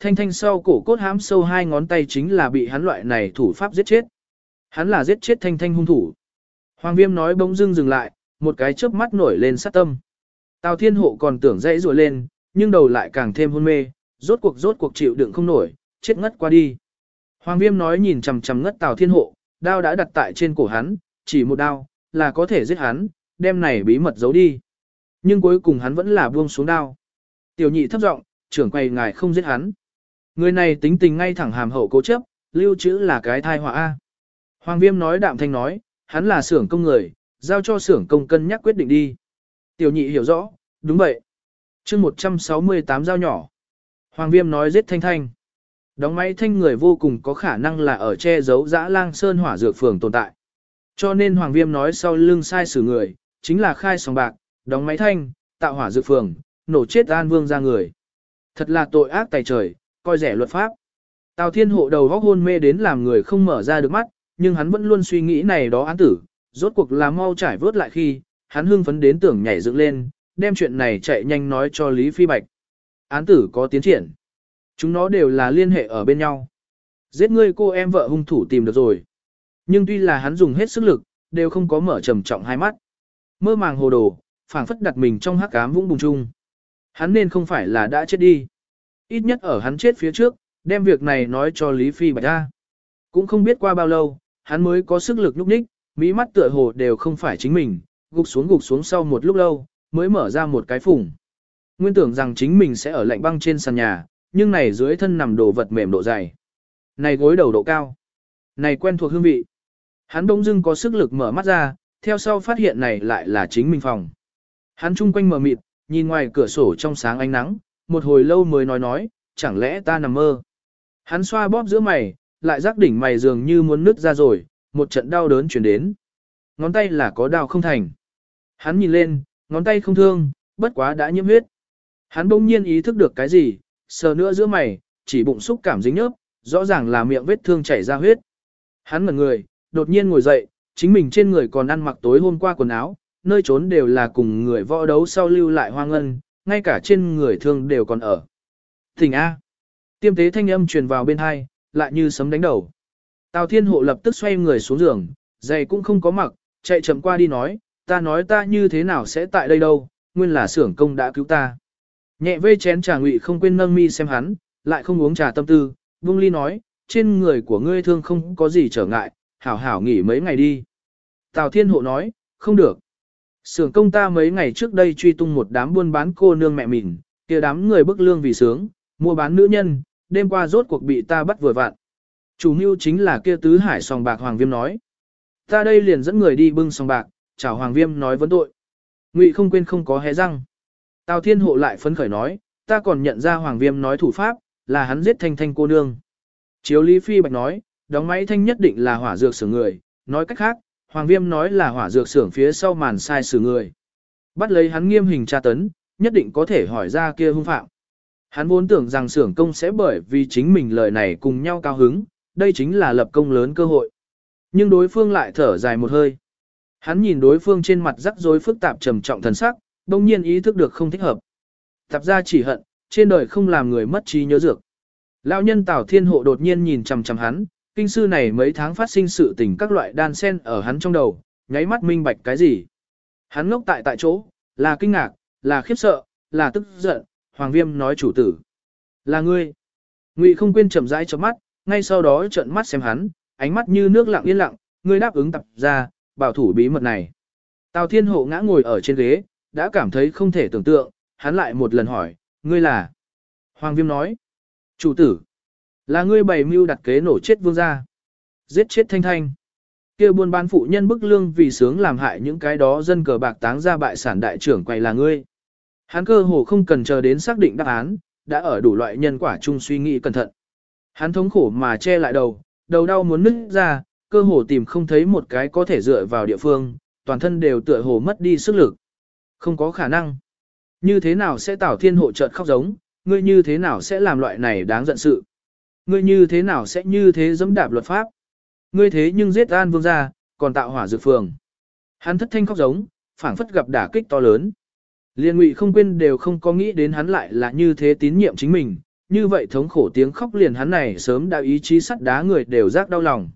thanh thanh sau cổ cốt hãm sâu hai ngón tay chính là bị hắn loại này thủ pháp giết chết. Hắn là giết chết thanh thanh hung thủ. Hoàng viêm nói bỗng dưng dừng lại, một cái chớp mắt nổi lên sát tâm. Tào thiên hộ còn tưởng dãy rùa lên, nhưng đầu lại càng thêm hôn mê, rốt cuộc rốt cuộc chịu đựng không nổi, chết ngất qua đi. Hoàng viêm nói nhìn chằm chằm ngất Tào thiên hộ, đao đã đặt tại trên cổ hắn, chỉ một đao, là có thể giết hắn, đem này bí mật giấu đi. Nhưng cuối cùng hắn vẫn là buông xuống đao. Tiểu nhị thấp giọng, trưởng quầy ngài không giết hắn. Người này tính tình ngay thẳng hàm hậu cố chấp, lưu trữ là cái thai họa A. Hoàng viêm nói đạm thanh nói, hắn là xưởng công người, giao cho xưởng công cân nhắc quyết định đi. Tiểu nhị hiểu rõ, đúng vậy. chương 168 giao nhỏ. Hoàng viêm nói giết thanh thanh. Đóng máy thanh người vô cùng có khả năng là ở che giấu dã lang sơn hỏa dược phường tồn tại. Cho nên Hoàng viêm nói sau lưng sai xử người, chính là khai sòng bạc, đóng máy thanh, tạo hỏa dược phường, nổ chết an vương ra người. Thật là tội ác tài trời, coi rẻ luật pháp. Tào Thiên Hộ đầu góc hôn mê đến làm người không mở ra được mắt, nhưng hắn vẫn luôn suy nghĩ này đó án tử, rốt cuộc là mau trải vớt lại khi, hắn hưng phấn đến tưởng nhảy dựng lên, đem chuyện này chạy nhanh nói cho Lý Phi Bạch. Án tử có tiến triển. Chúng nó đều là liên hệ ở bên nhau. Giết ngươi cô em vợ hung thủ tìm được rồi. Nhưng tuy là hắn dùng hết sức lực, đều không có mở trầm trọng hai mắt. Mơ màng hồ đồ, phảng phất đặt mình trong hắc ám vũng bùng chung. Hắn nên không phải là đã chết đi. Ít nhất ở hắn chết phía trước, đem việc này nói cho Lý Phi Bạch ra. Cũng không biết qua bao lâu, hắn mới có sức lực lúc ních, mỹ mắt tựa hồ đều không phải chính mình, gục xuống gục xuống sau một lúc lâu, mới mở ra một cái phủng. Nguyên tưởng rằng chính mình sẽ ở lạnh băng trên sàn nhà, nhưng này dưới thân nằm đồ vật mềm độ dày. Này gối đầu độ cao. Này quen thuộc hương vị. Hắn đông dưng có sức lực mở mắt ra, theo sau phát hiện này lại là chính mình phòng. Hắn chung quanh mở mịt, nhìn ngoài cửa sổ trong sáng ánh nắng, một hồi lâu mới nói nói, chẳng lẽ ta nằm mơ. Hắn xoa bóp giữa mày, lại giác đỉnh mày dường như muốn nứt ra rồi, một trận đau đớn chuyển đến. Ngón tay là có đau không thành. Hắn nhìn lên, ngón tay không thương, bất quá đã nhiễm huyết. Hắn bỗng nhiên ý thức được cái gì, sờ nữa giữa mày, chỉ bụng xúc cảm dính nhớp, rõ ràng là miệng vết thương chảy ra huyết. Hắn ngẩn người, đột nhiên ngồi dậy, chính mình trên người còn ăn mặc tối hôm qua quần áo, nơi trốn đều là cùng người võ đấu sau lưu lại hoang ngân, ngay cả trên người thương đều còn ở. Thỉnh A. Tiêm tế thanh âm truyền vào bên hai, lại như sấm đánh đầu. Tào Thiên Hộ lập tức xoay người xuống giường, giày cũng không có mặc, chạy chậm qua đi nói, ta nói ta như thế nào sẽ tại đây đâu, nguyên là xưởng công đã cứu ta. Nhẹ vây chén trà ngụy không quên nâng mi xem hắn, lại không uống trà tâm tư, Vương Ly nói, trên người của ngươi thương không có gì trở ngại, hảo hảo nghỉ mấy ngày đi. Tào Thiên Hộ nói, không được. Xưởng công ta mấy ngày trước đây truy tung một đám buôn bán cô nương mẹ mình, kia đám người bức lương vì sướng, mua bán nữ nhân, đêm qua rốt cuộc bị ta bắt vừa vạn. Chủ mưu chính là kia tứ hải sòng bạc Hoàng Viêm nói. Ta đây liền dẫn người đi bưng sòng bạc, chào Hoàng Viêm nói vấn tội. Ngụy không quên không có hé răng. Tào Thiên Hộ lại phấn khởi nói, ta còn nhận ra Hoàng Viêm nói thủ pháp, là hắn giết thanh thanh cô nương. Chiếu Lý Phi Bạch nói, đóng máy thanh nhất định là hỏa dược sửa người, nói cách khác, Hoàng Viêm nói là hỏa dược xưởng phía sau màn sai xử người. Bắt lấy hắn nghiêm hình tra tấn, nhất định có thể hỏi ra kia hung phạm. Hắn vốn tưởng rằng xưởng công sẽ bởi vì chính mình lời này cùng nhau cao hứng, đây chính là lập công lớn cơ hội. Nhưng đối phương lại thở dài một hơi. Hắn nhìn đối phương trên mặt rắc rối phức tạp trầm trọng thần sắc, đồng nhiên ý thức được không thích hợp. Tập ra chỉ hận, trên đời không làm người mất trí nhớ dược. Lão nhân Tào Thiên Hộ đột nhiên nhìn chằm chằm hắn, kinh sư này mấy tháng phát sinh sự tình các loại đan sen ở hắn trong đầu, nháy mắt minh bạch cái gì. Hắn ngốc tại tại chỗ, là kinh ngạc, là khiếp sợ, là tức giận, Hoàng Viêm nói chủ tử. Là ngươi. Ngụy không quên chậm rãi chớp mắt, ngay sau đó trợn mắt xem hắn, ánh mắt như nước lặng yên lặng, ngươi đáp ứng tập ra, bảo thủ bí mật này. Tào Thiên Hộ ngã ngồi ở trên ghế, đã cảm thấy không thể tưởng tượng, hắn lại một lần hỏi, ngươi là? Hoàng Viêm nói, chủ tử, là ngươi bày mưu đặt kế nổ chết vương gia. Giết chết thanh thanh. kia buôn bán phụ nhân bức lương vì sướng làm hại những cái đó dân cờ bạc táng ra bại sản đại trưởng quay là ngươi. Hắn cơ hồ không cần chờ đến xác định đáp án, đã ở đủ loại nhân quả chung suy nghĩ cẩn thận. Hắn thống khổ mà che lại đầu, đầu đau muốn nứt ra, cơ hồ tìm không thấy một cái có thể dựa vào địa phương, toàn thân đều tựa hồ mất đi sức lực. Không có khả năng. Như thế nào sẽ tảo thiên hộ chợt khóc giống, ngươi như thế nào sẽ làm loại này đáng giận sự ngươi như thế nào sẽ như thế dẫm đạp luật pháp? Ngươi thế nhưng giết an vương gia, còn tạo hỏa dược phường. Hắn thất thanh khóc giống, phảng phất gặp đả kích to lớn. Liên ngụy không quên đều không có nghĩ đến hắn lại là như thế tín nhiệm chính mình, như vậy thống khổ tiếng khóc liền hắn này sớm đã ý chí sắt đá người đều rác đau lòng.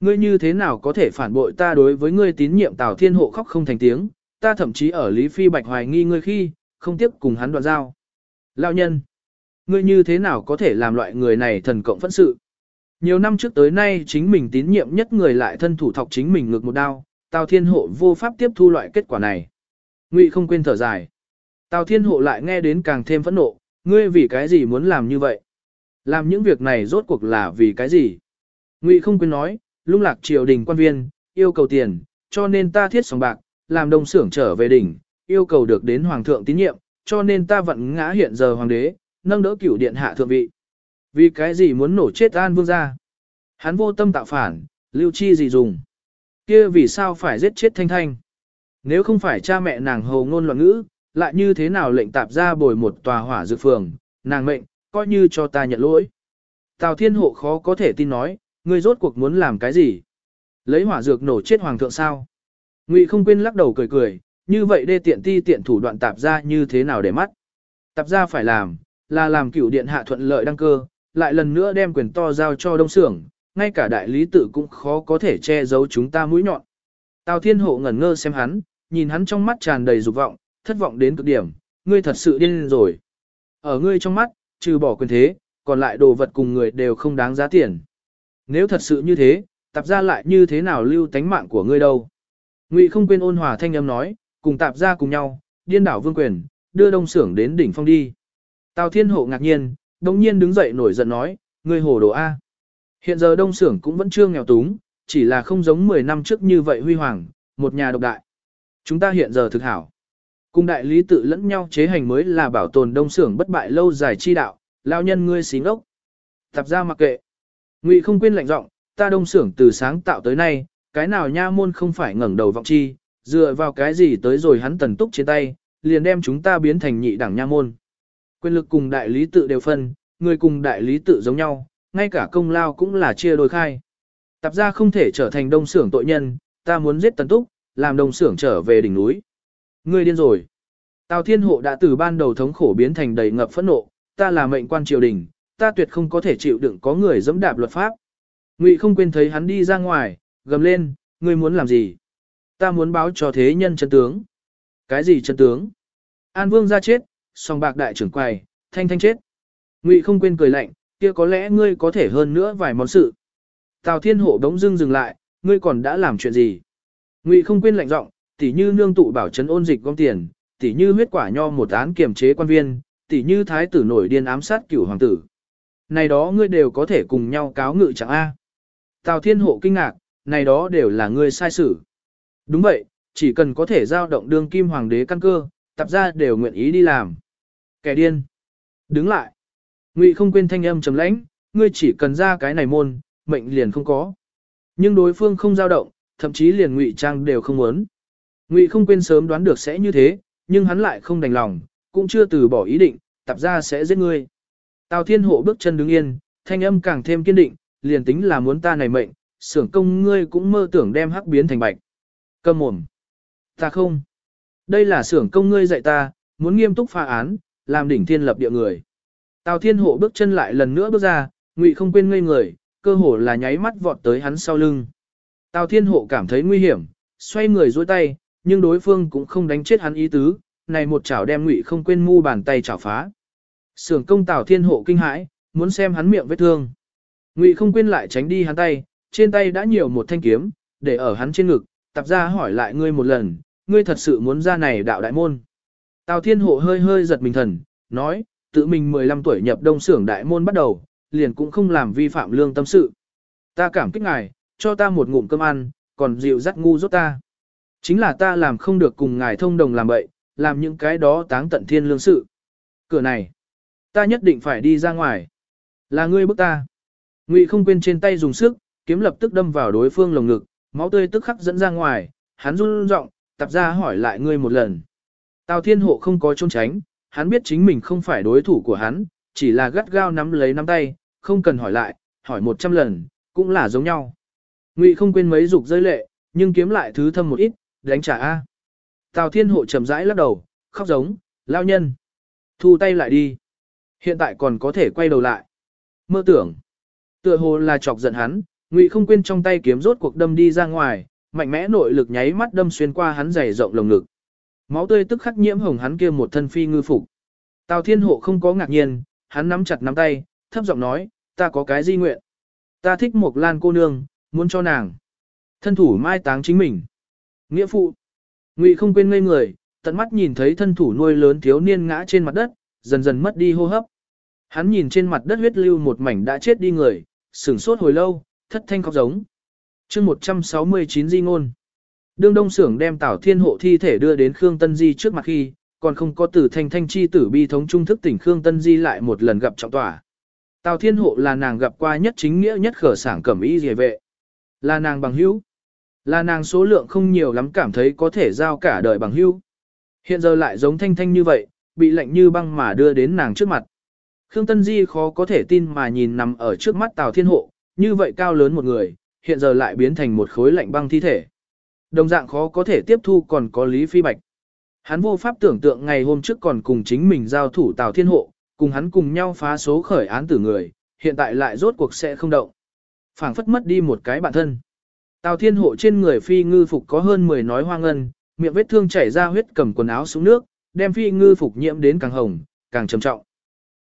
Ngươi như thế nào có thể phản bội ta đối với ngươi tín nhiệm Tào Thiên Hộ khóc không thành tiếng, ta thậm chí ở Lý Phi Bạch hoài nghi ngươi khi, không tiếp cùng hắn đoạn giao. Lão nhân, ngươi như thế nào có thể làm loại người này thần cộng phẫn sự? Nhiều năm trước tới nay chính mình tín nhiệm nhất người lại thân thủ thọc chính mình ngược một đao, Tào Thiên Hộ vô pháp tiếp thu loại kết quả này. Ngụy không quên thở dài. Tào Thiên Hộ lại nghe đến càng thêm phẫn nộ, ngươi vì cái gì muốn làm như vậy? Làm những việc này rốt cuộc là vì cái gì? Ngụy không quên nói, lung lạc triều đình quan viên, yêu cầu tiền, cho nên ta thiết sòng bạc, làm đông xưởng trở về đỉnh, yêu cầu được đến hoàng thượng tín nhiệm, cho nên ta vận ngã hiện giờ hoàng đế, nâng đỡ cửu điện hạ thượng vị. Vì cái gì muốn nổ chết an vương gia? Hắn vô tâm tạo phản, lưu chi gì dùng? Kia vì sao phải giết chết thanh thanh? Nếu không phải cha mẹ nàng hồ ngôn loạn ngữ, lại như thế nào lệnh tạp ra bồi một tòa hỏa dược phường, nàng mệnh, coi như cho ta nhận lỗi. Tào thiên hộ khó có thể tin nói, ngươi rốt cuộc muốn làm cái gì? Lấy hỏa dược nổ chết hoàng thượng sao? Ngụy không quên lắc đầu cười cười, như vậy đê tiện ti tiện thủ đoạn tạp ra như thế nào để mắt? Tạp ra phải làm, là làm cửu điện hạ thuận lợi đăng cơ, lại lần nữa đem quyền to giao cho đông xưởng, ngay cả đại lý tự cũng khó có thể che giấu chúng ta mũi nhọn. Tào thiên hộ ngẩn ngơ xem hắn, nhìn hắn trong mắt tràn đầy dục vọng, thất vọng đến cực điểm, ngươi thật sự điên rồi. Ở ngươi trong mắt, trừ bỏ quyền thế, còn lại đồ vật cùng người đều không đáng giá tiền. Nếu thật sự như thế, tạp ra lại như thế nào lưu tánh mạng của ngươi đâu. Ngụy không quên ôn hòa thanh âm nói, cùng tạp ra cùng nhau, điên đảo vương quyền, đưa đông xưởng đến đỉnh phong đi. Tào thiên hộ ngạc nhiên, đồng nhiên đứng dậy nổi giận nói, ngươi hồ đồ A. Hiện giờ đông xưởng cũng vẫn chưa nghèo túng, chỉ là không giống 10 năm trước như vậy huy hoàng, một nhà độc đại. Chúng ta hiện giờ thực hảo. Cùng đại lý tự lẫn nhau chế hành mới là bảo tồn đông xưởng bất bại lâu dài chi đạo, lao nhân ngươi xí ngốc. Tập ra mặc kệ. Ngụy không quên lạnh giọng, ta đông xưởng từ sáng tạo tới nay, cái nào nha môn không phải ngẩng đầu vọng chi, dựa vào cái gì tới rồi hắn tần túc trên tay, liền đem chúng ta biến thành nhị đẳng nha môn. Quyền lực cùng đại lý tự đều phân, người cùng đại lý tự giống nhau, ngay cả công lao cũng là chia đôi khai. Tạp gia không thể trở thành đông xưởng tội nhân, ta muốn giết tần túc, làm đông xưởng trở về đỉnh núi. Ngươi điên rồi. Tào Thiên Hộ đã từ ban đầu thống khổ biến thành đầy ngập phẫn nộ, ta là mệnh quan triều đình, ta tuyệt không có thể chịu đựng có người dẫm đạp luật pháp. Ngụy không quên thấy hắn đi ra ngoài, gầm lên, ngươi muốn làm gì? Ta muốn báo cho thế nhân chân tướng. Cái gì chân tướng? An Vương ra chết, song bạc đại trưởng quầy, thanh thanh chết. Ngụy không quên cười lạnh, kia có lẽ ngươi có thể hơn nữa vài món sự. Tào Thiên Hộ đống dưng dừng lại, ngươi còn đã làm chuyện gì? Ngụy không quên lạnh giọng, tỉ như nương tụ bảo trấn ôn dịch gom tiền, tỉ như huyết quả nho một án kiềm chế quan viên, tỉ như thái tử nổi điên ám sát cửu hoàng tử. Này đó ngươi đều có thể cùng nhau cáo ngự chẳng a. Tào Thiên Hộ kinh ngạc, này đó đều là ngươi sai xử. Đúng vậy, chỉ cần có thể giao động đương kim hoàng đế căn cơ, tập ra đều nguyện ý đi làm. Kẻ điên. Đứng lại. Ngụy không quên thanh âm trầm lãnh, ngươi chỉ cần ra cái này môn, mệnh liền không có. Nhưng đối phương không giao động, thậm chí liền Ngụy Trang đều không muốn. Ngụy không quên sớm đoán được sẽ như thế, nhưng hắn lại không đành lòng, cũng chưa từ bỏ ý định, tập ra sẽ giết ngươi. Tào Thiên Hộ bước chân đứng yên, thanh âm càng thêm kiên định, liền tính là muốn ta này mệnh, xưởng công ngươi cũng mơ tưởng đem hắc biến thành bạch. Cầm mồm. Ta không. Đây là xưởng công ngươi dạy ta, muốn nghiêm túc pha án, làm đỉnh thiên lập địa người. Tào Thiên Hộ bước chân lại lần nữa bước ra, Ngụy không quên ngây người, cơ hồ là nháy mắt vọt tới hắn sau lưng. Tào Thiên Hộ cảm thấy nguy hiểm, xoay người duỗi tay, nhưng đối phương cũng không đánh chết hắn ý tứ, này một chảo đem Ngụy không quên mu bàn tay chảo phá. Sưởng công Tào Thiên Hộ kinh hãi, muốn xem hắn miệng vết thương. Ngụy không quên lại tránh đi hắn tay, trên tay đã nhiều một thanh kiếm, để ở hắn trên ngực, tập ra hỏi lại ngươi một lần, ngươi thật sự muốn ra này đạo đại môn. Tào Thiên Hộ hơi hơi giật mình thần, nói, tự mình 15 tuổi nhập đông xưởng đại môn bắt đầu, liền cũng không làm vi phạm lương tâm sự. Ta cảm kích ngài, cho ta một ngụm cơm ăn, còn dịu dắt ngu giúp ta. Chính là ta làm không được cùng ngài thông đồng làm bậy, làm những cái đó táng tận thiên lương sự. Cửa này, ta nhất định phải đi ra ngoài. Là ngươi bức ta. Ngụy không quên trên tay dùng sức, kiếm lập tức đâm vào đối phương lồng ngực, máu tươi tức khắc dẫn ra ngoài, hắn run rộng, tập ra hỏi lại ngươi một lần. Tào Thiên Hộ không có trốn tránh, hắn biết chính mình không phải đối thủ của hắn, chỉ là gắt gao nắm lấy nắm tay, không cần hỏi lại, hỏi một trăm lần, cũng là giống nhau. Ngụy không quên mấy dục rơi lệ, nhưng kiếm lại thứ thâm một ít, đánh trả A. Tào Thiên Hộ chậm rãi lắc đầu, khóc giống, lao nhân. Thu tay lại đi. Hiện tại còn có thể quay đầu lại. Mơ tưởng. Tựa hồ là chọc giận hắn, Ngụy không quên trong tay kiếm rốt cuộc đâm đi ra ngoài, mạnh mẽ nội lực nháy mắt đâm xuyên qua hắn dày rộng lồng ngực. Máu tươi tức khắc nhiễm hồng hắn kia một thân phi ngư phục. Tào Thiên Hộ không có ngạc nhiên, hắn nắm chặt nắm tay, thấp giọng nói, ta có cái di nguyện. Ta thích một lan cô nương, muốn cho nàng. Thân thủ mai táng chính mình. Nghĩa phụ. Ngụy không quên ngây người, tận mắt nhìn thấy thân thủ nuôi lớn thiếu niên ngã trên mặt đất, dần dần mất đi hô hấp. Hắn nhìn trên mặt đất huyết lưu một mảnh đã chết đi người, sửng sốt hồi lâu, thất thanh khóc giống chương 169 di ngôn. Đương đông Sưởng đem Tảo Thiên Hộ thi thể đưa đến Khương Tân Di trước mặt khi, còn không có tử thanh thanh chi tử bi thống trung thức tỉnh Khương Tân Di lại một lần gặp trọng tòa. Tào Thiên Hộ là nàng gặp qua nhất chính nghĩa nhất khở sảng cẩm y dề vệ. Là nàng bằng hữu. Là nàng số lượng không nhiều lắm cảm thấy có thể giao cả đời bằng hữu. Hiện giờ lại giống thanh thanh như vậy, bị lạnh như băng mà đưa đến nàng trước mặt. Khương Tân Di khó có thể tin mà nhìn nằm ở trước mắt Tào Thiên Hộ, như vậy cao lớn một người, hiện giờ lại biến thành một khối lạnh băng thi thể. Đồng dạng khó có thể tiếp thu còn có Lý Phi Bạch. Hắn vô pháp tưởng tượng ngày hôm trước còn cùng chính mình giao thủ Tào Thiên Hộ, cùng hắn cùng nhau phá số khởi án tử người, hiện tại lại rốt cuộc sẽ không động. phảng phất mất đi một cái bản thân. Tào Thiên Hộ trên người phi ngư phục có hơn 10 nói hoang ngân, miệng vết thương chảy ra huyết cầm quần áo xuống nước, đem phi ngư phục nhiễm đến càng hồng, càng trầm trọng.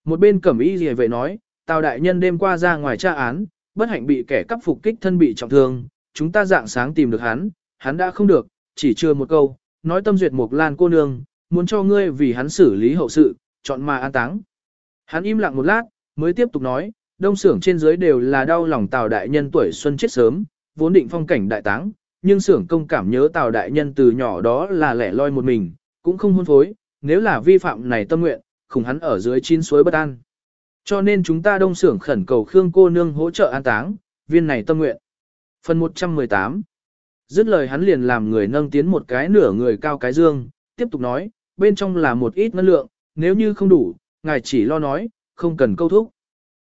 Một bên cẩm y gì vậy nói, Tào đại nhân đêm qua ra ngoài tra án, bất hạnh bị kẻ cắp phục kích thân bị trọng thương, chúng ta dạng sáng tìm được hắn, hắn đã không được, chỉ chưa một câu, nói tâm duyệt một lan cô nương, muốn cho ngươi vì hắn xử lý hậu sự, chọn mà an táng. Hắn im lặng một lát, mới tiếp tục nói, đông xưởng trên dưới đều là đau lòng Tào đại nhân tuổi xuân chết sớm, vốn định phong cảnh đại táng, nhưng xưởng công cảm nhớ Tào đại nhân từ nhỏ đó là lẻ loi một mình, cũng không hôn phối, nếu là vi phạm này tâm nguyện, khủng hắn ở dưới chín suối bất an. Cho nên chúng ta đông xưởng khẩn cầu Khương cô nương hỗ trợ an táng, viên này tâm nguyện. Phần 118 Dứt lời hắn liền làm người nâng tiến một cái nửa người cao cái dương, tiếp tục nói, bên trong là một ít ngân lượng, nếu như không đủ, ngài chỉ lo nói, không cần câu thúc.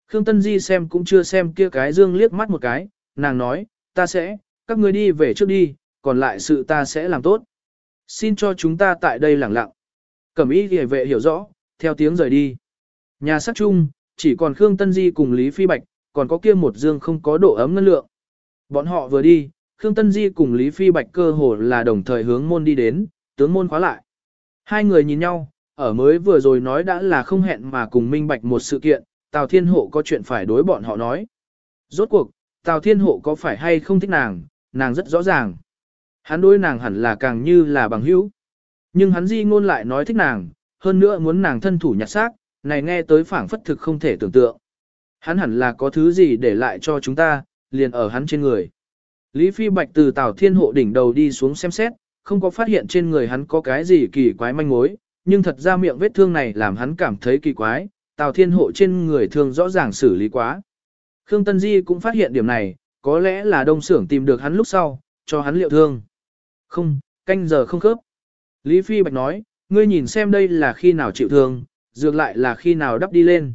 Khương Tân Di xem cũng chưa xem kia cái dương liếc mắt một cái, nàng nói, ta sẽ, các ngươi đi về trước đi, còn lại sự ta sẽ làm tốt. Xin cho chúng ta tại đây lặng lặng. Cẩm ý hề vệ hiểu rõ, theo tiếng rời đi. Nhà sắc chung, chỉ còn Khương Tân Di cùng Lý Phi Bạch, còn có kia một dương không có độ ấm ngân lượng. Bọn họ vừa đi, Khương Tân Di cùng Lý Phi Bạch cơ hồ là đồng thời hướng môn đi đến, tướng môn khóa lại. Hai người nhìn nhau, ở mới vừa rồi nói đã là không hẹn mà cùng minh bạch một sự kiện, Tào Thiên Hộ có chuyện phải đối bọn họ nói. Rốt cuộc, Tào Thiên Hộ có phải hay không thích nàng, nàng rất rõ ràng. Hắn đối nàng hẳn là càng như là bằng hữu. Nhưng hắn di ngôn lại nói thích nàng, hơn nữa muốn nàng thân thủ nhặt xác, này nghe tới phảng phất thực không thể tưởng tượng. Hắn hẳn là có thứ gì để lại cho chúng ta, liền ở hắn trên người. Lý Phi Bạch từ Tào Thiên Hộ đỉnh đầu đi xuống xem xét, không có phát hiện trên người hắn có cái gì kỳ quái manh mối, nhưng thật ra miệng vết thương này làm hắn cảm thấy kỳ quái, Tào Thiên Hộ trên người thương rõ ràng xử lý quá. Khương Tân Di cũng phát hiện điểm này, có lẽ là đông xưởng tìm được hắn lúc sau, cho hắn liệu thương. Không, canh giờ không khớp. Lý Phi Bạch nói, ngươi nhìn xem đây là khi nào chịu thương, dược lại là khi nào đắp đi lên.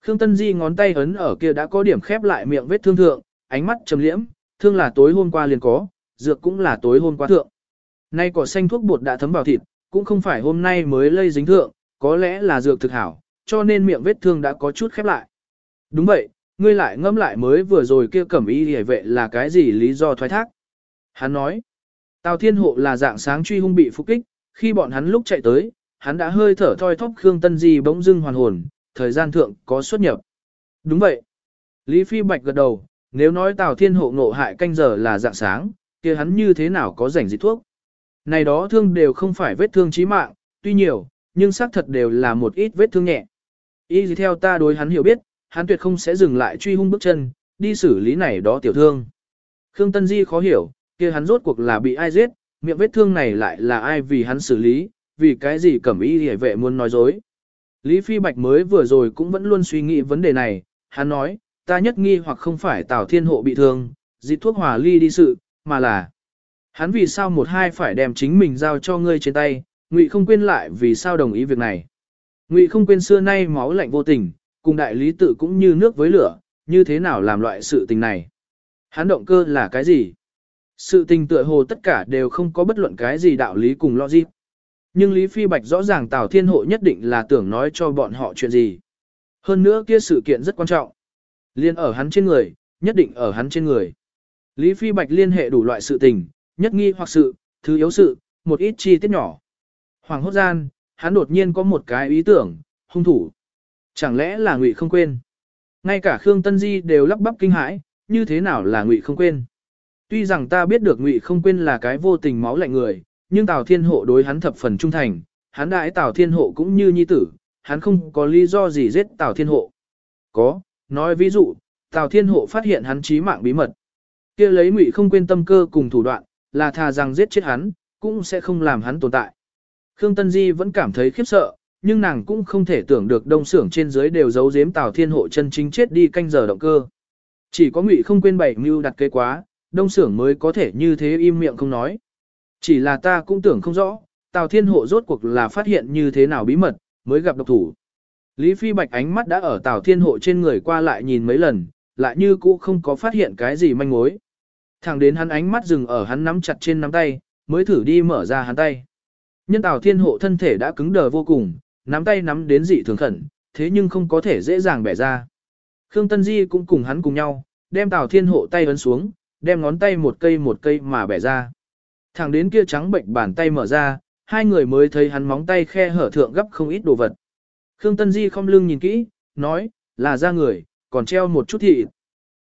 Khương Tân Di ngón tay ấn ở kia đã có điểm khép lại miệng vết thương thượng, ánh mắt trầm liễm, thương là tối hôm qua liền có, dược cũng là tối hôm qua thượng. Nay cỏ xanh thuốc bột đã thấm vào thịt, cũng không phải hôm nay mới lây dính thượng, có lẽ là dược thực hảo, cho nên miệng vết thương đã có chút khép lại. Đúng vậy, ngươi lại ngâm lại mới vừa rồi kia cẩm y hề vệ là cái gì lý do thoái thác. Hắn nói, Tào Thiên Hộ là dạng sáng truy hung bị phục kích, khi bọn hắn lúc chạy tới, hắn đã hơi thở thoi thóp Khương Tân Di bỗng dưng hoàn hồn, thời gian thượng có xuất nhập. Đúng vậy. Lý Phi Bạch gật đầu, nếu nói Tào Thiên Hộ ngộ hại canh giờ là dạng sáng, kia hắn như thế nào có rảnh gì thuốc. Này đó thương đều không phải vết thương chí mạng, tuy nhiều, nhưng xác thật đều là một ít vết thương nhẹ. Y theo ta đối hắn hiểu biết, hắn tuyệt không sẽ dừng lại truy hung bước chân, đi xử lý này đó tiểu thương. Khương Tân Di khó hiểu, kia hắn rốt cuộc là bị ai giết, miệng vết thương này lại là ai vì hắn xử lý, vì cái gì cẩm y hề vệ muốn nói dối. Lý Phi Bạch mới vừa rồi cũng vẫn luôn suy nghĩ vấn đề này, hắn nói, ta nhất nghi hoặc không phải Tào Thiên Hộ bị thương, dị thuốc hòa ly đi sự, mà là hắn vì sao một hai phải đem chính mình giao cho ngươi trên tay, ngụy không quên lại vì sao đồng ý việc này. Ngụy không quên xưa nay máu lạnh vô tình, cùng đại lý tự cũng như nước với lửa, như thế nào làm loại sự tình này. Hắn động cơ là cái gì? Sự tình tựa hồ tất cả đều không có bất luận cái gì đạo lý cùng logic. Nhưng Lý Phi Bạch rõ ràng Tào Thiên Hộ nhất định là tưởng nói cho bọn họ chuyện gì. Hơn nữa kia sự kiện rất quan trọng. Liên ở hắn trên người, nhất định ở hắn trên người. Lý Phi Bạch liên hệ đủ loại sự tình, nhất nghi hoặc sự, thứ yếu sự, một ít chi tiết nhỏ. Hoàng hốt gian, hắn đột nhiên có một cái ý tưởng, hung thủ. Chẳng lẽ là ngụy không quên? Ngay cả Khương Tân Di đều lắp bắp kinh hãi, như thế nào là ngụy không quên? Tuy rằng ta biết được ngụy không quên là cái vô tình máu lạnh người, nhưng Tào Thiên Hộ đối hắn thập phần trung thành, hắn đãi Tào Thiên Hộ cũng như nhi tử, hắn không có lý do gì giết Tào Thiên Hộ. Có, nói ví dụ, Tào Thiên Hộ phát hiện hắn trí mạng bí mật. kia lấy ngụy không quên tâm cơ cùng thủ đoạn, là thà rằng giết chết hắn, cũng sẽ không làm hắn tồn tại. Khương Tân Di vẫn cảm thấy khiếp sợ, nhưng nàng cũng không thể tưởng được đông xưởng trên dưới đều giấu giếm Tào Thiên Hộ chân chính chết đi canh giờ động cơ. Chỉ có ngụy không quên bảy mưu đặt kế quá, đông xưởng mới có thể như thế im miệng không nói. Chỉ là ta cũng tưởng không rõ, Tào Thiên Hộ rốt cuộc là phát hiện như thế nào bí mật, mới gặp độc thủ. Lý Phi Bạch ánh mắt đã ở Tào Thiên Hộ trên người qua lại nhìn mấy lần, lại như cũ không có phát hiện cái gì manh mối. Thẳng đến hắn ánh mắt dừng ở hắn nắm chặt trên nắm tay, mới thử đi mở ra hắn tay. Nhân Tào Thiên Hộ thân thể đã cứng đờ vô cùng, nắm tay nắm đến dị thường khẩn, thế nhưng không có thể dễ dàng bẻ ra. Khương Tân Di cũng cùng hắn cùng nhau, đem Tào Thiên Hộ tay ấn xuống, đem ngón tay một cây một cây mà bẻ ra. Thẳng đến kia trắng bệnh bàn tay mở ra, hai người mới thấy hắn móng tay khe hở thượng gấp không ít đồ vật. Khương Tân Di không lưng nhìn kỹ, nói, là da người, còn treo một chút thịt.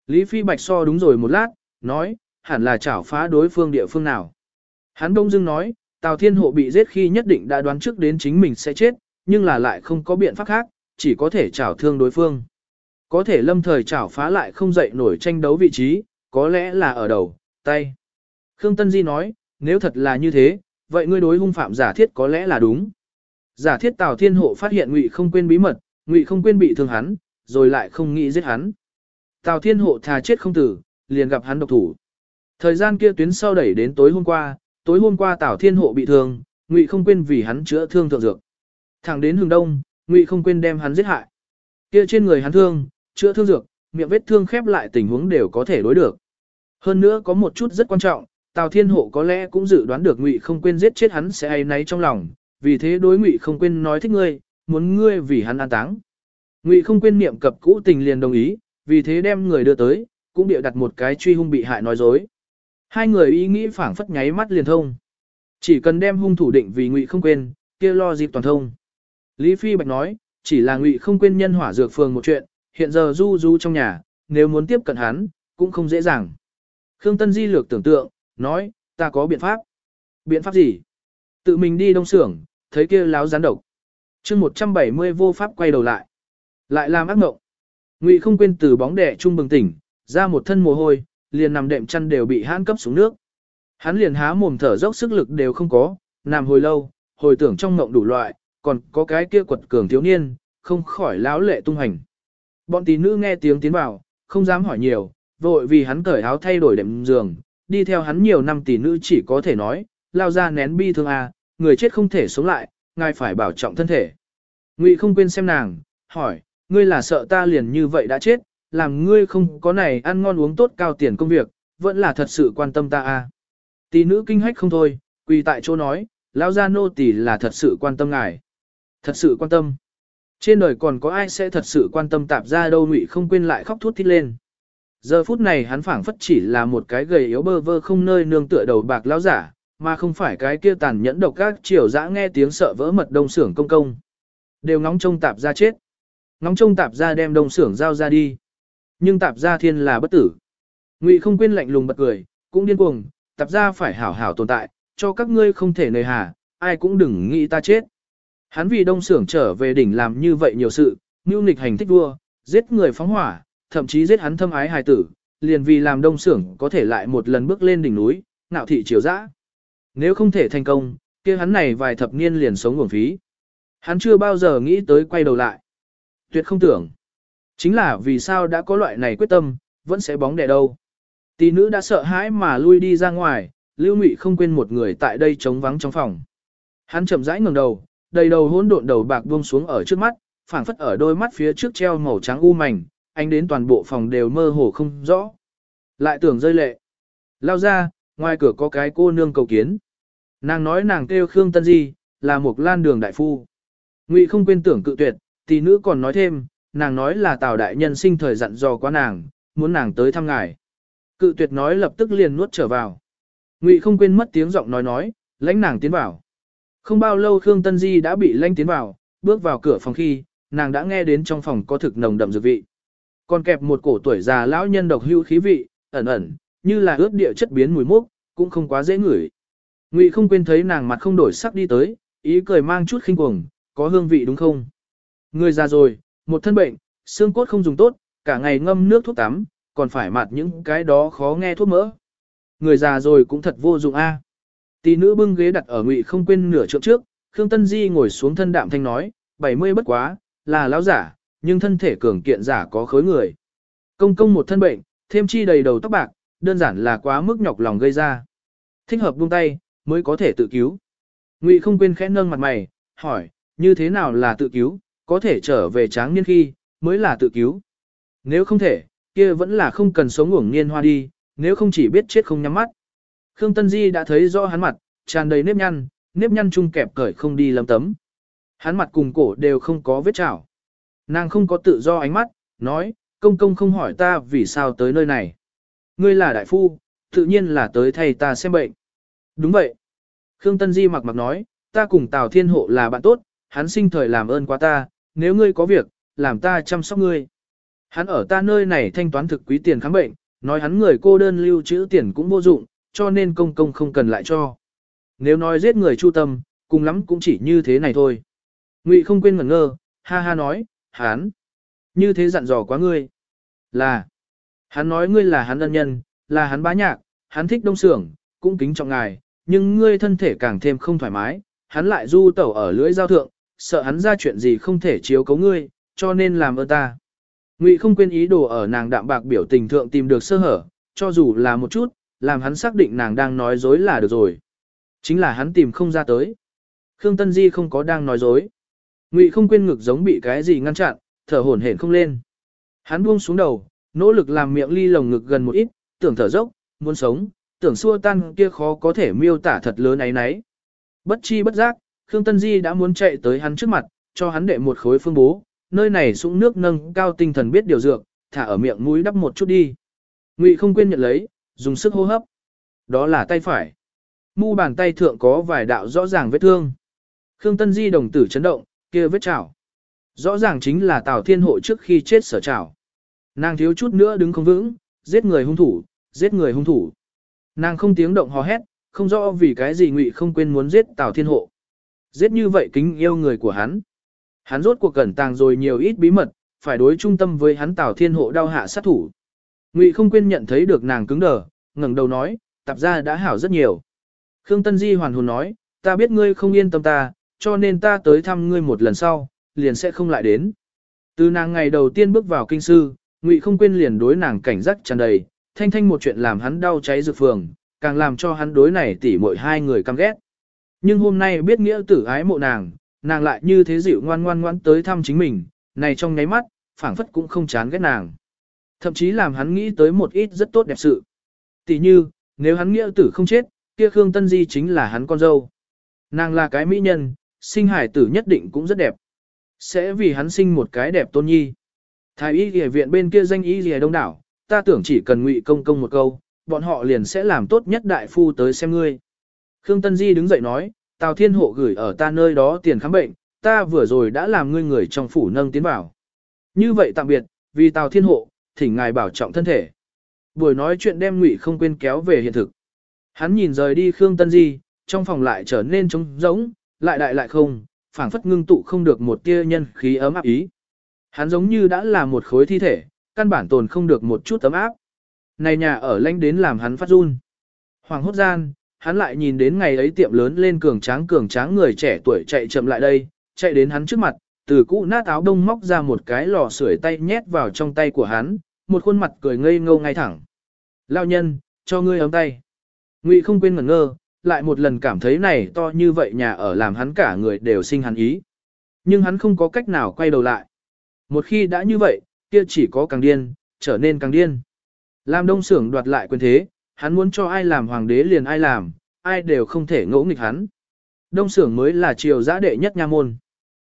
Lý Phi Bạch so đúng rồi một lát, nói, hẳn là chảo phá đối phương địa phương nào. Hắn đông dưng nói, Tào Thiên Hộ bị giết khi nhất định đã đoán trước đến chính mình sẽ chết, nhưng là lại không có biện pháp khác, chỉ có thể chảo thương đối phương. Có thể lâm thời chảo phá lại không dậy nổi tranh đấu vị trí, có lẽ là ở đầu, tay. Khương Tân Di nói, nếu thật là như thế, vậy ngươi đối hung phạm giả thiết có lẽ là đúng. Giả thiết Tào Thiên Hộ phát hiện Ngụy không quên bí mật, Ngụy không quên bị thương hắn, rồi lại không nghĩ giết hắn. Tào Thiên Hộ thà chết không tử, liền gặp hắn độc thủ. Thời gian kia tuyến sau đẩy đến tối hôm qua, tối hôm qua Tào Thiên Hộ bị thương, Ngụy không quên vì hắn chữa thương thượng dược. Thẳng đến hướng đông, Ngụy không quên đem hắn giết hại. Kia trên người hắn thương, chữa thương dược, miệng vết thương khép lại tình huống đều có thể đối được. Hơn nữa có một chút rất quan trọng, Tào Thiên Hộ có lẽ cũng dự đoán được Ngụy không quên giết chết hắn sẽ ai nấy trong lòng, vì thế đối Ngụy không quên nói thích ngươi, muốn ngươi vì hắn an táng. Ngụy không quên niệm cập cũ tình liền đồng ý, vì thế đem người đưa tới, cũng địa đặt một cái truy hung bị hại nói dối. Hai người ý nghĩ phảng phất nháy mắt liền thông. Chỉ cần đem hung thủ định vì Ngụy không quên, kia lo dịp toàn thông. Lý Phi Bạch nói, chỉ là Ngụy không quên nhân hỏa dược phường một chuyện, hiện giờ du du trong nhà, nếu muốn tiếp cận hắn, cũng không dễ dàng. Khương Tân Di lược tưởng tượng, nói, ta có biện pháp. Biện pháp gì? Tự mình đi đông xưởng, thấy kia láo rắn độc. chương 170 vô pháp quay đầu lại. Lại làm ác mộng. Ngụy không quên từ bóng đẻ trung bừng tỉnh, ra một thân mồ hôi, liền nằm đệm chăn đều bị hãn cấp xuống nước. Hắn liền há mồm thở dốc sức lực đều không có, nằm hồi lâu, hồi tưởng trong ngộng đủ loại, còn có cái kia quật cường thiếu niên, không khỏi láo lệ tung hành. Bọn tỷ nữ nghe tiếng tiến vào, không dám hỏi nhiều, vội vì hắn cởi áo thay đổi đệm giường, đi theo hắn nhiều năm tỷ nữ chỉ có thể nói, lao ra nén bi thương a, người chết không thể sống lại, ngài phải bảo trọng thân thể. Ngụy không quên xem nàng, hỏi, ngươi là sợ ta liền như vậy đã chết, làm ngươi không có này ăn ngon uống tốt cao tiền công việc, vẫn là thật sự quan tâm ta a. Tỷ nữ kinh hách không thôi, quỳ tại chỗ nói, lao ra nô tỷ là thật sự quan tâm ngài. Thật sự quan tâm. Trên đời còn có ai sẽ thật sự quan tâm tạp ra đâu ngụy không quên lại khóc thút thít lên. Giờ phút này hắn phảng phất chỉ là một cái gầy yếu bơ vơ không nơi nương tựa đầu bạc lão giả, mà không phải cái kia tàn nhẫn độc các triều dã nghe tiếng sợ vỡ mật đông xưởng công công. Đều ngóng trông tạp ra chết. Ngóng trông tạp ra đem đông xưởng giao ra đi. Nhưng tạp ra thiên là bất tử. Ngụy không quên lạnh lùng bật cười, cũng điên cuồng, tạp ra phải hảo hảo tồn tại, cho các ngươi không thể nề hà, ai cũng đừng nghĩ ta chết. Hắn vì đông xưởng trở về đỉnh làm như vậy nhiều sự, mưu nghịch hành thích vua, giết người phóng hỏa, thậm chí giết hắn thâm ái hài tử, liền vì làm đông xưởng có thể lại một lần bước lên đỉnh núi, nạo thị chiều dã. Nếu không thể thành công, kia hắn này vài thập niên liền sống uổng phí. Hắn chưa bao giờ nghĩ tới quay đầu lại. Tuyệt không tưởng. Chính là vì sao đã có loại này quyết tâm, vẫn sẽ bóng đè đâu. Tỷ nữ đã sợ hãi mà lui đi ra ngoài, Lưu Ngụy không quên một người tại đây trống vắng trong phòng. Hắn chậm rãi ngẩng đầu, đầy đầu hỗn độn đầu bạc buông xuống ở trước mắt, phảng phất ở đôi mắt phía trước treo màu trắng u mảnh, anh đến toàn bộ phòng đều mơ hồ không rõ. Lại tưởng rơi lệ. Lao ra, ngoài cửa có cái cô nương cầu kiến. Nàng nói nàng kêu Khương Tân Di, là một lan đường đại phu. Ngụy không quên tưởng cự tuyệt, tỷ nữ còn nói thêm, nàng nói là Tào đại nhân sinh thời dặn dò qua nàng, muốn nàng tới thăm ngài. Cự tuyệt nói lập tức liền nuốt trở vào. Ngụy không quên mất tiếng giọng nói nói, lãnh nàng tiến vào. Không bao lâu Khương Tân Di đã bị lãnh tiến vào, bước vào cửa phòng khi, nàng đã nghe đến trong phòng có thực nồng đậm dược vị. Còn kẹp một cổ tuổi già lão nhân độc hưu khí vị, ẩn ẩn, như là ướt địa chất biến mùi mốc, cũng không quá dễ ngửi. Ngụy không quên thấy nàng mặt không đổi sắc đi tới, ý cười mang chút khinh cuồng, có hương vị đúng không? Người già rồi, một thân bệnh, xương cốt không dùng tốt, cả ngày ngâm nước thuốc tắm, còn phải mặt những cái đó khó nghe thuốc mỡ. Người già rồi cũng thật vô dụng a. Tỷ nữ bưng ghế đặt ở ngụy không quên nửa trượng trước, Khương Tân Di ngồi xuống thân đạm thanh nói, 70 bất quá, là lão giả, nhưng thân thể cường kiện giả có khối người. Công công một thân bệnh, thêm chi đầy đầu tóc bạc, đơn giản là quá mức nhọc lòng gây ra. Thích hợp buông tay, mới có thể tự cứu. Ngụy không quên khẽ nâng mặt mày, hỏi, như thế nào là tự cứu, có thể trở về tráng niên khi, mới là tự cứu. Nếu không thể, kia vẫn là không cần sống uổng niên hoa đi, nếu không chỉ biết chết không nhắm mắt. Khương Tân Di đã thấy rõ hắn mặt, tràn đầy nếp nhăn, nếp nhăn chung kẹp cởi không đi lấm tấm. Hắn mặt cùng cổ đều không có vết chảo. Nàng không có tự do ánh mắt, nói, công công không hỏi ta vì sao tới nơi này. Ngươi là đại phu, tự nhiên là tới thay ta xem bệnh. Đúng vậy. Khương Tân Di mặc mặc nói, ta cùng Tào Thiên Hộ là bạn tốt, hắn sinh thời làm ơn quá ta, nếu ngươi có việc, làm ta chăm sóc ngươi. Hắn ở ta nơi này thanh toán thực quý tiền khám bệnh, nói hắn người cô đơn lưu trữ tiền cũng vô dụng, cho nên công công không cần lại cho. Nếu nói giết người chu tâm, cùng lắm cũng chỉ như thế này thôi. Ngụy không quên ngẩn ngơ, ha ha nói, hắn, như thế dặn dò quá ngươi. Là, hắn nói ngươi là hắn ân nhân, là hắn bá nhạc, hắn thích đông sưởng, cũng kính trọng ngài, nhưng ngươi thân thể càng thêm không thoải mái, hắn lại du tẩu ở lưỡi giao thượng, sợ hắn ra chuyện gì không thể chiếu cấu ngươi, cho nên làm ơn ta. Ngụy không quên ý đồ ở nàng đạm bạc biểu tình thượng tìm được sơ hở, cho dù là một chút, làm hắn xác định nàng đang nói dối là được rồi. Chính là hắn tìm không ra tới. Khương Tân Di không có đang nói dối. Ngụy không quên ngực giống bị cái gì ngăn chặn, thở hổn hển không lên. Hắn buông xuống đầu, nỗ lực làm miệng ly lồng ngực gần một ít, tưởng thở dốc, muốn sống, tưởng xua tan kia khó có thể miêu tả thật lớn ấy nấy. Bất chi bất giác, Khương Tân Di đã muốn chạy tới hắn trước mặt, cho hắn đệ một khối phương bố, nơi này sũng nước nâng cao tinh thần biết điều dược, thả ở miệng mũi đắp một chút đi. Ngụy không quên nhận lấy, dùng sức hô hấp. Đó là tay phải. Mu bàn tay thượng có vài đạo rõ ràng vết thương. Khương Tân Di đồng tử chấn động, kia vết chảo. Rõ ràng chính là Tào Thiên Hộ trước khi chết sở chảo. Nàng thiếu chút nữa đứng không vững, giết người hung thủ, giết người hung thủ. Nàng không tiếng động hò hét, không rõ vì cái gì Ngụy không quên muốn giết Tào Thiên Hộ. Giết như vậy kính yêu người của hắn. Hắn rốt cuộc cẩn tàng rồi nhiều ít bí mật, phải đối trung tâm với hắn Tào Thiên Hộ đau hạ sát thủ. Ngụy không quên nhận thấy được nàng cứng đờ, ngẩng đầu nói, tạp ra đã hảo rất nhiều. Khương Tân Di hoàn hồn nói, ta biết ngươi không yên tâm ta, cho nên ta tới thăm ngươi một lần sau, liền sẽ không lại đến. Từ nàng ngày đầu tiên bước vào kinh sư, Ngụy không quên liền đối nàng cảnh giác tràn đầy, thanh thanh một chuyện làm hắn đau cháy dược phường, càng làm cho hắn đối này tỉ muội hai người căm ghét. Nhưng hôm nay biết nghĩa tử ái mộ nàng, nàng lại như thế dịu ngoan ngoan ngoãn tới thăm chính mình, này trong nháy mắt, phảng phất cũng không chán ghét nàng. Thậm chí làm hắn nghĩ tới một ít rất tốt đẹp sự. Tỷ như, nếu hắn nghĩa tử không chết, kia Khương Tân Di chính là hắn con dâu. Nàng là cái mỹ nhân, sinh hải tử nhất định cũng rất đẹp. Sẽ vì hắn sinh một cái đẹp tôn nhi. Thái y y viện bên kia danh y y đông đảo, ta tưởng chỉ cần ngụy công công một câu, bọn họ liền sẽ làm tốt nhất đại phu tới xem ngươi. Khương Tân Di đứng dậy nói, Tào Thiên Hộ gửi ở ta nơi đó tiền khám bệnh, ta vừa rồi đã làm ngươi người trong phủ nâng tiến vào. Như vậy tạm biệt, vì Tào Thiên Hộ, thỉnh ngài bảo trọng thân thể. Buổi nói chuyện đem Ngụy không quên kéo về hiện thực. Hắn nhìn rời đi Khương Tân Di, trong phòng lại trở nên trống rỗng, lại đại lại không, phảng phất ngưng tụ không được một tia nhân khí ấm áp ý. Hắn giống như đã là một khối thi thể, căn bản tồn không được một chút ấm áp. Này nhà ở lanh đến làm hắn phát run. Hoàng hốt gian, hắn lại nhìn đến ngày ấy tiệm lớn lên cường tráng cường tráng người trẻ tuổi chạy chậm lại đây, chạy đến hắn trước mặt, từ cũ nát áo đông móc ra một cái lò sưởi tay nhét vào trong tay của hắn, một khuôn mặt cười ngây ngô ngay thẳng. Lao nhân, cho ngươi ấm tay. Ngụy không quên ngẩn ngơ, lại một lần cảm thấy này to như vậy nhà ở làm hắn cả người đều sinh hắn ý. Nhưng hắn không có cách nào quay đầu lại. Một khi đã như vậy, kia chỉ có càng điên, trở nên càng điên. Làm đông sưởng đoạt lại quyền thế, hắn muốn cho ai làm hoàng đế liền ai làm, ai đều không thể ngỗ nghịch hắn. Đông sưởng mới là triều giã đệ nhất nha môn.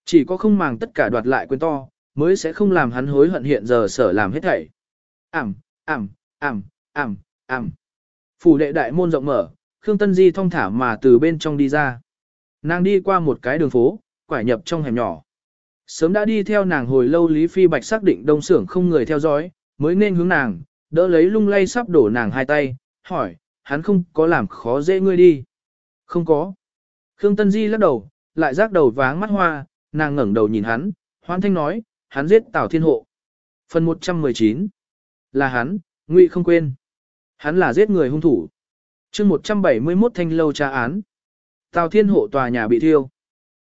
Chỉ có không màng tất cả đoạt lại quyền to, mới sẽ không làm hắn hối hận hiện giờ sở làm hết thảy. Ảm, ảm, ảm, ảm, ảm. Phủ đệ đại môn rộng mở, Khương Tân Di thong thả mà từ bên trong đi ra. Nàng đi qua một cái đường phố, quải nhập trong hẻm nhỏ. Sớm đã đi theo nàng hồi lâu Lý Phi Bạch xác định đông xưởng không người theo dõi, mới nên hướng nàng, đỡ lấy lung lay sắp đổ nàng hai tay, hỏi, hắn không có làm khó dễ ngươi đi. Không có. Khương Tân Di lắc đầu, lại rác đầu váng mắt hoa, nàng ngẩng đầu nhìn hắn, hoan thanh nói, hắn giết Tào Thiên Hộ. Phần 119 Là hắn, ngụy không quên. Hắn là giết người hung thủ chương 171 thanh lâu tra án. Tào Thiên Hộ tòa nhà bị thiêu.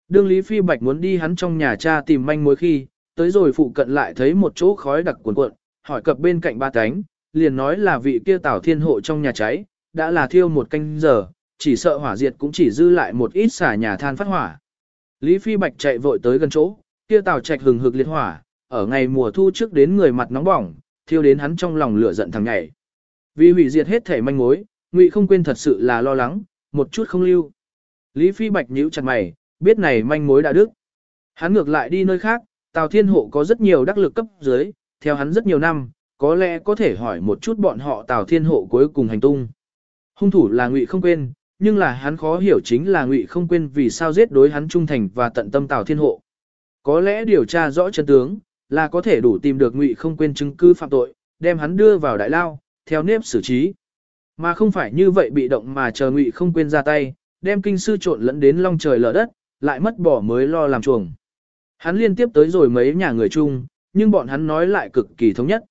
Đương Lý Phi Bạch muốn đi hắn trong nhà cha tìm manh mối khi, tới rồi phụ cận lại thấy một chỗ khói đặc cuồn cuộn, hỏi cập bên cạnh ba cánh, liền nói là vị kia Tào Thiên Hộ trong nhà cháy, đã là thiêu một canh giờ, chỉ sợ hỏa diệt cũng chỉ dư lại một ít xả nhà than phát hỏa. Lý Phi Bạch chạy vội tới gần chỗ, kia Tào Trạch hừng hực liệt hỏa, ở ngày mùa thu trước đến người mặt nóng bỏng, thiêu đến hắn trong lòng lửa giận thằng nhảy. Vì hủy diệt hết thể manh mối, Ngụy không quên thật sự là lo lắng, một chút không lưu. Lý Phi Bạch nhíu chặt mày, biết này manh mối đã đức. Hắn ngược lại đi nơi khác, Tào Thiên Hộ có rất nhiều đắc lực cấp dưới, theo hắn rất nhiều năm, có lẽ có thể hỏi một chút bọn họ Tào Thiên Hộ cuối cùng hành tung. Hung thủ là Ngụy không quên, nhưng là hắn khó hiểu chính là Ngụy không quên vì sao giết đối hắn trung thành và tận tâm Tào Thiên Hộ. Có lẽ điều tra rõ chân tướng, là có thể đủ tìm được Ngụy không quên chứng cứ phạm tội, đem hắn đưa vào đại lao, theo nếp xử trí. Mà không phải như vậy bị động mà chờ Ngụy không quên ra tay, đem kinh sư trộn lẫn đến long trời lở đất, lại mất bỏ mới lo làm chuồng. Hắn liên tiếp tới rồi mấy nhà người chung, nhưng bọn hắn nói lại cực kỳ thống nhất.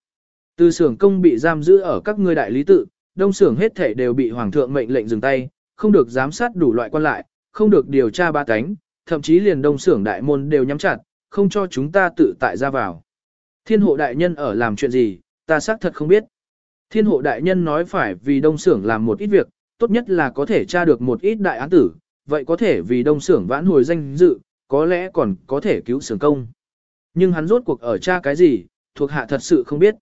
Từ xưởng công bị giam giữ ở các ngươi đại lý tự, đông xưởng hết thể đều bị hoàng thượng mệnh lệnh dừng tay, không được giám sát đủ loại quan lại, không được điều tra ba cánh, thậm chí liền đông xưởng đại môn đều nhắm chặt, không cho chúng ta tự tại ra vào. Thiên hộ đại nhân ở làm chuyện gì, ta xác thật không biết. Thiên hộ đại nhân nói phải vì đông xưởng làm một ít việc, tốt nhất là có thể tra được một ít đại án tử, vậy có thể vì đông xưởng vãn hồi danh dự, có lẽ còn có thể cứu xưởng công. Nhưng hắn rốt cuộc ở tra cái gì, thuộc hạ thật sự không biết.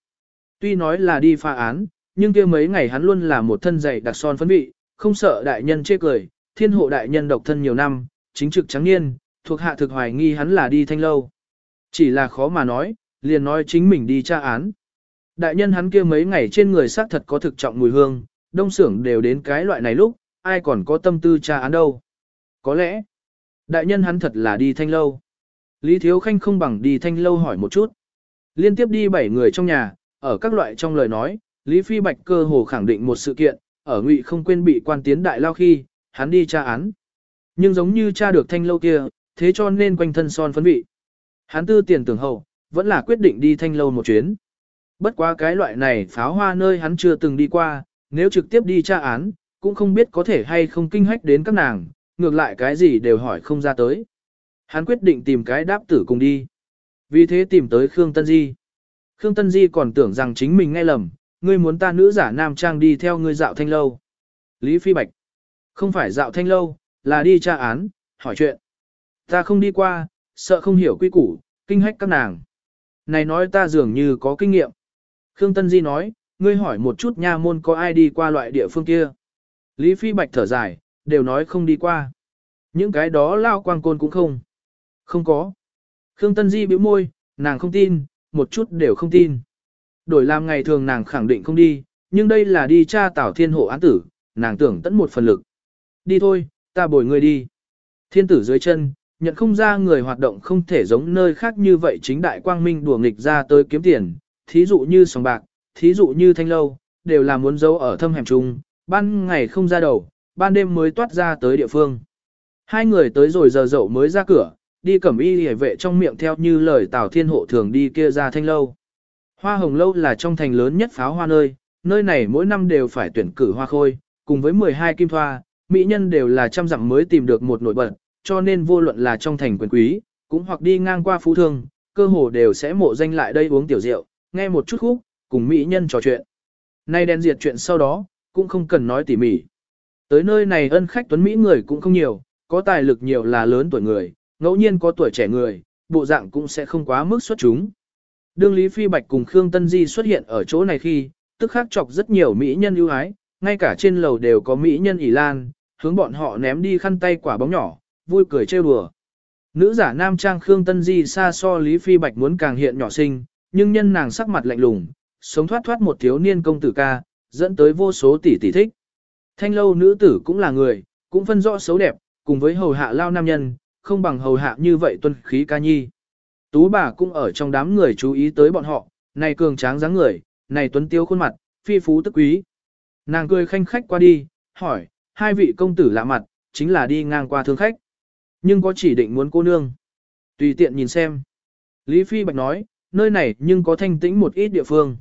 Tuy nói là đi pha án, nhưng kia mấy ngày hắn luôn là một thân dày đặc son phấn vị, không sợ đại nhân chê cười, thiên hộ đại nhân độc thân nhiều năm, chính trực trắng niên, thuộc hạ thực hoài nghi hắn là đi thanh lâu. Chỉ là khó mà nói, liền nói chính mình đi tra án. Đại nhân hắn kia mấy ngày trên người xác thật có thực trọng mùi hương, đông xưởng đều đến cái loại này lúc, ai còn có tâm tư tra án đâu. Có lẽ, đại nhân hắn thật là đi thanh lâu. Lý Thiếu Khanh không bằng đi thanh lâu hỏi một chút. Liên tiếp đi bảy người trong nhà, ở các loại trong lời nói, Lý Phi Bạch cơ hồ khẳng định một sự kiện, ở ngụy không quên bị quan tiến đại lao khi, hắn đi tra án. Nhưng giống như tra được thanh lâu kia, thế cho nên quanh thân son phấn vị. Hắn tư tiền tưởng hậu, vẫn là quyết định đi thanh lâu một chuyến. Bất quá cái loại này pháo hoa nơi hắn chưa từng đi qua, nếu trực tiếp đi tra án, cũng không biết có thể hay không kinh hách đến các nàng, ngược lại cái gì đều hỏi không ra tới. Hắn quyết định tìm cái đáp tử cùng đi. Vì thế tìm tới Khương Tân Di. Khương Tân Di còn tưởng rằng chính mình nghe lầm, ngươi muốn ta nữ giả nam trang đi theo ngươi dạo thanh lâu. Lý Phi Bạch. Không phải dạo thanh lâu, là đi tra án, hỏi chuyện. Ta không đi qua, sợ không hiểu quy củ, kinh hách các nàng. Này nói ta dường như có kinh nghiệm. Khương Tân Di nói, ngươi hỏi một chút nha môn có ai đi qua loại địa phương kia. Lý Phi Bạch thở dài, đều nói không đi qua. Những cái đó lao quang côn cũng không. Không có. Khương Tân Di bĩu môi, nàng không tin, một chút đều không tin. Đổi làm ngày thường nàng khẳng định không đi, nhưng đây là đi tra tảo thiên hộ án tử, nàng tưởng tận một phần lực. Đi thôi, ta bồi ngươi đi. Thiên tử dưới chân, nhận không ra người hoạt động không thể giống nơi khác như vậy chính đại quang minh đùa nghịch ra tới kiếm tiền, thí dụ như sòng bạc, thí dụ như thanh lâu, đều là muốn giấu ở thâm hẻm chung, ban ngày không ra đầu, ban đêm mới toát ra tới địa phương. Hai người tới rồi giờ dậu mới ra cửa, đi cẩm y hề vệ trong miệng theo như lời Tào Thiên Hộ thường đi kia ra thanh lâu. Hoa hồng lâu là trong thành lớn nhất pháo hoa nơi, nơi này mỗi năm đều phải tuyển cử hoa khôi, cùng với 12 kim thoa, mỹ nhân đều là trăm dặm mới tìm được một nổi bật, cho nên vô luận là trong thành quyền quý, cũng hoặc đi ngang qua phú thương, cơ hồ đều sẽ mộ danh lại đây uống tiểu rượu, nghe một chút khúc, cùng mỹ nhân trò chuyện. Nay đen diệt chuyện sau đó, cũng không cần nói tỉ mỉ. Tới nơi này ân khách tuấn Mỹ người cũng không nhiều, có tài lực nhiều là lớn tuổi người, ngẫu nhiên có tuổi trẻ người, bộ dạng cũng sẽ không quá mức xuất chúng. Đương Lý Phi Bạch cùng Khương Tân Di xuất hiện ở chỗ này khi, tức khắc chọc rất nhiều mỹ nhân ưu ái, ngay cả trên lầu đều có mỹ nhân ỉ lan, hướng bọn họ ném đi khăn tay quả bóng nhỏ, vui cười trêu đùa. Nữ giả nam trang Khương Tân Di xa so Lý Phi Bạch muốn càng hiện nhỏ xinh, nhưng nhân nàng sắc mặt lạnh lùng, sống thoát thoát một thiếu niên công tử ca, dẫn tới vô số tỷ tỷ thích. Thanh lâu nữ tử cũng là người, cũng phân rõ xấu đẹp, cùng với hầu hạ lao nam nhân, không bằng hầu hạ như vậy tuân khí ca nhi. Tú bà cũng ở trong đám người chú ý tới bọn họ, này cường tráng dáng người, này tuấn tiêu khuôn mặt, phi phú tức quý. Nàng cười khanh khách qua đi, hỏi, hai vị công tử lạ mặt, chính là đi ngang qua thương khách. Nhưng có chỉ định muốn cô nương. Tùy tiện nhìn xem. Lý Phi Bạch nói, nơi này nhưng có thanh tĩnh một ít địa phương.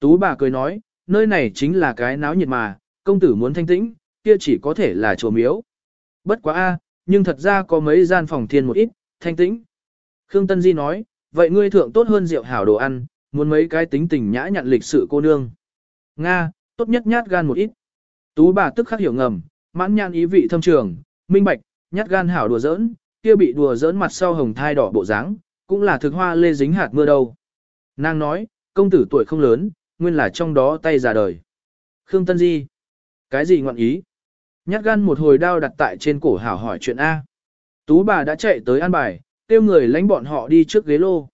Tú bà cười nói, nơi này chính là cái náo nhiệt mà, công tử muốn thanh tĩnh, kia chỉ có thể là chùa miếu. Bất quá a, nhưng thật ra có mấy gian phòng thiên một ít, thanh tĩnh. Khương Tân Di nói, vậy ngươi thượng tốt hơn rượu hảo đồ ăn, muốn mấy cái tính tình nhã nhặn lịch sự cô nương. Nga, tốt nhất nhát gan một ít. Tú bà tức khắc hiểu ngầm, mãn nhan ý vị thâm trường, minh bạch, nhát gan hảo đùa giỡn, kia bị đùa giỡn mặt sau hồng thai đỏ bộ dáng, cũng là thực hoa lê dính hạt mưa đâu. Nàng nói, công tử tuổi không lớn, nguyên là trong đó tay già đời. Khương Tân Di, cái gì ngọn ý? Nhát gan một hồi đao đặt tại trên cổ hảo hỏi chuyện A. Tú bà đã chạy tới an bài, tiêu người lánh bọn họ đi trước ghế lô.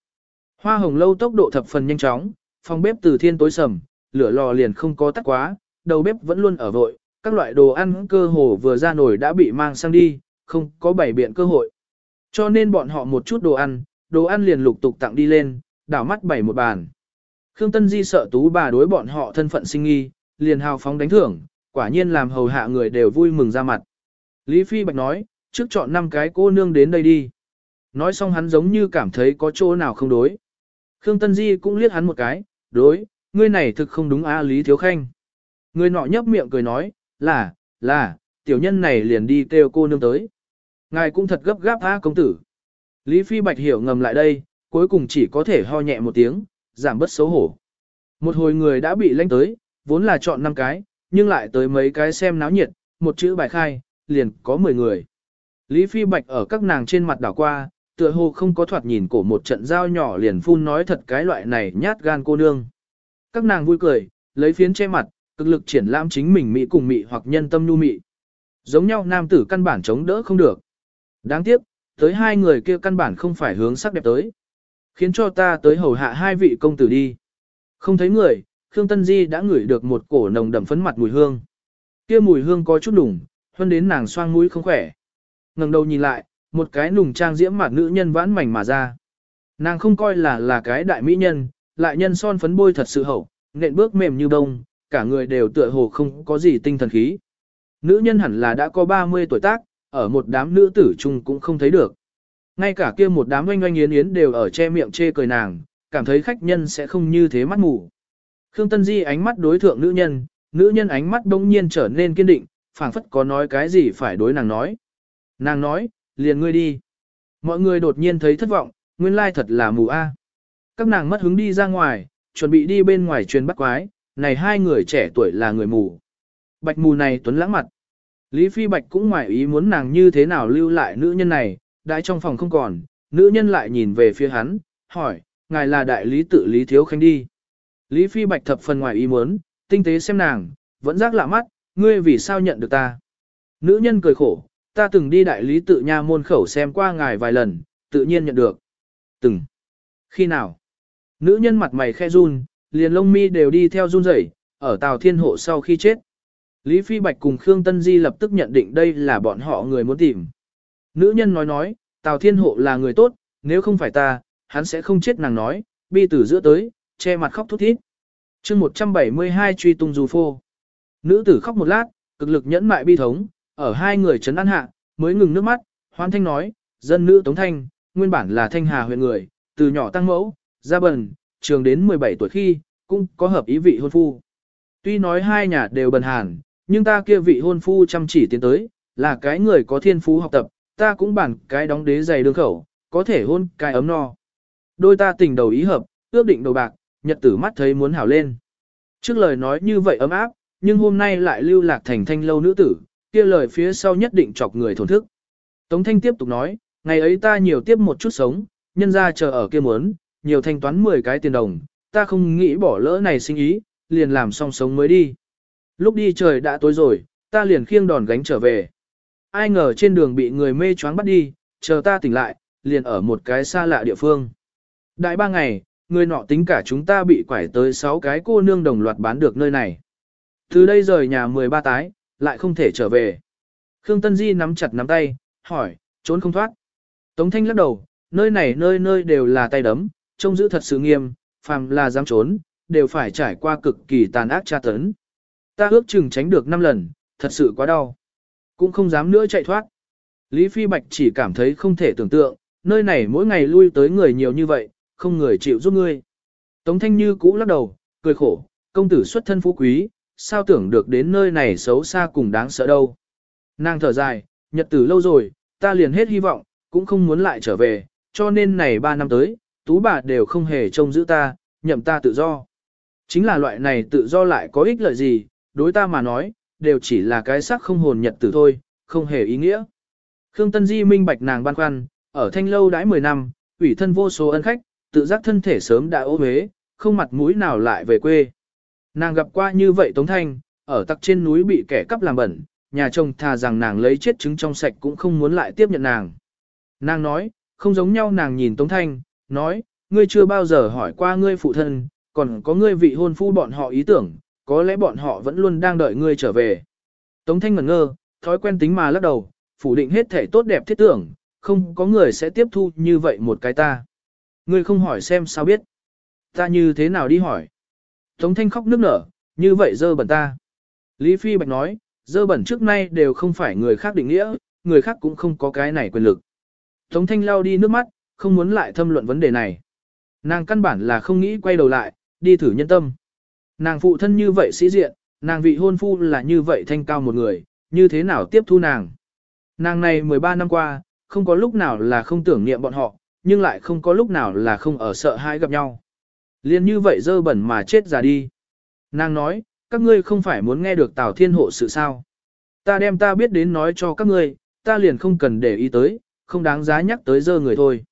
Hoa hồng lâu tốc độ thập phần nhanh chóng, phòng bếp từ thiên tối sầm, lửa lò liền không có tắt quá, đầu bếp vẫn luôn ở vội, các loại đồ ăn cơ hồ vừa ra nổi đã bị mang sang đi, không có bảy biện cơ hội. Cho nên bọn họ một chút đồ ăn, đồ ăn liền lục tục tặng đi lên, đảo mắt bảy một bàn. Khương Tân Di sợ tú bà đối bọn họ thân phận sinh nghi, liền hào phóng đánh thưởng, quả nhiên làm hầu hạ người đều vui mừng ra mặt. Lý Phi Bạch nói, trước chọn năm cái cô nương đến đây đi. Nói xong hắn giống như cảm thấy có chỗ nào không đối. Khương Tân Di cũng liếc hắn một cái, đối, ngươi này thực không đúng a Lý Thiếu Khanh. Người nọ nhấp miệng cười nói, là, là, tiểu nhân này liền đi kêu cô nương tới. Ngài cũng thật gấp gáp a công tử. Lý Phi Bạch hiểu ngầm lại đây, cuối cùng chỉ có thể ho nhẹ một tiếng, giảm bớt xấu hổ. Một hồi người đã bị lanh tới, vốn là chọn 5 cái, nhưng lại tới mấy cái xem náo nhiệt, một chữ bài khai, liền có 10 người. Lý Phi Bạch ở các nàng trên mặt đảo qua, tựa hồ không có thoạt nhìn cổ một trận dao nhỏ liền phun nói thật cái loại này nhát gan cô nương. Các nàng vui cười, lấy phiến che mặt, cực lực triển lãm chính mình mỹ cùng mỹ hoặc nhân tâm nhu mị. Giống nhau nam tử căn bản chống đỡ không được. Đáng tiếc, tới hai người kia căn bản không phải hướng sắc đẹp tới. Khiến cho ta tới hầu hạ hai vị công tử đi. Không thấy người, Khương Tân Di đã ngửi được một cổ nồng đậm phấn mặt mùi hương. Kia mùi hương có chút đủng, hơn đến nàng xoang mũi không khỏe. ngẩng đầu nhìn lại, một cái nùng trang diễm mặt nữ nhân vãn mảnh mà ra. Nàng không coi là là cái đại mỹ nhân, lại nhân son phấn bôi thật sự hậu, nện bước mềm như bông, cả người đều tựa hồ không có gì tinh thần khí. Nữ nhân hẳn là đã có 30 tuổi tác, ở một đám nữ tử chung cũng không thấy được. Ngay cả kia một đám oanh oanh yến yến đều ở che miệng chê cười nàng, cảm thấy khách nhân sẽ không như thế mắt mù. Khương Tân Di ánh mắt đối thượng nữ nhân, nữ nhân ánh mắt đông nhiên trở nên kiên định, phảng phất có nói cái gì phải đối nàng nói. Nàng nói, liền ngươi đi. Mọi người đột nhiên thấy thất vọng, nguyên lai thật là mù a. Các nàng mất hứng đi ra ngoài, chuẩn bị đi bên ngoài truyền bắt quái, này hai người trẻ tuổi là người mù. Bạch mù này tuấn lãng mặt. Lý Phi Bạch cũng ngoài ý muốn nàng như thế nào lưu lại nữ nhân này, đại trong phòng không còn, nữ nhân lại nhìn về phía hắn, hỏi, ngài là đại lý tự Lý Thiếu Khanh đi. Lý Phi Bạch thập phần ngoài ý muốn, tinh tế xem nàng, vẫn giác lạ mắt, ngươi vì sao nhận được ta. Nữ nhân cười khổ, ta từng đi đại lý tự nha môn khẩu xem qua ngài vài lần, tự nhiên nhận được. Từng. Khi nào? Nữ nhân mặt mày khe run, liền lông mi đều đi theo run rẩy, ở Tào Thiên Hộ sau khi chết. Lý Phi Bạch cùng Khương Tân Di lập tức nhận định đây là bọn họ người muốn tìm. Nữ nhân nói nói, Tào Thiên Hộ là người tốt, nếu không phải ta, hắn sẽ không chết nàng nói, bi tử giữa tới, che mặt khóc thút thít. chương 172 truy tung dù phô. Nữ tử khóc một lát, cực lực nhẫn mại bi thống, ở hai người chấn an hạ, mới ngừng nước mắt, hoan thanh nói, dân nữ Tống Thanh, nguyên bản là Thanh Hà huyện người, từ nhỏ tăng mẫu, ra bần, trường đến 17 tuổi khi, cũng có hợp ý vị hôn phu. Tuy nói hai nhà đều bần hàn, nhưng ta kia vị hôn phu chăm chỉ tiến tới, là cái người có thiên phú học tập, ta cũng bản cái đóng đế dày đương khẩu, có thể hôn cái ấm no. Đôi ta tình đầu ý hợp, ước định đầu bạc, nhật tử mắt thấy muốn hảo lên. Trước lời nói như vậy ấm áp, nhưng hôm nay lại lưu lạc thành thanh lâu nữ tử, kia lời phía sau nhất định chọc người thổn thức. Tống Thanh tiếp tục nói, ngày ấy ta nhiều tiếp một chút sống, nhân ra chờ ở kia muốn, nhiều thanh toán 10 cái tiền đồng, ta không nghĩ bỏ lỡ này sinh ý, liền làm xong sống mới đi. Lúc đi trời đã tối rồi, ta liền khiêng đòn gánh trở về. Ai ngờ trên đường bị người mê choáng bắt đi, chờ ta tỉnh lại, liền ở một cái xa lạ địa phương. Đại ba ngày, người nọ tính cả chúng ta bị quải tới 6 cái cô nương đồng loạt bán được nơi này. Từ đây rời nhà 13 tái, lại không thể trở về. Khương Tân Di nắm chặt nắm tay, hỏi, trốn không thoát. Tống Thanh lắc đầu, nơi này nơi nơi đều là tay đấm, trông giữ thật sự nghiêm, phàm là dám trốn, đều phải trải qua cực kỳ tàn ác tra tấn. Ta ước chừng tránh được 5 lần, thật sự quá đau. Cũng không dám nữa chạy thoát. Lý Phi Bạch chỉ cảm thấy không thể tưởng tượng, nơi này mỗi ngày lui tới người nhiều như vậy, không người chịu giúp ngươi. Tống Thanh Như cũ lắc đầu, cười khổ, công tử xuất thân phú quý, sao tưởng được đến nơi này xấu xa cùng đáng sợ đâu. Nàng thở dài, nhật tử lâu rồi, ta liền hết hy vọng, cũng không muốn lại trở về, cho nên này ba năm tới, tú bà đều không hề trông giữ ta, nhậm ta tự do. Chính là loại này tự do lại có ích lợi gì, đối ta mà nói, đều chỉ là cái xác không hồn nhật tử thôi, không hề ý nghĩa. Khương Tân Di minh bạch nàng băn khoăn, ở thanh lâu đãi 10 năm, ủy thân vô số ân khách, tự giác thân thể sớm đã ố huế, không mặt mũi nào lại về quê. Nàng gặp qua như vậy Tống Thanh, ở tặc trên núi bị kẻ cắp làm bẩn, nhà chồng thà rằng nàng lấy chết trứng trong sạch cũng không muốn lại tiếp nhận nàng. Nàng nói, không giống nhau nàng nhìn Tống Thanh, nói, ngươi chưa bao giờ hỏi qua ngươi phụ thân, còn có ngươi vị hôn phu bọn họ ý tưởng, có lẽ bọn họ vẫn luôn đang đợi ngươi trở về. Tống Thanh ngẩn ngơ, thói quen tính mà lắc đầu, phủ định hết thể tốt đẹp thiết tưởng, không có người sẽ tiếp thu như vậy một cái ta. Ngươi không hỏi xem sao biết. Ta như thế nào đi hỏi. Tống Thanh khóc nước nở, như vậy dơ bẩn ta. Lý Phi Bạch nói, dơ bẩn trước nay đều không phải người khác định nghĩa, người khác cũng không có cái này quyền lực. Tống Thanh lao đi nước mắt, không muốn lại thâm luận vấn đề này. Nàng căn bản là không nghĩ quay đầu lại, đi thử nhân tâm. Nàng phụ thân như vậy sĩ diện, nàng vị hôn phu là như vậy thanh cao một người, như thế nào tiếp thu nàng. Nàng này 13 năm qua, không có lúc nào là không tưởng niệm bọn họ, nhưng lại không có lúc nào là không ở sợ hãi gặp nhau. Liên như vậy dơ bẩn mà chết ra đi. Nàng nói, các ngươi không phải muốn nghe được Tào Thiên Hộ sự sao. Ta đem ta biết đến nói cho các ngươi, ta liền không cần để ý tới, không đáng giá nhắc tới dơ người thôi.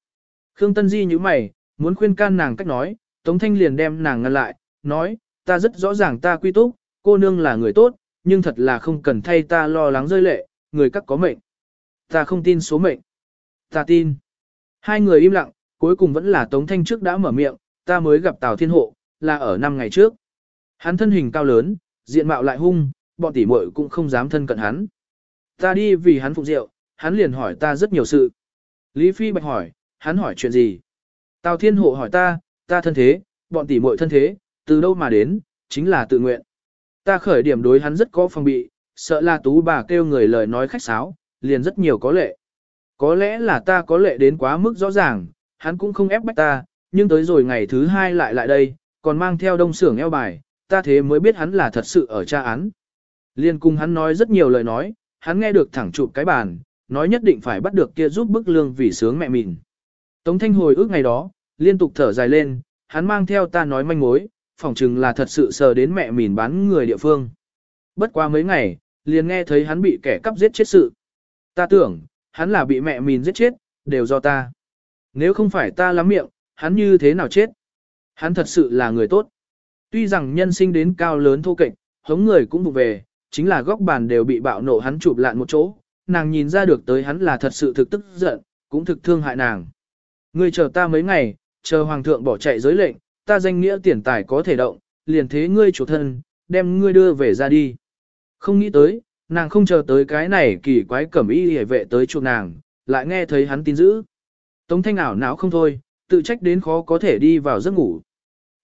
Khương Tân Di như mày, muốn khuyên can nàng cách nói, Tống Thanh liền đem nàng ngăn lại, nói, ta rất rõ ràng ta quy túc, cô nương là người tốt, nhưng thật là không cần thay ta lo lắng rơi lệ, người các có mệnh. Ta không tin số mệnh. Ta tin. Hai người im lặng, cuối cùng vẫn là Tống Thanh trước đã mở miệng, ta mới gặp Tào Thiên Hộ, là ở năm ngày trước. Hắn thân hình cao lớn, diện mạo lại hung, bọn tỷ muội cũng không dám thân cận hắn. Ta đi vì hắn phục rượu, hắn liền hỏi ta rất nhiều sự. Lý Phi Bạch hỏi, hắn hỏi chuyện gì? Tào Thiên Hộ hỏi ta, ta thân thế, bọn tỷ muội thân thế, từ đâu mà đến, chính là tự nguyện. Ta khởi điểm đối hắn rất có phòng bị, sợ là tú bà kêu người lời nói khách sáo, liền rất nhiều có lệ. Có lẽ là ta có lệ đến quá mức rõ ràng, hắn cũng không ép bách ta, nhưng tới rồi ngày thứ hai lại lại đây, còn mang theo đông sưởng eo bài, ta thế mới biết hắn là thật sự ở tra án. Liên cùng hắn nói rất nhiều lời nói, hắn nghe được thẳng chụp cái bàn, nói nhất định phải bắt được kia giúp bức lương vì sướng mẹ mình. Tống Thanh hồi ước ngày đó, liên tục thở dài lên, hắn mang theo ta nói manh mối, phỏng chừng là thật sự sờ đến mẹ mìn bán người địa phương. Bất qua mấy ngày, liền nghe thấy hắn bị kẻ cắp giết chết sự. Ta tưởng, hắn là bị mẹ mìn giết chết, đều do ta. Nếu không phải ta lắm miệng, hắn như thế nào chết? Hắn thật sự là người tốt. Tuy rằng nhân sinh đến cao lớn thô kệch, hống người cũng vụ về, chính là góc bàn đều bị bạo nộ hắn chụp lạn một chỗ, nàng nhìn ra được tới hắn là thật sự thực tức giận, cũng thực thương hại nàng. Ngươi chờ ta mấy ngày, chờ hoàng thượng bỏ chạy giới lệnh, ta danh nghĩa tiền tài có thể động, liền thế ngươi chủ thân, đem ngươi đưa về ra đi. Không nghĩ tới, nàng không chờ tới cái này kỳ quái cẩm y hề vệ tới chuộc nàng, lại nghe thấy hắn tin dữ. Tống thanh ảo não không thôi, tự trách đến khó có thể đi vào giấc ngủ.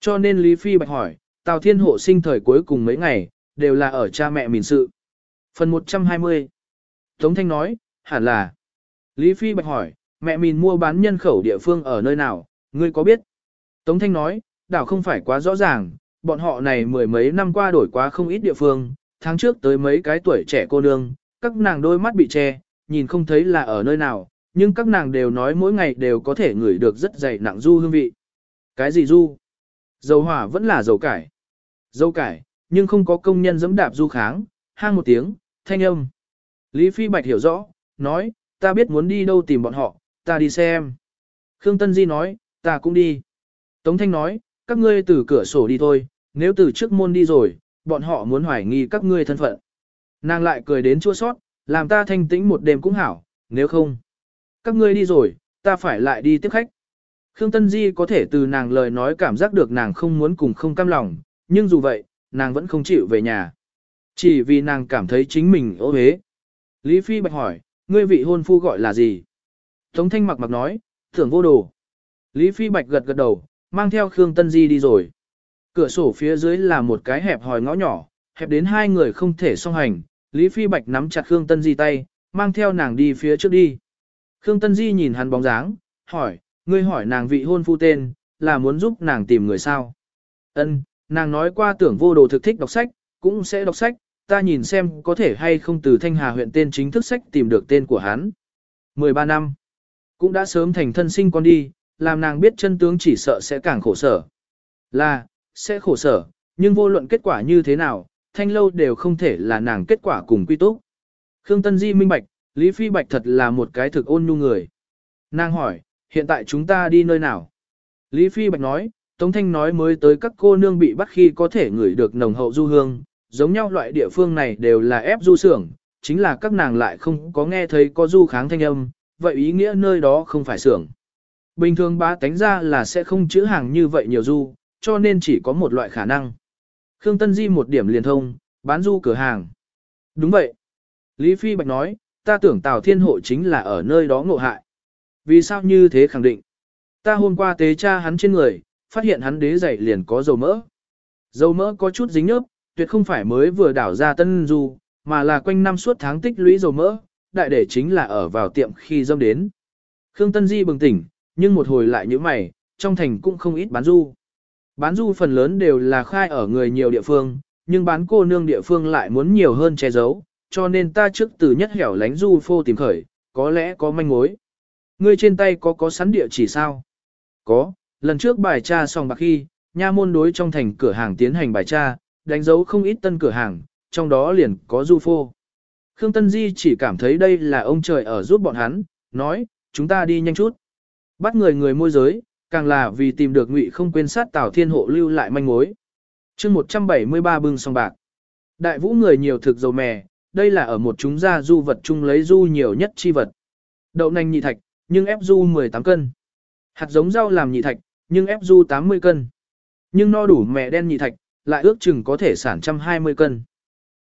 Cho nên Lý Phi bạch hỏi, Tào Thiên Hộ sinh thời cuối cùng mấy ngày, đều là ở cha mẹ mình sự. Phần 120 Tống Thanh nói, hẳn là. Lý Phi bạch hỏi, mẹ mình mua bán nhân khẩu địa phương ở nơi nào, ngươi có biết? Tống Thanh nói, đảo không phải quá rõ ràng, bọn họ này mười mấy năm qua đổi quá không ít địa phương, tháng trước tới mấy cái tuổi trẻ cô nương, các nàng đôi mắt bị che, nhìn không thấy là ở nơi nào, nhưng các nàng đều nói mỗi ngày đều có thể ngửi được rất dày nặng du hương vị. Cái gì du? Dầu hỏa vẫn là dầu cải. Dầu cải, nhưng không có công nhân dẫm đạp du kháng, hang một tiếng, thanh âm. Lý Phi Bạch hiểu rõ, nói, ta biết muốn đi đâu tìm bọn họ, ta đi xem. Khương Tân Di nói, ta cũng đi. Tống Thanh nói, các ngươi từ cửa sổ đi thôi, nếu từ trước môn đi rồi, bọn họ muốn hoài nghi các ngươi thân phận. Nàng lại cười đến chua sót, làm ta thanh tĩnh một đêm cũng hảo, nếu không. Các ngươi đi rồi, ta phải lại đi tiếp khách. Khương Tân Di có thể từ nàng lời nói cảm giác được nàng không muốn cùng không cam lòng, nhưng dù vậy, nàng vẫn không chịu về nhà. Chỉ vì nàng cảm thấy chính mình ố hế. Lý Phi Bạch hỏi, ngươi vị hôn phu gọi là gì? Tống Thanh mặc mặc nói, thưởng vô đồ. Lý Phi Bạch gật gật đầu, mang theo Khương Tân Di đi rồi. Cửa sổ phía dưới là một cái hẹp hòi ngõ nhỏ, hẹp đến hai người không thể song hành. Lý Phi Bạch nắm chặt Khương Tân Di tay, mang theo nàng đi phía trước đi. Khương Tân Di nhìn hắn bóng dáng, hỏi, ngươi hỏi nàng vị hôn phu tên, là muốn giúp nàng tìm người sao? Ân, nàng nói qua tưởng vô đồ thực thích đọc sách, cũng sẽ đọc sách, ta nhìn xem có thể hay không từ Thanh Hà huyện tên chính thức sách tìm được tên của hắn. 13 năm, cũng đã sớm thành thân sinh con đi, làm nàng biết chân tướng chỉ sợ sẽ càng khổ sở. Là, sẽ khổ sở, nhưng vô luận kết quả như thế nào, thanh lâu đều không thể là nàng kết quả cùng quy túc. Khương Tân Di minh bạch, Lý Phi Bạch thật là một cái thực ôn nhu người. Nàng hỏi, hiện tại chúng ta đi nơi nào? Lý Phi Bạch nói, Tống Thanh nói mới tới các cô nương bị bắt khi có thể ngửi được nồng hậu du hương, giống nhau loại địa phương này đều là ép du xưởng, chính là các nàng lại không có nghe thấy có du kháng thanh âm, vậy ý nghĩa nơi đó không phải xưởng. Bình thường bá tánh ra là sẽ không chữ hàng như vậy nhiều du, cho nên chỉ có một loại khả năng. Khương Tân Di một điểm liền thông, bán du cửa hàng. Đúng vậy. Lý Phi Bạch nói, ta tưởng Tào Thiên Hộ chính là ở nơi đó ngộ hại. Vì sao như thế khẳng định? Ta hôm qua tế cha hắn trên người, phát hiện hắn đế dày liền có dầu mỡ. Dầu mỡ có chút dính nhớp, tuyệt không phải mới vừa đảo ra tân du, mà là quanh năm suốt tháng tích lũy dầu mỡ, đại để chính là ở vào tiệm khi dâm đến. Khương Tân Di bừng tỉnh, nhưng một hồi lại như mày, trong thành cũng không ít bán du. Bán du phần lớn đều là khai ở người nhiều địa phương, nhưng bán cô nương địa phương lại muốn nhiều hơn che giấu, cho nên ta trước từ nhất hẻo lánh du phô tìm khởi, có lẽ có manh mối. Ngươi trên tay có có sẵn địa chỉ sao? Có, lần trước bài tra xong bạc khi, nha môn đối trong thành cửa hàng tiến hành bài tra, đánh dấu không ít tân cửa hàng, trong đó liền có du phô. Khương Tân Di chỉ cảm thấy đây là ông trời ở giúp bọn hắn, nói, chúng ta đi nhanh chút. Bắt người người môi giới, càng là vì tìm được ngụy không quên sát Tào Thiên Hộ lưu lại manh mối. chương 173 bưng song bạc. Đại vũ người nhiều thực dầu mè, đây là ở một chúng gia du vật chung lấy du nhiều nhất chi vật. Đậu nành nhị thạch, nhưng ép du 18 cân. Hạt giống rau làm nhị thạch, nhưng ép du 80 cân. Nhưng no đủ mẹ đen nhị thạch, lại ước chừng có thể sản 120 cân.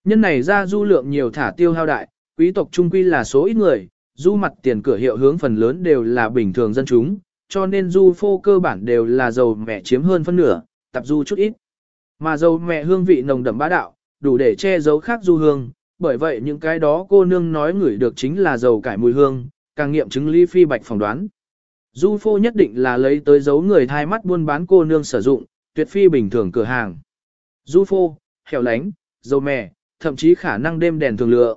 Nhân này ra du lượng nhiều thả tiêu hao đại, quý tộc trung quy là số ít người, du mặt tiền cửa hiệu hướng phần lớn đều là bình thường dân chúng, cho nên du phô cơ bản đều là dầu mẹ chiếm hơn phân nửa, tập du chút ít. Mà dầu mẹ hương vị nồng đậm bá đạo, đủ để che giấu khác du hương, bởi vậy những cái đó cô nương nói ngửi được chính là dầu cải mùi hương, càng nghiệm chứng Lý Phi Bạch phỏng đoán. Du phô nhất định là lấy tới dấu người thai mắt buôn bán cô nương sử dụng, tuyệt phi bình thường cửa hàng. Du phô, hẻo lánh, dầu mè, thậm chí khả năng đêm đèn thường lựa.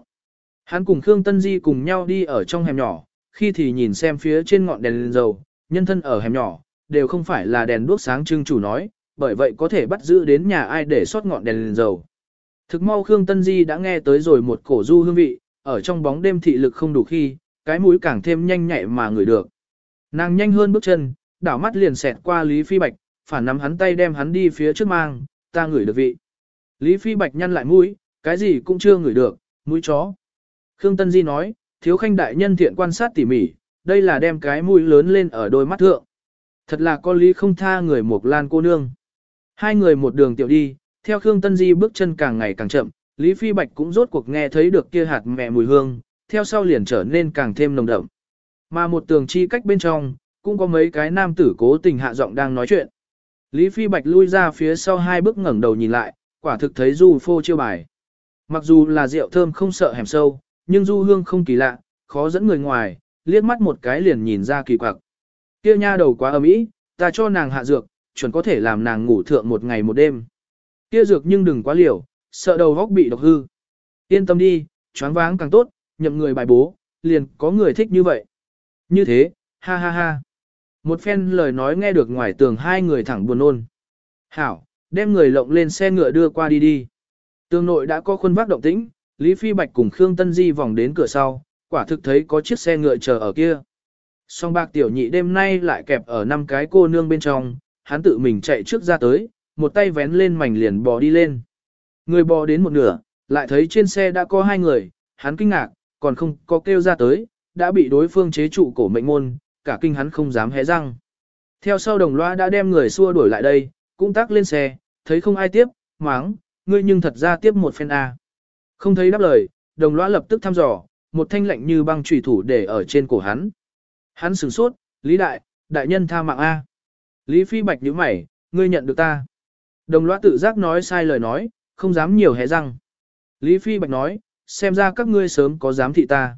Hắn cùng Khương Tân Di cùng nhau đi ở trong hẻm nhỏ, khi thì nhìn xem phía trên ngọn đèn dầu, nhân thân ở hẻm nhỏ, đều không phải là đèn đuốc sáng trưng chủ nói, bởi vậy có thể bắt giữ đến nhà ai để sót ngọn đèn dầu. Thực mau Khương Tân Di đã nghe tới rồi một cổ du hương vị, ở trong bóng đêm thị lực không đủ khi, cái mũi càng thêm nhanh nhạy mà ngửi được. Nàng nhanh hơn bước chân, đảo mắt liền xẹt qua Lý Phi Bạch, phản nắm hắn tay đem hắn đi phía trước mang, ta ngửi được vị. Lý Phi Bạch nhăn lại mũi, cái gì cũng chưa ngửi được, mũi chó. Khương Tân Di nói, thiếu khanh đại nhân thiện quan sát tỉ mỉ, đây là đem cái mũi lớn lên ở đôi mắt thượng. Thật là có lý không tha người Mộc lan cô nương. Hai người một đường tiểu đi, theo Khương Tân Di bước chân càng ngày càng chậm, Lý Phi Bạch cũng rốt cuộc nghe thấy được kia hạt mẹ mùi hương, theo sau liền trở nên càng thêm nồng đậm. Mà một tường chi cách bên trong, cũng có mấy cái nam tử cố tình hạ giọng đang nói chuyện. Lý Phi Bạch lui ra phía sau hai bước ngẩng đầu nhìn lại, quả thực thấy du phô chiêu bài. Mặc dù là rượu thơm không sợ hẻm sâu, nhưng du hương không kỳ lạ, khó dẫn người ngoài, liếc mắt một cái liền nhìn ra kỳ quặc. Kia nha đầu quá ầm ĩ, ta cho nàng hạ dược, chuẩn có thể làm nàng ngủ thượng một ngày một đêm. Kia dược nhưng đừng quá liều, sợ đầu góc bị độc hư. Yên tâm đi, choáng váng càng tốt, nhậm người bài bố, liền có người thích như vậy. Như thế, ha ha ha. Một phen lời nói nghe được ngoài tường hai người thẳng buồn ôn. Hảo, đem người lộng lên xe ngựa đưa qua đi đi. Tường nội đã có khuôn vác động tĩnh, Lý Phi Bạch cùng Khương Tân Di vòng đến cửa sau, quả thực thấy có chiếc xe ngựa chờ ở kia. Song bạc tiểu nhị đêm nay lại kẹp ở năm cái cô nương bên trong, hắn tự mình chạy trước ra tới, một tay vén lên mảnh liền bò đi lên. Người bò đến một nửa, lại thấy trên xe đã có hai người, hắn kinh ngạc, còn không có kêu ra tới, đã bị đối phương chế trụ cổ mệnh môn, cả kinh hắn không dám hé răng. Theo sau đồng loa đã đem người xua đuổi lại đây, cũng tác lên xe, thấy không ai tiếp, máng, ngươi nhưng thật ra tiếp một phen A. Không thấy đáp lời, đồng loa lập tức thăm dò, một thanh lạnh như băng trùy thủ để ở trên cổ hắn. Hắn sửng sốt, Lý Đại, đại nhân tha mạng A. Lý Phi Bạch nhíu mày, ngươi nhận được ta. Đồng loa tự giác nói sai lời nói, không dám nhiều hé răng. Lý Phi Bạch nói, xem ra các ngươi sớm có dám thị ta.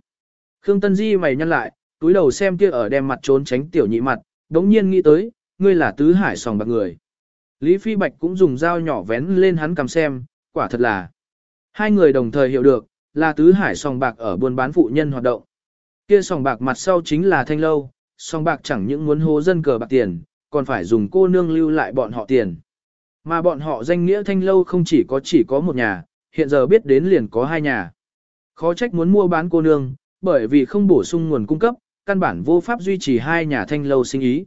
Khương Tân Di mày nhăn lại, túi đầu xem kia ở đem mặt trốn tránh tiểu nhị mặt, đống nhiên nghĩ tới, ngươi là tứ hải sòng bạc người. Lý Phi Bạch cũng dùng dao nhỏ vén lên hắn cầm xem, quả thật là. Hai người đồng thời hiểu được, là tứ hải sòng bạc ở buôn bán phụ nhân hoạt động. Kia sòng bạc mặt sau chính là thanh lâu, sòng bạc chẳng những muốn hố dân cờ bạc tiền, còn phải dùng cô nương lưu lại bọn họ tiền. Mà bọn họ danh nghĩa thanh lâu không chỉ có chỉ có một nhà, hiện giờ biết đến liền có hai nhà. Khó trách muốn mua bán cô nương, bởi vì không bổ sung nguồn cung cấp, căn bản vô pháp duy trì hai nhà thanh lâu sinh ý.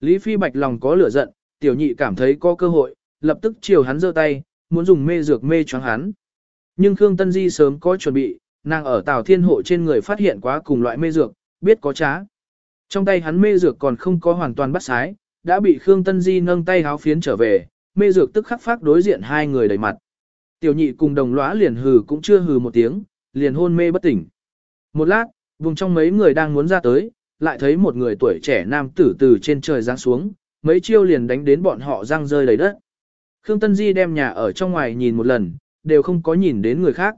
Lý Phi Bạch lòng có lửa giận, tiểu nhị cảm thấy có cơ hội, lập tức chiều hắn giơ tay, muốn dùng mê dược mê choáng hắn. Nhưng Khương Tân Di sớm có chuẩn bị, nàng ở Tào Thiên Hộ trên người phát hiện quá cùng loại mê dược, biết có trá. Trong tay hắn mê dược còn không có hoàn toàn bắt sái, đã bị Khương Tân Di nâng tay háo phiến trở về, mê dược tức khắc phát đối diện hai người đầy mặt. Tiểu nhị cùng đồng lõa liền hừ cũng chưa hừ một tiếng, liền hôn mê bất tỉnh. Một lát, vùng trong mấy người đang muốn ra tới, lại thấy một người tuổi trẻ nam tử từ trên trời giáng xuống, mấy chiêu liền đánh đến bọn họ răng rơi đầy đất. Khương Tân Di đem nhà ở trong ngoài nhìn một lần, đều không có nhìn đến người khác.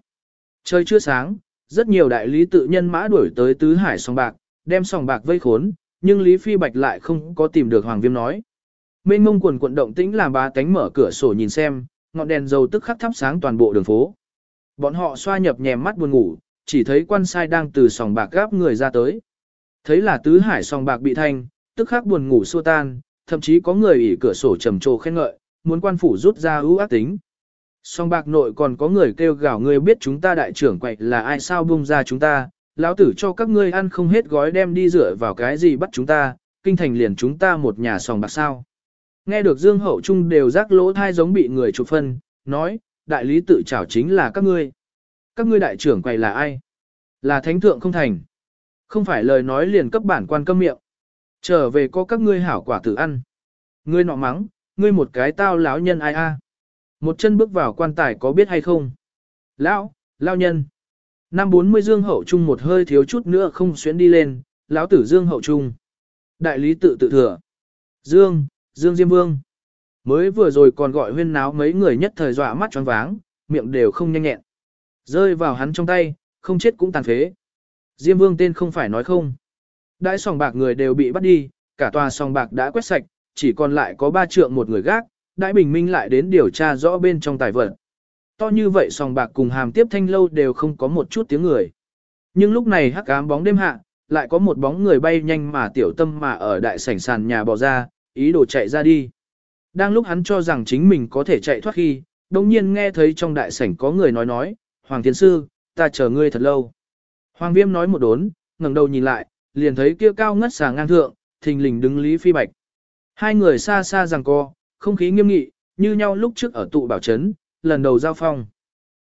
Trời chưa sáng, rất nhiều đại lý tự nhân mã đuổi tới tứ hải sòng bạc, đem sòng bạc vây khốn, nhưng Lý Phi Bạch lại không có tìm được Hoàng Viêm nói. Mênh mông quần quận động tĩnh làm bá tánh mở cửa sổ nhìn xem, ngọn đèn dầu tức khắc thắp sáng toàn bộ đường phố. Bọn họ xoa nhập nhèm mắt buồn ngủ, chỉ thấy quan sai đang từ sòng bạc gáp người ra tới. Thấy là tứ hải sòng bạc bị thanh, tức khắc buồn ngủ xua tan, thậm chí có người ỉ cửa sổ trầm trồ khen ngợi, muốn quan phủ rút ra ưu ác tính. Song bạc nội còn có người kêu gào ngươi biết chúng ta đại trưởng quậy là ai sao buông ra chúng ta, lão tử cho các ngươi ăn không hết gói đem đi rửa vào cái gì bắt chúng ta, kinh thành liền chúng ta một nhà sòng bạc sao. Nghe được Dương Hậu Trung đều rác lỗ thai giống bị người chụp phân, nói, đại lý tự trảo chính là các ngươi. Các ngươi đại trưởng quầy là ai? Là thánh thượng không thành. Không phải lời nói liền cấp bản quan câm miệng. Trở về có các ngươi hảo quả tử ăn. Ngươi nọ mắng, ngươi một cái tao lão nhân ai a? Một chân bước vào quan tài có biết hay không? Lão, lão nhân. Năm 40 Dương Hậu Trung một hơi thiếu chút nữa không xuyến đi lên, lão tử Dương Hậu Trung. Đại lý tự tự thừa. Dương, Dương Diêm Vương. Mới vừa rồi còn gọi huyên náo mấy người nhất thời dọa mắt choáng váng, miệng đều không nhanh nhẹn. Rơi vào hắn trong tay, không chết cũng tàn phế. Diêm Vương tên không phải nói không. Đại sòng bạc người đều bị bắt đi, cả tòa sòng bạc đã quét sạch, chỉ còn lại có ba trượng một người gác, đại bình minh lại đến điều tra rõ bên trong tài vật. To như vậy sòng bạc cùng hàm tiếp thanh lâu đều không có một chút tiếng người. Nhưng lúc này hắc ám bóng đêm hạ, lại có một bóng người bay nhanh mà tiểu tâm mà ở đại sảnh sàn nhà bỏ ra, ý đồ chạy ra đi. Đang lúc hắn cho rằng chính mình có thể chạy thoát khi, đồng nhiên nghe thấy trong đại sảnh có người nói nói, Hoàng Thiên Sư, ta chờ ngươi thật lâu. Hoàng Viêm nói một đốn, ngẩng đầu nhìn lại, liền thấy kia cao ngất xà ngang thượng, thình lình đứng Lý Phi Bạch. Hai người xa xa rằng co, không khí nghiêm nghị, như nhau lúc trước ở tụ bảo trấn, lần đầu giao phong.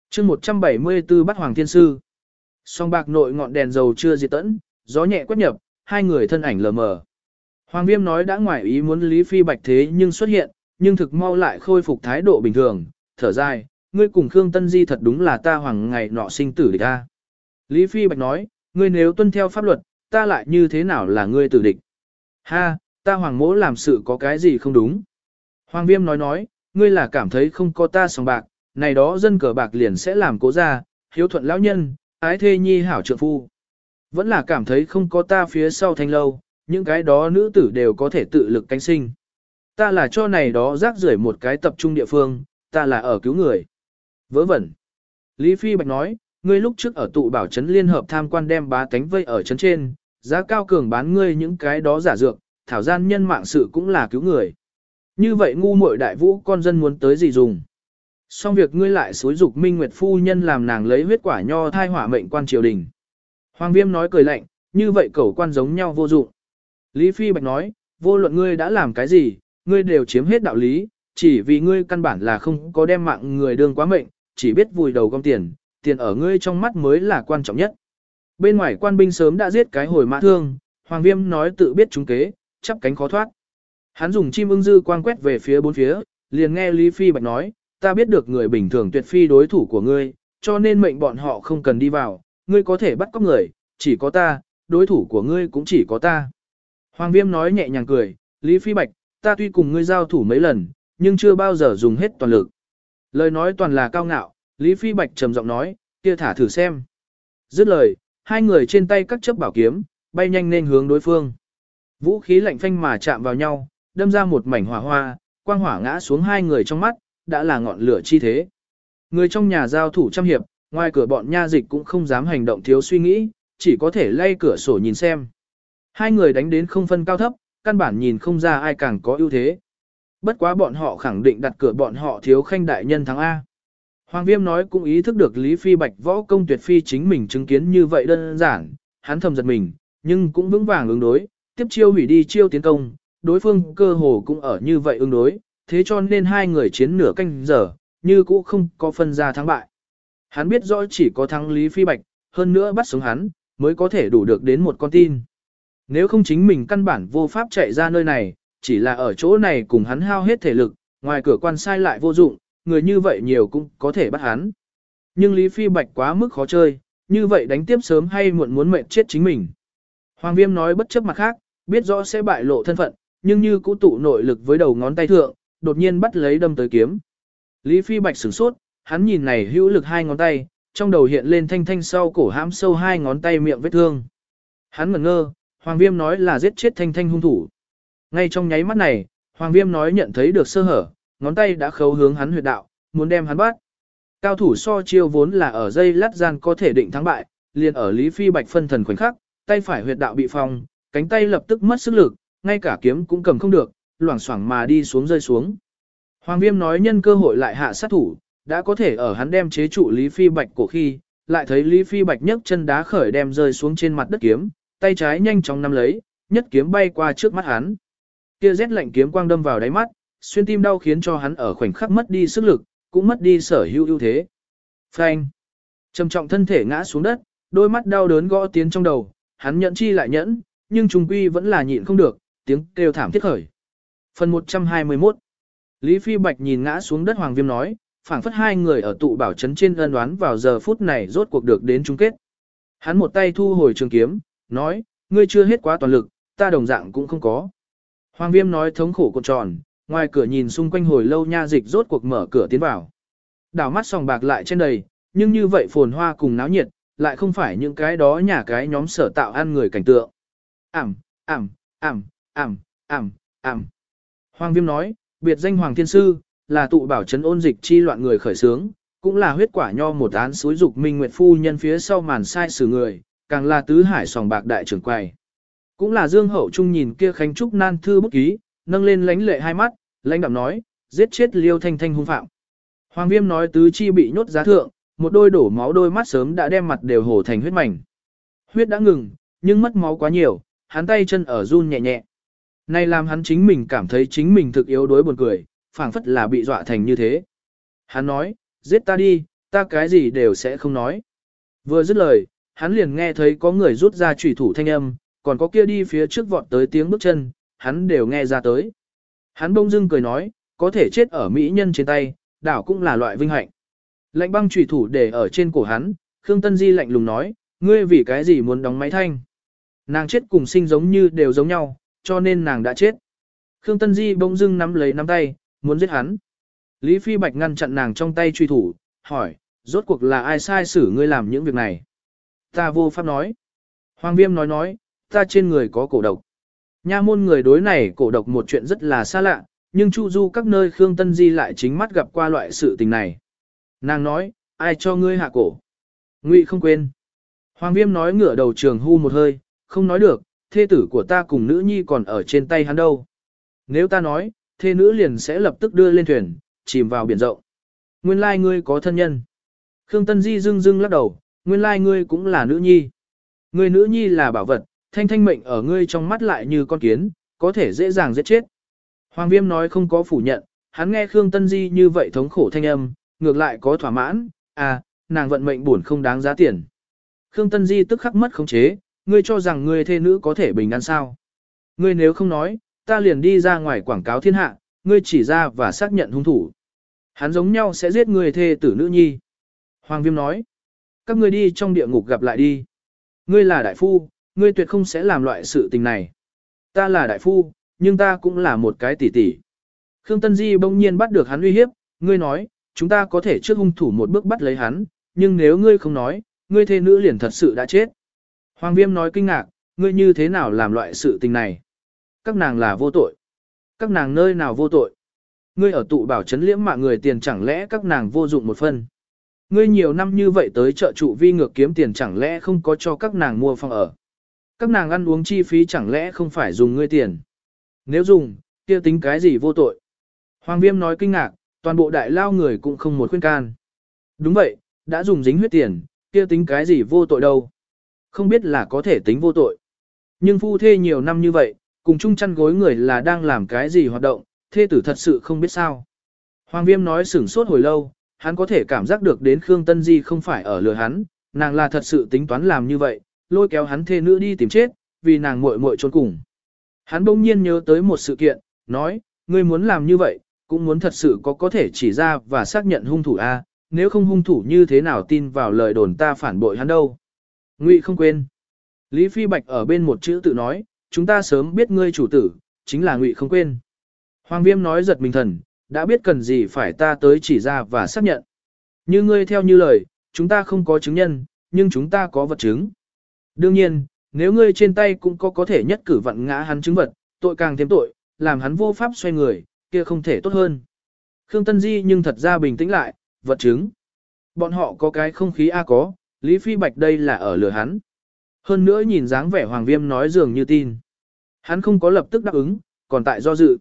chương 174 bắt Hoàng Thiên Sư. Song bạc nội ngọn đèn dầu chưa diệt tẫn, gió nhẹ quét nhập, hai người thân ảnh lờ mờ. Hoàng Viêm nói đã ngoài ý muốn Lý Phi Bạch thế nhưng xuất hiện, nhưng thực mau lại khôi phục thái độ bình thường, thở dài, ngươi cùng Khương Tân Di thật đúng là ta hoàng ngày nọ sinh tử địch ta. Lý Phi Bạch nói, ngươi nếu tuân theo pháp luật, ta lại như thế nào là ngươi tử địch? Ha, ta hoàng mỗ làm sự có cái gì không đúng? Hoàng Viêm nói nói, ngươi là cảm thấy không có ta sòng bạc, này đó dân cờ bạc liền sẽ làm cố ra, hiếu thuận lão nhân, ái thê nhi hảo trượng phu. Vẫn là cảm thấy không có ta phía sau thanh lâu, những cái đó nữ tử đều có thể tự lực cánh sinh. Ta là cho này đó rác rưởi một cái tập trung địa phương, ta là ở cứu người. Vớ vẩn. Lý Phi Bạch nói, ngươi lúc trước ở tụ bảo trấn liên hợp tham quan đem bá tánh vây ở trấn trên, giá cao cường bán ngươi những cái đó giả dược, thảo gian nhân mạng sự cũng là cứu người. Như vậy ngu muội đại vũ con dân muốn tới gì dùng. Xong việc ngươi lại xối dục Minh Nguyệt Phu Nhân làm nàng lấy huyết quả nho thai hỏa mệnh quan triều đình. Hoàng Viêm nói cười lạnh, như vậy cẩu quan giống nhau vô dụng. Lý Phi Bạch nói, vô luận ngươi đã làm cái gì, ngươi đều chiếm hết đạo lý, chỉ vì ngươi căn bản là không có đem mạng người đương quá mệnh, chỉ biết vùi đầu gom tiền, tiền ở ngươi trong mắt mới là quan trọng nhất. Bên ngoài quan binh sớm đã giết cái hồi mã thương, Hoàng Viêm nói tự biết chúng kế, chắp cánh khó thoát. Hắn dùng chim ưng dư quang quét về phía bốn phía, liền nghe Lý Phi Bạch nói, ta biết được người bình thường tuyệt phi đối thủ của ngươi, cho nên mệnh bọn họ không cần đi vào, ngươi có thể bắt cóc người, chỉ có ta, đối thủ của ngươi cũng chỉ có ta. Hoàng Viêm nói nhẹ nhàng cười, Lý Phi Bạch, ta tuy cùng ngươi giao thủ mấy lần, nhưng chưa bao giờ dùng hết toàn lực. Lời nói toàn là cao ngạo, Lý Phi Bạch trầm giọng nói, kia thả thử xem. Dứt lời, hai người trên tay các chấp bảo kiếm, bay nhanh nên hướng đối phương. Vũ khí lạnh phanh mà chạm vào nhau, đâm ra một mảnh hỏa hoa, quang hỏa ngã xuống hai người trong mắt, đã là ngọn lửa chi thế. Người trong nhà giao thủ trăm hiệp, ngoài cửa bọn nha dịch cũng không dám hành động thiếu suy nghĩ, chỉ có thể lay cửa sổ nhìn xem. Hai người đánh đến không phân cao thấp, căn bản nhìn không ra ai càng có ưu thế. Bất quá bọn họ khẳng định đặt cửa bọn họ thiếu khanh đại nhân thắng A. Hoàng Viêm nói cũng ý thức được Lý Phi Bạch võ công tuyệt phi chính mình chứng kiến như vậy đơn giản, hắn thầm giật mình, nhưng cũng vững vàng ứng đối, tiếp chiêu hủy đi chiêu tiến công, đối phương cơ hồ cũng ở như vậy ứng đối, thế cho nên hai người chiến nửa canh giờ, như cũ không có phân ra thắng bại. Hắn biết rõ chỉ có thắng Lý Phi Bạch, hơn nữa bắt sống hắn, mới có thể đủ được đến một con tin. Nếu không chính mình căn bản vô pháp chạy ra nơi này, chỉ là ở chỗ này cùng hắn hao hết thể lực, ngoài cửa quan sai lại vô dụng, người như vậy nhiều cũng có thể bắt hắn. Nhưng Lý Phi Bạch quá mức khó chơi, như vậy đánh tiếp sớm hay muộn muốn mệt chết chính mình. Hoàng Viêm nói bất chấp mặt khác, biết rõ sẽ bại lộ thân phận, nhưng như cũ tụ nội lực với đầu ngón tay thượng, đột nhiên bắt lấy đâm tới kiếm. Lý Phi Bạch sửng sốt, hắn nhìn này hữu lực hai ngón tay, trong đầu hiện lên thanh thanh sau cổ hãm sâu hai ngón tay miệng vết thương. Hắn ngẩn ngơ, Hoàng Viêm nói là giết chết thanh thanh hung thủ. Ngay trong nháy mắt này, Hoàng Viêm nói nhận thấy được sơ hở, ngón tay đã khấu hướng hắn huyệt đạo, muốn đem hắn bắt. Cao thủ so chiêu vốn là ở dây lát gian có thể định thắng bại, liền ở Lý Phi Bạch phân thần khoảnh khắc, tay phải huyệt đạo bị phong, cánh tay lập tức mất sức lực, ngay cả kiếm cũng cầm không được, loảng xoảng mà đi xuống rơi xuống. Hoàng Viêm nói nhân cơ hội lại hạ sát thủ, đã có thể ở hắn đem chế trụ Lý Phi Bạch cổ khi, lại thấy Lý Phi Bạch nhấc chân đá khởi đem rơi xuống trên mặt đất kiếm, tay trái nhanh chóng nắm lấy, nhất kiếm bay qua trước mắt hắn. Kia rét lạnh kiếm quang đâm vào đáy mắt, xuyên tim đau khiến cho hắn ở khoảnh khắc mất đi sức lực, cũng mất đi sở hữu ưu thế. Phanh. Trầm trọng thân thể ngã xuống đất, đôi mắt đau đớn gõ tiến trong đầu, hắn nhẫn chi lại nhẫn, nhưng trùng quy vẫn là nhịn không được, tiếng kêu thảm thiết khởi. Phần 121 Lý Phi Bạch nhìn ngã xuống đất Hoàng Viêm nói, phảng phất hai người ở tụ bảo trấn trên ân đoán vào giờ phút này rốt cuộc được đến chung kết. Hắn một tay thu hồi trường kiếm, nói, ngươi chưa hết quá toàn lực, ta đồng dạng cũng không có. Hoàng Viêm nói thống khổ cột tròn, ngoài cửa nhìn xung quanh hồi lâu nha dịch rốt cuộc mở cửa tiến vào. Đảo mắt sòng bạc lại trên đầy, nhưng như vậy phồn hoa cùng náo nhiệt, lại không phải những cái đó nhà cái nhóm sở tạo ăn người cảnh tượng. Ảm, ảm, ảm, ảm, ảm, ảm. Hoàng Viêm nói, biệt danh Hoàng Thiên Sư, là tụ bảo trấn ôn dịch chi loạn người khởi sướng, cũng là huyết quả nho một án suối dục Minh Nguyệt Phu nhân phía sau màn sai xử người, càng là tứ hải sòng bạc đại trưởng quầy. Cũng là Dương Hậu Trung nhìn kia khánh trúc nan thư bút ký, nâng lên lánh lệ hai mắt, lãnh đạm nói, giết chết liêu thanh thanh hung phạm. Hoàng Viêm nói tứ chi bị nhốt giá thượng, một đôi đổ máu đôi mắt sớm đã đem mặt đều hổ thành huyết mảnh. Huyết đã ngừng, nhưng mất máu quá nhiều, hắn tay chân ở run nhẹ nhẹ. Này làm hắn chính mình cảm thấy chính mình thực yếu đối buồn cười, phảng phất là bị dọa thành như thế. Hắn nói, giết ta đi, ta cái gì đều sẽ không nói. Vừa dứt lời, hắn liền nghe thấy có người rút ra chủy thủ thanh âm, còn có kia đi phía trước vọt tới tiếng bước chân, hắn đều nghe ra tới. Hắn bông dưng cười nói, có thể chết ở mỹ nhân trên tay, đảo cũng là loại vinh hạnh. Lệnh băng chủy thủ để ở trên cổ hắn, Khương Tân Di lạnh lùng nói, ngươi vì cái gì muốn đóng máy thanh. Nàng chết cùng sinh giống như đều giống nhau, cho nên nàng đã chết. Khương Tân Di bỗng dưng nắm lấy nắm tay, muốn giết hắn. Lý Phi Bạch ngăn chặn nàng trong tay truy thủ, hỏi, rốt cuộc là ai sai xử ngươi làm những việc này? Ta vô pháp nói. Hoàng Viêm nói nói, ta trên người có cổ độc. Nha môn người đối này cổ độc một chuyện rất là xa lạ, nhưng Chu Du các nơi Khương Tân Di lại chính mắt gặp qua loại sự tình này. Nàng nói, ai cho ngươi hạ cổ? Ngụy không quên. Hoàng Viêm nói ngửa đầu trường hu một hơi, không nói được, thê tử của ta cùng nữ nhi còn ở trên tay hắn đâu. Nếu ta nói, thê nữ liền sẽ lập tức đưa lên thuyền, chìm vào biển rộng. Nguyên lai ngươi có thân nhân. Khương Tân Di dưng dưng lắc đầu, nguyên lai ngươi cũng là nữ nhi. Ngươi nữ nhi là bảo vật, thanh thanh mệnh ở ngươi trong mắt lại như con kiến, có thể dễ dàng giết chết. Hoàng Viêm nói không có phủ nhận, hắn nghe Khương Tân Di như vậy thống khổ thanh âm, ngược lại có thỏa mãn, à, nàng vận mệnh buồn không đáng giá tiền. Khương Tân Di tức khắc mất khống chế, ngươi cho rằng ngươi thê nữ có thể bình an sao? Ngươi nếu không nói, ta liền đi ra ngoài quảng cáo thiên hạ, ngươi chỉ ra và xác nhận hung thủ. Hắn giống nhau sẽ giết ngươi thê tử nữ nhi. Hoàng Viêm nói, các ngươi đi trong địa ngục gặp lại đi. Ngươi là đại phu, ngươi tuyệt không sẽ làm loại sự tình này. Ta là đại phu, nhưng ta cũng là một cái tỷ tỷ. Khương Tân Di bỗng nhiên bắt được hắn uy hiếp, ngươi nói, chúng ta có thể trước hung thủ một bước bắt lấy hắn, nhưng nếu ngươi không nói, ngươi thê nữ liền thật sự đã chết. Hoàng Viêm nói kinh ngạc, ngươi như thế nào làm loại sự tình này? Các nàng là vô tội. Các nàng nơi nào vô tội? Ngươi ở tụ bảo chấn liễm mạng người tiền chẳng lẽ các nàng vô dụng một phân? Ngươi nhiều năm như vậy tới chợ trụ vi ngược kiếm tiền chẳng lẽ không có cho các nàng mua phòng ở? Các nàng ăn uống chi phí chẳng lẽ không phải dùng ngươi tiền? Nếu dùng, kia tính cái gì vô tội? Hoàng Viêm nói kinh ngạc, toàn bộ đại lao người cũng không một khuyên can. Đúng vậy, đã dùng dính huyết tiền, kia tính cái gì vô tội đâu. Không biết là có thể tính vô tội. Nhưng phu thê nhiều năm như vậy, cùng chung chăn gối người là đang làm cái gì hoạt động, thê tử thật sự không biết sao. Hoàng Viêm nói sửng sốt hồi lâu, hắn có thể cảm giác được đến Khương Tân Di không phải ở lừa hắn, nàng là thật sự tính toán làm như vậy, lôi kéo hắn thê nữ đi tìm chết, vì nàng muội muội trốn cùng. Hắn bỗng nhiên nhớ tới một sự kiện, nói, ngươi muốn làm như vậy, cũng muốn thật sự có có thể chỉ ra và xác nhận hung thủ A, nếu không hung thủ như thế nào tin vào lời đồn ta phản bội hắn đâu. Ngụy không quên. Lý Phi Bạch ở bên một chữ tự nói, chúng ta sớm biết ngươi chủ tử, chính là Ngụy không quên. Hoàng Viêm nói giật mình thần, đã biết cần gì phải ta tới chỉ ra và xác nhận. Như ngươi theo như lời, chúng ta không có chứng nhân, nhưng chúng ta có vật chứng. Đương nhiên, nếu ngươi trên tay cũng có có thể nhất cử vận ngã hắn chứng vật, tội càng thêm tội, làm hắn vô pháp xoay người, kia không thể tốt hơn. Khương Tân Di nhưng thật ra bình tĩnh lại, vật chứng. Bọn họ có cái không khí A có, Lý Phi Bạch đây là ở lừa hắn. Hơn nữa nhìn dáng vẻ Hoàng Viêm nói dường như tin. Hắn không có lập tức đáp ứng, còn tại do dự.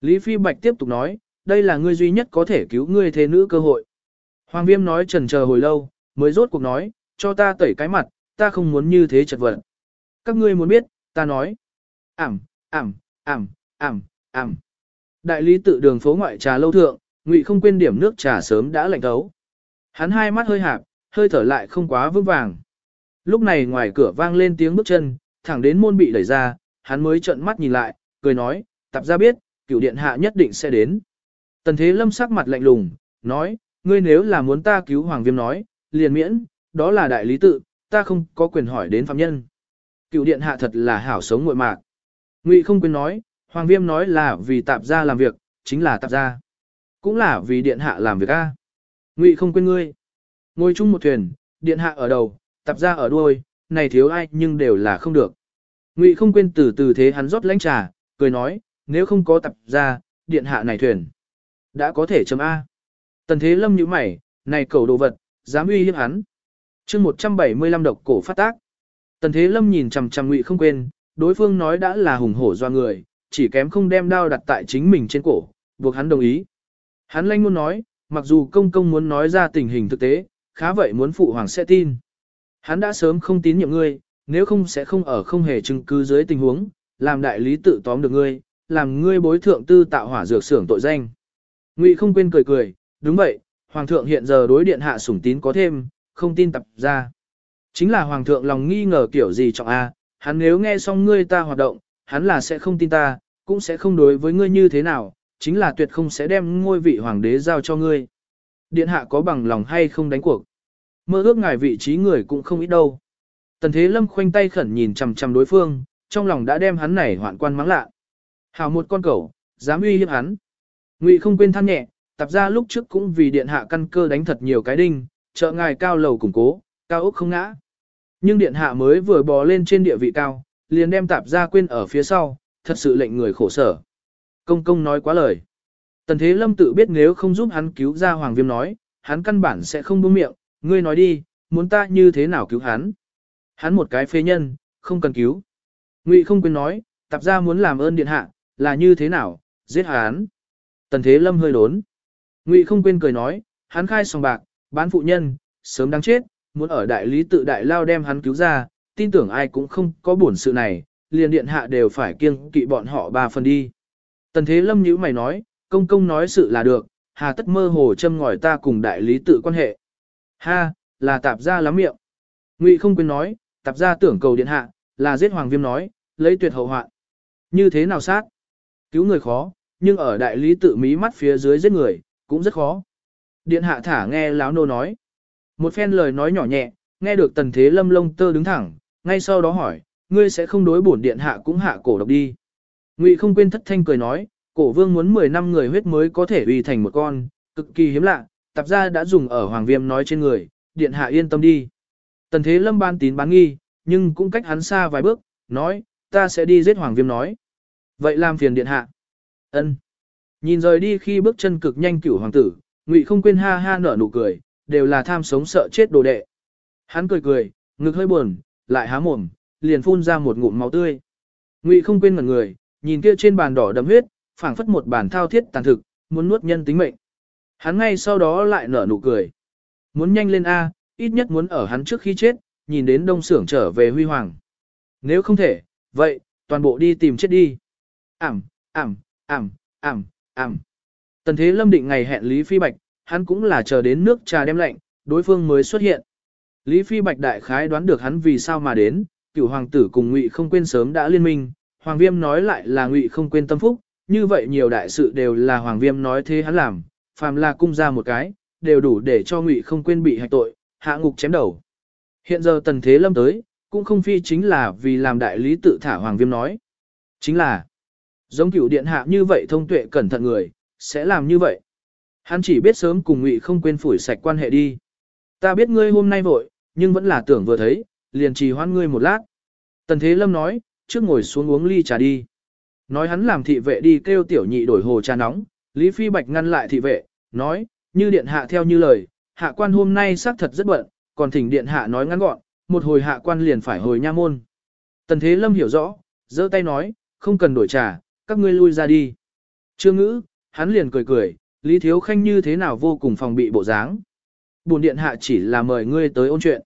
Lý Phi Bạch tiếp tục nói, đây là ngươi duy nhất có thể cứu ngươi thế nữ cơ hội. Hoàng Viêm nói trần chờ hồi lâu, mới rốt cuộc nói, cho ta tẩy cái mặt, ta không muốn như thế chật vật. Các ngươi muốn biết, ta nói. Ảm, ảm, ảm, ảm, ảm. Đại lý tự đường phố ngoại trà lâu thượng, ngụy không quên điểm nước trà sớm đã lạnh thấu. Hắn hai mắt hơi hạp, hơi thở lại không quá vững vàng. Lúc này ngoài cửa vang lên tiếng bước chân, thẳng đến môn bị đẩy ra, hắn mới trợn mắt nhìn lại, cười nói, tạp ra biết, cựu điện hạ nhất định sẽ đến. Tần thế lâm sắc mặt lạnh lùng, nói, ngươi nếu là muốn ta cứu hoàng viêm nói, liền miễn, đó là đại lý tự, ta không có quyền hỏi đến phạm nhân. Cựu điện hạ thật là hảo sống ngội mạc. Ngụy không quên nói, hoàng viêm nói là vì tạp gia làm việc, chính là tạp gia. Cũng là vì điện hạ làm việc a. Ngụy không quên ngươi. Ngồi chung một thuyền, điện hạ ở đầu, tạp gia ở đuôi, này thiếu ai nhưng đều là không được. Ngụy không quên từ từ thế hắn rót lãnh trà, cười nói, nếu không có tạp gia, điện hạ này thuyền. Đã có thể chấm A. Tần thế lâm như mày, này cầu đồ vật, dám uy hiếp hắn. chương 175 độc cổ phát tác. Tần thế lâm nhìn chằm chằm ngụy không quên, đối phương nói đã là hùng hổ do người, chỉ kém không đem đao đặt tại chính mình trên cổ, buộc hắn đồng ý. Hắn lanh muốn nói, mặc dù công công muốn nói ra tình hình thực tế, khá vậy muốn phụ hoàng sẽ tin. Hắn đã sớm không tín nhiệm ngươi, nếu không sẽ không ở không hề chứng cứ dưới tình huống, làm đại lý tự tóm được ngươi, làm ngươi bối thượng tư tạo hỏa dược xưởng tội danh. Ngụy không quên cười cười, đúng vậy, hoàng thượng hiện giờ đối điện hạ sủng tín có thêm, không tin tập ra. Chính là hoàng thượng lòng nghi ngờ kiểu gì trọng a, hắn nếu nghe xong ngươi ta hoạt động, hắn là sẽ không tin ta, cũng sẽ không đối với ngươi như thế nào, chính là tuyệt không sẽ đem ngôi vị hoàng đế giao cho ngươi. Điện hạ có bằng lòng hay không đánh cuộc. Mơ ước ngài vị trí người cũng không ít đâu. Tần Thế Lâm khoanh tay khẩn nhìn chằm chằm đối phương, trong lòng đã đem hắn này hoạn quan mắng lạ. Hào một con cẩu, dám uy hiếp hắn. Ngụy không quên than nhẹ, tập ra lúc trước cũng vì điện hạ căn cơ đánh thật nhiều cái đinh, trợ ngài cao lầu củng cố, cao ốc không ngã. Nhưng điện hạ mới vừa bò lên trên địa vị cao, liền đem tạp ra quên ở phía sau, thật sự lệnh người khổ sở. Công công nói quá lời. Tần Thế Lâm tự biết nếu không giúp hắn cứu ra Hoàng Viêm nói, hắn căn bản sẽ không buông miệng, ngươi nói đi, muốn ta như thế nào cứu hắn. Hắn một cái phế nhân, không cần cứu. Ngụy không quên nói, tạp ra muốn làm ơn điện hạ, là như thế nào, giết hắn. Tần Thế Lâm hơi đốn. Ngụy không quên cười nói, hắn khai sòng bạc, bán phụ nhân, sớm đáng chết, muốn ở đại lý tự đại lao đem hắn cứu ra, tin tưởng ai cũng không có buồn sự này, liền điện hạ đều phải kiêng kỵ bọn họ ba phần đi. Tần Thế Lâm nhíu mày nói, công công nói sự là được, hà tất mơ hồ châm ngòi ta cùng đại lý tự quan hệ. Ha, là tạp gia lắm miệng. Ngụy không quên nói, tạp gia tưởng cầu điện hạ, là giết Hoàng Viêm nói, lấy tuyệt hậu hoạn. Như thế nào sát? Cứu người khó, nhưng ở đại lý tự mí mắt phía dưới giết người, cũng rất khó. Điện hạ thả nghe láo nô nói. Một phen lời nói nhỏ nhẹ, nghe được tần thế lâm lông tơ đứng thẳng, ngay sau đó hỏi, ngươi sẽ không đối bổn điện hạ cũng hạ cổ độc đi. Ngụy không quên thất thanh cười nói, cổ vương muốn 10 năm người huyết mới có thể uy thành một con, cực kỳ hiếm lạ, tạp gia đã dùng ở hoàng viêm nói trên người, điện hạ yên tâm đi. Tần thế lâm ban tín bán nghi, nhưng cũng cách hắn xa vài bước, nói, ta sẽ đi giết hoàng viêm nói. Vậy làm phiền điện hạ. ân Nhìn rời đi khi bước chân cực nhanh cửu hoàng tử, Ngụy không quên ha ha nở nụ cười, đều là tham sống sợ chết đồ đệ. Hắn cười cười, ngực hơi buồn, lại há mồm, liền phun ra một ngụm máu tươi. Ngụy không quên ngẩn người, nhìn kia trên bàn đỏ đậm huyết, phảng phất một bản thao thiết tàn thực, muốn nuốt nhân tính mệnh. Hắn ngay sau đó lại nở nụ cười. Muốn nhanh lên A, ít nhất muốn ở hắn trước khi chết, nhìn đến đông xưởng trở về huy hoàng. Nếu không thể, vậy, toàn bộ đi tìm chết đi. Ảm, ảm, ảm, ảm, ảm. Tần thế lâm định ngày hẹn Lý Phi Bạch, hắn cũng là chờ đến nước trà đem lạnh, đối phương mới xuất hiện. Lý Phi Bạch đại khái đoán được hắn vì sao mà đến, cựu hoàng tử cùng ngụy không quên sớm đã liên minh, hoàng viêm nói lại là ngụy không quên tâm phúc, như vậy nhiều đại sự đều là hoàng viêm nói thế hắn làm, phàm là cung ra một cái, đều đủ để cho ngụy không quên bị hạch tội, hạ ngục chém đầu. Hiện giờ tần thế lâm tới, cũng không phi chính là vì làm đại lý tự thả hoàng viêm nói. Chính là, giống cửu điện hạ như vậy thông tuệ cẩn thận người, sẽ làm như vậy. Hắn chỉ biết sớm cùng ngụy không quên phủi sạch quan hệ đi. Ta biết ngươi hôm nay vội, nhưng vẫn là tưởng vừa thấy, liền trì hoãn ngươi một lát. Tần Thế Lâm nói, trước ngồi xuống uống ly trà đi. Nói hắn làm thị vệ đi kêu tiểu nhị đổi hồ trà nóng, Lý Phi Bạch ngăn lại thị vệ, nói, như điện hạ theo như lời, hạ quan hôm nay xác thật rất bận, còn thỉnh điện hạ nói ngắn gọn, một hồi hạ quan liền phải hồi nha môn. Tần Thế Lâm hiểu rõ, giơ tay nói, không cần đổi trà, các ngươi lui ra đi. Trương ngữ, hắn liền cười cười, Lý Thiếu Khanh như thế nào vô cùng phòng bị bộ dáng. Bồn điện hạ chỉ là mời ngươi tới ôn chuyện.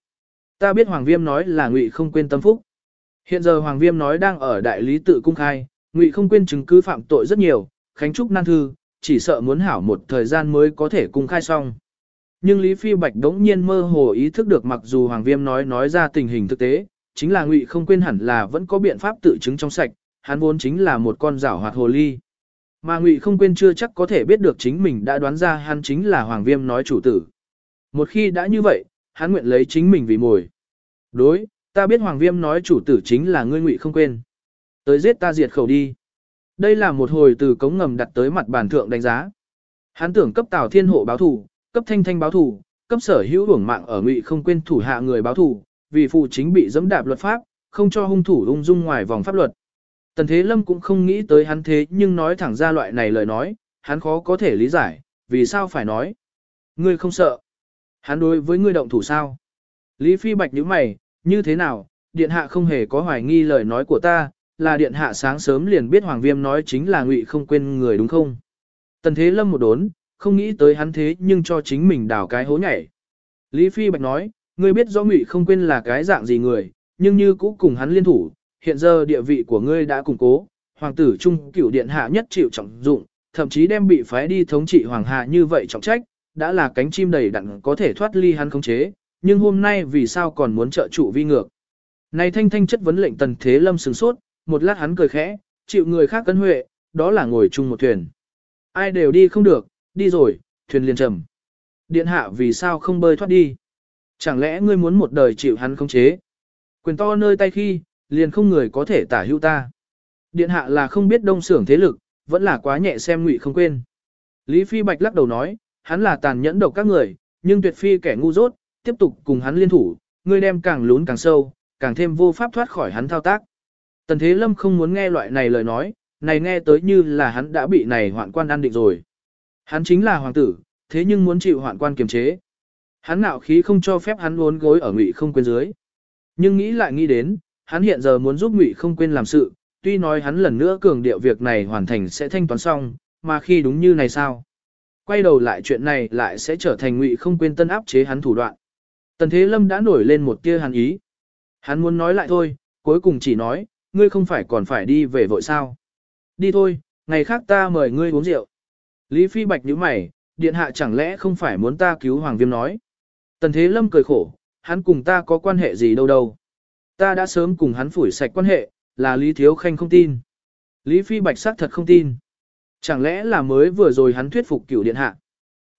Ta biết Hoàng Viêm nói là ngụy không quên tâm phúc. Hiện giờ Hoàng Viêm nói đang ở đại lý tự cung khai, ngụy không quên chứng cứ phạm tội rất nhiều, Khánh Trúc nan thư, chỉ sợ muốn hảo một thời gian mới có thể cung khai xong. Nhưng Lý Phi Bạch đống nhiên mơ hồ ý thức được mặc dù Hoàng Viêm nói nói ra tình hình thực tế, chính là ngụy không quên hẳn là vẫn có biện pháp tự chứng trong sạch, hắn vốn chính là một con rảo hoạt hồ ly. Mà Ngụy không quên chưa chắc có thể biết được chính mình đã đoán ra hắn chính là Hoàng Viêm nói chủ tử. Một khi đã như vậy, hắn nguyện lấy chính mình vì mồi. Đối, ta biết Hoàng Viêm nói chủ tử chính là ngươi Ngụy không quên. Tới giết ta diệt khẩu đi. Đây là một hồi từ cống ngầm đặt tới mặt bàn thượng đánh giá. Hắn tưởng cấp Tào Thiên Hộ báo thủ, cấp Thanh Thanh báo thủ, cấp sở hữu hưởng mạng ở Ngụy không quên thủ hạ người báo thủ, vì phụ chính bị dẫm đạp luật pháp, không cho hung thủ ung dung ngoài vòng pháp luật. Tần Thế Lâm cũng không nghĩ tới hắn thế nhưng nói thẳng ra loại này lời nói, hắn khó có thể lý giải, vì sao phải nói. Ngươi không sợ. Hắn đối với ngươi động thủ sao? Lý Phi Bạch nhíu mày, như thế nào, điện hạ không hề có hoài nghi lời nói của ta, là điện hạ sáng sớm liền biết Hoàng Viêm nói chính là ngụy không quên người đúng không? Tần Thế Lâm một đốn, không nghĩ tới hắn thế nhưng cho chính mình đào cái hố nhảy. Lý Phi Bạch nói, ngươi biết rõ ngụy không quên là cái dạng gì người, nhưng như cũ cùng hắn liên thủ, hiện giờ địa vị của ngươi đã củng cố, hoàng tử trung cửu điện hạ nhất chịu trọng dụng, thậm chí đem bị phái đi thống trị hoàng hạ như vậy trọng trách, đã là cánh chim đầy đặn có thể thoát ly hắn khống chế, nhưng hôm nay vì sao còn muốn trợ trụ vi ngược. Này thanh thanh chất vấn lệnh tần thế lâm sừng sốt, một lát hắn cười khẽ, chịu người khác cân huệ, đó là ngồi chung một thuyền. Ai đều đi không được, đi rồi, thuyền liền trầm. Điện hạ vì sao không bơi thoát đi? Chẳng lẽ ngươi muốn một đời chịu hắn không chế? Quyền to nơi tay khi, liền không người có thể tả hữu ta. Điện hạ là không biết đông sưởng thế lực, vẫn là quá nhẹ xem ngụy không quên. Lý Phi Bạch lắc đầu nói, hắn là tàn nhẫn độc các người, nhưng tuyệt phi kẻ ngu dốt, tiếp tục cùng hắn liên thủ, ngươi đem càng lún càng sâu, càng thêm vô pháp thoát khỏi hắn thao tác. Tần Thế Lâm không muốn nghe loại này lời nói, này nghe tới như là hắn đã bị này hoạn quan ăn định rồi. Hắn chính là hoàng tử, thế nhưng muốn chịu hoạn quan kiềm chế. Hắn nạo khí không cho phép hắn uốn gối ở ngụy không quên dưới. Nhưng nghĩ lại nghĩ đến, hắn hiện giờ muốn giúp Ngụy không quên làm sự, tuy nói hắn lần nữa cường điệu việc này hoàn thành sẽ thanh toán xong, mà khi đúng như này sao? Quay đầu lại chuyện này lại sẽ trở thành Ngụy không quên tân áp chế hắn thủ đoạn. Tần Thế Lâm đã nổi lên một tia hàn ý. Hắn muốn nói lại thôi, cuối cùng chỉ nói, ngươi không phải còn phải đi về vội sao? Đi thôi, ngày khác ta mời ngươi uống rượu. Lý Phi Bạch nhíu mày, điện hạ chẳng lẽ không phải muốn ta cứu Hoàng Viêm nói. Tần Thế Lâm cười khổ, hắn cùng ta có quan hệ gì đâu đâu. ta đã sớm cùng hắn phủi sạch quan hệ, là Lý Thiếu Khanh không tin. Lý Phi Bạch xác thật không tin. Chẳng lẽ là mới vừa rồi hắn thuyết phục cửu điện hạ.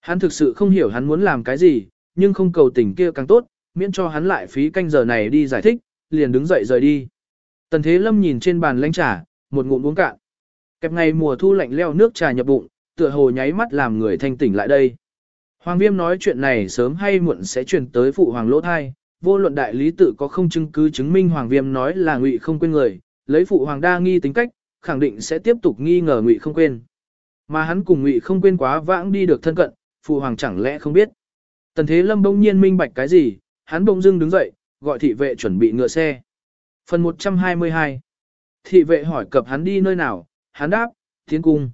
Hắn thực sự không hiểu hắn muốn làm cái gì, nhưng không cầu tình kia càng tốt, miễn cho hắn lại phí canh giờ này đi giải thích, liền đứng dậy rời đi. Tần Thế Lâm nhìn trên bàn lãnh trà, một ngụm uống cạn. Kẹp ngày mùa thu lạnh leo nước trà nhập bụng, tựa hồ nháy mắt làm người thanh tỉnh lại đây. Hoàng Viêm nói chuyện này sớm hay muộn sẽ truyền tới phụ hoàng lỗ thai, vô luận đại lý tự có không chứng cứ chứng minh Hoàng Viêm nói là ngụy không quên người, lấy phụ hoàng đa nghi tính cách, khẳng định sẽ tiếp tục nghi ngờ ngụy không quên. Mà hắn cùng ngụy không quên quá vãng đi được thân cận, phụ hoàng chẳng lẽ không biết. Tần Thế Lâm bỗng nhiên minh bạch cái gì, hắn bỗng dưng đứng dậy, gọi thị vệ chuẩn bị ngựa xe. Phần 122 Thị vệ hỏi cập hắn đi nơi nào, hắn đáp, thiên cung.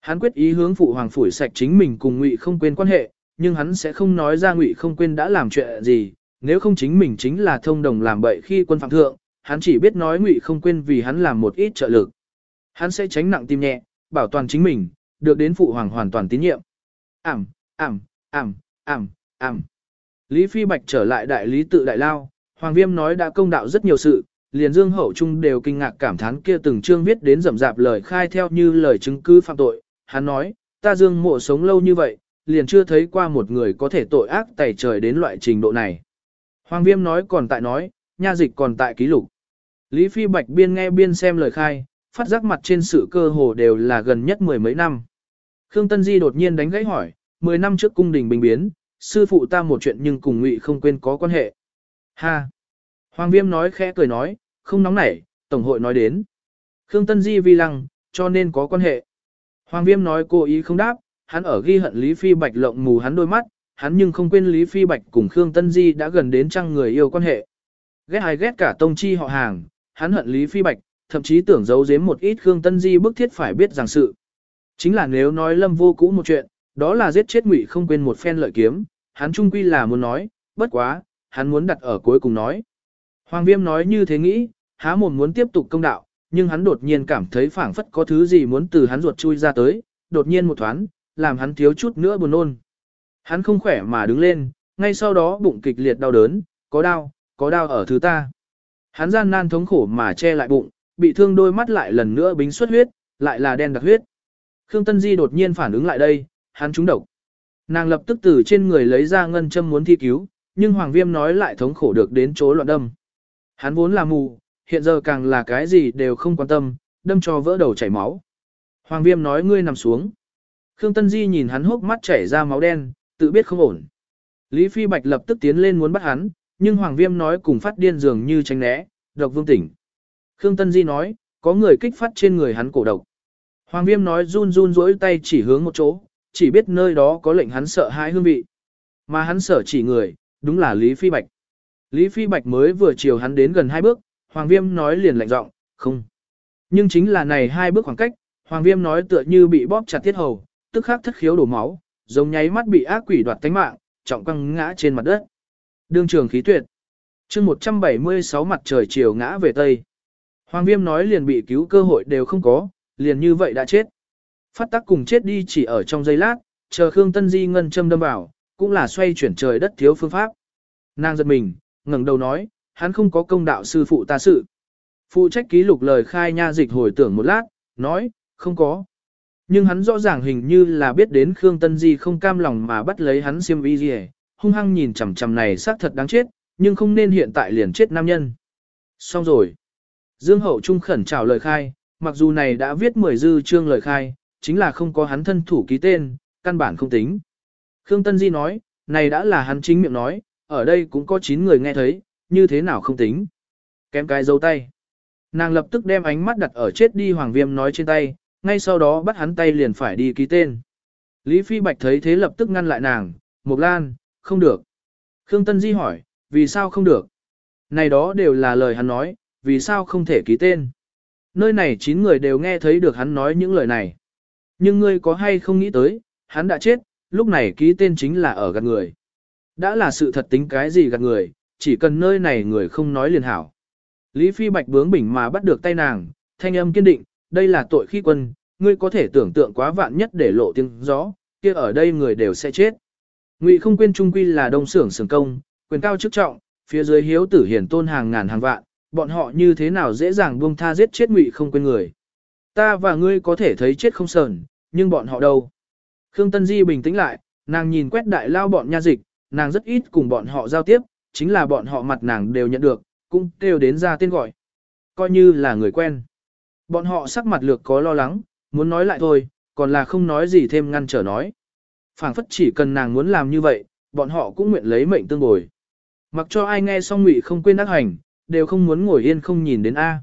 Hắn quyết ý hướng phụ hoàng phủi sạch chính mình cùng ngụy không quên quan hệ, nhưng hắn sẽ không nói ra ngụy không quên đã làm chuyện gì, nếu không chính mình chính là thông đồng làm bậy khi quân phạm thượng, hắn chỉ biết nói ngụy không quên vì hắn làm một ít trợ lực. Hắn sẽ tránh nặng tim nhẹ, bảo toàn chính mình, được đến phụ hoàng hoàn toàn tín nhiệm. Ảm, ảm, ảm, ảm, ảm. Lý Phi Bạch trở lại đại lý tự đại lao, Hoàng Viêm nói đã công đạo rất nhiều sự, liền Dương Hậu Trung đều kinh ngạc cảm thán kia từng chương viết đến rậm rạp lời khai theo như lời chứng cứ phạm tội. Hắn nói, ta Dương mộ sống lâu như vậy, liền chưa thấy qua một người có thể tội ác tẩy trời đến loại trình độ này. Hoàng Viêm nói còn tại nói, nha dịch còn tại ký lục. Lý Phi Bạch biên nghe biên xem lời khai, phát giác mặt trên sự cơ hồ đều là gần nhất mười mấy năm. Khương Tân Di đột nhiên đánh gãy hỏi, mười năm trước cung đình bình biến, sư phụ ta một chuyện nhưng cùng ngụy không quên có quan hệ. Ha! Hoàng Viêm nói khẽ cười nói, không nóng nảy, Tổng hội nói đến. Khương Tân Di vi lăng, cho nên có quan hệ. Hoàng Viêm nói cô ý không đáp, hắn ở ghi hận Lý Phi Bạch lộng mù hắn đôi mắt, hắn nhưng không quên Lý Phi Bạch cùng Khương Tân Di đã gần đến trăng người yêu quan hệ. Ghét ai ghét cả tông chi họ hàng, hắn hận Lý Phi Bạch, thậm chí tưởng giấu giếm một ít Khương Tân Di bức thiết phải biết rằng sự. Chính là nếu nói lâm vô cũ một chuyện, đó là giết chết ngụy không quên một phen lợi kiếm, hắn trung quy là muốn nói, bất quá, hắn muốn đặt ở cuối cùng nói. Hoàng viêm nói như thế nghĩ, há mồm muốn tiếp tục công đạo, nhưng hắn đột nhiên cảm thấy phảng phất có thứ gì muốn từ hắn ruột chui ra tới, đột nhiên một thoáng, làm hắn thiếu chút nữa buồn nôn. Hắn không khỏe mà đứng lên, ngay sau đó bụng kịch liệt đau đớn, có đau, có đau ở thứ ta. Hắn gian nan thống khổ mà che lại bụng, bị thương đôi mắt lại lần nữa bính xuất huyết, lại là đen đặc huyết. Khương Tân Di đột nhiên phản ứng lại đây, hắn trúng độc. Nàng lập tức từ trên người lấy ra ngân châm muốn thi cứu, nhưng Hoàng Viêm nói lại thống khổ được đến chỗ loạn đâm. Hắn vốn là mù, hiện giờ càng là cái gì đều không quan tâm, đâm cho vỡ đầu chảy máu. Hoàng Viêm nói ngươi nằm xuống. Khương Tân Di nhìn hắn hốc mắt chảy ra máu đen, tự biết không ổn. Lý Phi Bạch lập tức tiến lên muốn bắt hắn, nhưng Hoàng Viêm nói cùng phát điên dường như tránh né, độc vương tỉnh. Khương Tân Di nói, có người kích phát trên người hắn cổ độc. Hoàng Viêm nói run run rỗi tay chỉ hướng một chỗ, chỉ biết nơi đó có lệnh hắn sợ hãi hương vị. Mà hắn sợ chỉ người, đúng là Lý Phi Bạch. Lý Phi Bạch mới vừa chiều hắn đến gần hai bước, Hoàng Viêm nói liền lạnh giọng, không. Nhưng chính là này hai bước khoảng cách, Hoàng Viêm nói tựa như bị bóp chặt tiết hầu, tức khắc thất khiếu đổ máu, giống nháy mắt bị ác quỷ đoạt tánh mạng, trọng quăng ngã trên mặt đất. Đương trường khí tuyệt. chương 176 mặt trời chiều ngã về Tây. Hoàng Viêm nói liền bị cứu cơ hội đều không có, liền như vậy đã chết. Phát tắc cùng chết đi chỉ ở trong giây lát, chờ Khương Tân Di ngân châm đâm vào, cũng là xoay chuyển trời đất thiếu phương pháp. Nàng giật mình, ngẩng đầu nói, hắn không có công đạo sư phụ ta sự. Phụ trách ký lục lời khai nha dịch hồi tưởng một lát, nói, không có. Nhưng hắn rõ ràng hình như là biết đến Khương Tân Di không cam lòng mà bắt lấy hắn xiêm y gì hung hăng nhìn chằm chằm này xác thật đáng chết, nhưng không nên hiện tại liền chết nam nhân. Xong rồi. Dương Hậu Trung khẩn chào lời khai, mặc dù này đã viết 10 dư chương lời khai, chính là không có hắn thân thủ ký tên, căn bản không tính. Khương Tân Di nói, này đã là hắn chính miệng nói, ở đây cũng có 9 người nghe thấy, như thế nào không tính. Kém cái dấu tay. Nàng lập tức đem ánh mắt đặt ở chết đi Hoàng Viêm nói trên tay, ngay sau đó bắt hắn tay liền phải đi ký tên. Lý Phi Bạch thấy thế lập tức ngăn lại nàng, Mộc Lan, không được. Khương Tân Di hỏi, vì sao không được? Này đó đều là lời hắn nói, vì sao không thể ký tên? Nơi này 9 người đều nghe thấy được hắn nói những lời này. Nhưng ngươi có hay không nghĩ tới, hắn đã chết, lúc này ký tên chính là ở gần người. Đã là sự thật tính cái gì gạt người, chỉ cần nơi này người không nói liền hảo. Lý Phi Bạch bướng bỉnh mà bắt được tay nàng, thanh âm kiên định, đây là tội khi quân, ngươi có thể tưởng tượng quá vạn nhất để lộ tiếng gió, kia ở đây người đều sẽ chết. Ngụy không quên trung quy là đông xưởng sưởng công, quyền cao chức trọng, phía dưới hiếu tử hiển tôn hàng ngàn hàng vạn, bọn họ như thế nào dễ dàng buông tha giết chết ngụy không quên người. Ta và ngươi có thể thấy chết không sờn, nhưng bọn họ đâu? Khương Tân Di bình tĩnh lại, nàng nhìn quét đại lao bọn nha dịch, nàng rất ít cùng bọn họ giao tiếp, chính là bọn họ mặt nàng đều nhận được, cũng đều đến ra tên gọi. Coi như là người quen. Bọn họ sắc mặt lược có lo lắng, muốn nói lại thôi, còn là không nói gì thêm ngăn trở nói. phảng phất chỉ cần nàng muốn làm như vậy, bọn họ cũng nguyện lấy mệnh tương bồi. Mặc cho ai nghe xong ngụy không quên ác hành, đều không muốn ngồi yên không nhìn đến A.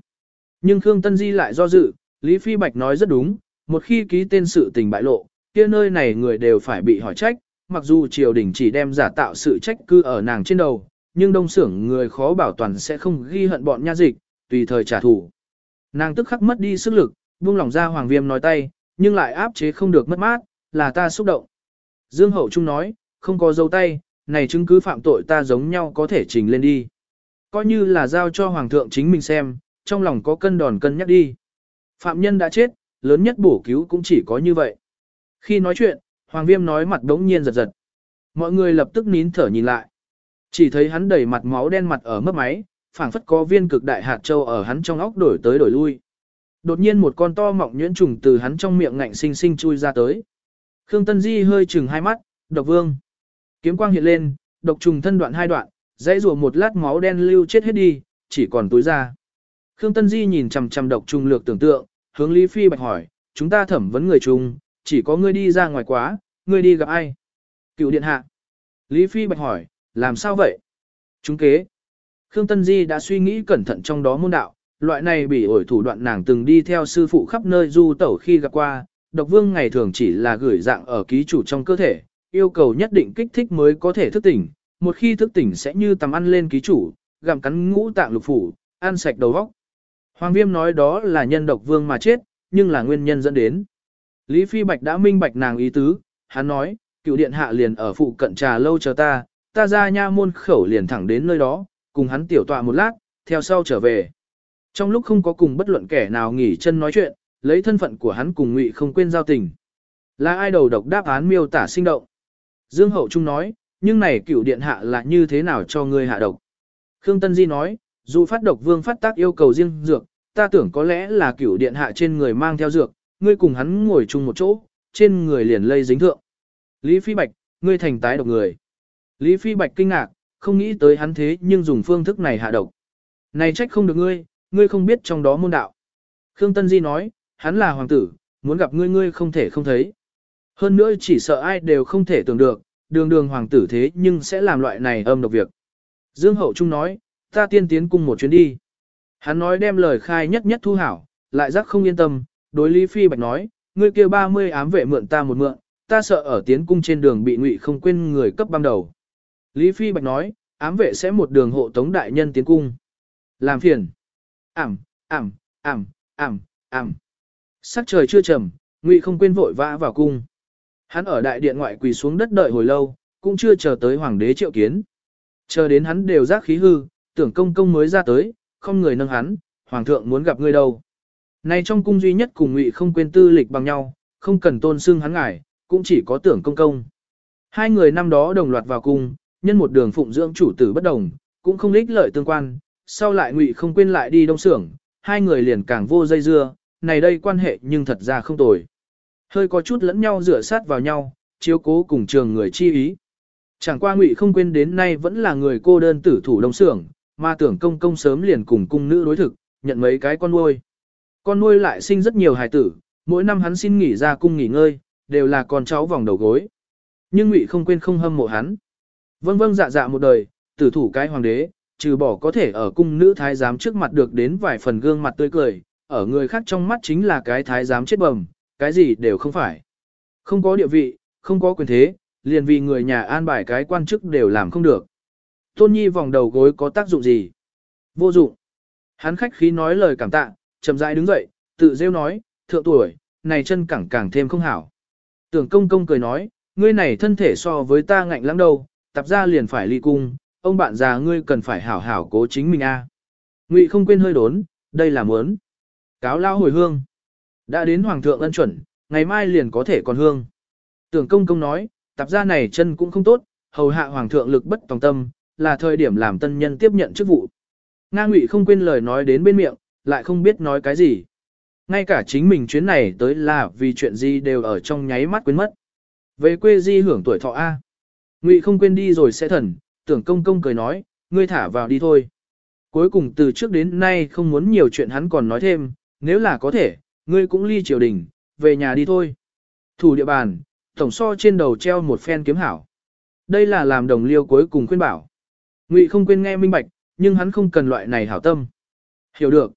Nhưng Khương Tân Di lại do dự, Lý Phi Bạch nói rất đúng, một khi ký tên sự tình bại lộ, kia nơi này người đều phải bị hỏi trách, mặc dù triều đình chỉ đem giả tạo sự trách cư ở nàng trên đầu, nhưng đông xưởng người khó bảo toàn sẽ không ghi hận bọn nha dịch, tùy thời trả thù. Nàng tức khắc mất đi sức lực, buông lỏng ra hoàng viêm nói tay, nhưng lại áp chế không được mất mát, là ta xúc động. Dương Hậu Trung nói, không có dấu tay, này chứng cứ phạm tội ta giống nhau có thể trình lên đi. Coi như là giao cho hoàng thượng chính mình xem, trong lòng có cân đòn cân nhắc đi. Phạm nhân đã chết, lớn nhất bổ cứu cũng chỉ có như vậy. Khi nói chuyện, Hoàng Viêm nói mặt đống nhiên giật giật. Mọi người lập tức nín thở nhìn lại. Chỉ thấy hắn đầy mặt máu đen mặt ở mấp máy, phảng phất có viên cực đại hạt châu ở hắn trong óc đổi tới đổi lui. Đột nhiên một con to mọng nhuyễn trùng từ hắn trong miệng ngạnh sinh sinh chui ra tới. Khương Tân Di hơi chừng hai mắt, độc vương. Kiếm quang hiện lên, độc trùng thân đoạn hai đoạn, dãy rùa một lát máu đen lưu chết hết đi, chỉ còn túi ra. Khương Tân Di nhìn chằm chằm độc trùng lược tưởng tượng, hướng Lý Phi Bạch hỏi, chúng ta thẩm vấn người trùng, chỉ có ngươi đi ra ngoài quá, ngươi đi gặp ai? Cựu điện hạ. Lý Phi Bạch hỏi, làm sao vậy? Chúng kế. Khương Tân Di đã suy nghĩ cẩn thận trong đó môn đạo, loại này bị ổi thủ đoạn nàng từng đi theo sư phụ khắp nơi du tẩu khi gặp qua, độc vương ngày thường chỉ là gửi dạng ở ký chủ trong cơ thể, yêu cầu nhất định kích thích mới có thể thức tỉnh, một khi thức tỉnh sẽ như tầm ăn lên ký chủ, gặm cắn ngũ tạng lục phủ, ăn sạch đầu óc. Hoàng Viêm nói đó là nhân độc vương mà chết, nhưng là nguyên nhân dẫn đến. Lý Phi Bạch đã minh bạch nàng ý tứ, hắn nói, cựu điện hạ liền ở phụ cận trà lâu chờ ta, ta ra nha môn khẩu liền thẳng đến nơi đó, cùng hắn tiểu tọa một lát, theo sau trở về. Trong lúc không có cùng bất luận kẻ nào nghỉ chân nói chuyện, lấy thân phận của hắn cùng ngụy không quên giao tình. Là ai đầu độc đáp án miêu tả sinh động. Dương Hậu Trung nói, nhưng này cựu điện hạ là như thế nào cho ngươi hạ độc. Khương Tân Di nói, dù phát độc vương phát tác yêu cầu riêng dược, ta tưởng có lẽ là cựu điện hạ trên người mang theo dược, ngươi cùng hắn ngồi chung một chỗ, trên người liền lây dính thượng. Lý Phi Bạch, ngươi thành tái độc người. Lý Phi Bạch kinh ngạc, không nghĩ tới hắn thế nhưng dùng phương thức này hạ độc. Này trách không được ngươi, ngươi không biết trong đó môn đạo. Khương Tân Di nói, hắn là hoàng tử, muốn gặp ngươi ngươi không thể không thấy. Hơn nữa chỉ sợ ai đều không thể tưởng được, đường đường hoàng tử thế nhưng sẽ làm loại này âm độc việc. Dương Hậu Trung nói, ta tiên tiến cùng một chuyến đi. Hắn nói đem lời khai nhất nhất thu hảo, lại giác không yên tâm, đối Lý Phi Bạch nói, ngươi kia 30 ám vệ mượn ta một mượn, ta sợ ở tiến cung trên đường bị ngụy không quên người cấp băm đầu. Lý Phi Bạch nói, ám vệ sẽ một đường hộ tống đại nhân tiến cung. Làm phiền. Ảm, ảm, ảm, ảm, ảm. Sắc trời chưa trầm, ngụy không quên vội vã vào cung. Hắn ở đại điện ngoại quỳ xuống đất đợi hồi lâu, cũng chưa chờ tới hoàng đế triệu kiến. Chờ đến hắn đều giác khí hư, tưởng công công mới ra tới, không người nâng hắn, hoàng thượng muốn gặp ngươi đâu. Này trong cung duy nhất cùng ngụy không quên tư lịch bằng nhau, không cần tôn xưng hắn ngải, cũng chỉ có tưởng công công. Hai người năm đó đồng loạt vào cung, nhân một đường phụng dưỡng chủ tử bất đồng, cũng không lích lợi tương quan, sau lại ngụy không quên lại đi đông xưởng, hai người liền càng vô dây dưa, này đây quan hệ nhưng thật ra không tồi. Hơi có chút lẫn nhau rửa sát vào nhau, chiếu cố cùng trường người chi ý. Chẳng qua ngụy không quên đến nay vẫn là người cô đơn tử thủ đông xưởng, mà tưởng công công sớm liền cùng cung nữ đối thực, nhận mấy cái con nuôi. Con nuôi lại sinh rất nhiều hài tử, mỗi năm hắn xin nghỉ ra cung nghỉ ngơi, đều là con cháu vòng đầu gối. Nhưng ngụy không quên không hâm mộ hắn. Vâng vâng dạ dạ một đời, tử thủ cái hoàng đế, trừ bỏ có thể ở cung nữ thái giám trước mặt được đến vài phần gương mặt tươi cười, ở người khác trong mắt chính là cái thái giám chết bầm, cái gì đều không phải. Không có địa vị, không có quyền thế, liền vì người nhà an bài cái quan chức đều làm không được. Tôn Nhi vòng đầu gối có tác dụng gì? Vô dụng. Hắn khách khí nói lời cảm tạ, chậm rãi đứng dậy, tự rêu nói, thượng tuổi, này chân cẳng càng thêm không hảo. Tưởng công công cười nói, ngươi này thân thể so với ta ngạnh lắm đâu, tập ra liền phải ly cung, ông bạn già ngươi cần phải hảo hảo cố chính mình a. Ngụy không quên hơi đốn, đây là muốn. Cáo lao hồi hương. Đã đến hoàng thượng ân chuẩn, ngày mai liền có thể còn hương. Tưởng công công nói, tập ra này chân cũng không tốt, hầu hạ hoàng thượng lực bất tòng tâm, là thời điểm làm tân nhân tiếp nhận chức vụ. Nga Ngụy không quên lời nói đến bên miệng, lại không biết nói cái gì. Ngay cả chính mình chuyến này tới là vì chuyện gì đều ở trong nháy mắt quên mất. Về quê di hưởng tuổi thọ A. Ngụy không quên đi rồi sẽ thần, tưởng công công cười nói, ngươi thả vào đi thôi. Cuối cùng từ trước đến nay không muốn nhiều chuyện hắn còn nói thêm, nếu là có thể, ngươi cũng ly triều đình, về nhà đi thôi. Thủ địa bàn, tổng so trên đầu treo một phen kiếm hảo. Đây là làm đồng liêu cuối cùng khuyên bảo. Ngụy không quên nghe minh bạch, nhưng hắn không cần loại này hảo tâm. Hiểu được.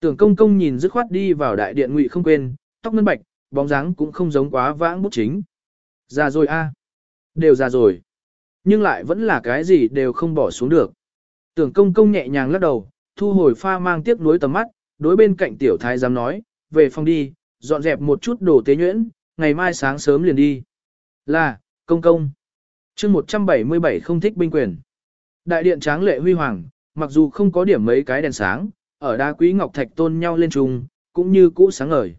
Tưởng công công nhìn dứt khoát đi vào đại điện Ngụy không quên, tóc ngân bạch, bóng dáng cũng không giống quá vãng bút chính. Già rồi a, Đều già rồi. Nhưng lại vẫn là cái gì đều không bỏ xuống được. Tưởng công công nhẹ nhàng lắc đầu, thu hồi pha mang tiếc nuối tầm mắt, đối bên cạnh tiểu thái giám nói, về phòng đi, dọn dẹp một chút đồ tế nhuyễn, ngày mai sáng sớm liền đi. Là, công công. chương 177 không thích binh quyền. Đại điện tráng lệ huy hoàng, mặc dù không có điểm mấy cái đèn sáng, ở đá quý ngọc thạch tôn nhau lên trùng, cũng như cũ sáng ngời.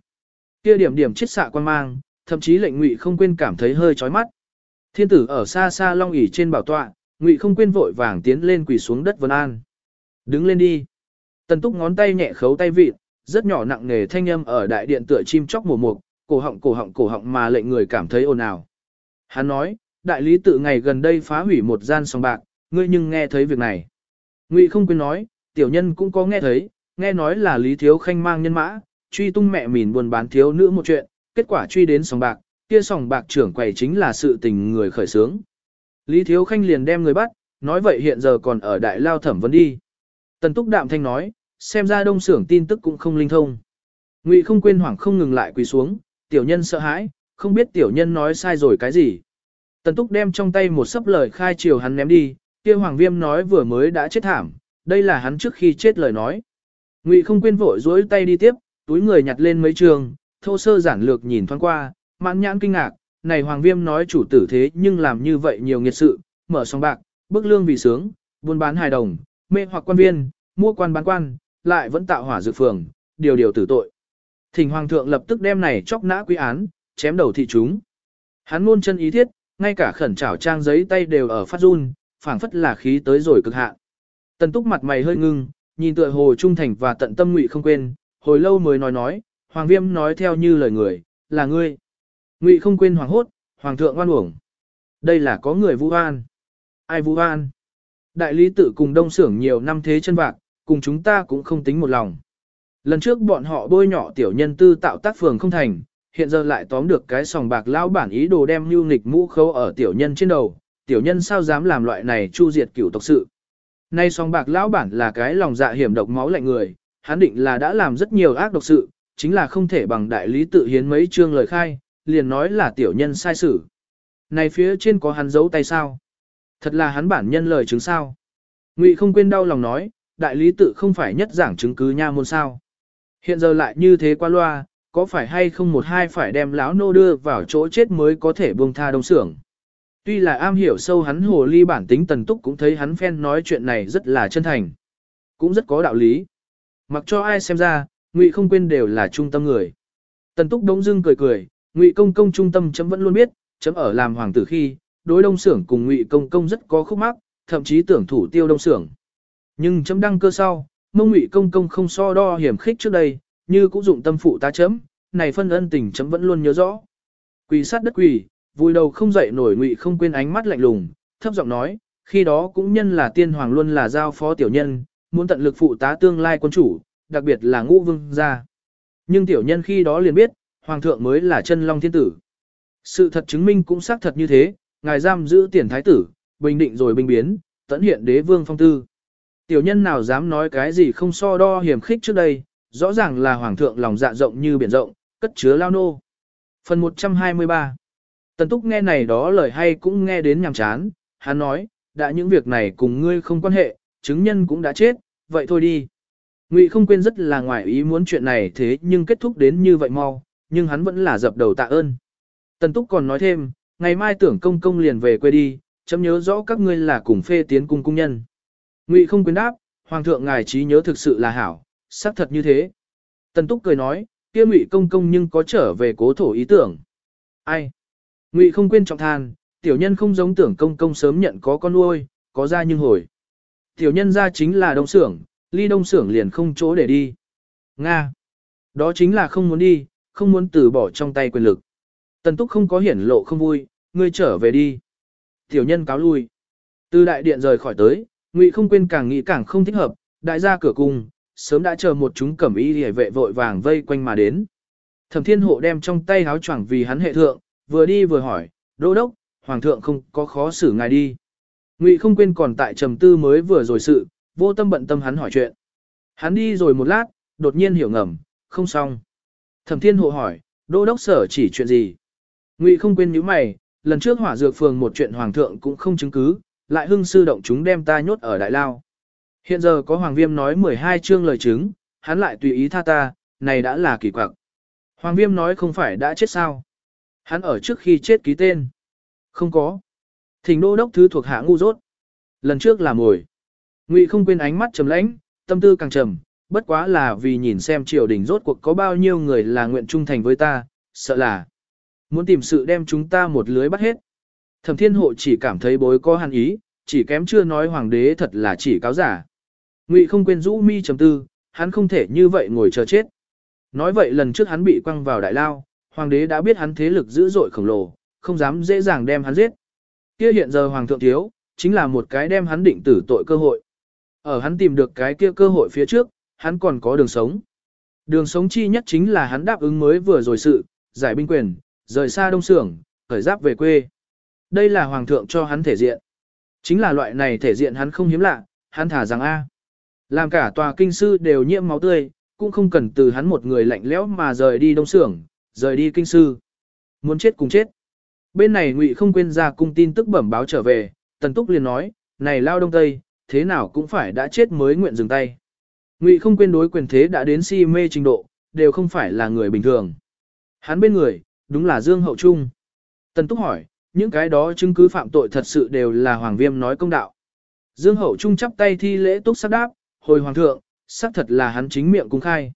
Kia điểm điểm chiết xạ quan mang, thậm chí lệnh ngụy không quên cảm thấy hơi chói mắt. Thiên tử ở xa xa long ỷ trên bảo tọa, ngụy không quên vội vàng tiến lên quỳ xuống đất vân an. Đứng lên đi. Tần túc ngón tay nhẹ khấu tay vịt, rất nhỏ nặng nề thanh âm ở đại điện tựa chim chóc mùa mục, cổ họng cổ họng cổ họng mà lệnh người cảm thấy ồn ào. Hắn nói, đại lý tự ngày gần đây phá hủy một gian sòng bạc, ngươi nhưng nghe thấy việc này. Ngụy không quên nói, tiểu nhân cũng có nghe thấy, nghe nói là Lý Thiếu Khanh mang nhân mã, truy tung mẹ mìn buồn bán thiếu nữ một chuyện, kết quả truy đến sòng bạc, kia sòng bạc trưởng quầy chính là sự tình người khởi sướng. Lý Thiếu Khanh liền đem người bắt, nói vậy hiện giờ còn ở đại lao thẩm vấn đi. Tần Túc Đạm Thanh nói, xem ra đông xưởng tin tức cũng không linh thông. Ngụy không quên hoảng không ngừng lại quỳ xuống, tiểu nhân sợ hãi, không biết tiểu nhân nói sai rồi cái gì. Tần Túc đem trong tay một sấp lời khai chiều hắn ném đi, kia Hoàng Viêm nói vừa mới đã chết thảm, đây là hắn trước khi chết lời nói. Ngụy không quên vội dối tay đi tiếp, túi người nhặt lên mấy trường, thô sơ giản lược nhìn thoáng qua, mãn nhãn kinh ngạc, này Hoàng Viêm nói chủ tử thế nhưng làm như vậy nhiều nghiệt sự, mở song bạc, bức lương vì sướng, buôn bán hài đồng, mê hoặc quan viên, mua quan bán quan, lại vẫn tạo hỏa dự phường, điều điều tử tội. Thỉnh Hoàng thượng lập tức đem này chóc nã quý án, chém đầu thị chúng. Hắn luôn chân ý thiết, ngay cả khẩn trảo trang giấy tay đều ở phát run, phảng phất là khí tới rồi cực hạn. Tần túc mặt mày hơi ngưng, nhìn tựa hồ trung thành và tận tâm ngụy không quên, hồi lâu mới nói nói, Hoàng Viêm nói theo như lời người, là ngươi. Ngụy không quên hoàng hốt, Hoàng thượng oan uổng. Đây là có người vu oan. Ai vu oan? Đại lý tự cùng đông xưởng nhiều năm thế chân bạc, cùng chúng ta cũng không tính một lòng. Lần trước bọn họ bôi nhỏ tiểu nhân tư tạo tác phường không thành, hiện giờ lại tóm được cái sòng bạc lão bản ý đồ đem lưu nghịch mũ khấu ở tiểu nhân trên đầu, tiểu nhân sao dám làm loại này chu diệt cửu tộc sự. Nay song bạc lão bản là cái lòng dạ hiểm độc máu lạnh người, hắn định là đã làm rất nhiều ác độc sự, chính là không thể bằng đại lý tự hiến mấy chương lời khai, liền nói là tiểu nhân sai sử Này phía trên có hắn giấu tay sao? Thật là hắn bản nhân lời chứng sao? Ngụy không quên đau lòng nói, đại lý tự không phải nhất giảng chứng cứ nha môn sao. Hiện giờ lại như thế qua loa, có phải hay không một hai phải đem lão nô đưa vào chỗ chết mới có thể buông tha đông xưởng. Tuy là am hiểu sâu hắn hồ ly bản tính tần túc cũng thấy hắn phen nói chuyện này rất là chân thành. Cũng rất có đạo lý. Mặc cho ai xem ra, ngụy không quên đều là trung tâm người. Tần túc đống dưng cười cười, ngụy công công trung tâm chấm vẫn luôn biết, chấm ở làm hoàng tử khi, đối đông xưởng cùng ngụy công công rất có khúc mắc, thậm chí tưởng thủ tiêu đông xưởng. Nhưng chấm đăng cơ sau, mông ngụy công công không so đo hiểm khích trước đây, như cũng dụng tâm phụ ta chấm, này phân ân tình chấm vẫn luôn nhớ rõ. Quỳ sát đất quỳ, vùi đầu không dậy nổi ngụy không quên ánh mắt lạnh lùng, thấp giọng nói, khi đó cũng nhân là tiên hoàng luôn là giao phó tiểu nhân, muốn tận lực phụ tá tương lai quân chủ, đặc biệt là ngũ vương gia. Nhưng tiểu nhân khi đó liền biết, hoàng thượng mới là chân long thiên tử. Sự thật chứng minh cũng xác thật như thế, ngài giam giữ tiền thái tử, bình định rồi bình biến, tận hiện đế vương phong tư. Tiểu nhân nào dám nói cái gì không so đo hiểm khích trước đây, rõ ràng là hoàng thượng lòng dạ rộng như biển rộng, cất chứa lao nô. Phần 123 Tần Túc nghe này đó lời hay cũng nghe đến nhàm chán, hắn nói, đã những việc này cùng ngươi không quan hệ, chứng nhân cũng đã chết, vậy thôi đi. Ngụy không quên rất là ngoài ý muốn chuyện này thế nhưng kết thúc đến như vậy mau, nhưng hắn vẫn là dập đầu tạ ơn. Tần Túc còn nói thêm, ngày mai tưởng công công liền về quê đi, chấm nhớ rõ các ngươi là cùng phê tiến cung cung nhân. Ngụy không quên đáp, Hoàng thượng ngài trí nhớ thực sự là hảo, xác thật như thế. Tần Túc cười nói, kia Ngụy công công nhưng có trở về cố thổ ý tưởng. Ai? Ngụy không quên trọng than, tiểu nhân không giống tưởng công công sớm nhận có con nuôi, có ra nhưng hồi. Tiểu nhân ra chính là đông xưởng, ly đông xưởng liền không chỗ để đi. Nga. Đó chính là không muốn đi, không muốn từ bỏ trong tay quyền lực. Tần túc không có hiển lộ không vui, ngươi trở về đi. Tiểu nhân cáo lui. Từ đại điện rời khỏi tới, ngụy không quên càng nghĩ càng không thích hợp, đại gia cửa cung, sớm đã chờ một chúng cẩm y hề vệ vội vàng vây quanh mà đến. Thẩm thiên hộ đem trong tay háo choàng vì hắn hệ thượng, vừa đi vừa hỏi, đô đốc, hoàng thượng không có khó xử ngài đi. Ngụy không quên còn tại trầm tư mới vừa rồi sự, vô tâm bận tâm hắn hỏi chuyện. Hắn đi rồi một lát, đột nhiên hiểu ngầm, không xong. Thẩm thiên hộ hỏi, đô đốc sở chỉ chuyện gì? Ngụy không quên nhíu mày, lần trước hỏa dược phường một chuyện hoàng thượng cũng không chứng cứ, lại hưng sư động chúng đem ta nhốt ở đại lao. Hiện giờ có hoàng viêm nói 12 chương lời chứng, hắn lại tùy ý tha ta, này đã là kỳ quặc. Hoàng viêm nói không phải đã chết sao? Hắn ở trước khi chết ký tên. Không có. Thỉnh đô đốc thứ thuộc hạ ngu dốt. Lần trước là mồi. Ngụy không quên ánh mắt trầm lãnh, tâm tư càng trầm, bất quá là vì nhìn xem triều đình rốt cuộc có bao nhiêu người là nguyện trung thành với ta, sợ là muốn tìm sự đem chúng ta một lưới bắt hết. Thẩm thiên hộ chỉ cảm thấy bối có hàn ý, chỉ kém chưa nói hoàng đế thật là chỉ cáo giả. Ngụy không quên rũ mi trầm tư, hắn không thể như vậy ngồi chờ chết. Nói vậy lần trước hắn bị quăng vào đại lao, hoàng đế đã biết hắn thế lực dữ dội khổng lồ, không dám dễ dàng đem hắn giết. Kia hiện giờ hoàng thượng thiếu, chính là một cái đem hắn định tử tội cơ hội. Ở hắn tìm được cái kia cơ hội phía trước, hắn còn có đường sống. Đường sống chi nhất chính là hắn đáp ứng mới vừa rồi sự, giải binh quyền, rời xa đông xưởng, khởi giáp về quê. Đây là hoàng thượng cho hắn thể diện. Chính là loại này thể diện hắn không hiếm lạ, hắn thả rằng A. Làm cả tòa kinh sư đều nhiễm máu tươi, cũng không cần từ hắn một người lạnh lẽo mà rời đi đông xưởng, rời đi kinh sư. Muốn chết cùng chết. Bên này ngụy không quên ra cung tin tức bẩm báo trở về, tần túc liền nói, này lao đông tây, thế nào cũng phải đã chết mới nguyện dừng tay. Ngụy không quên đối quyền thế đã đến si mê trình độ, đều không phải là người bình thường. Hắn bên người, đúng là Dương Hậu Trung. Tần Túc hỏi, những cái đó chứng cứ phạm tội thật sự đều là Hoàng Viêm nói công đạo. Dương Hậu Trung chắp tay thi lễ Túc sắc đáp, hồi Hoàng thượng, sắc thật là hắn chính miệng cung khai.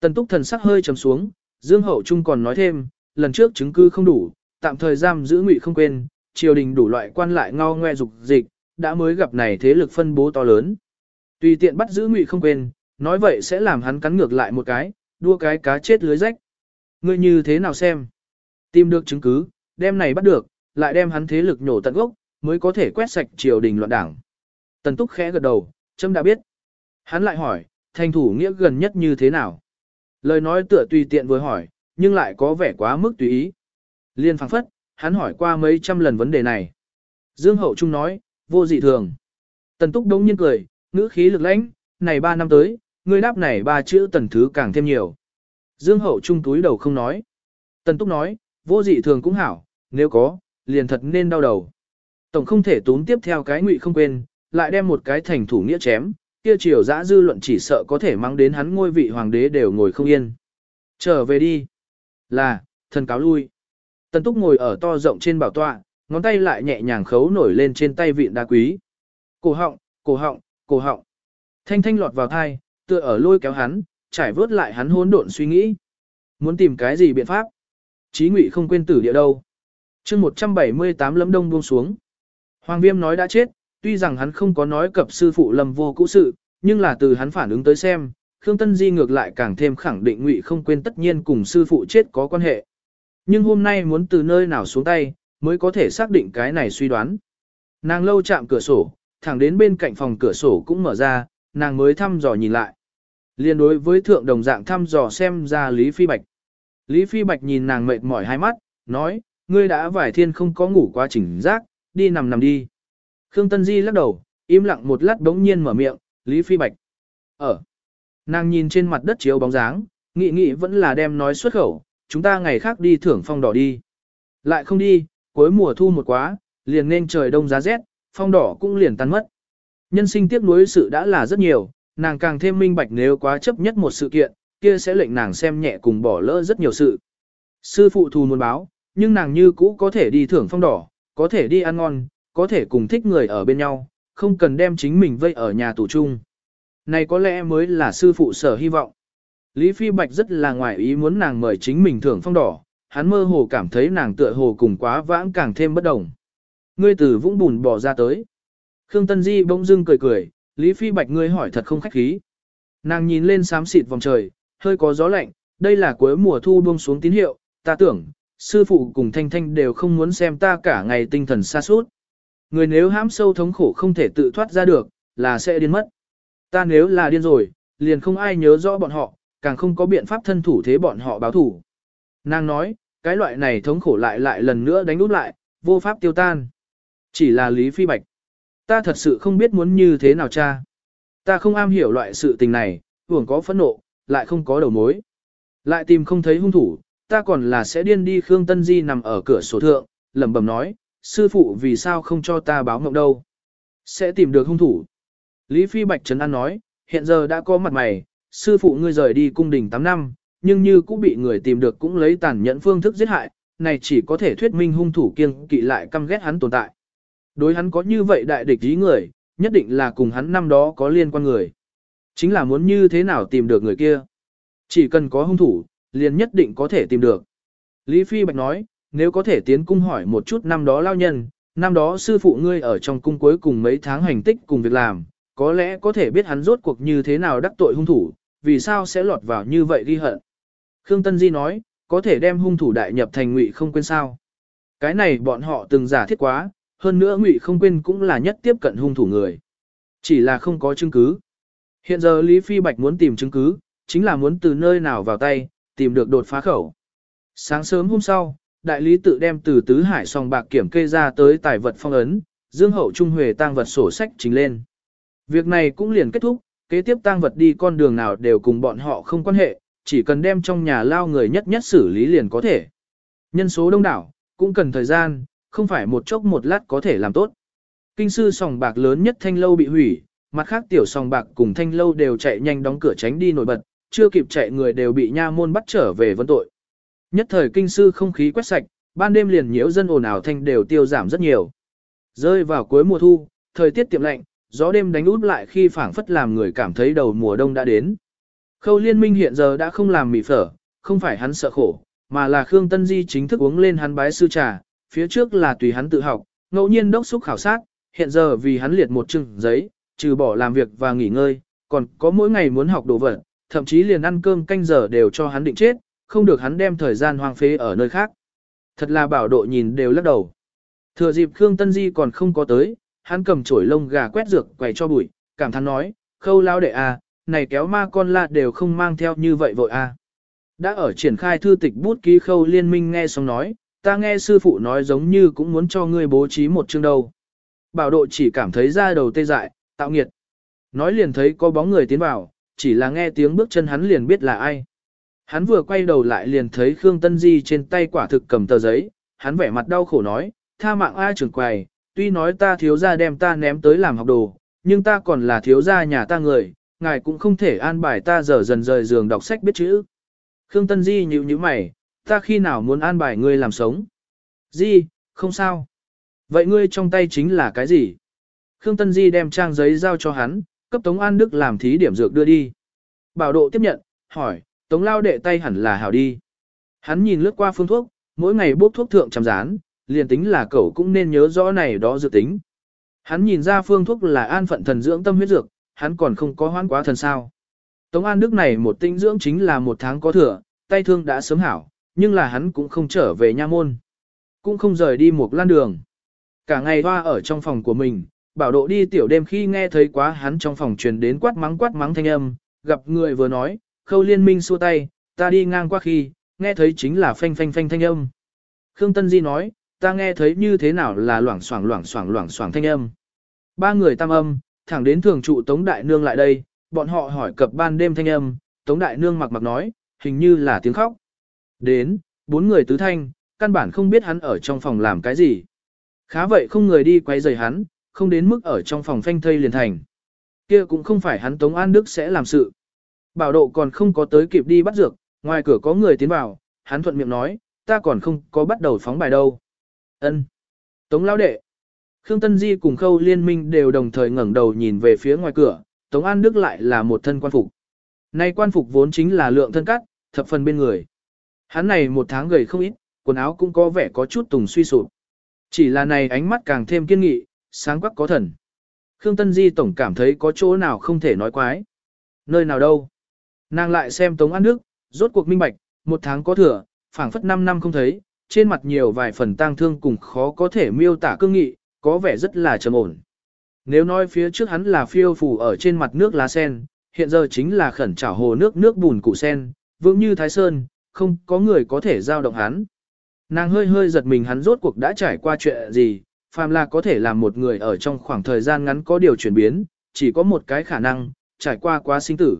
Tần Túc thần sắc hơi trầm xuống, Dương Hậu Trung còn nói thêm, lần trước chứng cứ không đủ, tạm thời giam giữ ngụy không quên, triều đình đủ loại quan lại ngao ngoe dục dịch, đã mới gặp này thế lực phân bố to lớn. Tùy tiện bắt giữ ngụy không quên, nói vậy sẽ làm hắn cắn ngược lại một cái, đua cái cá chết lưới rách. Ngươi như thế nào xem? Tìm được chứng cứ, đem này bắt được, lại đem hắn thế lực nhổ tận gốc, mới có thể quét sạch triều đình loạn đảng. Tần Túc khẽ gật đầu, châm đã biết. Hắn lại hỏi, thành thủ nghĩa gần nhất như thế nào? Lời nói tựa tùy tiện vừa hỏi, nhưng lại có vẻ quá mức tùy ý. Liên phảng phất, hắn hỏi qua mấy trăm lần vấn đề này. Dương Hậu Trung nói, vô dị thường. Tần Túc đống nhiên cười, ngữ khí lực lãnh, này ba năm tới, ngươi đáp này ba chữ tần thứ càng thêm nhiều. Dương Hậu Trung túi đầu không nói. Tần Túc nói, vô dị thường cũng hảo, nếu có, liền thật nên đau đầu. Tổng không thể tốn tiếp theo cái ngụy không quên, lại đem một cái thành thủ nghĩa chém, kia triều dã dư luận chỉ sợ có thể mang đến hắn ngôi vị hoàng đế đều ngồi không yên. Trở về đi. Là, thần cáo lui. Tần Túc ngồi ở to rộng trên bảo tọa, ngón tay lại nhẹ nhàng khấu nổi lên trên tay vịn đá quý. Cổ họng, cổ họng, cổ họng. Thanh thanh lọt vào thai, tựa ở lôi kéo hắn, trải vớt lại hắn hỗn độn suy nghĩ. Muốn tìm cái gì biện pháp? Chí ngụy không quên tử địa đâu. chương 178 lấm đông buông xuống. Hoàng viêm nói đã chết, tuy rằng hắn không có nói cập sư phụ lâm vô cũ sự, nhưng là từ hắn phản ứng tới xem, Khương Tân Di ngược lại càng thêm khẳng định ngụy không quên tất nhiên cùng sư phụ chết có quan hệ. Nhưng hôm nay muốn từ nơi nào xuống tay, mới có thể xác định cái này suy đoán. Nàng lâu chạm cửa sổ, thẳng đến bên cạnh phòng cửa sổ cũng mở ra, nàng mới thăm dò nhìn lại. Liên đối với thượng đồng dạng thăm dò xem ra Lý Phi Bạch. Lý Phi Bạch nhìn nàng mệt mỏi hai mắt, nói, ngươi đã vải thiên không có ngủ quá chỉnh giác, đi nằm nằm đi. Khương Tân Di lắc đầu, im lặng một lát bỗng nhiên mở miệng, Lý Phi Bạch. Ở. Nàng nhìn trên mặt đất chiếu bóng dáng, nghĩ nghĩ vẫn là đem nói xuất khẩu, chúng ta ngày khác đi thưởng phong đỏ đi. Lại không đi, cuối mùa thu một quá, liền nên trời đông giá rét, phong đỏ cũng liền tan mất. Nhân sinh tiếc nuối sự đã là rất nhiều, nàng càng thêm minh bạch nếu quá chấp nhất một sự kiện, kia sẽ lệnh nàng xem nhẹ cùng bỏ lỡ rất nhiều sự. Sư phụ thù muốn báo, nhưng nàng như cũ có thể đi thưởng phong đỏ, có thể đi ăn ngon, có thể cùng thích người ở bên nhau, không cần đem chính mình vây ở nhà tù chung. Này có lẽ mới là sư phụ sở hy vọng. Lý Phi Bạch rất là ngoài ý muốn nàng mời chính mình thưởng phong đỏ, hắn mơ hồ cảm thấy nàng tựa hồ cùng quá vãng càng thêm bất đồng. Ngươi từ vũng bùn bỏ ra tới. Khương Tân Di bỗng dưng cười cười, Lý Phi Bạch ngươi hỏi thật không khách khí. Nàng nhìn lên xám xịt vòng trời, hơi có gió lạnh, đây là cuối mùa thu buông xuống tín hiệu, ta tưởng, sư phụ cùng Thanh Thanh đều không muốn xem ta cả ngày tinh thần xa suốt. Người nếu hãm sâu thống khổ không thể tự thoát ra được, là sẽ điên mất. Ta nếu là điên rồi, liền không ai nhớ rõ bọn họ, càng không có biện pháp thân thủ thế bọn họ báo thủ. Nàng nói, cái loại này thống khổ lại lại lần nữa đánh út lại, vô pháp tiêu tan. Chỉ là Lý Phi Bạch. Ta thật sự không biết muốn như thế nào cha. Ta không am hiểu loại sự tình này, hưởng có phẫn nộ, lại không có đầu mối. Lại tìm không thấy hung thủ, ta còn là sẽ điên đi Khương Tân Di nằm ở cửa sổ thượng, lẩm bẩm nói, sư phụ vì sao không cho ta báo mộng đâu. Sẽ tìm được hung thủ. Lý Phi Bạch Trấn An nói, hiện giờ đã có mặt mày, sư phụ ngươi rời đi cung đình 8 năm, nhưng như cũng bị người tìm được cũng lấy tàn nhẫn phương thức giết hại, này chỉ có thể thuyết minh hung thủ kiêng kỵ lại căm ghét hắn tồn tại. Đối hắn có như vậy đại địch ý người, nhất định là cùng hắn năm đó có liên quan người. Chính là muốn như thế nào tìm được người kia. Chỉ cần có hung thủ, liền nhất định có thể tìm được. Lý Phi Bạch nói, nếu có thể tiến cung hỏi một chút năm đó lao nhân, năm đó sư phụ ngươi ở trong cung cuối cùng mấy tháng hành tích cùng việc làm, có lẽ có thể biết hắn rốt cuộc như thế nào đắc tội hung thủ, vì sao sẽ lọt vào như vậy ghi hận. Khương Tân Di nói, có thể đem hung thủ đại nhập thành ngụy không quên sao. Cái này bọn họ từng giả thiết quá, hơn nữa ngụy không quên cũng là nhất tiếp cận hung thủ người. Chỉ là không có chứng cứ. Hiện giờ Lý Phi Bạch muốn tìm chứng cứ, chính là muốn từ nơi nào vào tay, tìm được đột phá khẩu. Sáng sớm hôm sau, đại lý tự đem từ tứ hải song bạc kiểm kê ra tới tài vật phong ấn, dương hậu trung huệ tang vật sổ sách trình lên. Việc này cũng liền kết thúc, kế tiếp tang vật đi con đường nào đều cùng bọn họ không quan hệ, chỉ cần đem trong nhà lao người nhất nhất xử lý liền có thể. Nhân số đông đảo, cũng cần thời gian, không phải một chốc một lát có thể làm tốt. Kinh sư sòng bạc lớn nhất thanh lâu bị hủy, mặt khác tiểu sòng bạc cùng thanh lâu đều chạy nhanh đóng cửa tránh đi nổi bật, chưa kịp chạy người đều bị nha môn bắt trở về vấn tội. Nhất thời kinh sư không khí quét sạch, ban đêm liền nhiễu dân ồn ào thanh đều tiêu giảm rất nhiều. Rơi vào cuối mùa thu, thời tiết tiệm lạnh, gió đêm đánh út lại khi phảng phất làm người cảm thấy đầu mùa đông đã đến. Khâu liên minh hiện giờ đã không làm mì phở, không phải hắn sợ khổ, mà là Khương Tân Di chính thức uống lên hắn bái sư trà, phía trước là tùy hắn tự học, ngẫu nhiên đốc xúc khảo sát, hiện giờ vì hắn liệt một chừng giấy, trừ bỏ làm việc và nghỉ ngơi, còn có mỗi ngày muốn học đồ vật, thậm chí liền ăn cơm canh giờ đều cho hắn định chết, không được hắn đem thời gian hoang phế ở nơi khác. Thật là bảo độ nhìn đều lắc đầu. Thừa dịp Khương Tân Di còn không có tới, hắn cầm chổi lông gà quét dược quẩy cho bụi, cảm thán nói, khâu lao đệ à, này kéo ma con la đều không mang theo như vậy vội à. Đã ở triển khai thư tịch bút ký khâu liên minh nghe xong nói, ta nghe sư phụ nói giống như cũng muốn cho ngươi bố trí một chương đầu. Bảo độ chỉ cảm thấy da đầu tê dại, tạo nghiệt. Nói liền thấy có bóng người tiến vào, chỉ là nghe tiếng bước chân hắn liền biết là ai. Hắn vừa quay đầu lại liền thấy Khương Tân Di trên tay quả thực cầm tờ giấy, hắn vẻ mặt đau khổ nói, tha mạng ai trưởng quầy, tuy nói ta thiếu gia đem ta ném tới làm học đồ, nhưng ta còn là thiếu gia nhà ta người, ngài cũng không thể an bài ta giờ dần rời giường đọc sách biết chữ. Khương Tân Di nhíu nhíu mày, ta khi nào muốn an bài ngươi làm sống? Di, không sao. Vậy ngươi trong tay chính là cái gì? Khương Tân Di đem trang giấy giao cho hắn, cấp Tống An Đức làm thí điểm dược đưa đi. Bảo độ tiếp nhận, hỏi, Tống Lao đệ tay hẳn là hảo đi. Hắn nhìn lướt qua phương thuốc, mỗi ngày bốc thuốc thượng chăm rán, liền tính là cậu cũng nên nhớ rõ này đó dự tính. Hắn nhìn ra phương thuốc là an phận thần dưỡng tâm huyết dược, hắn còn không có hoãn quá thần sao. Tống An Đức này một tinh dưỡng chính là một tháng có thừa, tay thương đã sớm hảo, nhưng là hắn cũng không trở về nha môn. Cũng không rời đi một lan đường. Cả ngày hoa ở trong phòng của mình, bảo độ đi tiểu đêm khi nghe thấy quá hắn trong phòng truyền đến quát mắng quát mắng thanh âm, gặp người vừa nói, khâu liên minh xua tay, ta đi ngang qua khi, nghe thấy chính là phanh phanh phanh thanh âm. Khương Tân Di nói, ta nghe thấy như thế nào là loảng xoảng loảng xoảng loảng xoảng thanh âm. Ba người tam âm, thẳng đến thường trụ Tống Đại Nương lại đây, bọn họ hỏi cập ban đêm thanh âm, Tống Đại Nương mặc mặc nói, hình như là tiếng khóc. Đến, bốn người tứ thanh, căn bản không biết hắn ở trong phòng làm cái gì. Khá vậy không người đi quay rời hắn, không đến mức ở trong phòng phanh thây liền thành. Kia cũng không phải hắn Tống An Đức sẽ làm sự. Bảo độ còn không có tới kịp đi bắt dược, ngoài cửa có người tiến vào, hắn thuận miệng nói, ta còn không có bắt đầu phóng bài đâu. Ân. Tống lão đệ. Khương Tân Di cùng Khâu Liên Minh đều đồng thời ngẩng đầu nhìn về phía ngoài cửa, Tống An Đức lại là một thân quan phục. Nay quan phục vốn chính là lượng thân cắt, thập phần bên người. Hắn này một tháng gầy không ít, quần áo cũng có vẻ có chút tùng suy sụp. Chỉ là này ánh mắt càng thêm kiên nghị, sáng quắc có thần. Khương Tân Di tổng cảm thấy có chỗ nào không thể nói quái. Nơi nào đâu? Nàng lại xem Tống An Đức, rốt cuộc minh bạch, một tháng có thừa, phảng phất 5 năm không thấy, trên mặt nhiều vài phần tang thương cùng khó có thể miêu tả cương nghị, có vẻ rất là trầm ổn. Nếu nói phía trước hắn là phiêu phù ở trên mặt nước lá sen, hiện giờ chính là khẩn trảo hồ nước nước bùn củ sen, vững như thái sơn, không có người có thể giao động hắn. Nàng hơi hơi giật mình hắn rốt cuộc đã trải qua chuyện gì, phàm là có thể làm một người ở trong khoảng thời gian ngắn có điều chuyển biến, chỉ có một cái khả năng, trải qua quá sinh tử.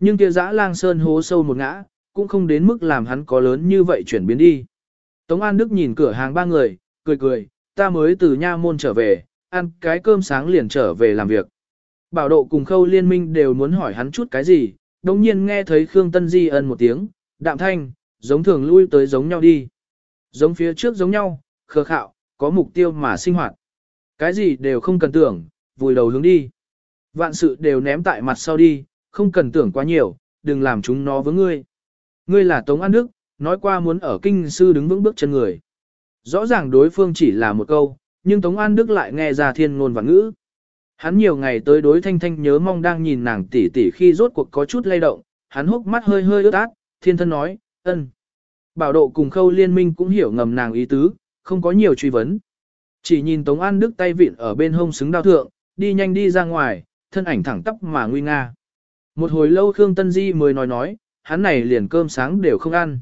Nhưng kia dã lang sơn hố sâu một ngã, cũng không đến mức làm hắn có lớn như vậy chuyển biến đi. Tống An Đức nhìn cửa hàng ba người, cười cười, ta mới từ nha môn trở về, ăn cái cơm sáng liền trở về làm việc. Bảo độ cùng khâu liên minh đều muốn hỏi hắn chút cái gì, đồng nhiên nghe thấy Khương Tân Di ân một tiếng, đạm thanh, giống thường lui tới giống nhau đi. Giống phía trước giống nhau, khờ khạo, có mục tiêu mà sinh hoạt. Cái gì đều không cần tưởng, vùi đầu hướng đi. Vạn sự đều ném tại mặt sau đi, không cần tưởng quá nhiều, đừng làm chúng nó với ngươi. Ngươi là Tống An Đức, nói qua muốn ở kinh sư đứng vững bước chân người. Rõ ràng đối phương chỉ là một câu, nhưng Tống An Đức lại nghe ra thiên ngôn và ngữ. Hắn nhiều ngày tới đối thanh thanh nhớ mong đang nhìn nàng tỉ tỉ khi rốt cuộc có chút lay động, hắn hốc mắt hơi hơi ướt át, thiên thân nói, ân. Bảo độ cùng khâu liên minh cũng hiểu ngầm nàng ý tứ, không có nhiều truy vấn. Chỉ nhìn Tống An Đức tay vịn ở bên hông xứng đao thượng, đi nhanh đi ra ngoài, thân ảnh thẳng tắp mà nguy nga. Một hồi lâu Khương Tân Di mới nói nói, hắn này liền cơm sáng đều không ăn.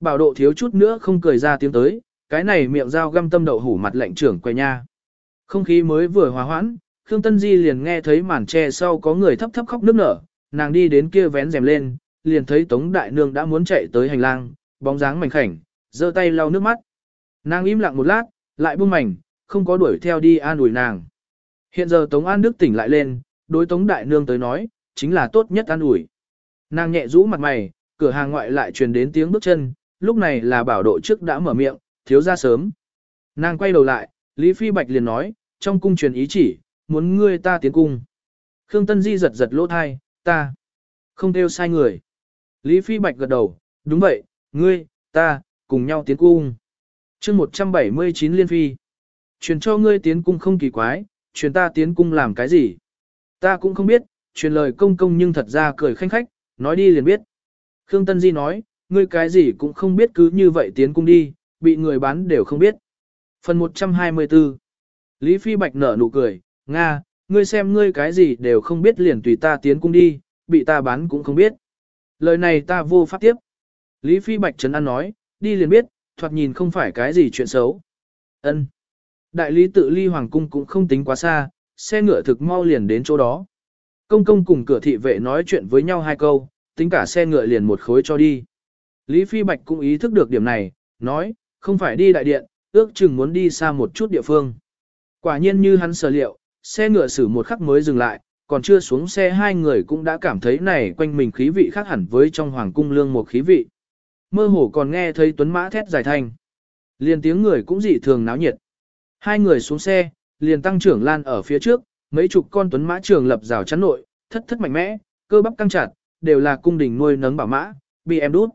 Bảo độ thiếu chút nữa không cười ra tiếng tới, cái này miệng dao găm tâm đậu hủ mặt lạnh trưởng quay nha. Không khí mới vừa hòa hoãn, Khương Tân Di liền nghe thấy màn tre sau có người thấp thấp khóc nức nở, nàng đi đến kia vén rèm lên, liền thấy Tống Đại Nương đã muốn chạy tới hành lang, bóng dáng mảnh khảnh, giơ tay lau nước mắt. Nàng im lặng một lát, lại buông mảnh, không có đuổi theo đi an ủi nàng. Hiện giờ Tống An Đức tỉnh lại lên, đối Tống Đại Nương tới nói, chính là tốt nhất an ủi. Nàng nhẹ rũ mặt mày, cửa hàng ngoại lại truyền đến tiếng bước chân, lúc này là bảo độ trước đã mở miệng, thiếu ra sớm. Nàng quay đầu lại, Lý Phi Bạch liền nói, trong cung truyền ý chỉ, muốn ngươi ta tiến cung. Khương Tân Di giật giật lỗ thai, ta, không theo sai người. Lý Phi Bạch gật đầu, đúng vậy, ngươi, ta, cùng nhau tiến cung. chương 179 Liên Phi. Truyền cho ngươi tiến cung không kỳ quái, truyền ta tiến cung làm cái gì? Ta cũng không biết, truyền lời công công nhưng thật ra cười khanh khách, nói đi liền biết. Khương Tân Di nói, ngươi cái gì cũng không biết cứ như vậy tiến cung đi, bị người bán đều không biết. Phần 124 Lý Phi Bạch nở nụ cười, Nga, ngươi xem ngươi cái gì đều không biết liền tùy ta tiến cung đi, bị ta bán cũng không biết. Lời này ta vô pháp tiếp. Lý Phi Bạch Trấn An nói, đi liền biết, thoạt nhìn không phải cái gì chuyện xấu. Ân. Đại lý tự ly hoàng cung cũng không tính quá xa, xe ngựa thực mau liền đến chỗ đó. Công công cùng cửa thị vệ nói chuyện với nhau hai câu, tính cả xe ngựa liền một khối cho đi. Lý Phi Bạch cũng ý thức được điểm này, nói, không phải đi đại điện, ước chừng muốn đi xa một chút địa phương. Quả nhiên như hắn sở liệu, xe ngựa xử một khắc mới dừng lại, còn chưa xuống xe hai người cũng đã cảm thấy này quanh mình khí vị khác hẳn với trong hoàng cung lương một khí vị. Mơ hồ còn nghe thấy tuấn mã thét dài thanh. Liền tiếng người cũng dị thường náo nhiệt. Hai người xuống xe, liền tăng trưởng lan ở phía trước, mấy chục con tuấn mã trường lập rào chắn nội, thất thất mạnh mẽ, cơ bắp căng chặt, đều là cung đình nuôi nấng bảo mã, bị em đút.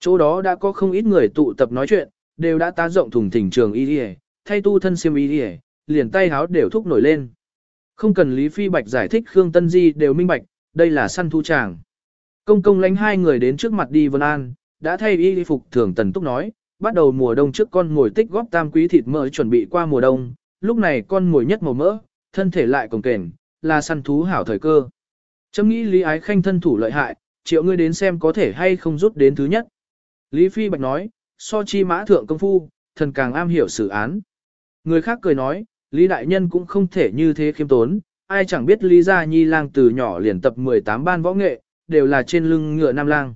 Chỗ đó đã có không ít người tụ tập nói chuyện, đều đã tá rộng thùng thình trường y đi thay tu thân xiêm y đi liền tay háo đều thúc nổi lên. Không cần Lý Phi Bạch giải thích Khương Tân Di đều minh bạch, đây là săn thu tràng. Công công lánh hai người đến trước mặt đi Vân An, đã thay y phục thường tần túc nói, bắt đầu mùa đông trước con ngồi tích góp tam quý thịt mỡ chuẩn bị qua mùa đông, lúc này con ngồi nhất màu mỡ, thân thể lại cồng kềnh, là săn thú hảo thời cơ. Chấm nghĩ Lý Ái Khanh thân thủ lợi hại, triệu ngươi đến xem có thể hay không rút đến thứ nhất. Lý Phi Bạch nói, so chi mã thượng công phu, thần càng am hiểu xử án. Người khác cười nói, Lý Đại Nhân cũng không thể như thế khiêm tốn, ai chẳng biết Lý Gia Nhi lang từ nhỏ liền tập 18 ban võ nghệ, đều là trên lưng ngựa nam lang.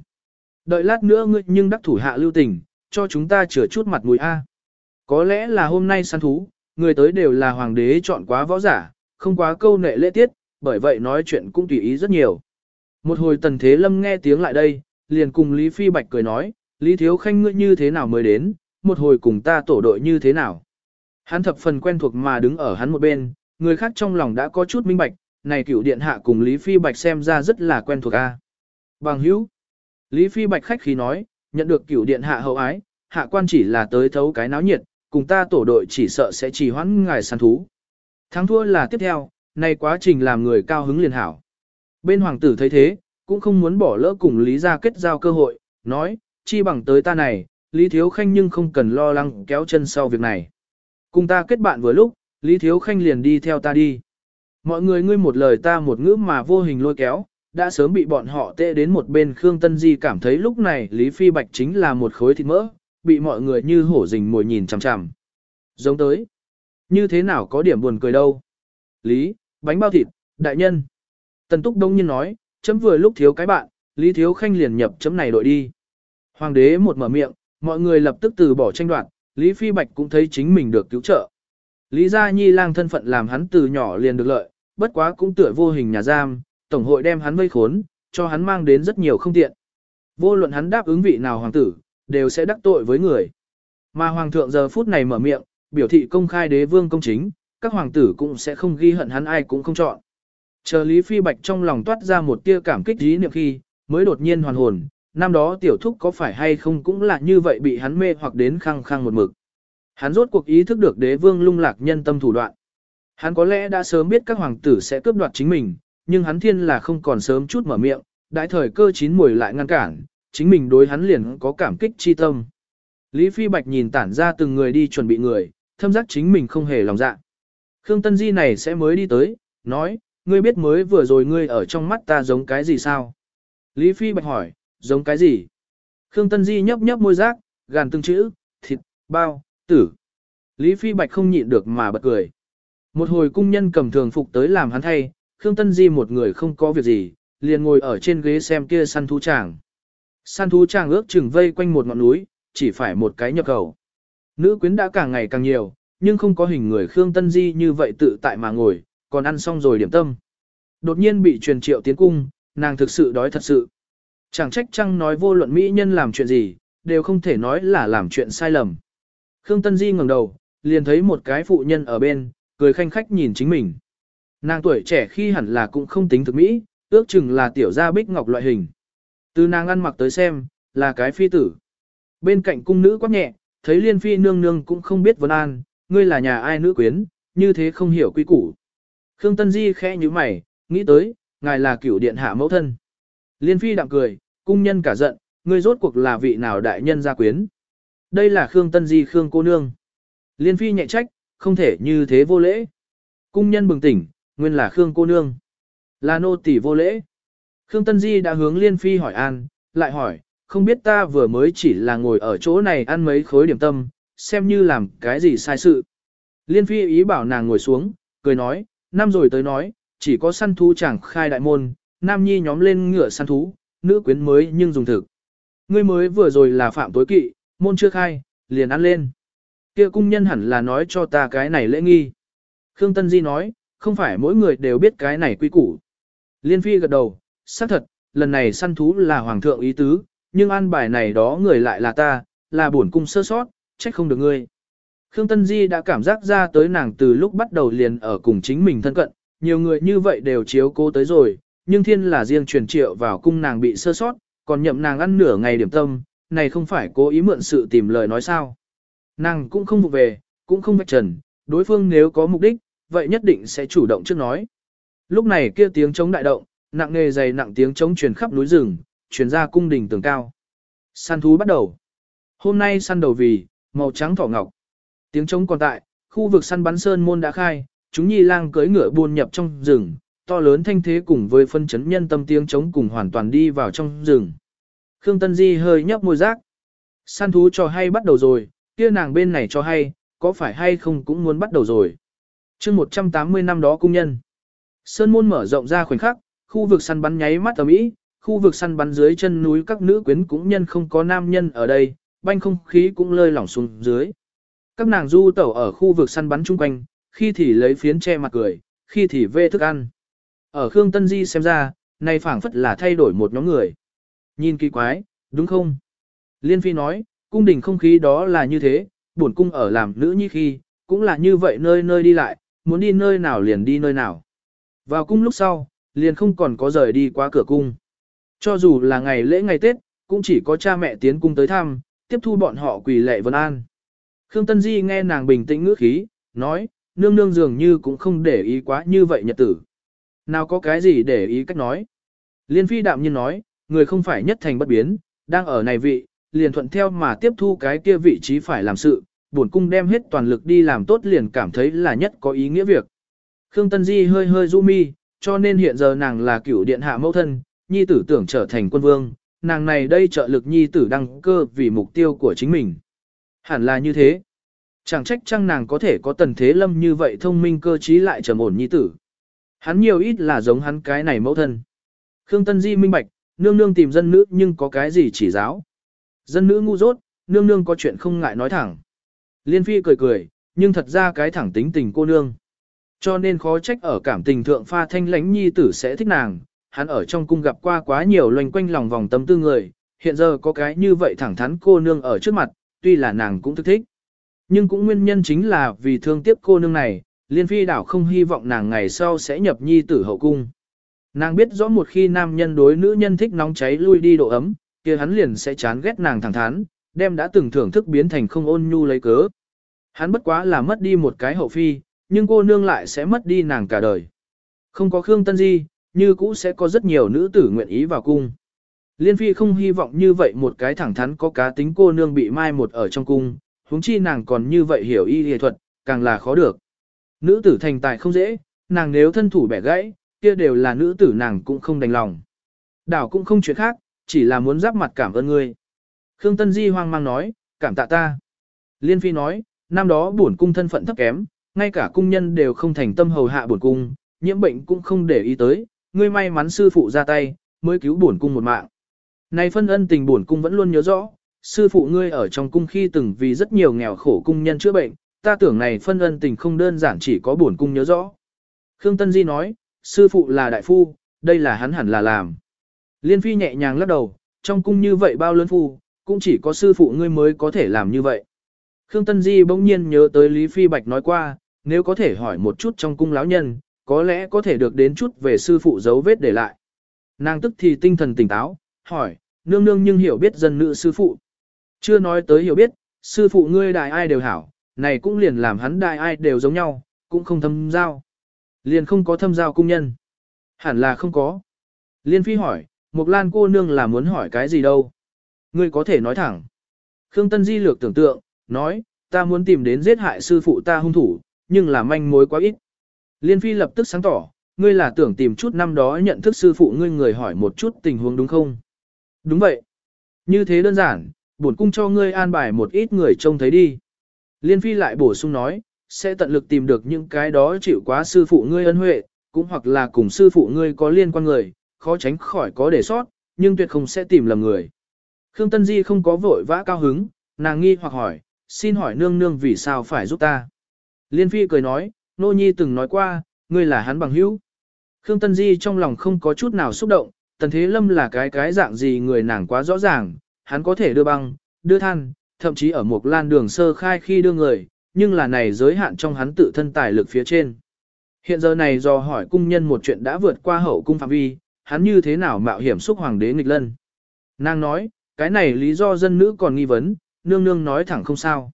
Đợi lát nữa ngươi nhưng đắc thủ hạ lưu tình, cho chúng ta chữa chút mặt mũi A. Có lẽ là hôm nay săn thú, người tới đều là hoàng đế chọn quá võ giả, không quá câu nệ lễ tiết, bởi vậy nói chuyện cũng tùy ý rất nhiều. Một hồi tần thế lâm nghe tiếng lại đây, liền cùng Lý Phi Bạch cười nói, Lý Thiếu Khanh ngươi như thế nào mới đến, một hồi cùng ta tổ đội như thế nào. Hắn thập phần quen thuộc mà đứng ở hắn một bên, người khác trong lòng đã có chút minh bạch, này cựu điện hạ cùng Lý Phi Bạch xem ra rất là quen thuộc a. Bằng hữu. Lý Phi Bạch khách khí nói, nhận được cựu điện hạ hậu ái, hạ quan chỉ là tới thấu cái náo nhiệt, cùng ta tổ đội chỉ sợ sẽ trì hoãn ngài săn thú. Thắng thua là tiếp theo, nay quá trình làm người cao hứng liền hảo. Bên hoàng tử thấy thế, cũng không muốn bỏ lỡ cùng Lý gia kết giao cơ hội, nói, chi bằng tới ta này, Lý Thiếu Khanh nhưng không cần lo lắng kéo chân sau việc này. Cùng ta kết bạn vừa lúc, Lý Thiếu Khanh liền đi theo ta đi. Mọi người ngươi một lời ta một ngữ mà vô hình lôi kéo, đã sớm bị bọn họ tệ đến một bên Khương Tân Di cảm thấy lúc này Lý Phi Bạch chính là một khối thịt mỡ, bị mọi người như hổ rình mồi nhìn chằm chằm. Giống tới. Như thế nào có điểm buồn cười đâu. Lý, bánh bao thịt, đại nhân. Tần Túc Đông Nhiên nói, chấm vừa lúc thiếu cái bạn, Lý Thiếu Khanh liền nhập chấm này đội đi. Hoàng đế một mở miệng, mọi người lập tức từ bỏ tranh đoạt, Lý Phi Bạch cũng thấy chính mình được cứu trợ. Lý Gia Nhi lang thân phận làm hắn từ nhỏ liền được lợi, bất quá cũng tựa vô hình nhà giam, tổng hội đem hắn vây khốn, cho hắn mang đến rất nhiều không tiện. Vô luận hắn đáp ứng vị nào hoàng tử, đều sẽ đắc tội với người. Mà hoàng thượng giờ phút này mở miệng, biểu thị công khai đế vương công chính, các hoàng tử cũng sẽ không ghi hận hắn ai cũng không chọn. Chờ Lý Phi Bạch trong lòng toát ra một tia cảm kích dí niệm khi, mới đột nhiên hoàn hồn, năm đó tiểu thúc có phải hay không cũng là như vậy bị hắn mê hoặc đến khăng khăng một mực. Hắn rốt cuộc ý thức được đế vương lung lạc nhân tâm thủ đoạn. Hắn có lẽ đã sớm biết các hoàng tử sẽ cướp đoạt chính mình, nhưng hắn thiên là không còn sớm chút mở miệng, đại thời cơ chín mùi lại ngăn cản, chính mình đối hắn liền có cảm kích chi tâm. Lý Phi Bạch nhìn tản ra từng người đi chuẩn bị người, thâm giác chính mình không hề lòng dạ. Khương Tân Di này sẽ mới đi tới, nói, ngươi biết mới vừa rồi ngươi ở trong mắt ta giống cái gì sao? Lý Phi Bạch hỏi, giống cái gì? Khương Tân Di nhấp nhấp môi rác, gàn từng chữ, thịt, bao, tử. Lý Phi Bạch không nhịn được mà bật cười. Một hồi cung nhân cầm thường phục tới làm hắn thay, Khương Tân Di một người không có việc gì, liền ngồi ở trên ghế xem kia săn thú chàng. Săn thú chàng ước chừng vây quanh một ngọn núi, chỉ phải một cái nhập khẩu. Nữ quyến đã càng ngày càng nhiều, nhưng không có hình người Khương Tân Di như vậy tự tại mà ngồi, còn ăn xong rồi điểm tâm. Đột nhiên bị truyền triệu tiến cung, nàng thực sự đói thật sự. Chẳng trách chăng nói vô luận mỹ nhân làm chuyện gì, đều không thể nói là làm chuyện sai lầm. Khương Tân Di ngẩng đầu, liền thấy một cái phụ nhân ở bên, cười khanh khách nhìn chính mình. Nàng tuổi trẻ khi hẳn là cũng không tính thực mỹ, ước chừng là tiểu gia bích ngọc loại hình. Từ nàng ăn mặc tới xem, là cái phi tử. Bên cạnh cung nữ quát nhẹ, thấy liên phi nương nương cũng không biết vấn an, ngươi là nhà ai nữ quyến, như thế không hiểu quy củ. Khương Tân Di khẽ như mày, nghĩ tới, ngài là cửu điện hạ mẫu thân. Liên phi đạm cười, cung nhân cả giận, ngươi rốt cuộc là vị nào đại nhân gia quyến. Đây là Khương Tân Di Khương cô nương. Liên phi nhẹ trách, không thể như thế vô lễ. Cung nhân bừng tỉnh, nguyên là Khương cô nương. Là nô tỳ vô lễ. Khương Tân Di đã hướng Liên phi hỏi an, lại hỏi, không biết ta vừa mới chỉ là ngồi ở chỗ này ăn mấy khối điểm tâm, xem như làm cái gì sai sự. Liên phi ý bảo nàng ngồi xuống, cười nói, năm rồi tới nói, chỉ có săn thú chẳng khai đại môn, nam nhi nhóm lên ngựa săn thú, nữ quyến mới nhưng dùng thực. Ngươi mới vừa rồi là phạm tối kỵ, môn chưa khai, liền ăn lên. Kia cung nhân hẳn là nói cho ta cái này lễ nghi. Khương Tân Di nói, không phải mỗi người đều biết cái này quy củ. Liên Phi gật đầu, xác thật, lần này săn thú là hoàng thượng ý tứ, nhưng an bài này đó người lại là ta, là bổn cung sơ sót, trách không được ngươi. Khương Tân Di đã cảm giác ra tới nàng từ lúc bắt đầu liền ở cùng chính mình thân cận, nhiều người như vậy đều chiếu cố tới rồi, nhưng thiên là riêng truyền triệu vào cung nàng bị sơ sót, còn nhậm nàng ăn nửa ngày điểm tâm, này không phải cố ý mượn sự tìm lời nói sao. Nàng cũng không vụ về, cũng không vạch trần, đối phương nếu có mục đích, vậy nhất định sẽ chủ động trước nói. Lúc này kia tiếng chống đại động, nặng nề dày nặng tiếng chống truyền khắp núi rừng, truyền ra cung đình tường cao. Săn thú bắt đầu. Hôm nay săn đầu vì, màu trắng thỏ ngọc. Tiếng chống còn tại, khu vực săn bắn sơn môn đã khai, chúng nhi lang cưỡi ngựa buôn nhập trong rừng, to lớn thanh thế cùng với phân chấn nhân tâm tiếng chống cùng hoàn toàn đi vào trong rừng. Khương Tân Di hơi nhấp môi rác. Săn thú cho hay bắt đầu rồi, kia nàng bên này cho hay, có phải hay không cũng muốn bắt đầu rồi. chương 180 năm đó cung nhân. Sơn môn mở rộng ra khoảnh khắc, khu vực săn bắn nháy mắt ở Mỹ, khu vực săn bắn dưới chân núi các nữ quyến cũng nhân không có nam nhân ở đây, banh không khí cũng lơi lỏng xuống dưới. Các nàng du tẩu ở khu vực săn bắn chung quanh, khi thì lấy phiến che mặt cười, khi thì vê thức ăn. Ở Khương Tân Di xem ra, này phảng phất là thay đổi một nhóm người. Nhìn kỳ quái, đúng không? Liên Phi nói, cung đình không khí đó là như thế, bổn cung ở làm nữ nhi khi, cũng là như vậy nơi nơi đi lại, muốn đi nơi nào liền đi nơi nào. Vào cung lúc sau, liền không còn có rời đi qua cửa cung. Cho dù là ngày lễ ngày Tết, cũng chỉ có cha mẹ tiến cung tới thăm, tiếp thu bọn họ quỳ lệ vân an. Khương Tân Di nghe nàng bình tĩnh ngữ khí, nói, nương nương dường như cũng không để ý quá như vậy nhật tử. Nào có cái gì để ý cách nói. Liên phi đạm nhiên nói, người không phải nhất thành bất biến, đang ở này vị, liền thuận theo mà tiếp thu cái kia vị trí phải làm sự, bổn cung đem hết toàn lực đi làm tốt liền cảm thấy là nhất có ý nghĩa việc. Khương Tân Di hơi hơi du mi, cho nên hiện giờ nàng là cửu điện hạ mẫu thân, nhi tử tưởng trở thành quân vương, nàng này đây trợ lực nhi tử đăng cơ vì mục tiêu của chính mình. Hẳn là như thế. Chẳng trách chăng nàng có thể có tần thế lâm như vậy thông minh cơ trí lại trầm ổn nhi tử. Hắn nhiều ít là giống hắn cái này mẫu thân. Khương Tân Di minh bạch, nương nương tìm dân nữ nhưng có cái gì chỉ giáo. Dân nữ ngu dốt, nương nương có chuyện không ngại nói thẳng. Liên Phi cười cười, nhưng thật ra cái thẳng tính tình cô nương. Cho nên khó trách ở cảm tình thượng pha thanh lánh nhi tử sẽ thích nàng, hắn ở trong cung gặp qua quá nhiều loanh quanh lòng vòng tâm tư người, hiện giờ có cái như vậy thẳng thắn cô nương ở trước mặt, tuy là nàng cũng thức thích. Nhưng cũng nguyên nhân chính là vì thương tiếc cô nương này, Liên Phi đảo không hy vọng nàng ngày sau sẽ nhập nhi tử hậu cung. Nàng biết rõ một khi nam nhân đối nữ nhân thích nóng cháy lui đi độ ấm, kia hắn liền sẽ chán ghét nàng thẳng thắn, đem đã từng thưởng thức biến thành không ôn nhu lấy cớ. Hắn bất quá là mất đi một cái hậu phi, nhưng cô nương lại sẽ mất đi nàng cả đời. Không có Khương Tân Di, như cũ sẽ có rất nhiều nữ tử nguyện ý vào cung. Liên Phi không hy vọng như vậy một cái thẳng thắn có cá tính cô nương bị mai một ở trong cung, huống chi nàng còn như vậy hiểu y y thuật, càng là khó được. Nữ tử thành tài không dễ, nàng nếu thân thủ bẻ gãy, kia đều là nữ tử nàng cũng không đành lòng. Đảo cũng không chuyện khác, chỉ là muốn giáp mặt cảm ơn ngươi. Khương Tân Di hoang mang nói, cảm tạ ta. Liên Phi nói, năm đó bổn cung thân phận thấp kém, ngay cả cung nhân đều không thành tâm hầu hạ bổn cung, nhiễm bệnh cũng không để ý tới, ngươi may mắn sư phụ ra tay, mới cứu bổn cung một mạng. Này phân ân tình bổn cung vẫn luôn nhớ rõ, sư phụ ngươi ở trong cung khi từng vì rất nhiều nghèo khổ cung nhân chữa bệnh, ta tưởng này phân ân tình không đơn giản chỉ có bổn cung nhớ rõ. Khương Tân Di nói, sư phụ là đại phu, đây là hắn hẳn là làm. Liên Phi nhẹ nhàng lắc đầu, trong cung như vậy bao lớn phu, cũng chỉ có sư phụ ngươi mới có thể làm như vậy. Khương Tân Di bỗng nhiên nhớ tới Lý Phi Bạch nói qua, nếu có thể hỏi một chút trong cung lão nhân, có lẽ có thể được đến chút về sư phụ dấu vết để lại. Nàng tức thì tinh thần tỉnh táo, hỏi, nương nương nhưng hiểu biết dân nữ sư phụ. Chưa nói tới hiểu biết, sư phụ ngươi đại ai đều hảo, này cũng liền làm hắn đại ai đều giống nhau, cũng không thâm giao. Liền không có thâm giao cung nhân. Hẳn là không có. Liên phi hỏi, Mục Lan cô nương là muốn hỏi cái gì đâu. Ngươi có thể nói thẳng. Khương Tân Di lược tưởng tượng, nói, ta muốn tìm đến giết hại sư phụ ta hung thủ, nhưng là manh mối quá ít. Liên Phi lập tức sáng tỏ, ngươi là tưởng tìm chút năm đó nhận thức sư phụ ngươi người hỏi một chút tình huống đúng không? Đúng vậy. Như thế đơn giản, bổn cung cho ngươi an bài một ít người trông thấy đi. Liên Phi lại bổ sung nói, sẽ tận lực tìm được những cái đó chịu quá sư phụ ngươi ân huệ, cũng hoặc là cùng sư phụ ngươi có liên quan người, khó tránh khỏi có để sót, nhưng tuyệt không sẽ tìm lầm người. Khương Tân Di không có vội vã cao hứng, nàng nghi hoặc hỏi, xin hỏi nương nương vì sao phải giúp ta. Liên Phi cười nói, Nô Nhi từng nói qua, ngươi là hắn bằng hữu. Khương Tân Di trong lòng không có chút nào xúc động, Tần Thế Lâm là cái cái dạng gì người nàng quá rõ ràng, hắn có thể đưa băng, đưa than, thậm chí ở một lan đường sơ khai khi đưa người, nhưng là này giới hạn trong hắn tự thân tài lực phía trên. Hiện giờ này do hỏi cung nhân một chuyện đã vượt qua hậu cung phạm vi, hắn như thế nào mạo hiểm xúc hoàng đế nghịch lân. Nàng nói, cái này lý do dân nữ còn nghi vấn, nương nương nói thẳng không sao.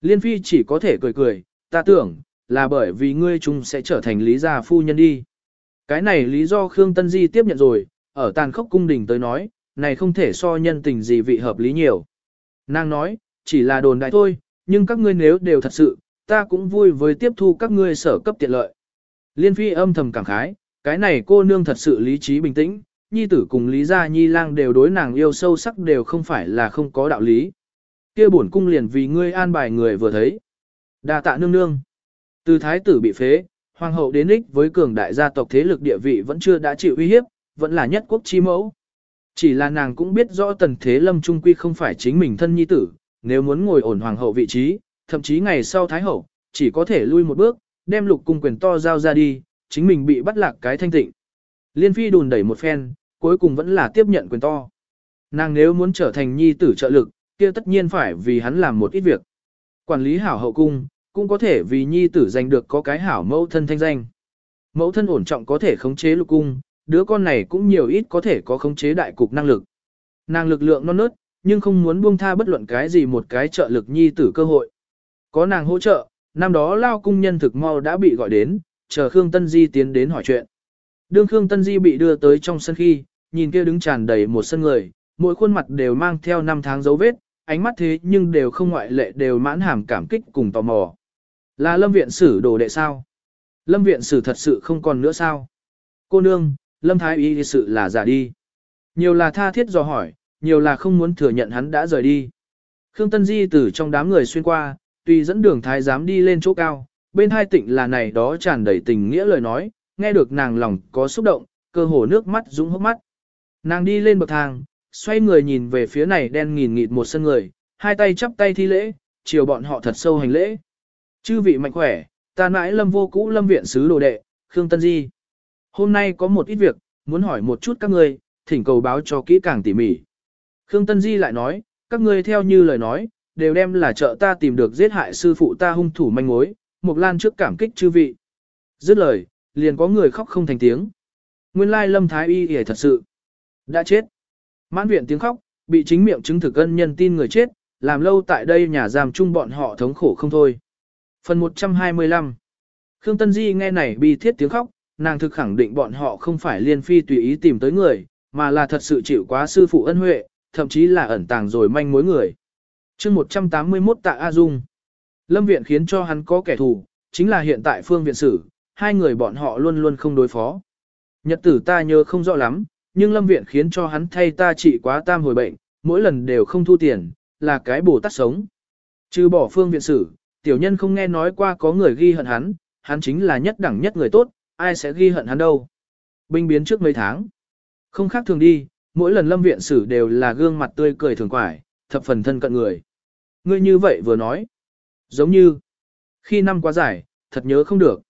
Liên phi chỉ có thể cười cười, ta tưởng, là bởi vì ngươi chung sẽ trở thành lý gia phu nhân đi. Cái này lý do Khương Tân Di tiếp nhận rồi, ở tàn khốc cung đình tới nói, này không thể so nhân tình gì vị hợp lý nhiều. Nàng nói, chỉ là đồn đại thôi, nhưng các ngươi nếu đều thật sự, ta cũng vui với tiếp thu các ngươi sở cấp tiện lợi. Liên phi âm thầm cảm khái, cái này cô nương thật sự lý trí bình tĩnh, nhi tử cùng lý gia nhi lang đều đối nàng yêu sâu sắc đều không phải là không có đạo lý. kia bổn cung liền vì ngươi an bài người vừa thấy đa tạ nương nương. Từ thái tử bị phế, hoàng hậu đến ích với cường đại gia tộc thế lực địa vị vẫn chưa đã chịu uy hiếp, vẫn là nhất quốc chi mẫu. Chỉ là nàng cũng biết rõ tần thế lâm trung quy không phải chính mình thân nhi tử, nếu muốn ngồi ổn hoàng hậu vị trí, thậm chí ngày sau thái hậu, chỉ có thể lui một bước, đem lục cung quyền to giao ra đi, chính mình bị bắt lạc cái thanh tịnh. Liên phi đùn đẩy một phen, cuối cùng vẫn là tiếp nhận quyền to. Nàng nếu muốn trở thành nhi tử trợ lực, kia tất nhiên phải vì hắn làm một ít việc. Quản lý hảo hậu cung, cũng có thể vì nhi tử giành được có cái hảo mẫu thân thanh danh. Mẫu thân ổn trọng có thể khống chế lục cung, đứa con này cũng nhiều ít có thể có khống chế đại cục năng lực. Nàng lực lượng non nớt, nhưng không muốn buông tha bất luận cái gì một cái trợ lực nhi tử cơ hội. Có nàng hỗ trợ, năm đó lao cung nhân thực mau đã bị gọi đến, chờ Khương Tân Di tiến đến hỏi chuyện. Đương Khương Tân Di bị đưa tới trong sân khi, nhìn kia đứng tràn đầy một sân người, mỗi khuôn mặt đều mang theo năm tháng dấu vết, ánh mắt thế nhưng đều không ngoại lệ đều mãn hàm cảm kích cùng tò mò. Là lâm viện sử đồ đệ sao? Lâm viện sử thật sự không còn nữa sao? Cô nương, lâm thái y thật sự là giả đi. Nhiều là tha thiết dò hỏi, nhiều là không muốn thừa nhận hắn đã rời đi. Khương Tân Di từ trong đám người xuyên qua, tùy dẫn đường thái giám đi lên chỗ cao, bên hai tịnh là này đó tràn đầy tình nghĩa lời nói, nghe được nàng lòng có xúc động, cơ hồ nước mắt dũng hốc mắt. Nàng đi lên bậc thang, xoay người nhìn về phía này đen nghìn nghịt một sân người, hai tay chắp tay thi lễ, chiều bọn họ thật sâu hành lễ. Chư vị mạnh khỏe, ta mãi lâm vô cũ lâm viện sứ đồ đệ, Khương Tân Di. Hôm nay có một ít việc, muốn hỏi một chút các ngươi, thỉnh cầu báo cho kỹ càng tỉ mỉ. Khương Tân Di lại nói, các ngươi theo như lời nói, đều đem là trợ ta tìm được giết hại sư phụ ta hung thủ manh mối, Mộc Lan trước cảm kích chư vị. Dứt lời, liền có người khóc không thành tiếng. Nguyên lai lâm thái y hề thật sự. Đã chết. Mãn viện tiếng khóc, bị chính miệng chứng thực ân nhân tin người chết, làm lâu tại đây nhà giam chung bọn họ thống khổ không thôi. Phần 125 Khương Tân Di nghe này bi thiết tiếng khóc, nàng thực khẳng định bọn họ không phải liên phi tùy ý tìm tới người, mà là thật sự chịu quá sư phụ ân huệ, thậm chí là ẩn tàng rồi manh mối người. chương 181 tạ A Dung Lâm viện khiến cho hắn có kẻ thù, chính là hiện tại phương viện sử, hai người bọn họ luôn luôn không đối phó. Nhật tử ta nhớ không rõ lắm, nhưng lâm viện khiến cho hắn thay ta trị quá tam hồi bệnh, mỗi lần đều không thu tiền, là cái bồ tát sống. Trừ bỏ phương viện sử, tiểu nhân không nghe nói qua có người ghi hận hắn, hắn chính là nhất đẳng nhất người tốt, ai sẽ ghi hận hắn đâu. Binh biến trước mấy tháng. Không khác thường đi, mỗi lần lâm viện sử đều là gương mặt tươi cười thường quải, thập phần thân cận người. Ngươi như vậy vừa nói. Giống như, khi năm quá dài, thật nhớ không được.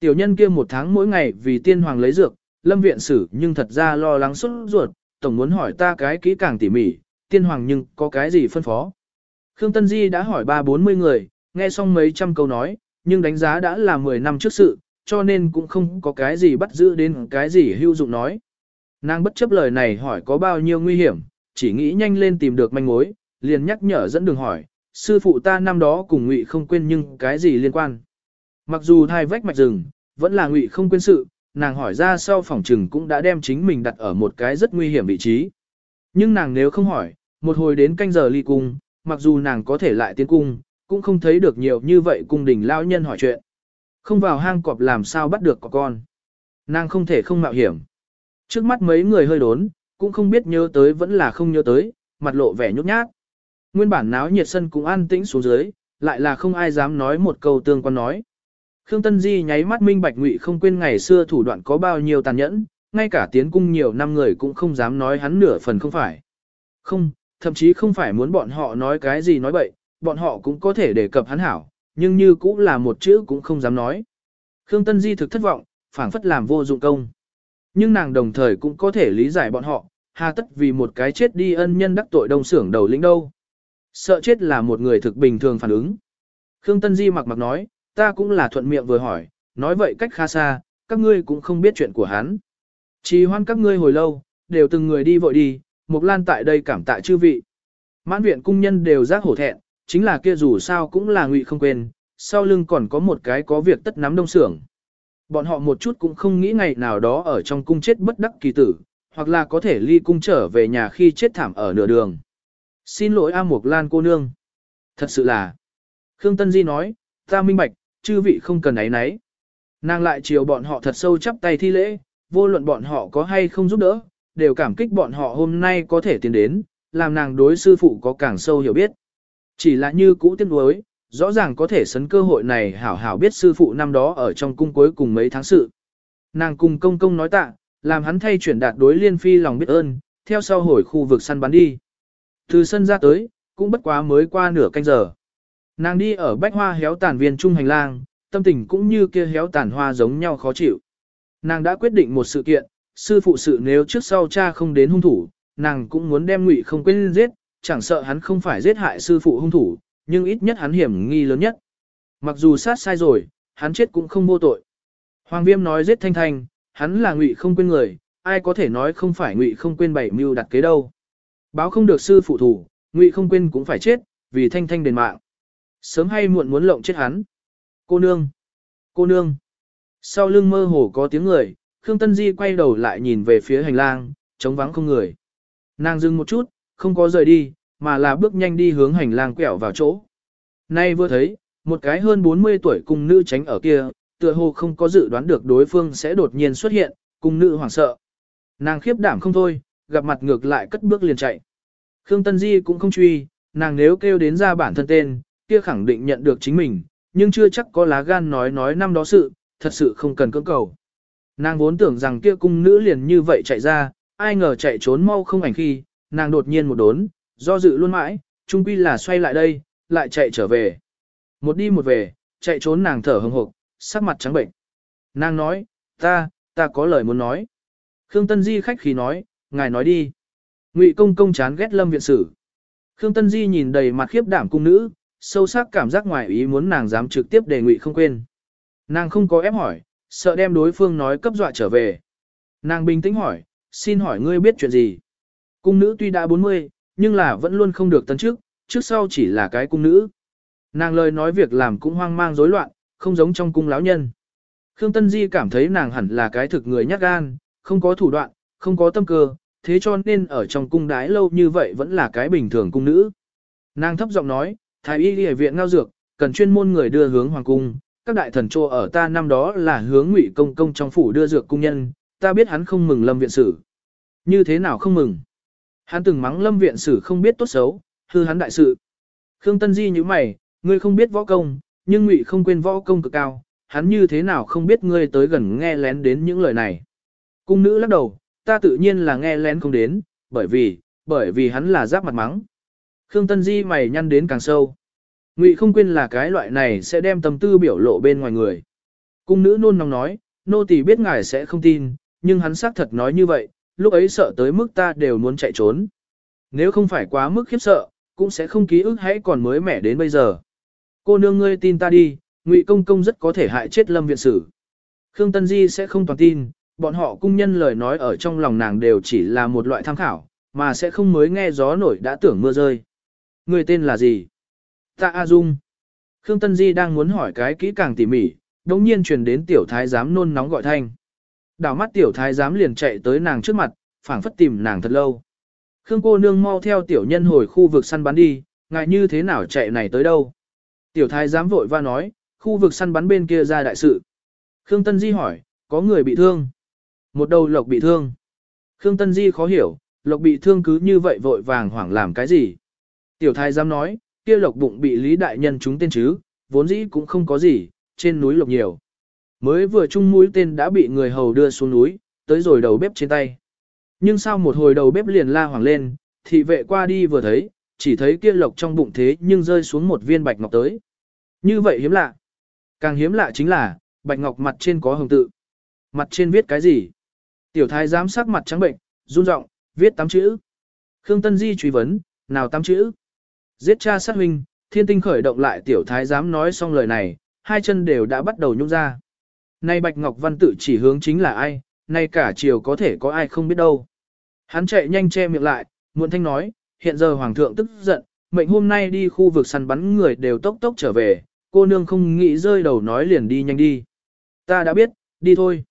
Tiểu nhân kia một tháng mỗi ngày vì tiên hoàng lấy dược, lâm viện sử nhưng thật ra lo lắng xuất ruột, tổng muốn hỏi ta cái kỹ càng tỉ mỉ, tiên hoàng nhưng có cái gì phân phó. Khương Tân Di đã hỏi ba bốn mươi người, nghe xong mấy trăm câu nói, nhưng đánh giá đã là 10 năm trước sự, cho nên cũng không có cái gì bắt giữ đến cái gì hữu dụng nói. Nàng bất chấp lời này hỏi có bao nhiêu nguy hiểm, chỉ nghĩ nhanh lên tìm được manh mối, liền nhắc nhở dẫn đường hỏi, sư phụ ta năm đó cùng ngụy không quên nhưng cái gì liên quan. Mặc dù thai vách mạch rừng, vẫn là ngụy không quên sự, nàng hỏi ra sau phòng trừng cũng đã đem chính mình đặt ở một cái rất nguy hiểm vị trí. Nhưng nàng nếu không hỏi, một hồi đến canh giờ ly cung, mặc dù nàng có thể lại tiến cung, cũng không thấy được nhiều như vậy cung đình lao nhân hỏi chuyện. Không vào hang cọp làm sao bắt được có con. Nàng không thể không mạo hiểm. Trước mắt mấy người hơi đốn, cũng không biết nhớ tới vẫn là không nhớ tới, mặt lộ vẻ nhút nhát. Nguyên bản náo nhiệt sân cũng an tĩnh xuống dưới, lại là không ai dám nói một câu tương quan nói. Khương Tân Di nháy mắt minh bạch ngụy không quên ngày xưa thủ đoạn có bao nhiêu tàn nhẫn, ngay cả tiến cung nhiều năm người cũng không dám nói hắn nửa phần không phải. Không, thậm chí không phải muốn bọn họ nói cái gì nói bậy, bọn họ cũng có thể đề cập hắn hảo, nhưng như cũng là một chữ cũng không dám nói. Khương Tân Di thực thất vọng, phảng phất làm vô dụng công. Nhưng nàng đồng thời cũng có thể lý giải bọn họ, hà tất vì một cái chết đi ân nhân đắc tội đông xưởng đầu lĩnh đâu. Sợ chết là một người thực bình thường phản ứng. Khương Tân Di mặc mặc nói, ta cũng là thuận miệng vừa hỏi, nói vậy cách khá xa, các ngươi cũng không biết chuyện của hắn. Chỉ hoan các ngươi hồi lâu, đều từng người đi vội đi, Mộc Lan tại đây cảm tạ chư vị. Mãn viện cung nhân đều giác hổ thẹn, chính là kia dù sao cũng là ngụy không quên, sau lưng còn có một cái có việc tất nắm đông sưởng Bọn họ một chút cũng không nghĩ ngày nào đó ở trong cung chết bất đắc kỳ tử, hoặc là có thể ly cung trở về nhà khi chết thảm ở nửa đường. Xin lỗi A Mộc Lan cô nương. Thật sự là. Khương Tân Di nói, ta minh bạch, chư vị không cần ấy nấy. Nàng lại chiều bọn họ thật sâu chắp tay thi lễ, vô luận bọn họ có hay không giúp đỡ, đều cảm kích bọn họ hôm nay có thể tiến đến, làm nàng đối sư phụ có càng sâu hiểu biết. Chỉ là như cũ tiếc nuối, rõ ràng có thể sấn cơ hội này hảo hảo biết sư phụ năm đó ở trong cung cuối cùng mấy tháng sự. Nàng cùng công công nói tạ, làm hắn thay chuyển đạt đối liên phi lòng biết ơn, theo sau hồi khu vực săn bắn đi. Từ sân ra tới, cũng bất quá mới qua nửa canh giờ. Nàng đi ở bách hoa héo tàn viên trung hành lang, tâm tình cũng như kia héo tàn hoa giống nhau khó chịu. Nàng đã quyết định một sự kiện, sư phụ sự nếu trước sau cha không đến hung thủ, nàng cũng muốn đem ngụy không quên giết, chẳng sợ hắn không phải giết hại sư phụ hung thủ, nhưng ít nhất hắn hiểm nghi lớn nhất. Mặc dù sát sai rồi, hắn chết cũng không vô tội. Hoàng Viêm nói giết Thanh Thanh, hắn là ngụy không quên người, ai có thể nói không phải ngụy không quên bảy mưu đặt kế đâu. Báo không được sư phụ thủ, ngụy không quên cũng phải chết, vì Thanh Thanh đền mạng. Sớm hay muộn muốn lộng chết hắn. Cô nương! Cô nương! Sau lưng mơ hồ có tiếng người, Khương Tân Di quay đầu lại nhìn về phía hành lang, trống vắng không người. Nàng dừng một chút, không có rời đi, mà là bước nhanh đi hướng hành lang quẹo vào chỗ. Nay vừa thấy, một cái hơn 40 tuổi cùng nữ tránh ở kia, tựa hồ không có dự đoán được đối phương sẽ đột nhiên xuất hiện, cùng nữ hoảng sợ. Nàng khiếp đảm không thôi, gặp mặt ngược lại cất bước liền chạy. Khương Tân Di cũng không truy, nàng nếu kêu đến ra bản thân tên, kia khẳng định nhận được chính mình, nhưng chưa chắc có lá gan nói nói năm đó sự, thật sự không cần cưỡng cầu. Nàng vốn tưởng rằng kia cung nữ liền như vậy chạy ra, ai ngờ chạy trốn mau không ảnh khi, nàng đột nhiên một đốn, do dự luôn mãi, trung quy là xoay lại đây, lại chạy trở về. Một đi một về, chạy trốn nàng thở hừng hực, sắc mặt trắng bệnh. Nàng nói, ta, ta có lời muốn nói. Khương Tân Di khách khí nói, ngài nói đi. Ngụy công công chán ghét lâm viện sử. Khương Tân Di nhìn đầy mặt khiếp đảm cung nữ, sâu sắc cảm giác ngoài ý muốn nàng dám trực tiếp đề nghị không quên. Nàng không có ép hỏi, sợ đem đối phương nói cấp dọa trở về. Nàng bình tĩnh hỏi, xin hỏi ngươi biết chuyện gì? Cung nữ tuy đã 40, nhưng là vẫn luôn không được tấn chức trước sau chỉ là cái cung nữ. Nàng lời nói việc làm cũng hoang mang rối loạn, không giống trong cung lão nhân. Khương Tân Di cảm thấy nàng hẳn là cái thực người nhát gan, không có thủ đoạn, không có tâm cơ, thế cho nên ở trong cung đái lâu như vậy vẫn là cái bình thường cung nữ. Nàng thấp giọng nói, thái y y viện ngao dược, cần chuyên môn người đưa hướng hoàng cung, các đại thần trô ở ta năm đó là hướng ngụy công công trong phủ đưa dược cung nhân, ta biết hắn không mừng lâm viện sử. Như thế nào không mừng? Hắn từng mắng lâm viện sử không biết tốt xấu, hư hắn đại sự. Khương Tân Di như mày, ngươi không biết võ công, nhưng ngụy không quên võ công cực cao, hắn như thế nào không biết ngươi tới gần nghe lén đến những lời này. Cung nữ lắc đầu, ta tự nhiên là nghe lén không đến, bởi vì, bởi vì hắn là giáp mặt mắng. Khương Tân Di mày nhăn đến càng sâu. Ngụy không quên là cái loại này sẽ đem tâm tư biểu lộ bên ngoài người. Cung nữ nôn nóng nói, nô tỳ biết ngài sẽ không tin, nhưng hắn xác thật nói như vậy, lúc ấy sợ tới mức ta đều muốn chạy trốn. Nếu không phải quá mức khiếp sợ, cũng sẽ không ký ức hãy còn mới mẻ đến bây giờ. Cô nương ngươi tin ta đi, Ngụy công công rất có thể hại chết Lâm viện sử. Khương Tân Di sẽ không toàn tin, bọn họ cung nhân lời nói ở trong lòng nàng đều chỉ là một loại tham khảo, mà sẽ không mới nghe gió nổi đã tưởng mưa rơi. Người tên là gì? Tạ A Dung. Khương Tân Di đang muốn hỏi cái kỹ càng tỉ mỉ, đồng nhiên truyền đến tiểu thái giám nôn nóng gọi thanh. Đảo mắt tiểu thái giám liền chạy tới nàng trước mặt, phảng phất tìm nàng thật lâu. Khương cô nương mau theo tiểu nhân hồi khu vực săn bắn đi, ngại như thế nào chạy này tới đâu. Tiểu thái giám vội va nói, khu vực săn bắn bên kia ra đại sự. Khương Tân Di hỏi, có người bị thương. Một đầu lộc bị thương. Khương Tân Di khó hiểu, lộc bị thương cứ như vậy vội vàng hoảng làm cái gì. Tiểu thái giám nói, kia lộc bụng bị Lý Đại Nhân trúng tên chứ, vốn dĩ cũng không có gì, trên núi lộc nhiều. Mới vừa chung mũi tên đã bị người hầu đưa xuống núi, tới rồi đầu bếp trên tay. Nhưng sau một hồi đầu bếp liền la hoảng lên, thị vệ qua đi vừa thấy, chỉ thấy kia lộc trong bụng thế nhưng rơi xuống một viên bạch ngọc tới. Như vậy hiếm lạ. Càng hiếm lạ chính là, bạch ngọc mặt trên có hồng tự. Mặt trên viết cái gì? Tiểu thái giám sắc mặt trắng bệnh, run rộng, viết tám chữ. Khương Tân Di truy vấn, nào tám chữ? Giết cha sát huynh, thiên tinh khởi động lại tiểu thái dám nói xong lời này, hai chân đều đã bắt đầu nhúc ra. Nay Bạch Ngọc Văn tự chỉ hướng chính là ai, nay cả chiều có thể có ai không biết đâu. Hắn chạy nhanh che miệng lại, muộn thanh nói, hiện giờ Hoàng thượng tức giận, mệnh hôm nay đi khu vực săn bắn người đều tốc tốc trở về, cô nương không nghĩ rơi đầu nói liền đi nhanh đi. Ta đã biết, đi thôi.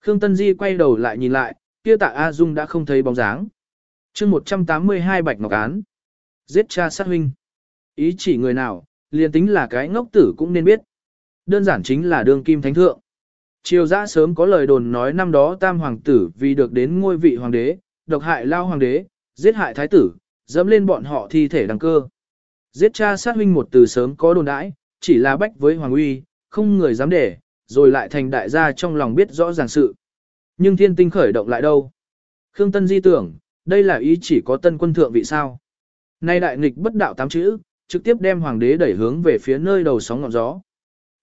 Khương Tân Di quay đầu lại nhìn lại, kia tạ A Dung đã không thấy bóng dáng. chương 182 Bạch Ngọc Án. Giết cha sát huynh. Ý chỉ người nào, liền tính là cái ngốc tử cũng nên biết. Đơn giản chính là đương kim thánh thượng. Triều giã sớm có lời đồn nói năm đó tam hoàng tử vì được đến ngôi vị hoàng đế, độc hại lao hoàng đế, giết hại thái tử, dẫm lên bọn họ thi thể đăng cơ. Giết cha sát huynh một từ sớm có đồn đãi, chỉ là bách với hoàng uy, không người dám để, rồi lại thành đại gia trong lòng biết rõ ràng sự. Nhưng thiên tinh khởi động lại đâu? Khương Tân di tưởng, đây là ý chỉ có tân quân thượng vị sao. Nay đại nghịch bất đạo tám chữ, trực tiếp đem hoàng đế đẩy hướng về phía nơi đầu sóng ngọn gió.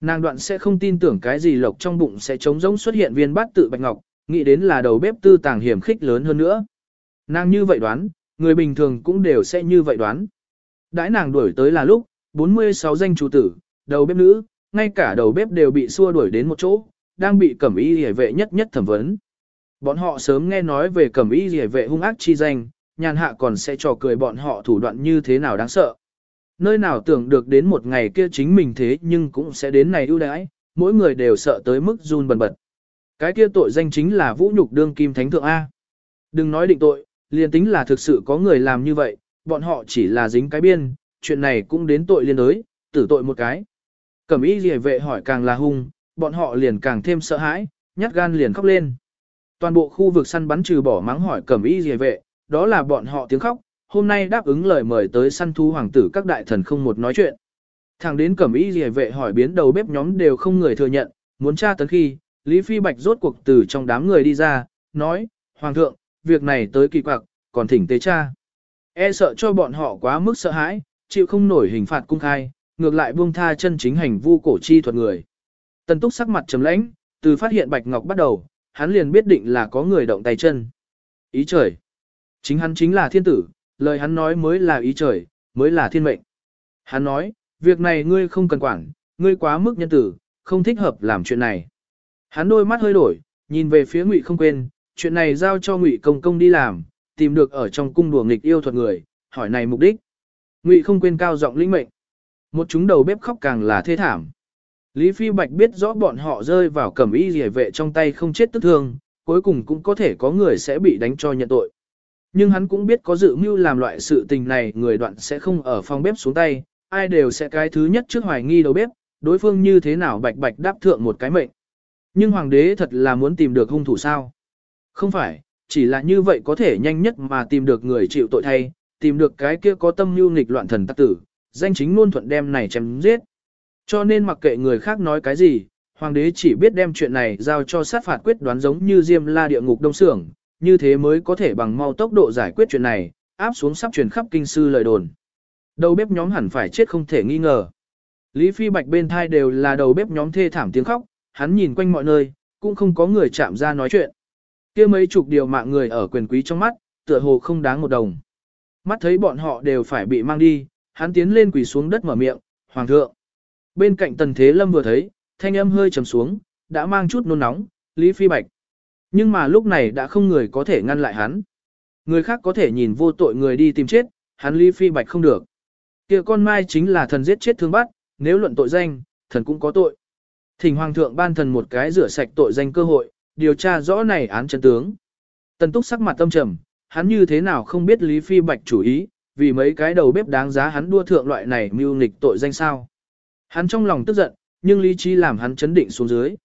Nàng đoạn sẽ không tin tưởng cái gì lộc trong bụng sẽ trống rỗng xuất hiện viên bát tự bạch ngọc, nghĩ đến là đầu bếp tư tàng hiểm khích lớn hơn nữa. Nàng như vậy đoán, người bình thường cũng đều sẽ như vậy đoán. Đãi nàng đuổi tới là lúc, 46 danh chủ tử, đầu bếp nữ, ngay cả đầu bếp đều bị xua đuổi đến một chỗ, đang bị cẩm y hề vệ nhất nhất thẩm vấn. Bọn họ sớm nghe nói về cẩm y hề vệ hung ác chi danh, nhàn hạ còn sẽ trò cười bọn họ thủ đoạn như thế nào đáng sợ. Nơi nào tưởng được đến một ngày kia chính mình thế nhưng cũng sẽ đến này ưu đãi, mỗi người đều sợ tới mức run bần bật. Cái kia tội danh chính là vũ nhục đương kim thánh thượng A. Đừng nói định tội, liền tính là thực sự có người làm như vậy, bọn họ chỉ là dính cái biên, chuyện này cũng đến tội liên đối, tử tội một cái. Cẩm y gì vệ hỏi càng là hung, bọn họ liền càng thêm sợ hãi, nhát gan liền khóc lên. Toàn bộ khu vực săn bắn trừ bỏ mắng hỏi cẩm y gì vệ, đó là bọn họ tiếng khóc, hôm nay đáp ứng lời mời tới săn thú hoàng tử các đại thần không một nói chuyện. Thẳng đến cẩm y rìa vệ hỏi biến đầu bếp nhóm đều không người thừa nhận, muốn tra tấn khi, Lý Phi Bạch rốt cuộc từ trong đám người đi ra, nói, Hoàng thượng, việc này tới kỳ quặc, còn thỉnh tế cha. E sợ cho bọn họ quá mức sợ hãi, chịu không nổi hình phạt cung khai, ngược lại buông tha chân chính hành vu cổ chi thuật người. Tần túc sắc mặt trầm lãnh, từ phát hiện Bạch Ngọc bắt đầu, hắn liền biết định là có người động tay chân. Ý trời. Chính hắn chính là thiên tử, lời hắn nói mới là ý trời, mới là thiên mệnh. Hắn nói, việc này ngươi không cần quản, ngươi quá mức nhân tử, không thích hợp làm chuyện này. Hắn đôi mắt hơi đổi, nhìn về phía Ngụy không quên, chuyện này giao cho Ngụy Công Công đi làm, tìm được ở trong cung đùa nghịch yêu thuật người, hỏi này mục đích. Ngụy không quên cao giọng lĩnh mệnh. Một chúng đầu bếp khóc càng là thê thảm. Lý Phi Bạch biết rõ bọn họ rơi vào cẩm y rỉa vệ trong tay không chết tức thương, cuối cùng cũng có thể có người sẽ bị đánh cho nhận tội. Nhưng hắn cũng biết có dự mưu làm loại sự tình này người đoạn sẽ không ở phòng bếp xuống tay, ai đều sẽ cái thứ nhất trước hoài nghi đầu bếp, đối phương như thế nào bạch bạch đáp thượng một cái mệnh. Nhưng hoàng đế thật là muốn tìm được hung thủ sao? Không phải, chỉ là như vậy có thể nhanh nhất mà tìm được người chịu tội thay, tìm được cái kia có tâm mưu nghịch loạn thần tắc tử, danh chính luôn thuận đem này chém giết. Cho nên mặc kệ người khác nói cái gì, hoàng đế chỉ biết đem chuyện này giao cho sát phạt quyết đoán giống như Diêm La địa ngục đông sưởng, như thế mới có thể bằng mau tốc độ giải quyết chuyện này, áp xuống sắp truyền khắp kinh sư lời đồn. Đầu bếp nhóm hẳn phải chết không thể nghi ngờ. Lý Phi Bạch bên thai đều là đầu bếp nhóm thê thảm tiếng khóc, hắn nhìn quanh mọi nơi, cũng không có người chạm ra nói chuyện. kia mấy chục điều mạng người ở quyền quý trong mắt, tựa hồ không đáng một đồng. Mắt thấy bọn họ đều phải bị mang đi, hắn tiến lên quỳ xuống đất mở miệng, Hoàng thượng. Bên cạnh tần thế lâm vừa thấy, thanh âm hơi trầm xuống, đã mang chút nôn nóng, Lý Phi Bạch. Nhưng mà lúc này đã không người có thể ngăn lại hắn. Người khác có thể nhìn vô tội người đi tìm chết, hắn Lý Phi Bạch không được. kia con mai chính là thần giết chết thương bắt, nếu luận tội danh, thần cũng có tội. Thỉnh Hoàng thượng ban thần một cái rửa sạch tội danh cơ hội, điều tra rõ này án chân tướng. Tần túc sắc mặt tâm trầm, hắn như thế nào không biết Lý Phi Bạch chủ ý, vì mấy cái đầu bếp đáng giá hắn đua thượng loại này mưu nghịch tội danh sao. Hắn trong lòng tức giận, nhưng lý trí làm hắn chấn định xuống dưới.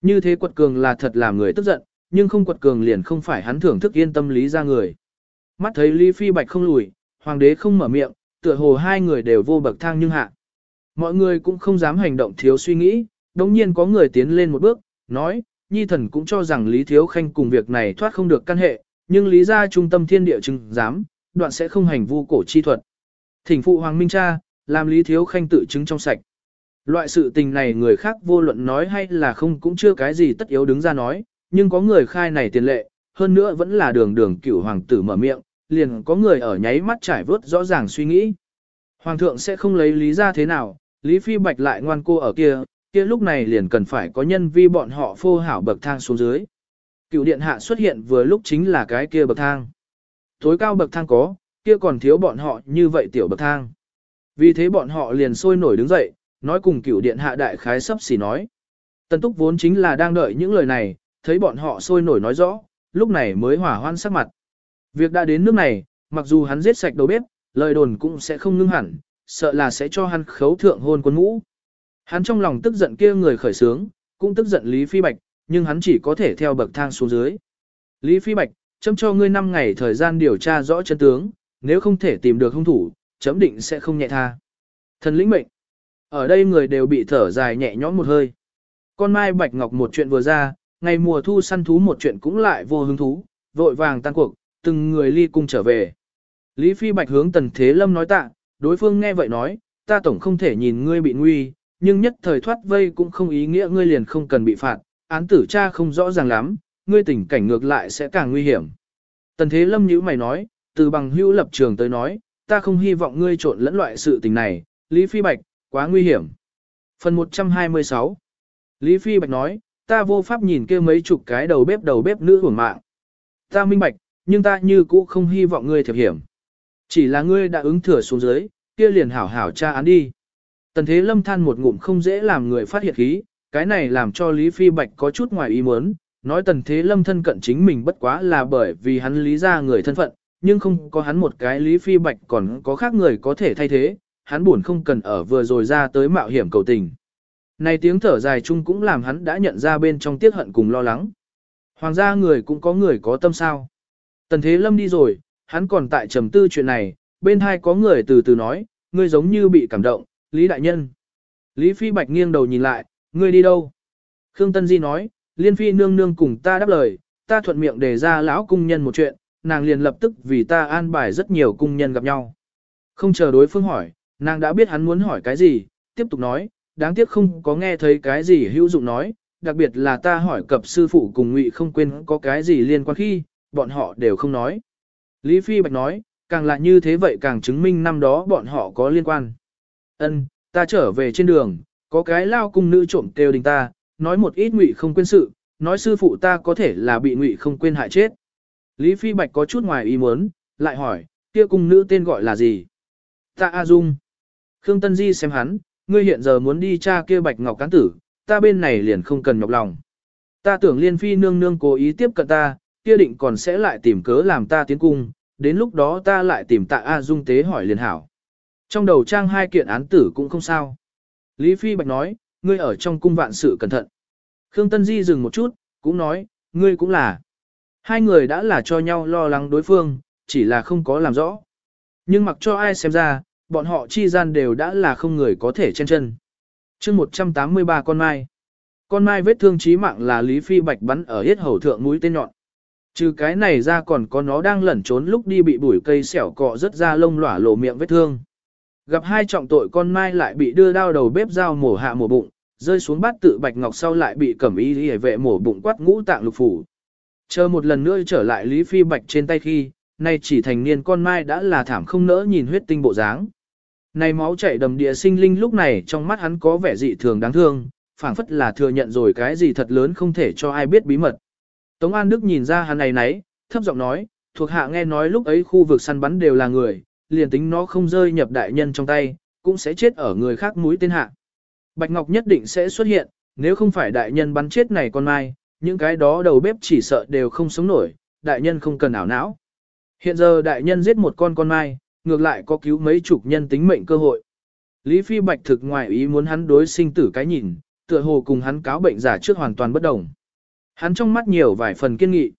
Như thế quật cường là thật làm người tức giận, nhưng không quật cường liền không phải hắn thưởng thức yên tâm lý ra người. Mắt thấy Lý Phi Bạch không lùi, hoàng đế không mở miệng, tựa hồ hai người đều vô bậc thang nhưng hạ. Mọi người cũng không dám hành động thiếu suy nghĩ, đồng nhiên có người tiến lên một bước, nói, nhi thần cũng cho rằng Lý Thiếu Khanh cùng việc này thoát không được căn hệ, nhưng lý ra trung tâm thiên địa chứng dám, đoạn sẽ không hành vu cổ chi thuật. Thỉnh phụ Hoàng Minh Cha, làm Lý Thiếu Khanh tự chứng trong sạch. Loại sự tình này người khác vô luận nói hay là không cũng chưa cái gì tất yếu đứng ra nói, nhưng có người khai này tiền lệ, hơn nữa vẫn là đường đường cửu hoàng tử mở miệng, liền có người ở nháy mắt trải vớt rõ ràng suy nghĩ. Hoàng thượng sẽ không lấy lý ra thế nào, Lý Phi Bạch lại ngoan cô ở kia, kia lúc này liền cần phải có nhân vi bọn họ phô hảo bậc thang xuống dưới. Cựu điện hạ xuất hiện vừa lúc chính là cái kia bậc thang. Tối cao bậc thang có, kia còn thiếu bọn họ như vậy tiểu bậc thang. Vì thế bọn họ liền sôi nổi đứng dậy, nói cùng cựu điện hạ đại khái sắp xỉ nói. Tần túc vốn chính là đang đợi những lời này, thấy bọn họ sôi nổi nói rõ, lúc này mới hỏa hoan sắc mặt. Việc đã đến nước này, mặc dù hắn giết sạch đầu bếp, lời đồn cũng sẽ không ngưng hẳn, sợ là sẽ cho hắn khấu thượng hôn quân ngũ. Hắn trong lòng tức giận kia người khởi sướng, cũng tức giận Lý Phi Bạch, nhưng hắn chỉ có thể theo bậc thang xuống dưới. Lý Phi Bạch, chấm cho ngươi 5 ngày thời gian điều tra rõ chân tướng, nếu không thể tìm được hung thủ, chấm định sẽ không nhẹ tha. Thần lĩnh mệnh. Ở đây người đều bị thở dài nhẹ nhõm một hơi. Con Mai Bạch Ngọc một chuyện vừa ra, ngày mùa thu săn thú một chuyện cũng lại vô hứng thú, vội vàng tan cuộc, từng người ly cung trở về. Lý Phi Bạch hướng Tần Thế Lâm nói tạ, đối phương nghe vậy nói, ta tổng không thể nhìn ngươi bị nguy, nhưng nhất thời thoát vây cũng không ý nghĩa ngươi liền không cần bị phạt, án tử cha không rõ ràng lắm, ngươi tình cảnh ngược lại sẽ càng nguy hiểm. Tần Thế Lâm nhíu mày nói, từ bằng hữu lập trường tới nói, ta không hy vọng ngươi trộn lẫn loại sự tình này, Lý Phi Bạch, quá nguy hiểm. Phần 126 Lý Phi Bạch nói, ta vô pháp nhìn kia mấy chục cái đầu bếp đầu bếp nữ hưởng mạng. Ta minh bạch, nhưng ta như cũ không hy vọng ngươi thiệp hiểm. Chỉ là ngươi đã ứng thừa xuống dưới, kia liền hảo hảo tra án đi. Tần Thế Lâm than một ngụm không dễ làm người phát hiện khí, cái này làm cho Lý Phi Bạch có chút ngoài ý muốn, nói tần thế lâm thân cận chính mình bất quá là bởi vì hắn lý ra người thân phận, nhưng không có hắn một cái lý phi bạch còn có khác người có thể thay thế, hắn buồn không cần ở vừa rồi ra tới mạo hiểm cầu tình. Này tiếng thở dài chung cũng làm hắn đã nhận ra bên trong tiếc hận cùng lo lắng. Hoàng gia người cũng có người có tâm sao. Tần Thế Lâm đi rồi, hắn còn tại trầm tư chuyện này, bên hai có người từ từ nói, ngươi giống như bị cảm động, Lý Đại Nhân. Lý Phi Bạch nghiêng đầu nhìn lại, ngươi đi đâu? Khương Tân Di nói, Liên Phi nương nương cùng ta đáp lời, ta thuận miệng đề ra lão cung nhân một chuyện, nàng liền lập tức vì ta an bài rất nhiều cung nhân gặp nhau. Không chờ đối phương hỏi, nàng đã biết hắn muốn hỏi cái gì, tiếp tục nói, đáng tiếc không có nghe thấy cái gì hữu dụng nói, đặc biệt là ta hỏi cập sư phụ cùng ngụy không quên có cái gì liên quan khi, bọn họ đều không nói. Lý Phi Bạch nói, càng là như thế vậy càng chứng minh năm đó bọn họ có liên quan. Ân, ta trở về trên đường, có cái lao cung nữ trộm kêu đình ta, nói một ít ngụy không quên sự, nói sư phụ ta có thể là bị ngụy không quên hại chết. Lý Phi Bạch có chút ngoài ý muốn, lại hỏi, kia cung nữ tên gọi là gì? Ta A Dung. Khương Tân Di xem hắn, ngươi hiện giờ muốn đi tra kia Bạch Ngọc Cán Tử, ta bên này liền không cần nhọc lòng. Ta tưởng Liên Phi nương nương cố ý tiếp cận ta, kia định còn sẽ lại tìm cớ làm ta tiến cung, đến lúc đó ta lại tìm tạ A Dung tế hỏi liền hảo. Trong đầu trang hai kiện án tử cũng không sao. Lý Phi Bạch nói, ngươi ở trong cung vạn sự cẩn thận. Khương Tân Di dừng một chút, cũng nói, ngươi cũng là. Hai người đã là cho nhau lo lắng đối phương, chỉ là không có làm rõ. Nhưng mặc cho ai xem ra, bọn họ chi gian đều đã là không người có thể chen chân. chương 183 con mai. Con mai vết thương chí mạng là Lý Phi Bạch bắn ở hết hầu thượng mũi tên nhọn. Trừ cái này ra còn có nó đang lẩn trốn lúc đi bị bụi cây xẻo cọ rất ra lông lỏa lộ miệng vết thương. Gặp hai trọng tội con mai lại bị đưa đao đầu bếp dao mổ hạ mổ bụng, rơi xuống bát tự bạch ngọc sau lại bị cẩm y hề vệ mổ bụng quát ngũ tạng lục phủ. Chờ một lần nữa trở lại Lý Phi Bạch trên tay khi, nay chỉ thành niên con mai đã là thảm không nỡ nhìn huyết tinh bộ dáng. Này máu chảy đầm địa sinh linh lúc này trong mắt hắn có vẻ dị thường đáng thương, phảng phất là thừa nhận rồi cái gì thật lớn không thể cho ai biết bí mật. Tống An Đức nhìn ra hắn này nấy, thấp giọng nói, thuộc hạ nghe nói lúc ấy khu vực săn bắn đều là người, liền tính nó không rơi nhập đại nhân trong tay, cũng sẽ chết ở người khác mũi tên hạ. Bạch Ngọc nhất định sẽ xuất hiện, nếu không phải đại nhân bắn chết này con mai, những cái đó đầu bếp chỉ sợ đều không sống nổi, đại nhân không cần ảo não. Hiện giờ đại nhân giết một con con mai, ngược lại có cứu mấy chục nhân tính mệnh cơ hội. Lý Phi Bạch thực ngoài ý muốn hắn đối sinh tử cái nhìn, tựa hồ cùng hắn cáo bệnh giả trước hoàn toàn bất đồng. Hắn trong mắt nhiều vài phần kiên nghị.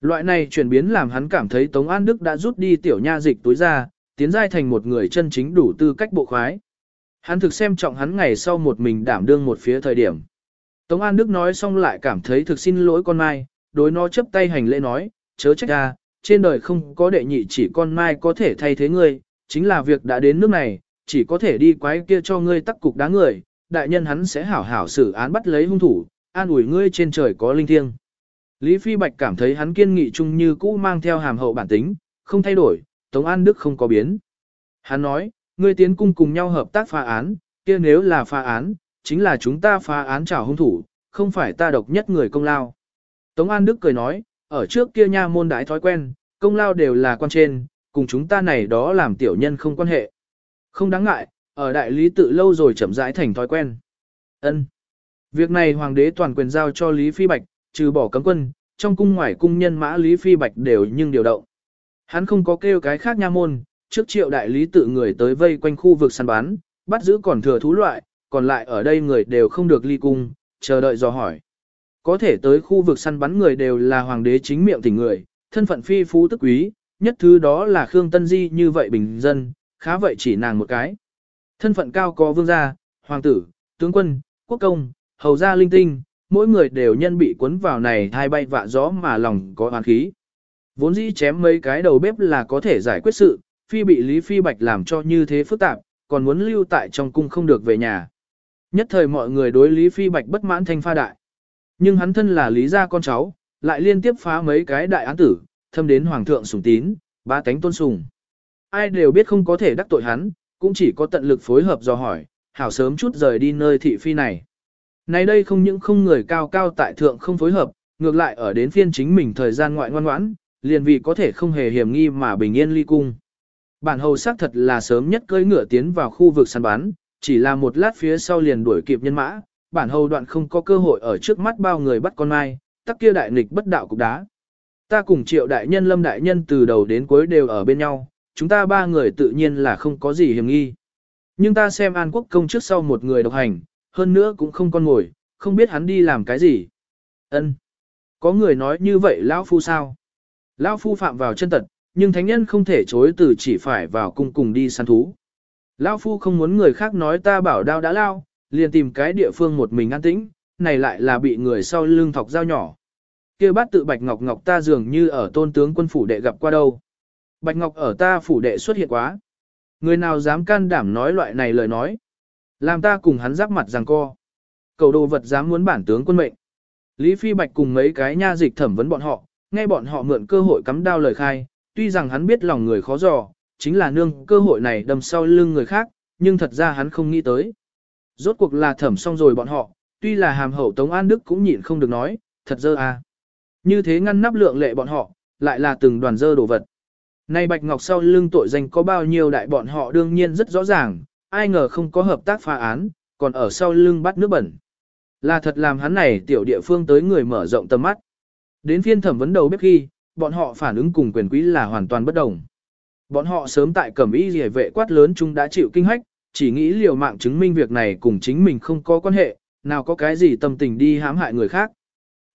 Loại này chuyển biến làm hắn cảm thấy Tống An Đức đã rút đi tiểu nha dịch túi ra, tiến giai thành một người chân chính đủ tư cách bộ khoái. Hắn thực xem trọng hắn ngày sau một mình đảm đương một phía thời điểm. Tống An Đức nói xong lại cảm thấy thực xin lỗi con Mai, đối nó chấp tay hành lễ nói, chớ trách ra, trên đời không có đệ nhị chỉ con Mai có thể thay thế ngươi, chính là việc đã đến nước này, chỉ có thể đi quái kia cho ngươi tắc cục đá người, đại nhân hắn sẽ hảo hảo xử án bắt lấy hung thủ, an ủi ngươi trên trời có linh thiêng. Lý Phi Bạch cảm thấy hắn kiên nghị chung như cũ mang theo hàm hậu bản tính, không thay đổi, Tống An Đức không có biến. Hắn nói, ngươi tiến cung cùng nhau hợp tác phá án, kia nếu là phá án, chính là chúng ta phá án trả hung thủ, không phải ta độc nhất người công lao. Tống An Đức cười nói, ở trước kia nha môn đái thói quen, công lao đều là quan trên, cùng chúng ta này đó làm tiểu nhân không quan hệ. Không đáng ngại, ở đại lý tự lâu rồi chậm rãi thành thói quen. Ân. Việc này hoàng đế toàn quyền giao cho Lý Phi Bạch, trừ bỏ cấm quân, trong cung ngoài cung nhân mã Lý Phi Bạch đều nhưng điều động. Hắn không có kêu cái khác nha môn, trước triệu đại lý tự người tới vây quanh khu vực săn bán, bắt giữ còn thừa thú loại, còn lại ở đây người đều không được ly cung, chờ đợi dò hỏi. Có thể tới khu vực săn bắn người đều là hoàng đế chính miệng tỉnh người, thân phận phi phú tức quý, nhất thứ đó là Khương Tân Di như vậy bình dân, khá vậy chỉ nàng một cái. Thân phận cao có vương gia, hoàng tử, tướng quân, quốc công, hầu gia linh tinh, mỗi người đều nhân bị cuốn vào này thai bay vạ gió mà lòng có oán khí. Vốn dĩ chém mấy cái đầu bếp là có thể giải quyết sự, phi bị Lý Phi Bạch làm cho như thế phức tạp, còn muốn lưu tại trong cung không được về nhà. Nhất thời mọi người đối Lý Phi Bạch bất mãn thanh pha đại. Nhưng hắn thân là Lý gia con cháu, lại liên tiếp phá mấy cái đại án tử, thâm đến hoàng thượng sùng tín, ba tánh tôn sùng. Ai đều biết không có thể đắc tội hắn, cũng chỉ có tận lực phối hợp do hỏi, hảo sớm chút rời đi nơi thị phi này. nay đây không những không người cao cao tại thượng không phối hợp, ngược lại ở đến phiên chính mình thời gian ngoại ngoan ngoãn, liền vì có thể không hề hiểm nghi mà bình yên ly cung. Bản hầu xác thật là sớm nhất cưỡi ngựa tiến vào khu vực săn bắn, chỉ là một lát phía sau liền đuổi kịp nhân mã, bản hầu đoạn không có cơ hội ở trước mắt bao người bắt con mai, tắc kia đại nghịch bất đạo cục đá. Ta cùng triệu đại nhân lâm đại nhân từ đầu đến cuối đều ở bên nhau, chúng ta ba người tự nhiên là không có gì hiểm nghi. Nhưng ta xem An Quốc công trước sau một người độc hành, hơn nữa cũng không con ngồi, không biết hắn đi làm cái gì. Ân, Có người nói như vậy lão phu sao? Lão phu phạm vào chân tật, nhưng thánh nhân không thể chối từ chỉ phải vào cung cùng đi săn thú. Lão phu không muốn người khác nói ta bảo đao đã lao, liền tìm cái địa phương một mình an tĩnh, này lại là bị người sau lưng thọc dao nhỏ. kia bát tự Bạch Ngọc Ngọc ta dường như ở tôn tướng quân phủ đệ gặp qua đâu. Bạch Ngọc ở ta phủ đệ xuất hiện quá. Người nào dám can đảm nói loại này lời nói. Làm ta cùng hắn giáp mặt rằng co. Cầu đồ vật dám muốn bản tướng quân mệnh. Lý Phi Bạch cùng mấy cái nha dịch thẩm vấn bọn họ, nghe bọn họ mượn cơ hội cắm đao lời khai, tuy rằng hắn biết lòng người khó dò, chính là nương cơ hội này đâm sau lưng người khác, nhưng thật ra hắn không nghĩ tới. Rốt cuộc là thẩm xong rồi bọn họ, tuy là hàm hậu Tống An Đức cũng nhịn không được nói, thật dơ à. Như thế ngăn nắp lượng lệ bọn họ, lại là từng đoàn dơ đồ vật. Nay Bạch Ngọc sau lưng tội danh có bao nhiêu đại bọn họ đương nhiên rất rõ ràng, ai ngờ không có hợp tác phá án, còn ở sau lưng bắt nước bẩn. Là thật làm hắn này tiểu địa phương tới người mở rộng tầm mắt. Đến phiên thẩm vấn đầu bếp khi, bọn họ phản ứng cùng quyền quý là hoàn toàn bất đồng. Bọn họ sớm tại cẩm y rỉa vệ quát lớn chúng đã chịu kinh hách, chỉ nghĩ liều mạng chứng minh việc này cùng chính mình không có quan hệ, nào có cái gì tâm tình đi hãm hại người khác.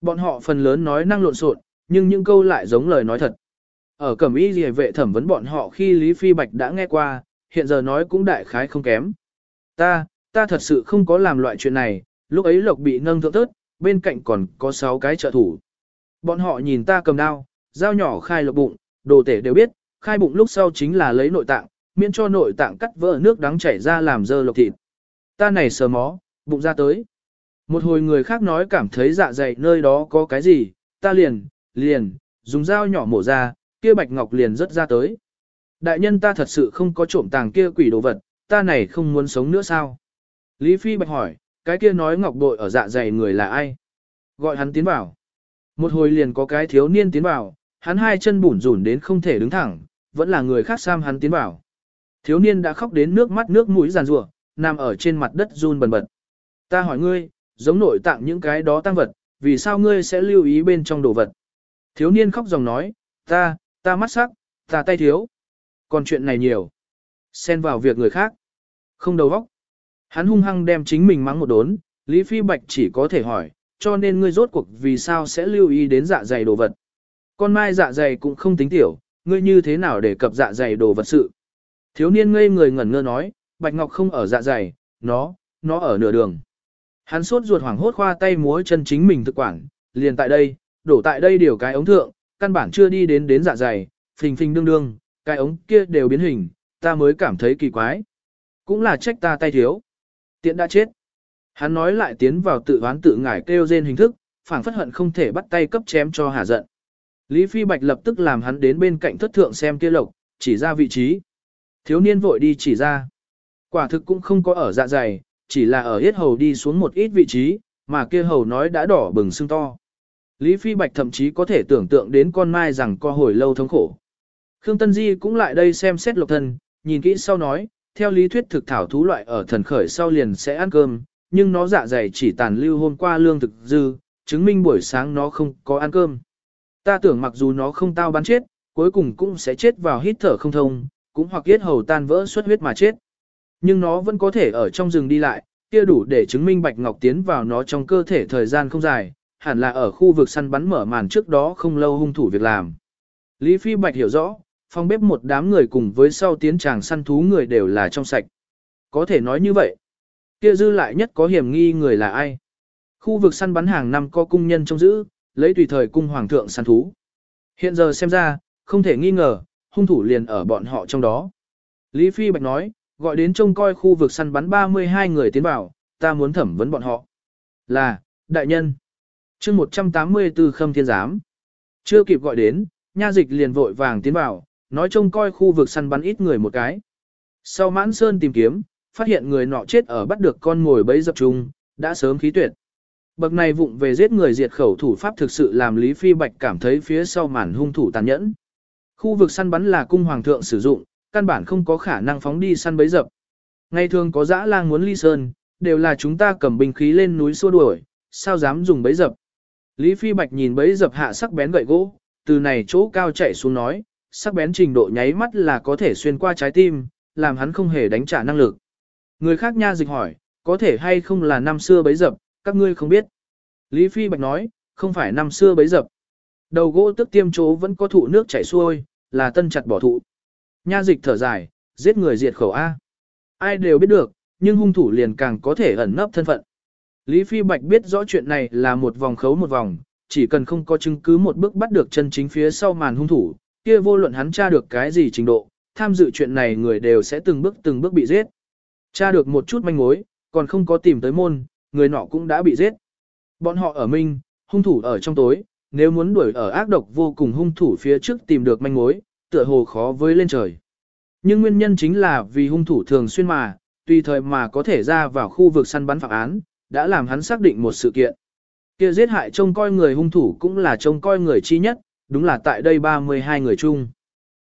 Bọn họ phần lớn nói năng lộn xộn, nhưng những câu lại giống lời nói thật. Ở cẩm y gì vệ thẩm vấn bọn họ khi Lý Phi Bạch đã nghe qua, hiện giờ nói cũng đại khái không kém. Ta, ta thật sự không có làm loại chuyện này, lúc ấy lộc bị nâng thượng tớt, bên cạnh còn có 6 cái trợ thủ. Bọn họ nhìn ta cầm đao, dao nhỏ khai lộc bụng, đồ tể đều biết, khai bụng lúc sau chính là lấy nội tạng, miễn cho nội tạng cắt vỡ nước đắng chảy ra làm dơ lộc thịt. Ta này sờ mó, bụng ra tới. Một hồi người khác nói cảm thấy dạ dày nơi đó có cái gì, ta liền, liền, dùng dao nhỏ mổ ra, kia bạch ngọc liền rất ra tới. Đại nhân ta thật sự không có trộm tàng kia quỷ đồ vật, ta này không muốn sống nữa sao? Lý Phi bạch hỏi, cái kia nói ngọc bội ở dạ dày người là ai? Gọi hắn tiến vào. Một hồi liền có cái thiếu niên tiến vào, hắn hai chân bủn rủn đến không thể đứng thẳng, vẫn là người khác sam hắn tiến vào. Thiếu niên đã khóc đến nước mắt nước mũi giàn rủa, nằm ở trên mặt đất run bần bật. Ta hỏi ngươi, giống nội tạng những cái đó tăng vật, vì sao ngươi sẽ lưu ý bên trong đồ vật? Thiếu niên khóc dòng nói, ta, ta mắt sắc, ta tay thiếu. Còn chuyện này nhiều. Xen vào việc người khác. Không đầu óc. Hắn hung hăng đem chính mình mắng một đốn, Lý Phi Bạch chỉ có thể hỏi, cho nên ngươi rốt cuộc vì sao sẽ lưu ý đến dạ dày đồ vật. Con mai dạ dày cũng không tính tiểu, ngươi như thế nào để cập dạ dày đồ vật sự. Thiếu niên ngây người ngẩn ngơ nói, Bạch Ngọc không ở dạ dày, nó, nó ở nửa đường. Hắn sốt ruột hoảng hốt khoa tay múa chân chính mình thực quản, liền tại đây, đổ tại đây điều cái ống thượng, căn bản chưa đi đến đến dạ dày, phình phình đương đương, cái ống kia đều biến hình, ta mới cảm thấy kỳ quái. Cũng là trách ta tay thiếu. Tiện đã chết. Hắn nói lại tiến vào tự oán tự ngải kêu rên hình thức, phảng phất hận không thể bắt tay cấp chém cho hà giận. Lý Phi Bạch lập tức làm hắn đến bên cạnh thất thượng xem kia lộc, chỉ ra vị trí. Thiếu niên vội đi chỉ ra. Quả thực cũng không có ở dạ dày, chỉ là ở hết hầu đi xuống một ít vị trí, mà kia hầu nói đã đỏ bừng sưng to. Lý Phi Bạch thậm chí có thể tưởng tượng đến con mai rằng co hồi lâu thống khổ. Khương Tân Di cũng lại đây xem xét lộc thân, nhìn kỹ sau nói, theo lý thuyết thực thảo thú loại ở thần khởi sau liền sẽ ăn cơm, nhưng nó dạ dày chỉ tàn lưu hôm qua lương thực dư, chứng minh buổi sáng nó không có ăn cơm. Ta tưởng mặc dù nó không tao bắn chết, cuối cùng cũng sẽ chết vào hít thở không thông, cũng hoặc yết hầu tan vỡ xuất huyết mà chết. Nhưng nó vẫn có thể ở trong rừng đi lại, kia đủ để chứng minh Bạch Ngọc tiến vào nó trong cơ thể thời gian không dài, hẳn là ở khu vực săn bắn mở màn trước đó không lâu hung thủ việc làm. Lý Phi Bạch hiểu rõ, phòng bếp một đám người cùng với sau tiến tràng săn thú người đều là trong sạch. Có thể nói như vậy. Kia dư lại nhất có hiểm nghi người là ai? Khu vực săn bắn hàng năm có cung nhân trông giữ, lấy tùy thời cung hoàng thượng săn thú. Hiện giờ xem ra, không thể nghi ngờ, hung thủ liền ở bọn họ trong đó. Lý Phi Bạch nói, gọi đến trông coi khu vực săn bắn 32 người tiến vào, ta muốn thẩm vấn bọn họ. Là, đại nhân. chương 184 khâm thiên giám. Chưa kịp gọi đến, nha dịch liền vội vàng tiến vào, nói trông coi khu vực săn bắn ít người một cái. Sau mãn sơn tìm kiếm, phát hiện người nọ chết ở bắt được con ngồi bấy dập trung, đã sớm khí tuyệt. Bậc này vụng về giết người diệt khẩu thủ pháp thực sự làm Lý Phi Bạch cảm thấy phía sau màn hung thủ tàn nhẫn. Khu vực săn bắn là cung hoàng thượng sử dụng, căn bản không có khả năng phóng đi săn bấy dập. Ngày thường có dã lang muốn ly sơn, đều là chúng ta cầm binh khí lên núi xua đuổi, sao dám dùng bấy dập. Lý Phi Bạch nhìn bấy dập hạ sắc bén gậy gỗ, từ này chỗ cao chạy xuống nói, sắc bén trình độ nháy mắt là có thể xuyên qua trái tim, làm hắn không hề đánh trả năng lực. Người khác nha dịch hỏi, có thể hay không là năm xưa bấy dập, các ngươi không biết. Lý Phi Bạch nói, không phải năm xưa bấy dập. Đầu gỗ tức tiêm chỗ vẫn có thụ nước chảy xuôi, là tân chặt bỏ thụ. Nha dịch thở dài, giết người diệt khẩu A. Ai đều biết được, nhưng hung thủ liền càng có thể ẩn nấp thân phận. Lý Phi Bạch biết rõ chuyện này là một vòng khấu một vòng, chỉ cần không có chứng cứ một bước bắt được chân chính phía sau màn hung thủ, kia vô luận hắn tra được cái gì trình độ, tham dự chuyện này người đều sẽ từng bước từng bước bị giết. Tra được một chút manh mối, còn không có tìm tới môn, người nọ cũng đã bị giết. Bọn họ ở minh, hung thủ ở trong tối, nếu muốn đuổi ở ác độc vô cùng hung thủ phía trước tìm được manh mối, tựa hồ khó với lên trời. Nhưng nguyên nhân chính là vì hung thủ thường xuyên mà, tùy thời mà có thể ra vào khu vực săn bắn phạm án, đã làm hắn xác định một sự kiện. Kia giết hại trông coi người hung thủ cũng là trông coi người chi nhất, đúng là tại đây 32 người chung.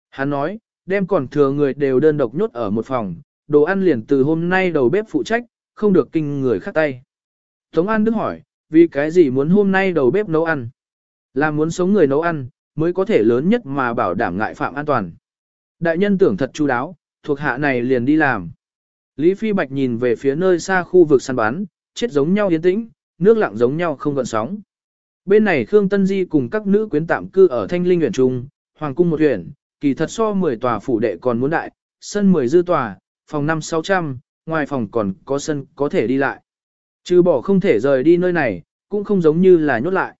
Hắn nói, đem còn thừa người đều đơn độc nhốt ở một phòng, đồ ăn liền từ hôm nay đầu bếp phụ trách, không được kinh người khác tay. Tống An Đức hỏi, vì cái gì muốn hôm nay đầu bếp nấu ăn? Là muốn sống người nấu ăn, mới có thể lớn nhất mà bảo đảm ngại phạm an toàn. Đại nhân tưởng thật chu đáo, thuộc hạ này liền đi làm. Lý Phi Bạch nhìn về phía nơi xa khu vực săn bắn, chết giống nhau yên tĩnh, nước lặng giống nhau không gợn sóng. Bên này Khương Tân Di cùng các nữ quyến tạm cư ở Thanh Linh huyện Trung, Hoàng cung một huyện, kỳ thật so 10 tòa phủ đệ còn muốn đại, sân 10 dư tòa, phòng 5-600, ngoài phòng còn có sân có thể đi lại. Trừ bỏ không thể rời đi nơi này, cũng không giống như là nhốt lại.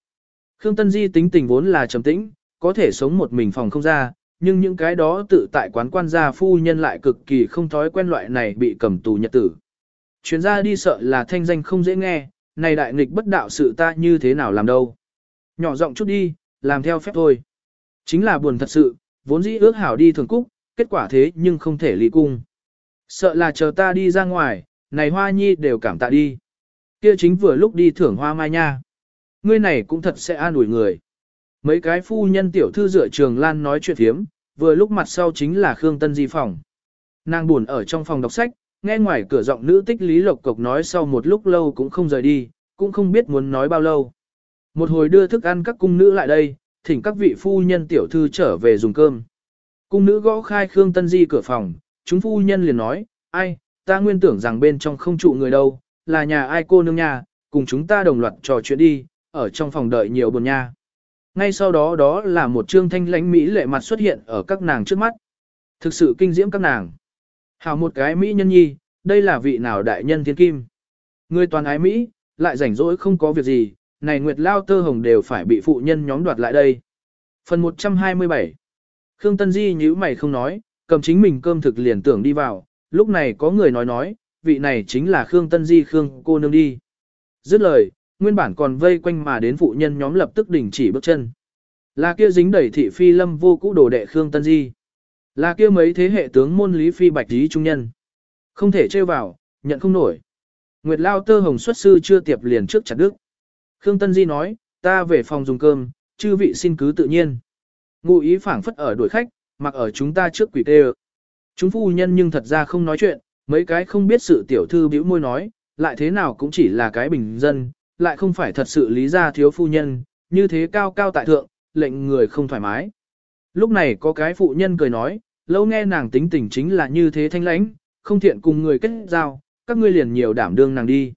Khương Tân Di tính tình vốn là trầm tĩnh, có thể sống một mình phòng không ra, nhưng những cái đó tự tại quán quan gia phu nhân lại cực kỳ không thói quen loại này bị cầm tù nhật tử. Chuyến ra đi sợ là thanh danh không dễ nghe, này đại nghịch bất đạo sự ta như thế nào làm đâu. Nhỏ giọng chút đi, làm theo phép thôi. Chính là buồn thật sự, vốn dĩ ước hảo đi thường cúc, kết quả thế nhưng không thể lý cung. Sợ là chờ ta đi ra ngoài, này hoa nhi đều cảm tạ đi. Kia chính vừa lúc đi thưởng hoa mai nha. Ngươi này cũng thật sẽ an ủi người. Mấy cái phu nhân tiểu thư dựa trường lan nói chuyện thiếm, vừa lúc mặt sau chính là Khương Tân Di phòng. Nàng buồn ở trong phòng đọc sách, nghe ngoài cửa giọng nữ tích Lý Lộc Cộc nói sau một lúc lâu cũng không rời đi, cũng không biết muốn nói bao lâu. Một hồi đưa thức ăn các cung nữ lại đây, thỉnh các vị phu nhân tiểu thư trở về dùng cơm. Cung nữ gõ khai Khương Tân Di cửa phòng, chúng phu nhân liền nói, ai, ta nguyên tưởng rằng bên trong không trụ người đâu, là nhà ai cô nương nhà, cùng chúng ta đồng loạt trò chuyện đi, ở trong phòng đợi nhiều buồn nha. Ngay sau đó đó là một trương thanh lãnh mỹ lệ mặt xuất hiện ở các nàng trước mắt. Thực sự kinh diễm các nàng. Hào một cái mỹ nhân nhi, đây là vị nào đại nhân thiên kim. Người toàn ái Mỹ, lại rảnh rỗi không có việc gì, này Nguyệt Lao Tơ Hồng đều phải bị phụ nhân nhóm đoạt lại đây. Phần 127 Khương Tân Di nhíu mày không nói, cầm chính mình cơm thực liền tưởng đi vào, lúc này có người nói nói, vị này chính là Khương Tân Di Khương cô nương đi. Dứt lời, nguyên bản còn vây quanh mà đến phụ nhân nhóm lập tức đình chỉ bước chân. Là kia dính đẩy thị phi lâm vô cũ đồ đệ Khương Tân Di. Là kia mấy thế hệ tướng môn lý phi bạch lý trung nhân. Không thể trêu vào, nhận không nổi. Nguyệt Lao tơ hồng xuất sư chưa tiệp liền trước chặt đức. Khương Tân Di nói, ta về phòng dùng cơm, chư vị xin cứ tự nhiên. Ngụ ý phảng phất ở đuổi khách, mặc ở chúng ta trước quỷ tê Chúng phu nhân nhưng thật ra không nói chuyện, mấy cái không biết sự tiểu thư bĩu môi nói, lại thế nào cũng chỉ là cái bình dân, lại không phải thật sự lý gia thiếu phu nhân, như thế cao cao tại thượng, lệnh người không thoải mái. Lúc này có cái phụ nhân cười nói, lâu nghe nàng tính tình chính là như thế thanh lãnh, không thiện cùng người kết giao, các ngươi liền nhiều đảm đương nàng đi.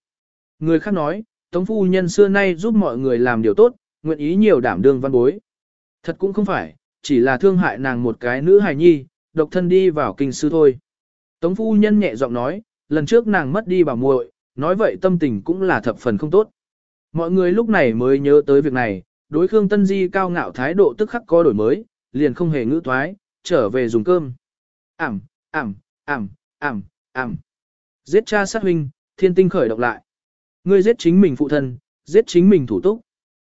Người khác nói, Tống phu nhân xưa nay giúp mọi người làm điều tốt, nguyện ý nhiều đảm đương văn bối. Thật cũng không phải, chỉ là thương hại nàng một cái nữ hài nhi, độc thân đi vào kinh sư thôi. Tống phu nhân nhẹ giọng nói, lần trước nàng mất đi bà muội, nói vậy tâm tình cũng là thập phần không tốt. Mọi người lúc này mới nhớ tới việc này, đối Khương Tân Di cao ngạo thái độ tức khắc có đổi mới, liền không hề ngữ thoái, trở về dùng cơm. Ảm, ảm, ảm, ảm, ảm. Giết cha sát huynh, thiên tinh khởi động lại. Ngươi giết chính mình phụ thân, giết chính mình thủ túc.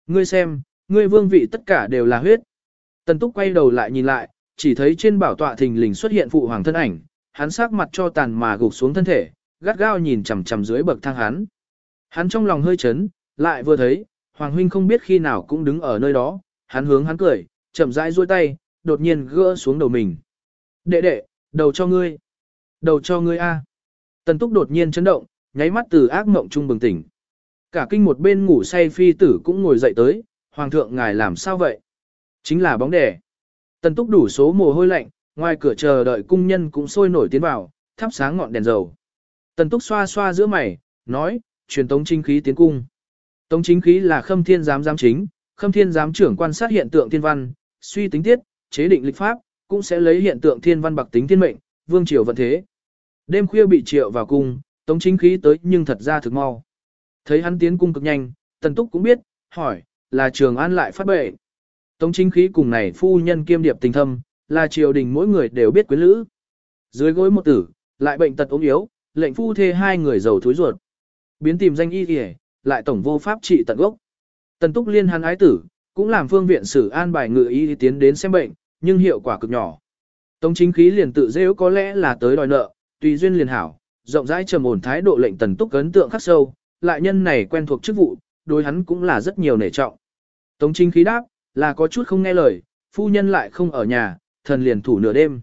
Ngươi xem, ngươi vương vị tất cả đều là huyết. Tần túc quay đầu lại nhìn lại, chỉ thấy trên bảo tọa thình lình xuất hiện phụ hoàng thân ảnh, hắn sát mặt cho tàn mà gục xuống thân thể, gắt gao nhìn chằm chằm dưới bậc thang hắn. Hắn trong lòng hơi chấn, lại vừa thấy, hoàng huynh không biết khi nào cũng đứng ở nơi đó, hắn hướng hắn cười, chậm rãi duỗi tay, đột nhiên gỡ xuống đầu mình. Đệ đệ, đầu cho ngươi. Đầu cho ngươi a. Tần túc đột nhiên chấn động, nháy mắt từ ác mộng trung bừng tỉnh. Cả kinh một bên ngủ say phi tử cũng ngồi dậy tới, hoàng thượng ngài làm sao vậy? Chính là bóng đẻ. Tần túc đủ số mồ hôi lạnh, ngoài cửa chờ đợi cung nhân cũng sôi nổi tiến vào, thắp sáng ngọn đèn dầu. Tần túc xoa xoa giữa mày, nói, truyền tống chính khí tiến cung. Tống chính khí là khâm thiên giám giám chính, khâm thiên giám trưởng quan sát hiện tượng thiên văn, suy tính tiết, chế định lịch pháp, cũng sẽ lấy hiện tượng thiên văn bạc tính thiên mệnh, vương triều vận thế. Đêm khuya bị triệu vào cung, tống chính khí tới nhưng thật ra thực mau. Thấy hắn tiến cung cực nhanh, tần túc cũng biết, hỏi, là trường an lại phát bệnh. Tống chính khí cùng này phu nhân kiêm điệp tình thâm, là triều đình mỗi người đều biết quyến lữ. Dưới gối một tử, lại bệnh tật ốm yếu, lệnh phu thê hai người giàu thối ruột. Biến tìm danh y kìa, lại tổng vô pháp trị tận gốc. Tần túc liên hắn ái tử, cũng làm phương viện sử an bài ngự y tiến đến xem bệnh, nhưng hiệu quả cực nhỏ. Tống chính khí liền tự dễ có lẽ là tới đòi nợ, tùy duyên liền hảo, rộng rãi trầm ổn thái độ lệnh tần túc ấn tượng khắc sâu, lại nhân này quen thuộc chức vụ, đối hắn cũng là rất nhiều nể trọng. Tống chính khí đáp, là có chút không nghe lời, phu nhân lại không ở nhà, thần liền thủ nửa đêm.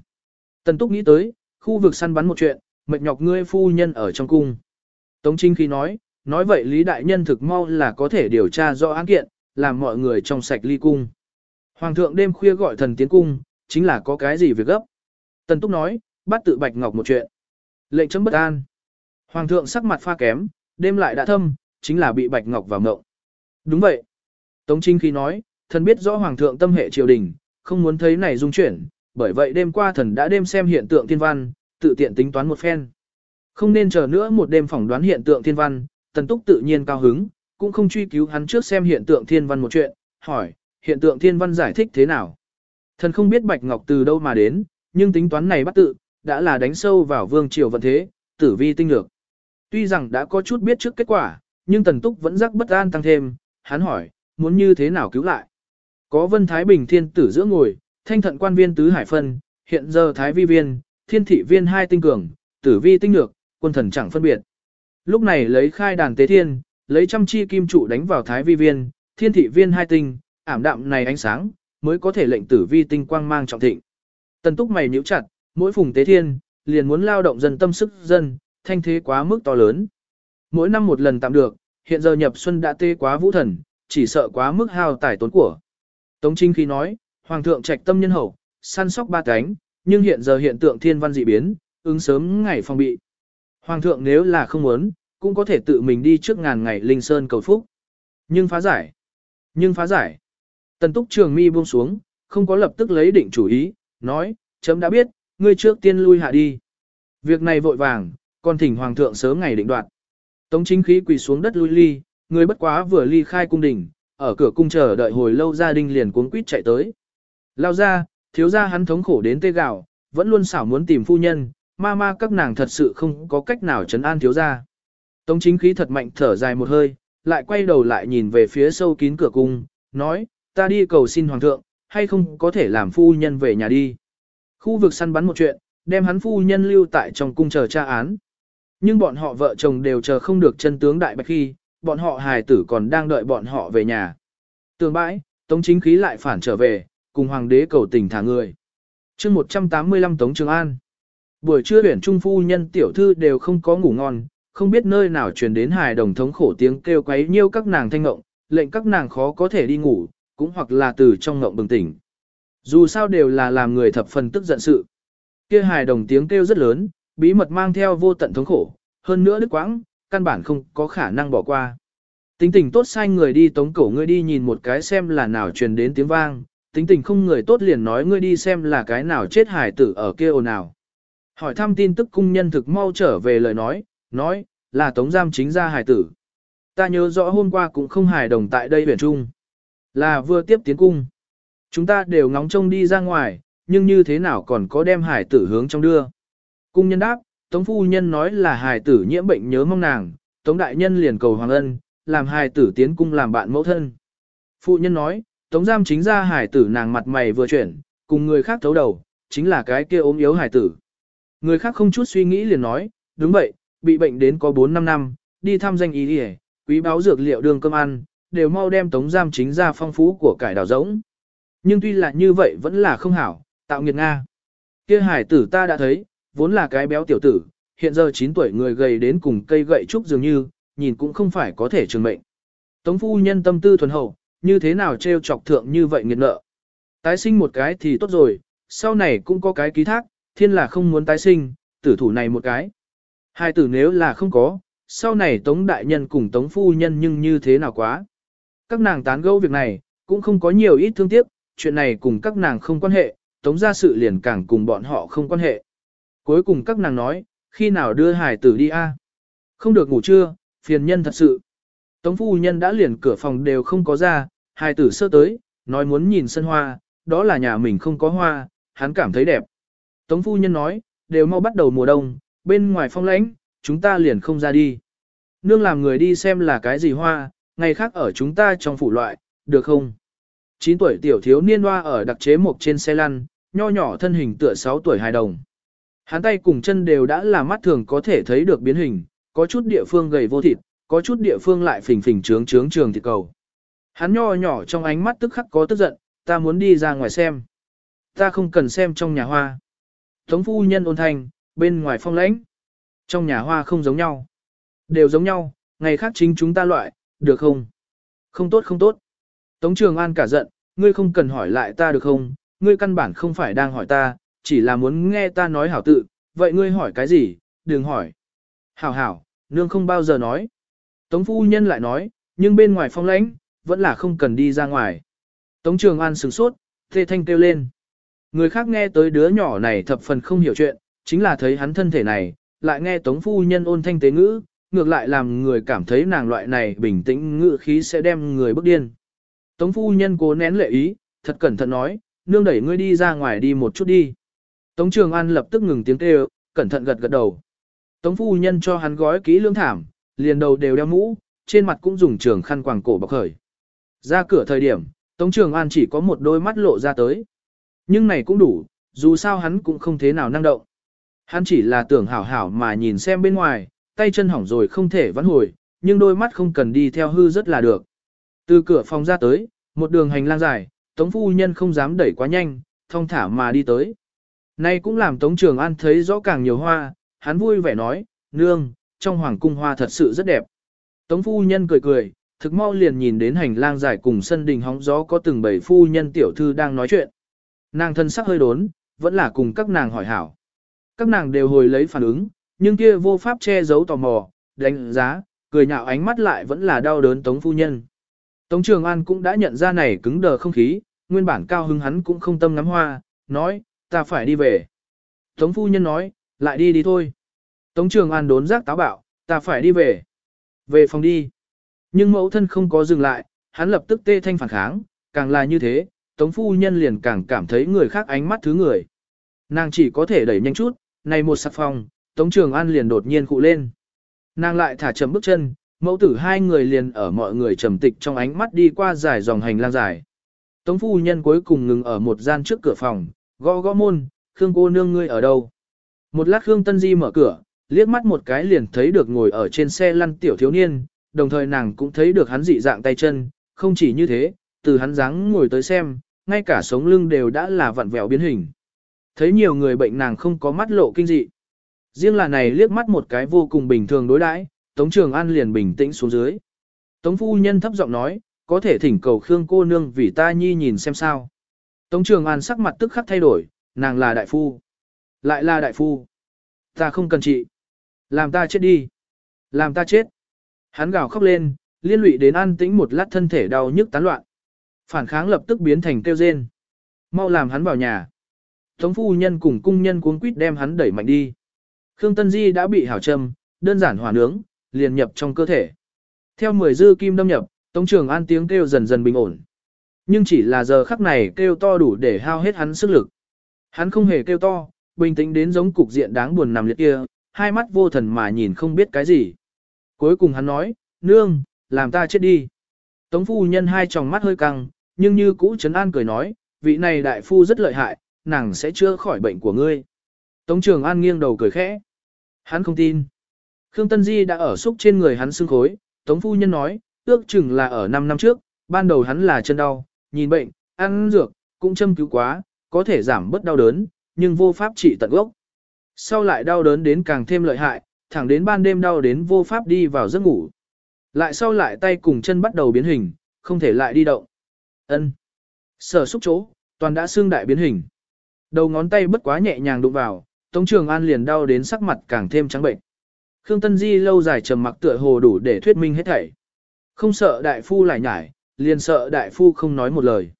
Tần túc nghĩ tới, khu vực săn bắn một chuyện, mệt nhọc ngươi phu nhân ở trong cung. Tống chính khí nói, nói vậy Lý Đại Nhân thực mau là có thể điều tra rõ án kiện, làm mọi người trong sạch ly cung. Hoàng thượng đêm khuya gọi thần tiến cung, chính là có cái gì việc gấp. Tần Túc nói, bắt tự Bạch Ngọc một chuyện. Lệnh chấm bất an. Hoàng thượng sắc mặt pha kém, đêm lại đã thâm, chính là bị Bạch Ngọc vào ngộng. Đúng vậy. Tống Trinh khi nói, thần biết rõ Hoàng thượng tâm hệ triều đình, không muốn thấy này dung chuyển, bởi vậy đêm qua thần đã đêm xem hiện tượng thiên văn, tự tiện tính toán một phen. Không nên chờ nữa một đêm phỏng đoán hiện tượng thiên văn, Tần Túc tự nhiên cao hứng, cũng không truy cứu hắn trước xem hiện tượng thiên văn một chuyện, hỏi, hiện tượng thiên văn giải thích thế nào? Thần không biết Bạch Ngọc từ đâu mà đến, nhưng tính toán này bắt tự, đã là đánh sâu vào vương triều vận thế, tử vi tinh lược. Tuy rằng đã có chút biết trước kết quả, nhưng Tần Túc vẫn rắc bất an tăng thêm, hắn hỏi, muốn như thế nào cứu lại? Có Vân Thái Bình thiên tử giữa ngồi, thanh thận quan viên tứ hải phân, hiện giờ Thái vi viên, thiên thị viên hai tinh cường, tử vi tinh lược, quân thần chẳng phân biệt. Lúc này lấy khai đàn tế thiên, lấy trăm chi kim trụ đánh vào Thái vi viên, thiên thị viên hai tinh, ảm đạm này ánh sáng, mới có thể lệnh tử vi tinh quang mang trọng thịnh. Tần túc mày nhíu chặt, mỗi phùng tế thiên, liền muốn lao động dân tâm sức dân, thanh thế quá mức to lớn. Mỗi năm một lần tạm được, hiện giờ nhập xuân đã tê quá vũ thần, chỉ sợ quá mức hao tài tốn của. Tống Trinh khi nói, Hoàng thượng trạch tâm nhân hậu, săn sóc ba cánh, nhưng hiện giờ hiện tượng thiên văn dị biến, ứng sớm ngày phòng bị. Hoàng thượng nếu là không muốn, cũng có thể tự mình đi trước ngàn ngày linh sơn cầu phúc. Nhưng phá giải. Nhưng phá giải. Tần túc trường mi buông xuống, không có lập tức lấy định chủ ý, nói, chấm đã biết, ngươi trước tiên lui hạ đi. Việc này vội vàng, còn thỉnh hoàng thượng sớm ngày định đoạt. Tống chính khí quỳ xuống đất lui ly, người bất quá vừa ly khai cung đình, ở cửa cung chờ đợi hồi lâu gia đình liền cuống quýt chạy tới. Lao ra, thiếu gia hắn thống khổ đến tê gạo, vẫn luôn xảo muốn tìm phu nhân, ma ma các nàng thật sự không có cách nào chấn an thiếu gia Tống chính khí thật mạnh thở dài một hơi, lại quay đầu lại nhìn về phía sâu kín cửa cung, nói, ta đi cầu xin hoàng thượng, hay không có thể làm phu nhân về nhà đi. Khu vực săn bắn một chuyện, đem hắn phu nhân lưu tại trong cung chờ tra án. Nhưng bọn họ vợ chồng đều chờ không được chân tướng đại bạch khi, bọn họ hài tử còn đang đợi bọn họ về nhà. Tường bãi, Tống chính khí lại phản trở về, cùng hoàng đế cầu tình thả người. chương 185 Tống Trường An. Buổi trưa huyển trung phu nhân tiểu thư đều không có ngủ ngon, không biết nơi nào truyền đến hài đồng thống khổ tiếng kêu quấy nhiêu các nàng thanh ngộng, lệnh các nàng khó có thể đi ngủ, cũng hoặc là từ trong ngộng bừng tỉnh. Dù sao đều là làm người thập phần tức giận sự. Kia hài đồng tiếng kêu rất lớn, bí mật mang theo vô tận thống khổ, hơn nữa đức quãng, căn bản không có khả năng bỏ qua. Tính tình tốt sai người đi tống cổ ngươi đi nhìn một cái xem là nào truyền đến tiếng vang, tính tình không người tốt liền nói ngươi đi xem là cái nào chết hài tử ở kia ồn nào. Hỏi thăm tin tức cung nhân thực mau trở về lời nói, nói, là tống giam chính ra hài tử. Ta nhớ rõ hôm qua cũng không hài đồng tại đây huyền trung. Là vừa tiếp tiến cung. Chúng ta đều ngóng trông đi ra ngoài, nhưng như thế nào còn có đem hài tử hướng trong đưa. Cung nhân đáp, Tống phu nhân nói là hài tử nhiễm bệnh nhớ mong nàng, Tống đại nhân liền cầu hoàng ân, làm hài tử tiến cung làm bạn mẫu thân. Phụ nhân nói, Tống giam chính ra hài tử nàng mặt mày vừa chuyển, cùng người khác thấu đầu, chính là cái kia ốm yếu hài tử. Người khác không chút suy nghĩ liền nói, đúng vậy, bị bệnh đến có 4-5 năm, đi thăm danh ý đi quý báo dược liệu đường cơm ăn, đều mau đem tống giam chính ra phong phú của cải đào rỗng. Nhưng tuy là như vậy vẫn là không hảo, tạo nghiệt Nga. kia hải tử ta đã thấy, vốn là cái béo tiểu tử, hiện giờ 9 tuổi người gầy đến cùng cây gậy trúc dường như, nhìn cũng không phải có thể trường mệnh. Tống phu nhân tâm tư thuần hậu, như thế nào trêu chọc thượng như vậy nghiệt nợ. Tái sinh một cái thì tốt rồi, sau này cũng có cái ký thác, thiên là không muốn tái sinh, tử thủ này một cái. Hai tử nếu là không có, sau này tống đại nhân cùng tống phu nhân nhưng như thế nào quá. Các nàng tán gẫu việc này, cũng không có nhiều ít thương tiếc, chuyện này cùng các nàng không quan hệ, tống ra sự liền càng cùng bọn họ không quan hệ. Cuối cùng các nàng nói, khi nào đưa hải tử đi a? Không được ngủ trưa, phiền nhân thật sự. Tống phu nhân đã liền cửa phòng đều không có ra, hải tử sơ tới, nói muốn nhìn sân hoa, đó là nhà mình không có hoa, hắn cảm thấy đẹp. Tống phu nhân nói, đều mau bắt đầu mùa đông, bên ngoài phong lãnh, chúng ta liền không ra đi. Nương làm người đi xem là cái gì hoa, ngày khác ở chúng ta trong phủ loại, được không? 9 tuổi tiểu thiếu niên hoa ở đặc chế một trên xe lăn, nho nhỏ thân hình tựa 6 tuổi hài đồng. Hắn tay cùng chân đều đã là mắt thường có thể thấy được biến hình, có chút địa phương gầy vô thịt, có chút địa phương lại phình phình trướng trướng trường thịt cầu. Hắn nho nhỏ trong ánh mắt tức khắc có tức giận, ta muốn đi ra ngoài xem. Ta không cần xem trong nhà hoa. Tống phu nhân ôn thanh, bên ngoài phong lãnh. Trong nhà hoa không giống nhau. Đều giống nhau, ngày khác chính chúng ta loại, được không? Không tốt không tốt. Tống Trường An cả giận, ngươi không cần hỏi lại ta được không? Ngươi căn bản không phải đang hỏi ta, chỉ là muốn nghe ta nói hảo tự, vậy ngươi hỏi cái gì, đừng hỏi. Hảo hảo, nương không bao giờ nói. Tống phu nhân lại nói, nhưng bên ngoài phong lãnh, vẫn là không cần đi ra ngoài. Tống Trường An sửng sốt, thê thanh kêu lên. Người khác nghe tới đứa nhỏ này thập phần không hiểu chuyện, chính là thấy hắn thân thể này, lại nghe Tống Phu Nhân ôn thanh tế ngữ, ngược lại làm người cảm thấy nàng loại này bình tĩnh ngữ khí sẽ đem người bức điên. Tống Phu Nhân cố nén lệ ý, thật cẩn thận nói, nương đẩy ngươi đi ra ngoài đi một chút đi. Tống Trường An lập tức ngừng tiếng kêu, cẩn thận gật gật đầu. Tống Phu Nhân cho hắn gói kỹ lương thảm, liền đầu đều đeo mũ, trên mặt cũng dùng trường khăn quàng cổ bọc khởi. Ra cửa thời điểm, Tống Trường An chỉ có một đôi mắt lộ ra tới. Nhưng này cũng đủ, dù sao hắn cũng không thế nào năng động. Hắn chỉ là tưởng hảo hảo mà nhìn xem bên ngoài, tay chân hỏng rồi không thể vãn hồi, nhưng đôi mắt không cần đi theo hư rất là được. Từ cửa phòng ra tới, một đường hành lang dài, Tống Phu Nhân không dám đẩy quá nhanh, thong thả mà đi tới. Nay cũng làm Tống Trường An thấy rõ càng nhiều hoa, hắn vui vẻ nói, nương, trong hoàng cung hoa thật sự rất đẹp. Tống Phu Nhân cười cười, thực mau liền nhìn đến hành lang dài cùng sân đình hóng gió có từng bảy phu nhân tiểu thư đang nói chuyện. Nàng thân sắc hơi đốn, vẫn là cùng các nàng hỏi hảo. Các nàng đều hồi lấy phản ứng, nhưng kia vô pháp che giấu tò mò, đánh giá, cười nhạo ánh mắt lại vẫn là đau đớn Tống phu nhân. Tống Trường An cũng đã nhận ra này cứng đờ không khí, nguyên bản cao hứng hắn cũng không tâm ngắm hoa, nói, ta phải đi về. Tống phu nhân nói, lại đi đi thôi. Tống Trường An đốn giác táo bạo, ta phải đi về. Về phòng đi. Nhưng mẫu thân không có dừng lại, hắn lập tức tê thanh phản kháng, càng là như thế, Tống phu nhân liền càng cảm thấy người khác ánh mắt thứ người. Nàng chỉ có thể đẩy nhanh chút, này một sạc phòng, Tống Trường An liền đột nhiên cụ lên. Nàng lại thả chậm bước chân, mẫu tử hai người liền ở mọi người trầm tịch trong ánh mắt đi qua dài dòng hành lang dài. Tống phu nhân cuối cùng ngừng ở một gian trước cửa phòng, gõ gõ môn, Khương cô nương ngươi ở đâu? Một lát Khương Tân Di mở cửa, liếc mắt một cái liền thấy được ngồi ở trên xe lăn tiểu thiếu niên, đồng thời nàng cũng thấy được hắn dị dạng tay chân, không chỉ như thế, từ hắn dáng ngồi tới xem, ngay cả sống lưng đều đã là vặn vẹo biến hình. Thấy nhiều người bệnh nàng không có mắt lộ kinh dị. Riêng là này liếc mắt một cái vô cùng bình thường đối đãi, Tống Trường An liền bình tĩnh xuống dưới. Tống phu nhân thấp giọng nói, có thể thỉnh cầu Khương cô nương vì ta nhi nhìn xem sao. Tống Trường An sắc mặt tức khắc thay đổi, nàng là đại phu. Lại là đại phu. Ta không cần trị. Làm ta chết đi. Làm ta chết. Hắn gào khóc lên, liên lụy đến an tĩnh một lát thân thể đau nhức tán loạn. Phản kháng lập tức biến thành kêu rên. Mau làm hắn vào nhà. Tống phu nhân cùng cung nhân cuốn quýt đem hắn đẩy mạnh đi. Khương Tân Di đã bị hảo châm, đơn giản hỏa nướng, liền nhập trong cơ thể. Theo mười dư kim đâm nhập, Tống Trường An tiếng kêu dần dần bình ổn. Nhưng chỉ là giờ khắc này kêu to đủ để hao hết hắn sức lực. Hắn không hề kêu to, bình tĩnh đến giống cục diện đáng buồn nằm liệt kia, hai mắt vô thần mà nhìn không biết cái gì. Cuối cùng hắn nói, nương, làm ta chết đi. Tống phu nhân hai tròng mắt hơi căng, nhưng như cũ Trấn An cười nói, vị này đại phu rất lợi hại, nàng sẽ chữa khỏi bệnh của ngươi. Tống Trường An nghiêng đầu cười khẽ. Hắn không tin. Khương Tân Di đã ở xúc trên người hắn xương khối, Tống Phu Nhân nói, ước chừng là ở 5 năm trước, ban đầu hắn là chân đau, nhìn bệnh, ăn dược, cũng châm cứu quá, có thể giảm bớt đau đớn, nhưng vô pháp trị tận gốc. Sau lại đau đớn đến càng thêm lợi hại, thẳng đến ban đêm đau đến vô pháp đi vào giấc ngủ. Lại sau lại tay cùng chân bắt đầu biến hình, không thể lại đi động. Ân. Sở xúc chỗ, toàn đã xương đại biến hình. Đầu ngón tay bất quá nhẹ nhàng đụng vào, Tống Trường An liền đau đến sắc mặt càng thêm trắng bệnh. Khương Tân Di lâu dài trầm mặc tựa hồ đủ để thuyết minh hết thảy. Không sợ đại phu lại nhải, liền sợ đại phu không nói một lời.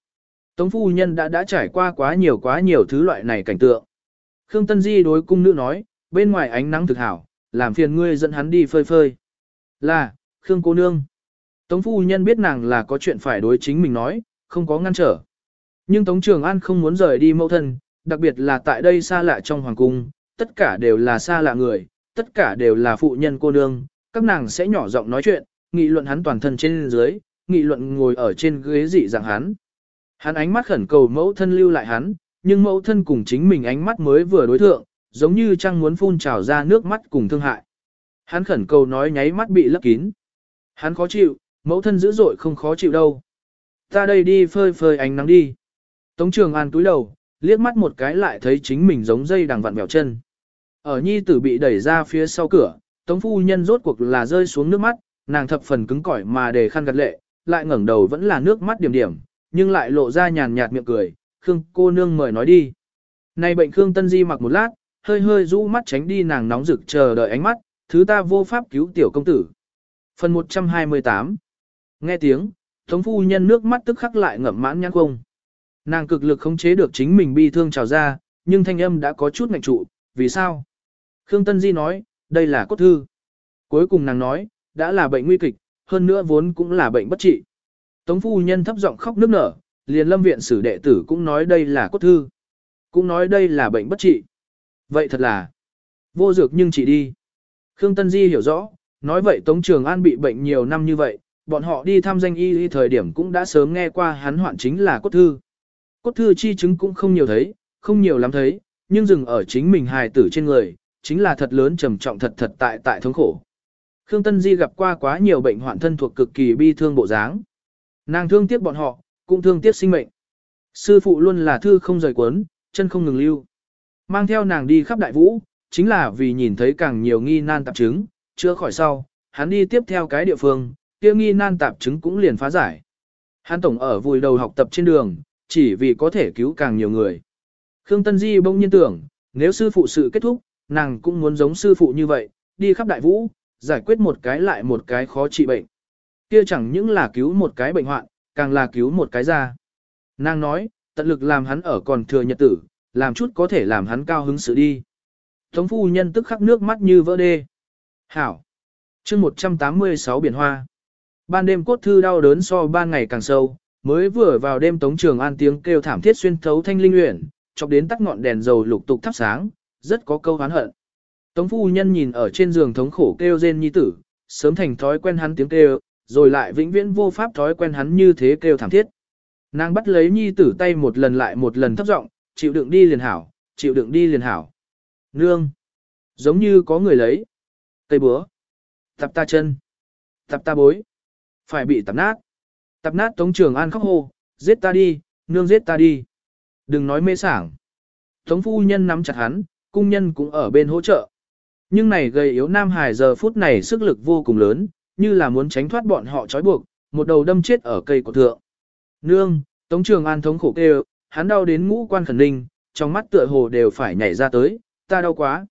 Tống phu nhân đã đã trải qua quá nhiều quá nhiều thứ loại này cảnh tượng. Khương Tân Di đối cung nữ nói, bên ngoài ánh nắng thực hảo, làm phiền ngươi dẫn hắn đi phơi phơi. Là, Khương cô nương. Tống phu nhân biết nàng là có chuyện phải đối chính mình nói, không có ngăn trở. Nhưng Tống Trường An không muốn rời đi mẫu thân, đặc biệt là tại đây xa lạ trong hoàng cung, tất cả đều là xa lạ người, tất cả đều là phụ nhân cô nương, các nàng sẽ nhỏ giọng nói chuyện, nghị luận hắn toàn thân trên dưới, nghị luận ngồi ở trên ghế dị dạng hắn. Hắn ánh mắt khẩn cầu mẫu thân lưu lại hắn, nhưng mẫu thân cùng chính mình ánh mắt mới vừa đối thượng, giống như trăng muốn phun trào ra nước mắt cùng thương hại. Hắn khẩn cầu nói nháy mắt bị lấp kín. Hắn khó chịu, mẫu thân dữ dội không khó chịu đâu. Ta đây đi phơi phơi ánh nắng đi. Tống trường an túi đầu, liếc mắt một cái lại thấy chính mình giống dây đằng vặn vẹo chân. Ở nhi tử bị đẩy ra phía sau cửa, tống phu nhân rốt cuộc là rơi xuống nước mắt, nàng thập phần cứng cỏi mà để khăn gật lệ, lại ngẩng đầu vẫn là nước mắt điểm điểm, nhưng lại lộ ra nhàn nhạt miệng cười, Khương cô nương mời nói đi. Này bệnh Khương Tân Di mặc một lát, hơi hơi rũ mắt tránh đi nàng nóng rực chờ đợi ánh mắt, thứ ta vô pháp cứu tiểu công tử. Phần 128 Nghe tiếng, Tống phu nhân nước mắt tức khắc lại ngậm mãn nhãn không. Nàng cực lực khống chế được chính mình bi thương trào ra, nhưng thanh âm đã có chút ngạch trụ, vì sao? Khương Tân Di nói, đây là cốt thư. Cuối cùng nàng nói, đã là bệnh nguy kịch, hơn nữa vốn cũng là bệnh bất trị. Tống phu nhân thấp giọng khóc nức nở, liền lâm viện sử đệ tử cũng nói đây là cốt thư. Cũng nói đây là bệnh bất trị. Vậy thật là vô dược nhưng chỉ đi. Khương Tân Di hiểu rõ, nói vậy Tống Trường An bị bệnh nhiều năm như vậy, bọn họ đi thăm danh y y thời điểm cũng đã sớm nghe qua hắn hoạn chính là cốt thư. Cốt thư chi chứng cũng không nhiều thấy, không nhiều lắm thấy, nhưng dừng ở chính mình hài tử trên người, chính là thật lớn trầm trọng thật thật tại tại thống khổ. Khương Tân Di gặp qua quá nhiều bệnh hoạn thân thuộc cực kỳ bi thương bộ dáng. Nàng thương tiếc bọn họ, cũng thương tiếc sinh mệnh. Sư phụ luôn là thư không rời cuốn, chân không ngừng lưu. Mang theo nàng đi khắp đại vũ, chính là vì nhìn thấy càng nhiều nghi nan tạp chứng, chưa khỏi sau, hắn đi tiếp theo cái địa phương, kia nghi nan tạp chứng cũng liền phá giải. Hắn tổng ở vùi đầu học tập trên đường, chỉ vì có thể cứu càng nhiều người. Khương Tân Di bỗng nhiên tưởng, nếu sư phụ sự kết thúc, nàng cũng muốn giống sư phụ như vậy, đi khắp đại vũ, giải quyết một cái lại một cái khó trị bệnh. Kia chẳng những là cứu một cái bệnh hoạn, càng là cứu một cái ra. Nàng nói, tận lực làm hắn ở còn thừa nhật tử, làm chút có thể làm hắn cao hứng sự đi. Tống phu nhân tức khắc nước mắt như vỡ đê. Hảo. chương 186 biển hoa. Ban đêm cốt thư đau đớn so ban ngày càng sâu, mới vừa vào đêm tống trường an tiếng kêu thảm thiết xuyên thấu thanh linh luyện, chọc đến tắt ngọn đèn dầu lục tục thắp sáng, rất có câu hán hận. Tống phu nhân nhìn ở trên giường thống khổ kêu rên nhi tử, sớm thành thói quen hắn tiếng kêu, rồi lại vĩnh viễn vô pháp thói quen hắn như thế kêu thảm thiết. Nàng bắt lấy nhi tử tay một lần lại một lần thấp giọng, chịu đựng đi liền hảo, chịu đựng đi liền hảo. Nương! Giống như có người lấy. Cây búa. Tập ta chân. Tập ta bối. Phải bị tập nát. Tập nát Tống Trường An khóc hô, giết ta đi, nương giết ta đi. Đừng nói mê sảng. Tống phu nhân nắm chặt hắn, cung nhân cũng ở bên hỗ trợ. Nhưng này gây yếu Nam Hải giờ phút này sức lực vô cùng lớn, như là muốn tránh thoát bọn họ trói buộc, một đầu đâm chết ở cây của thượng. Nương, Tống Trường An thống khổ kêu, hắn đau đến ngũ quan khẩn ninh, trong mắt tựa hồ đều phải nhảy ra tới, ta đau quá.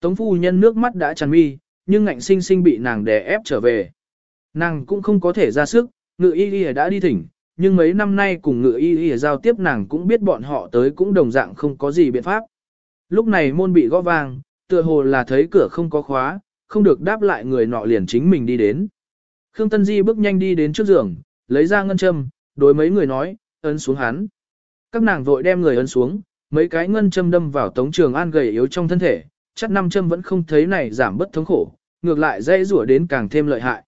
Tống phu nhân nước mắt đã tràn mi, nhưng ngạnh sinh sinh bị nàng đè ép trở về. Nàng cũng không có thể ra sức, ngự y y đã đi thỉnh, nhưng mấy năm nay cùng ngự y y giao tiếp nàng cũng biết bọn họ tới cũng đồng dạng không có gì biện pháp. Lúc này môn bị gõ vang, tựa hồ là thấy cửa không có khóa, không được đáp lại người nọ liền chính mình đi đến. Khương Tân Di bước nhanh đi đến trước giường, lấy ra ngân châm, đối mấy người nói, ấn xuống hắn. Các nàng vội đem người ấn xuống, mấy cái ngân châm đâm vào Tống Trường An gầy yếu trong thân thể, chắc năm châm vẫn không thấy này giảm bất thống khổ, ngược lại dây rủa đến càng thêm lợi hại.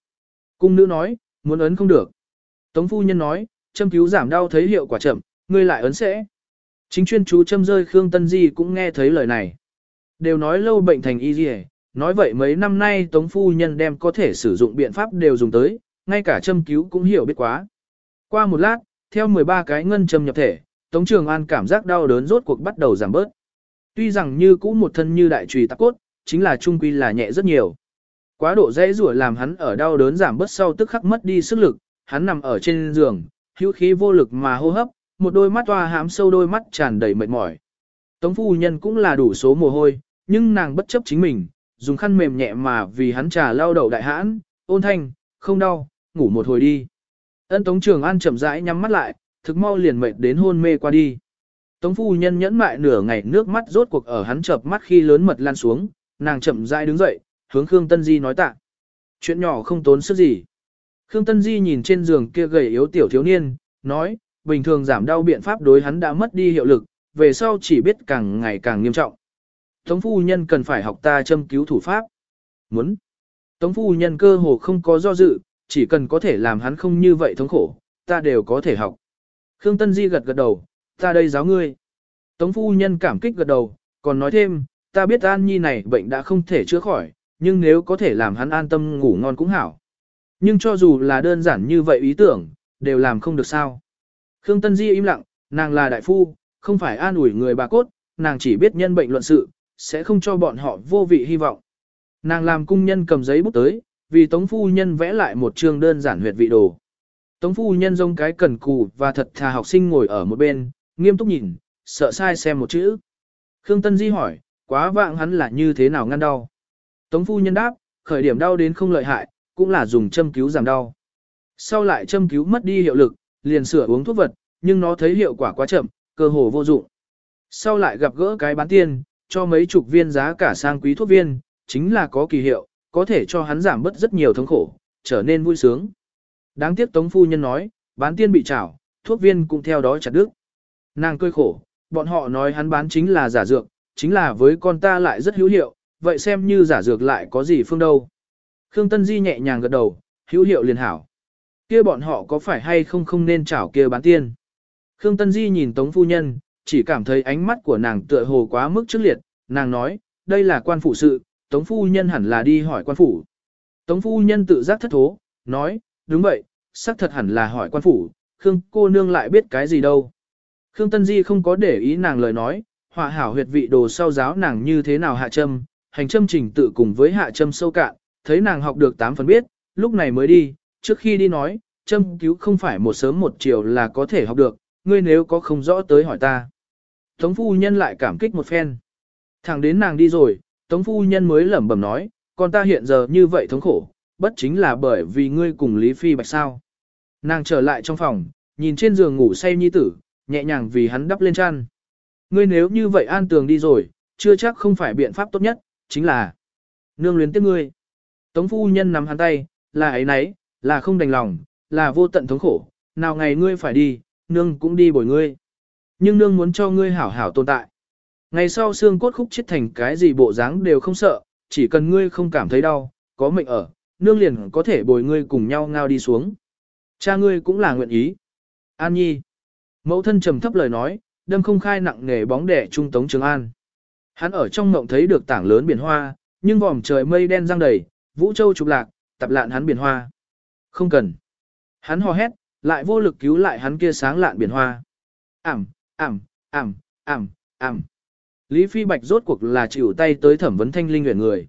Cung nữ nói, muốn ấn không được. Tống phu nhân nói, châm cứu giảm đau thấy hiệu quả chậm, ngươi lại ấn sẽ. Chính chuyên chú châm rơi Khương Tân Di cũng nghe thấy lời này. Đều nói lâu bệnh thành y dì nói vậy mấy năm nay Tống phu nhân đem có thể sử dụng biện pháp đều dùng tới, ngay cả châm cứu cũng hiểu biết quá. Qua một lát, theo 13 cái ngân châm nhập thể, Tống Trường An cảm giác đau đớn rốt cuộc bắt đầu giảm bớt. Tuy rằng như cũ một thân như đại trùy tắc cốt, chính là trung quy là nhẹ rất nhiều. Quá độ dễ rủa làm hắn ở đau đớn giảm bớt sau tức khắc mất đi sức lực, hắn nằm ở trên giường, hữu khí vô lực mà hô hấp, một đôi mắt toa hám sâu đôi mắt tràn đầy mệt mỏi. Tống phu nhân cũng là đủ số mồ hôi, nhưng nàng bất chấp chính mình, dùng khăn mềm nhẹ mà vì hắn trà lau đầu đại hãn, ôn thanh, không đau, ngủ một hồi đi. Ân Tống Trường An chậm rãi nhắm mắt lại, thực mau liền mệt đến hôn mê qua đi. Tống phu nhân nhẫn mại nửa ngày nước mắt rốt cuộc ở hắn chợp mắt khi lớn mật lan xuống, nàng chậm rãi đứng dậy, hướng Khương Tân Di nói tạ. Chuyện nhỏ không tốn sức gì. Khương Tân Di nhìn trên giường kia gầy yếu tiểu thiếu niên, nói, bình thường giảm đau biện pháp đối hắn đã mất đi hiệu lực, về sau chỉ biết càng ngày càng nghiêm trọng. Tống phu nhân cần phải học ta châm cứu thủ pháp. Muốn. Tống phu nhân cơ hồ không có do dự, chỉ cần có thể làm hắn không như vậy thống khổ, ta đều có thể học. Khương Tân Di gật gật đầu, ta đây giáo ngươi. Tống phu nhân cảm kích gật đầu, còn nói thêm, ta biết An Nhi này bệnh đã không thể chữa khỏi, nhưng nếu có thể làm hắn an tâm ngủ ngon cũng hảo. Nhưng cho dù là đơn giản như vậy ý tưởng, đều làm không được sao. Khương Tân Di im lặng, nàng là đại phu, không phải an ủi người bà cốt, nàng chỉ biết nhân bệnh luận sự, sẽ không cho bọn họ vô vị hy vọng. Nàng làm cung nhân cầm giấy bút tới, vì Tống Phu Nhân vẽ lại một chương đơn giản huyệt vị đồ. Tống Phu Nhân giống cái cần cù và thật thà học sinh ngồi ở một bên, nghiêm túc nhìn, sợ sai xem một chữ. Khương Tân Di hỏi, quá vạng hắn là như thế nào ngăn đau? Tống Phu Nhân đáp, khởi điểm đau đến không lợi hại, cũng là dùng châm cứu giảm đau. Sau lại châm cứu mất đi hiệu lực, liền sửa uống thuốc vật, nhưng nó thấy hiệu quả quá chậm, cơ hồ vô dụng. Sau lại gặp gỡ cái bán tiên, cho mấy chục viên giá cả sang quý thuốc viên, chính là có kỳ hiệu, có thể cho hắn giảm bớt rất nhiều thống khổ, trở nên vui sướng. Đáng tiếc Tống Phu Nhân nói, bán tiên bị trảo, thuốc viên cũng theo đó chặt đứt. Nàng cười khổ, bọn họ nói hắn bán chính là giả dược, chính là với con ta lại rất hữu hiệu, vậy xem như giả dược lại có gì phương đâu. Khương Tân Di nhẹ nhàng gật đầu, hữu hiệu liền hảo. Kia bọn họ có phải hay không không nên chảo kia bán tiên. Khương Tân Di nhìn Tống Phu Nhân, chỉ cảm thấy ánh mắt của nàng tựa hồ quá mức trước liệt, nàng nói, đây là quan phủ sự, Tống Phu Nhân hẳn là đi hỏi quan phủ. Tống Phu Nhân tự giác thất thố, nói, đúng vậy, xác thật hẳn là hỏi quan phủ, Khương cô nương lại biết cái gì đâu. Khương Tân Di không có để ý nàng lời nói, họa hảo huyệt vị đồ sau giáo nàng như thế nào hạ châm, hành châm trình tự cùng với hạ châm sâu cạn, thấy nàng học được 8 phần biết, lúc này mới đi, trước khi đi nói, châm cứu không phải một sớm một chiều là có thể học được, ngươi nếu có không rõ tới hỏi ta. Tống phu nhân lại cảm kích một phen. Thẳng đến nàng đi rồi, Tống phu nhân mới lẩm bẩm nói, con ta hiện giờ như vậy thống khổ, bất chính là bởi vì ngươi cùng Lý Phi Bạch sao. Nàng trở lại trong phòng, nhìn trên giường ngủ say nhi tử, nhẹ nhàng vì hắn đắp lên chăn. Ngươi nếu như vậy an tường đi rồi, chưa chắc không phải biện pháp tốt nhất, chính là nương luyến tiếc ngươi. Tống phu nhân nắm hắn tay, là ấy nấy, là không đành lòng, là vô tận thống khổ, nào ngày ngươi phải đi, nương cũng đi bồi ngươi. Nhưng nương muốn cho ngươi hảo hảo tồn tại. Ngày sau xương cốt khúc chết thành cái gì bộ dáng đều không sợ, chỉ cần ngươi không cảm thấy đau, có mệnh ở, nương liền có thể bồi ngươi cùng nhau ngao đi xuống. Cha ngươi cũng là nguyện ý. An Nhi. Mẫu thân trầm thấp lời nói, đâm không khai nặng nghề bóng đẻ trung tống Trường An. Hắn ở trong mộng thấy được tảng lớn biển hoa, nhưng vòm trời mây đen răng đầy, vũ châu trục lạc, tập lạn hắn biển hoa. Không cần. Hắn hò hét, lại vô lực cứu lại hắn kia sáng lạn biển hoa. Ảm, ảm, ảm, ảm, ảm. Lý Phi Bạch rốt cuộc là chịu tay tới thẩm vấn thanh linh nguyện người.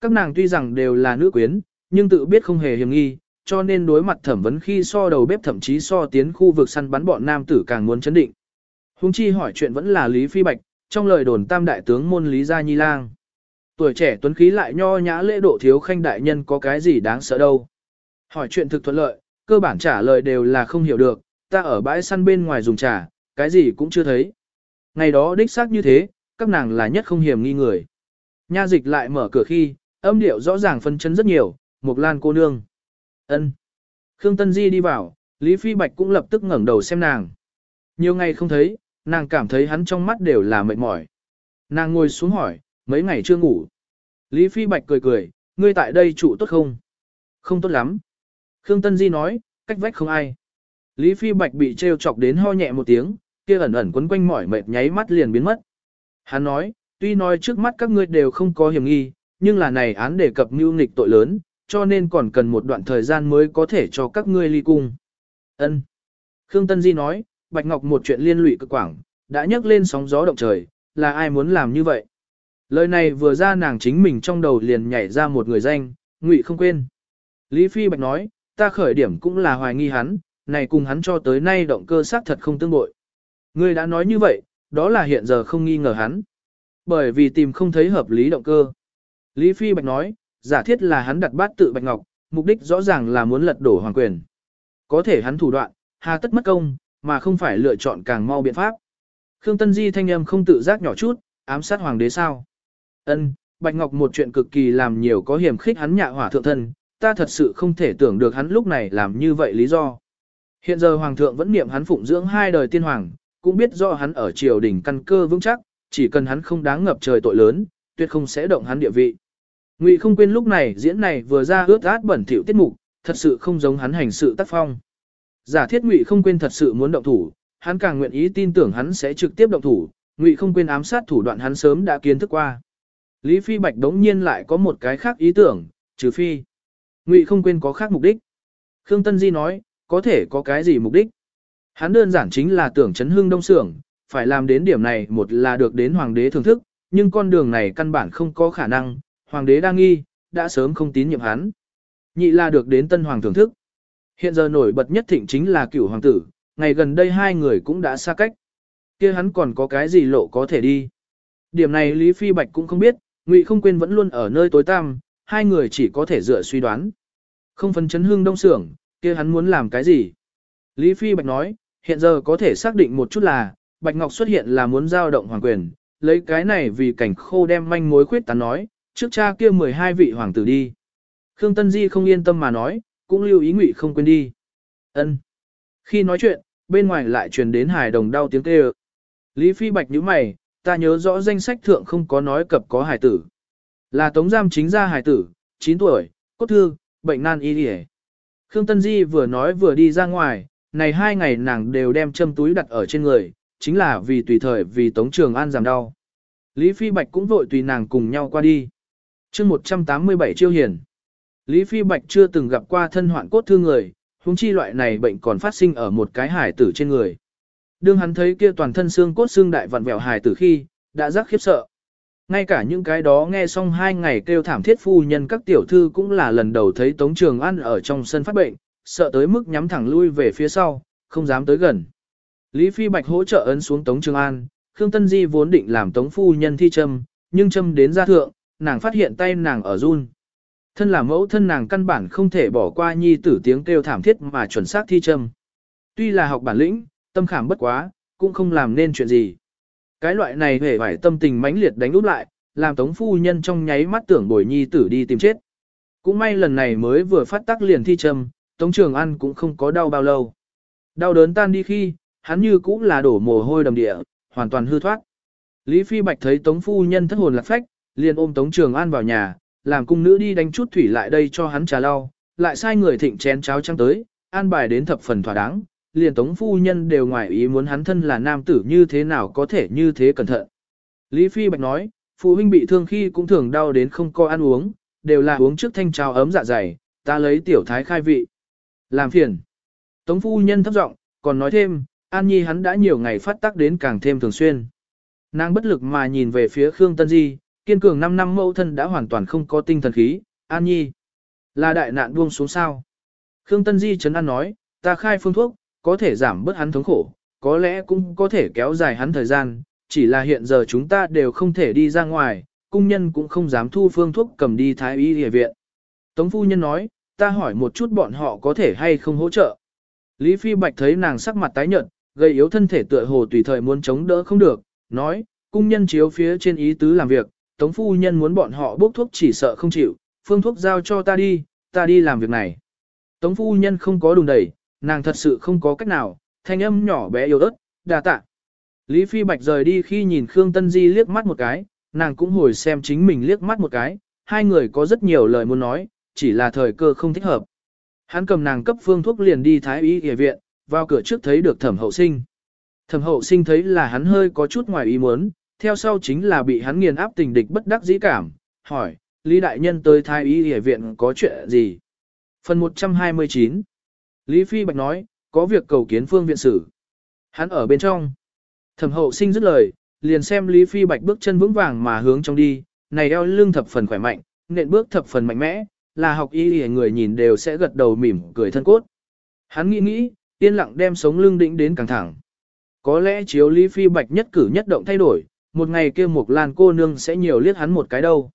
Các nàng tuy rằng đều là nữ quyến, nhưng tự biết không hề hiểm nghi, cho nên đối mặt thẩm vấn khi so đầu bếp thậm chí so tiến khu vực săn bắn bọn nam tử càng muốn chấn định. Hùng chi hỏi chuyện vẫn là Lý Phi Bạch, trong lời đồn tam đại tướng môn Lý Gia Nhi Lang. Tuổi trẻ tuấn khí lại nho nhã lễ độ thiếu khanh đại nhân có cái gì đáng sợ đâu. Hỏi chuyện thực thuận lợi, cơ bản trả lời đều là không hiểu được, ta ở bãi săn bên ngoài dùng trà, cái gì cũng chưa thấy. Ngày đó đích xác như thế, các nàng là nhất không hiểm nghi người. Nha dịch lại mở cửa khi, âm điệu rõ ràng phân chân rất nhiều, một lan cô nương. ân Khương Tân Di đi vào, Lý Phi Bạch cũng lập tức ngẩng đầu xem nàng. Nhiều ngày không thấy, nàng cảm thấy hắn trong mắt đều là mệt mỏi. Nàng ngồi xuống hỏi, mấy ngày chưa ngủ. Lý Phi Bạch cười cười, ngươi tại đây trụ tốt không? Không tốt lắm. Khương Tân Di nói, cách vách không ai. Lý Phi Bạch bị trêu chọc đến ho nhẹ một tiếng, kia ẩn ẩn quấn quanh mỏi mệt nháy mắt liền biến mất. Hắn nói, tuy nói trước mắt các ngươi đều không có hiểm nghi, nhưng là này án đề cập mưu nghịch tội lớn, cho nên còn cần một đoạn thời gian mới có thể cho các ngươi ly cung. Ân. Khương Tân Di nói, Bạch Ngọc một chuyện liên lụy cực quảng, đã nhấc lên sóng gió động trời, là ai muốn làm như vậy? Lời này vừa ra nàng chính mình trong đầu liền nhảy ra một người danh, Ngụy không quên. Lý Phi Bạch nói, ta khởi điểm cũng là hoài nghi hắn, này cùng hắn cho tới nay động cơ xác thật không tương bội. Ngươi đã nói như vậy, đó là hiện giờ không nghi ngờ hắn. Bởi vì tìm không thấy hợp lý động cơ. Lý Phi Bạch nói, giả thiết là hắn đặt bát tự Bạch Ngọc, mục đích rõ ràng là muốn lật đổ hoàng quyền. Có thể hắn thủ đoạn, hà tất mất công, mà không phải lựa chọn càng mau biện pháp. Khương Tân Di thanh âm không tự giác nhỏ chút, ám sát hoàng đế sao. Ân, Bạch Ngọc một chuyện cực kỳ làm nhiều có hiểm khích hắn nhạ hỏa thượng thân, ta thật sự không thể tưởng được hắn lúc này làm như vậy lý do. Hiện giờ hoàng thượng vẫn niệm hắn phụng dưỡng hai đời tiên hoàng, cũng biết do hắn ở triều đình căn cơ vững chắc, chỉ cần hắn không đáng ngập trời tội lớn, tuyệt không sẽ động hắn địa vị. Ngụy không quên lúc này diễn này vừa ra ướt át bẩn thỉu tiết mục, thật sự không giống hắn hành sự tác phong. Giả thiết Ngụy không quên thật sự muốn động thủ, hắn càng nguyện ý tin tưởng hắn sẽ trực tiếp động thủ, Ngụy không quên ám sát thủ đoạn hắn sớm đã kiến thức qua. Lý Phi Bạch đống nhiên lại có một cái khác ý tưởng, trừ phi. Ngụy không quên có khác mục đích. Khương Tân Di nói, có thể có cái gì mục đích. Hắn đơn giản chính là tưởng chấn hương đông sưởng, phải làm đến điểm này một là được đến hoàng đế thưởng thức, nhưng con đường này căn bản không có khả năng, hoàng đế đang nghi, đã sớm không tín nhiệm hắn. Nhị là được đến tân hoàng thưởng thức. Hiện giờ nổi bật nhất thịnh chính là cửu hoàng tử, ngày gần đây hai người cũng đã xa cách. kia hắn còn có cái gì lộ có thể đi. Điểm này Lý Phi Bạch cũng không biết, Ngụy không quên vẫn luôn ở nơi tối tăm, hai người chỉ có thể dựa suy đoán. Không phân chấn hương đông sưởng, kia hắn muốn làm cái gì? Lý Phi Bạch nói, hiện giờ có thể xác định một chút là, Bạch Ngọc xuất hiện là muốn giao động hoàng quyền, lấy cái này vì cảnh khô đem manh mối khuyết tán nói, trước cha kia 12 vị hoàng tử đi. Khương Tân Di không yên tâm mà nói, cũng lưu ý ngụy không quên đi. Ân. Khi nói chuyện, bên ngoài lại truyền đến hài đồng đau tiếng kêu. Lý Phi Bạch nhíu mày, ta nhớ rõ danh sách thượng không có nói cập có hải tử. Là tống giam chính gia hải tử, 9 tuổi, cốt thư, bệnh nan y đi Khương Tân Di vừa nói vừa đi ra ngoài, này hai ngày nàng đều đem châm túi đặt ở trên người, chính là vì tùy thời vì Tống Trường An giảm đau. Lý Phi Bạch cũng vội tùy nàng cùng nhau qua đi. chương 187 chiêu hiền. Lý Phi Bạch chưa từng gặp qua thân hoạn cốt thương người, huống chi loại này bệnh còn phát sinh ở một cái hải tử trên người. Đương hắn thấy kia toàn thân xương cốt xương đại vặn vẹo hài tử khi, đã giác khiếp sợ. Ngay cả những cái đó nghe xong hai ngày kêu thảm thiết phu nhân các tiểu thư cũng là lần đầu thấy Tống Trường An ở trong sân phát bệnh, sợ tới mức nhắm thẳng lui về phía sau, không dám tới gần. Lý Phi Bạch hỗ trợ ấn xuống Tống Trường An, Khương Tân Di vốn định làm Tống phu nhân thi châm, nhưng châm đến gia thượng, nàng phát hiện tay nàng ở run. Thân là mẫu thân nàng căn bản không thể bỏ qua nhi tử tiếng kêu thảm thiết mà chuẩn xác thi châm. Tuy là học bản lĩnh, tâm khảm bất quá, cũng không làm nên chuyện gì. Cái loại này hề vải tâm tình mãnh liệt đánh úp lại, làm tống phu nhân trong nháy mắt tưởng bồi nhi tử đi tìm chết. Cũng may lần này mới vừa phát tác liền thi châm, tống trường ăn cũng không có đau bao lâu. Đau đớn tan đi khi, hắn như cũng là đổ mồ hôi đầm địa, hoàn toàn hư thoát. Lý Phi Bạch thấy tống phu nhân thất hồn lạc phách, liền ôm tống trường an vào nhà, làm cung nữ đi đánh chút thủy lại đây cho hắn trà lau, lại sai người thịnh chén cháo trăng tới, an bài đến thập phần thỏa đáng, liền tống phu nhân đều ngoài ý muốn hắn thân là nam tử như thế nào có thể như thế cẩn thận. Lý Phi Bạch nói, phụ huynh bị thương khi cũng thường đau đến không có ăn uống, đều là uống trước thanh trào ấm dạ dày, ta lấy tiểu thái khai vị. Làm phiền. Tống phu nhân thấp giọng, còn nói thêm, An Nhi hắn đã nhiều ngày phát tác đến càng thêm thường xuyên. Nàng bất lực mà nhìn về phía Khương Tân Di, kiên cường 5 năm mẫu thân đã hoàn toàn không có tinh thần khí, An Nhi. Là đại nạn buông xuống sao. Khương Tân Di chấn an nói, ta khai phương thuốc, có thể giảm bớt hắn thống khổ, có lẽ cũng có thể kéo dài hắn thời gian, chỉ là hiện giờ chúng ta đều không thể đi ra ngoài, cung nhân cũng không dám thu phương thuốc cầm đi thái y địa viện. Tống phu nhân nói, ta hỏi một chút bọn họ có thể hay không hỗ trợ. Lý Phi Bạch thấy nàng sắc mặt tái nhợt, gây yếu thân thể tựa hồ tùy thời muốn chống đỡ không được, nói, cung nhân chiếu phía trên ý tứ làm việc, tống phu nhân muốn bọn họ bốc thuốc chỉ sợ không chịu, phương thuốc giao cho ta đi, ta đi làm việc này. Tống phu nhân không có đùng đẩy, nàng thật sự không có cách nào, thanh âm nhỏ bé yếu ớt, đà tạ. Lý Phi Bạch rời đi khi nhìn Khương Tân Di liếc mắt một cái, nàng cũng hồi xem chính mình liếc mắt một cái, hai người có rất nhiều lời muốn nói, chỉ là thời cơ không thích hợp. Hắn cầm nàng cấp phương thuốc liền đi thái y y viện, vào cửa trước thấy được thẩm hậu sinh. Thẩm hậu sinh thấy là hắn hơi có chút ngoài ý muốn, theo sau chính là bị hắn nghiền áp tình địch bất đắc dĩ cảm, hỏi, Lý Đại Nhân tới thái y y viện có chuyện gì? Phần 129 Lý Phi Bạch nói, có việc cầu kiến phương viện sử. Hắn ở bên trong. Thẩm hậu sinh dứt lời, liền xem Lý Phi Bạch bước chân vững vàng mà hướng trong đi, này eo lưng thập phần khỏe mạnh, nện bước thập phần mạnh mẽ, là học y y người nhìn đều sẽ gật đầu mỉm cười thân cốt. Hắn nghĩ nghĩ, yên lặng đem sống lưng đĩnh đến căng thẳng. Có lẽ chiếu Lý Phi Bạch nhất cử nhất động thay đổi, một ngày kia một làn cô nương sẽ nhiều liếc hắn một cái đâu.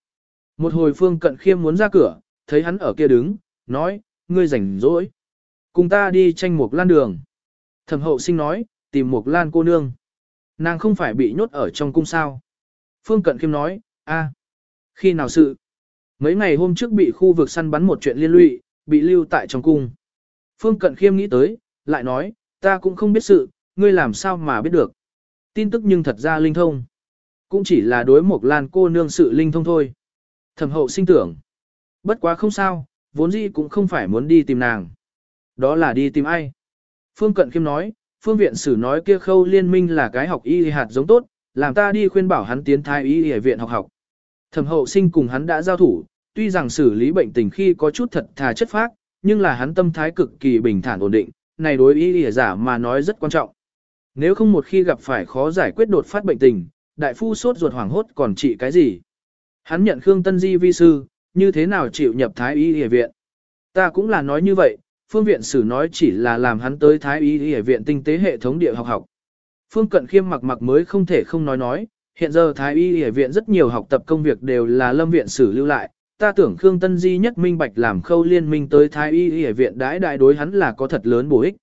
Một hồi phương cận khiêm muốn ra cửa, thấy hắn ở kia đứng, nói, ngươi rảnh rỗi. Cùng ta đi tranh mục lan đường. Thẩm hậu sinh nói, tìm mục lan cô nương. Nàng không phải bị nhốt ở trong cung sao. Phương cận khiêm nói, a, khi nào sự? Mấy ngày hôm trước bị khu vực săn bắn một chuyện liên lụy, bị lưu tại trong cung. Phương cận khiêm nghĩ tới, lại nói, ta cũng không biết sự, ngươi làm sao mà biết được. Tin tức nhưng thật ra linh thông. Cũng chỉ là đối một lan cô nương sự linh thông thôi. Thẩm hậu sinh tưởng. Bất quá không sao, vốn dĩ cũng không phải muốn đi tìm nàng. Đó là đi tìm ai? Phương Cận Khiêm nói, Phương Viện Sử nói kia khâu liên minh là cái học y hạt giống tốt, làm ta đi khuyên bảo hắn tiến thái y y viện học học. Thẩm hậu sinh cùng hắn đã giao thủ, tuy rằng xử lý bệnh tình khi có chút thật thà chất phác, nhưng là hắn tâm thái cực kỳ bình thản ổn định, này đối y y giả mà nói rất quan trọng. Nếu không một khi gặp phải khó giải quyết đột phát bệnh tình, đại phu sốt ruột hoảng hốt còn trị cái gì? Hắn nhận Khương Tân Di vi sư, như thế nào chịu nhập Thái Y Y viện? Ta cũng là nói như vậy, phương viện sử nói chỉ là làm hắn tới Thái Y Y viện tinh tế hệ thống địa học học. Phương Cận Khiêm mặc mặc mới không thể không nói nói, hiện giờ Thái Y Y viện rất nhiều học tập công việc đều là lâm viện sử lưu lại, ta tưởng Khương Tân Di nhất minh bạch làm khâu liên minh tới Thái Y Y viện đãi đại đối hắn là có thật lớn bổ ích.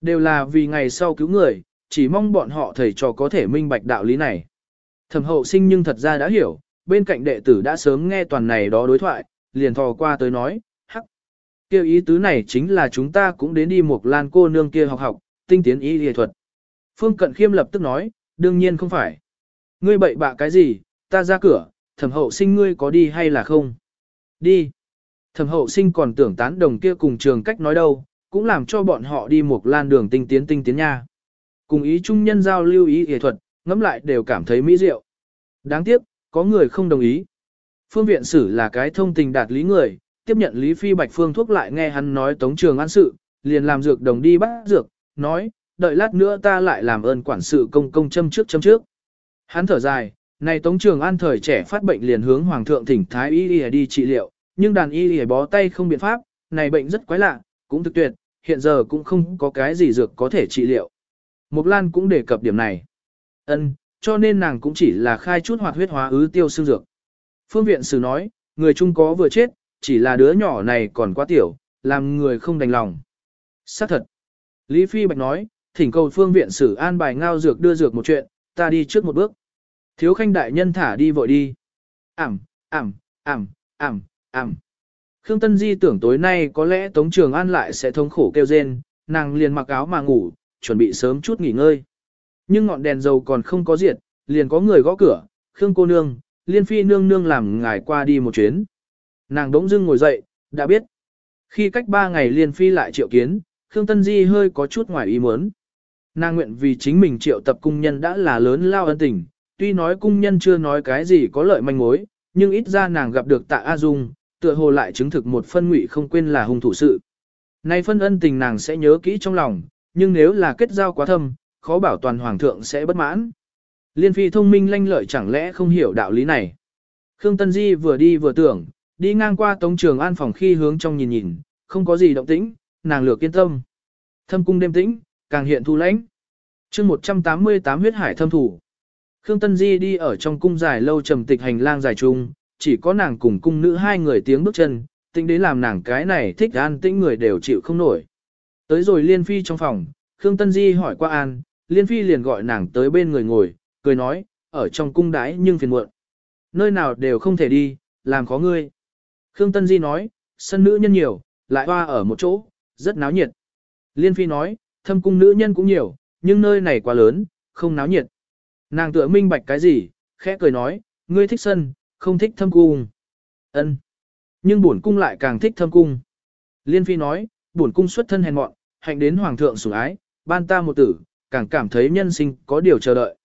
Đều là vì ngày sau cứu người, chỉ mong bọn họ thầy trò có thể minh bạch đạo lý này. Thẩm hậu sinh nhưng thật ra đã hiểu, bên cạnh đệ tử đã sớm nghe toàn này đó đối thoại, liền thò qua tới nói. Kêu ý tứ này chính là chúng ta cũng đến đi một lan cô nương kia học học, tinh tiến y y thuật. Phương Cận Khiêm lập tức nói, đương nhiên không phải. Ngươi bậy bạ cái gì, ta ra cửa, thẩm hậu sinh ngươi có đi hay là không? Đi. Thẩm hậu sinh còn tưởng tán đồng kia cùng trường cách nói đâu, cũng làm cho bọn họ đi một lan đường tinh tiến tinh tiến nha. Cùng ý trung nhân giao lưu ý y thuật, ngẫm lại đều cảm thấy mỹ diệu. Đáng tiếc, có người không đồng ý. Phương viện sử là cái thông tình đạt lý người, tiếp nhận Lý Phi Bạch Phương thuốc lại nghe hắn nói tống trường an sự, liền làm dược đồng đi bắt dược, nói, đợi lát nữa ta lại làm ơn quản sự công công châm trước châm trước. Hắn thở dài, này tống trường an thời trẻ phát bệnh liền hướng hoàng thượng thỉnh thái y y đi trị liệu, nhưng đàn y y bó tay không biện pháp, này bệnh rất quái lạ, cũng thực tuyệt, hiện giờ cũng không có cái gì dược có thể trị liệu. Mục Lan cũng đề cập điểm này. Ân, cho nên nàng cũng chỉ là khai chút hoạt huyết hóa ứ tiêu xương dược. Phương viện sử nói, người trung có vừa chết, chỉ là đứa nhỏ này còn quá tiểu, làm người không đành lòng. Xác thật. Lý Phi Bạch nói, thỉnh cầu phương viện sử an bài ngao dược đưa dược một chuyện, ta đi trước một bước. Thiếu khanh đại nhân thả đi vội đi. Ảm, ảm, ảm, ảm, ảm. Khương Tân Di tưởng tối nay có lẽ Tống Trường An lại sẽ thống khổ kêu rên, nàng liền mặc áo mà ngủ, chuẩn bị sớm chút nghỉ ngơi. Nhưng ngọn đèn dầu còn không có diệt, liền có người gõ cửa, Khương cô nương, liên phi nương nương làm ngài qua đi một chuyến. Nàng đống dưng ngồi dậy, đã biết. Khi cách ba ngày liên phi lại triệu kiến, Khương Tân Di hơi có chút ngoài ý muốn. Nàng nguyện vì chính mình triệu tập cung nhân đã là lớn lao ân tình, tuy nói cung nhân chưa nói cái gì có lợi manh mối, nhưng ít ra nàng gặp được tạ A Dung, tựa hồ lại chứng thực một phân ngụy không quên là hung thủ sự. Nay phân ân tình nàng sẽ nhớ kỹ trong lòng, nhưng nếu là kết giao quá thâm, khó bảo toàn hoàng thượng sẽ bất mãn. Liên phi thông minh lanh lợi chẳng lẽ không hiểu đạo lý này. Khương Tân Di vừa đi vừa tưởng, đi ngang qua tống trường an phòng khi hướng trong nhìn nhìn, không có gì động tĩnh, nàng lược kiên tâm. Thâm cung đêm tĩnh, càng hiện thu lãnh. chương 188 huyết hải thâm thủ. Khương Tân Di đi ở trong cung dài lâu trầm tịch hành lang dài chung, chỉ có nàng cùng cung nữ hai người tiếng bước chân, tính đến làm nàng cái này thích an tĩnh người đều chịu không nổi. Tới rồi Liên Phi trong phòng, Khương Tân Di hỏi qua An, Liên Phi liền gọi nàng tới bên người ngồi, cười nói, ở trong cung đái nhưng phiền muộn. Nơi nào đều không thể đi, làm khó ngươi. Khương Tân Di nói, sân nữ nhân nhiều, lại hoa ở một chỗ, rất náo nhiệt. Liên Phi nói, thâm cung nữ nhân cũng nhiều, nhưng nơi này quá lớn, không náo nhiệt. Nàng tựa minh bạch cái gì, khẽ cười nói, ngươi thích sân, không thích thâm cung. Ân, Nhưng bổn cung lại càng thích thâm cung. Liên Phi nói, bổn cung xuất thân hèn mọn, hạnh đến hoàng thượng sủng ái, ban ta một tử, càng cảm thấy nhân sinh có điều chờ đợi.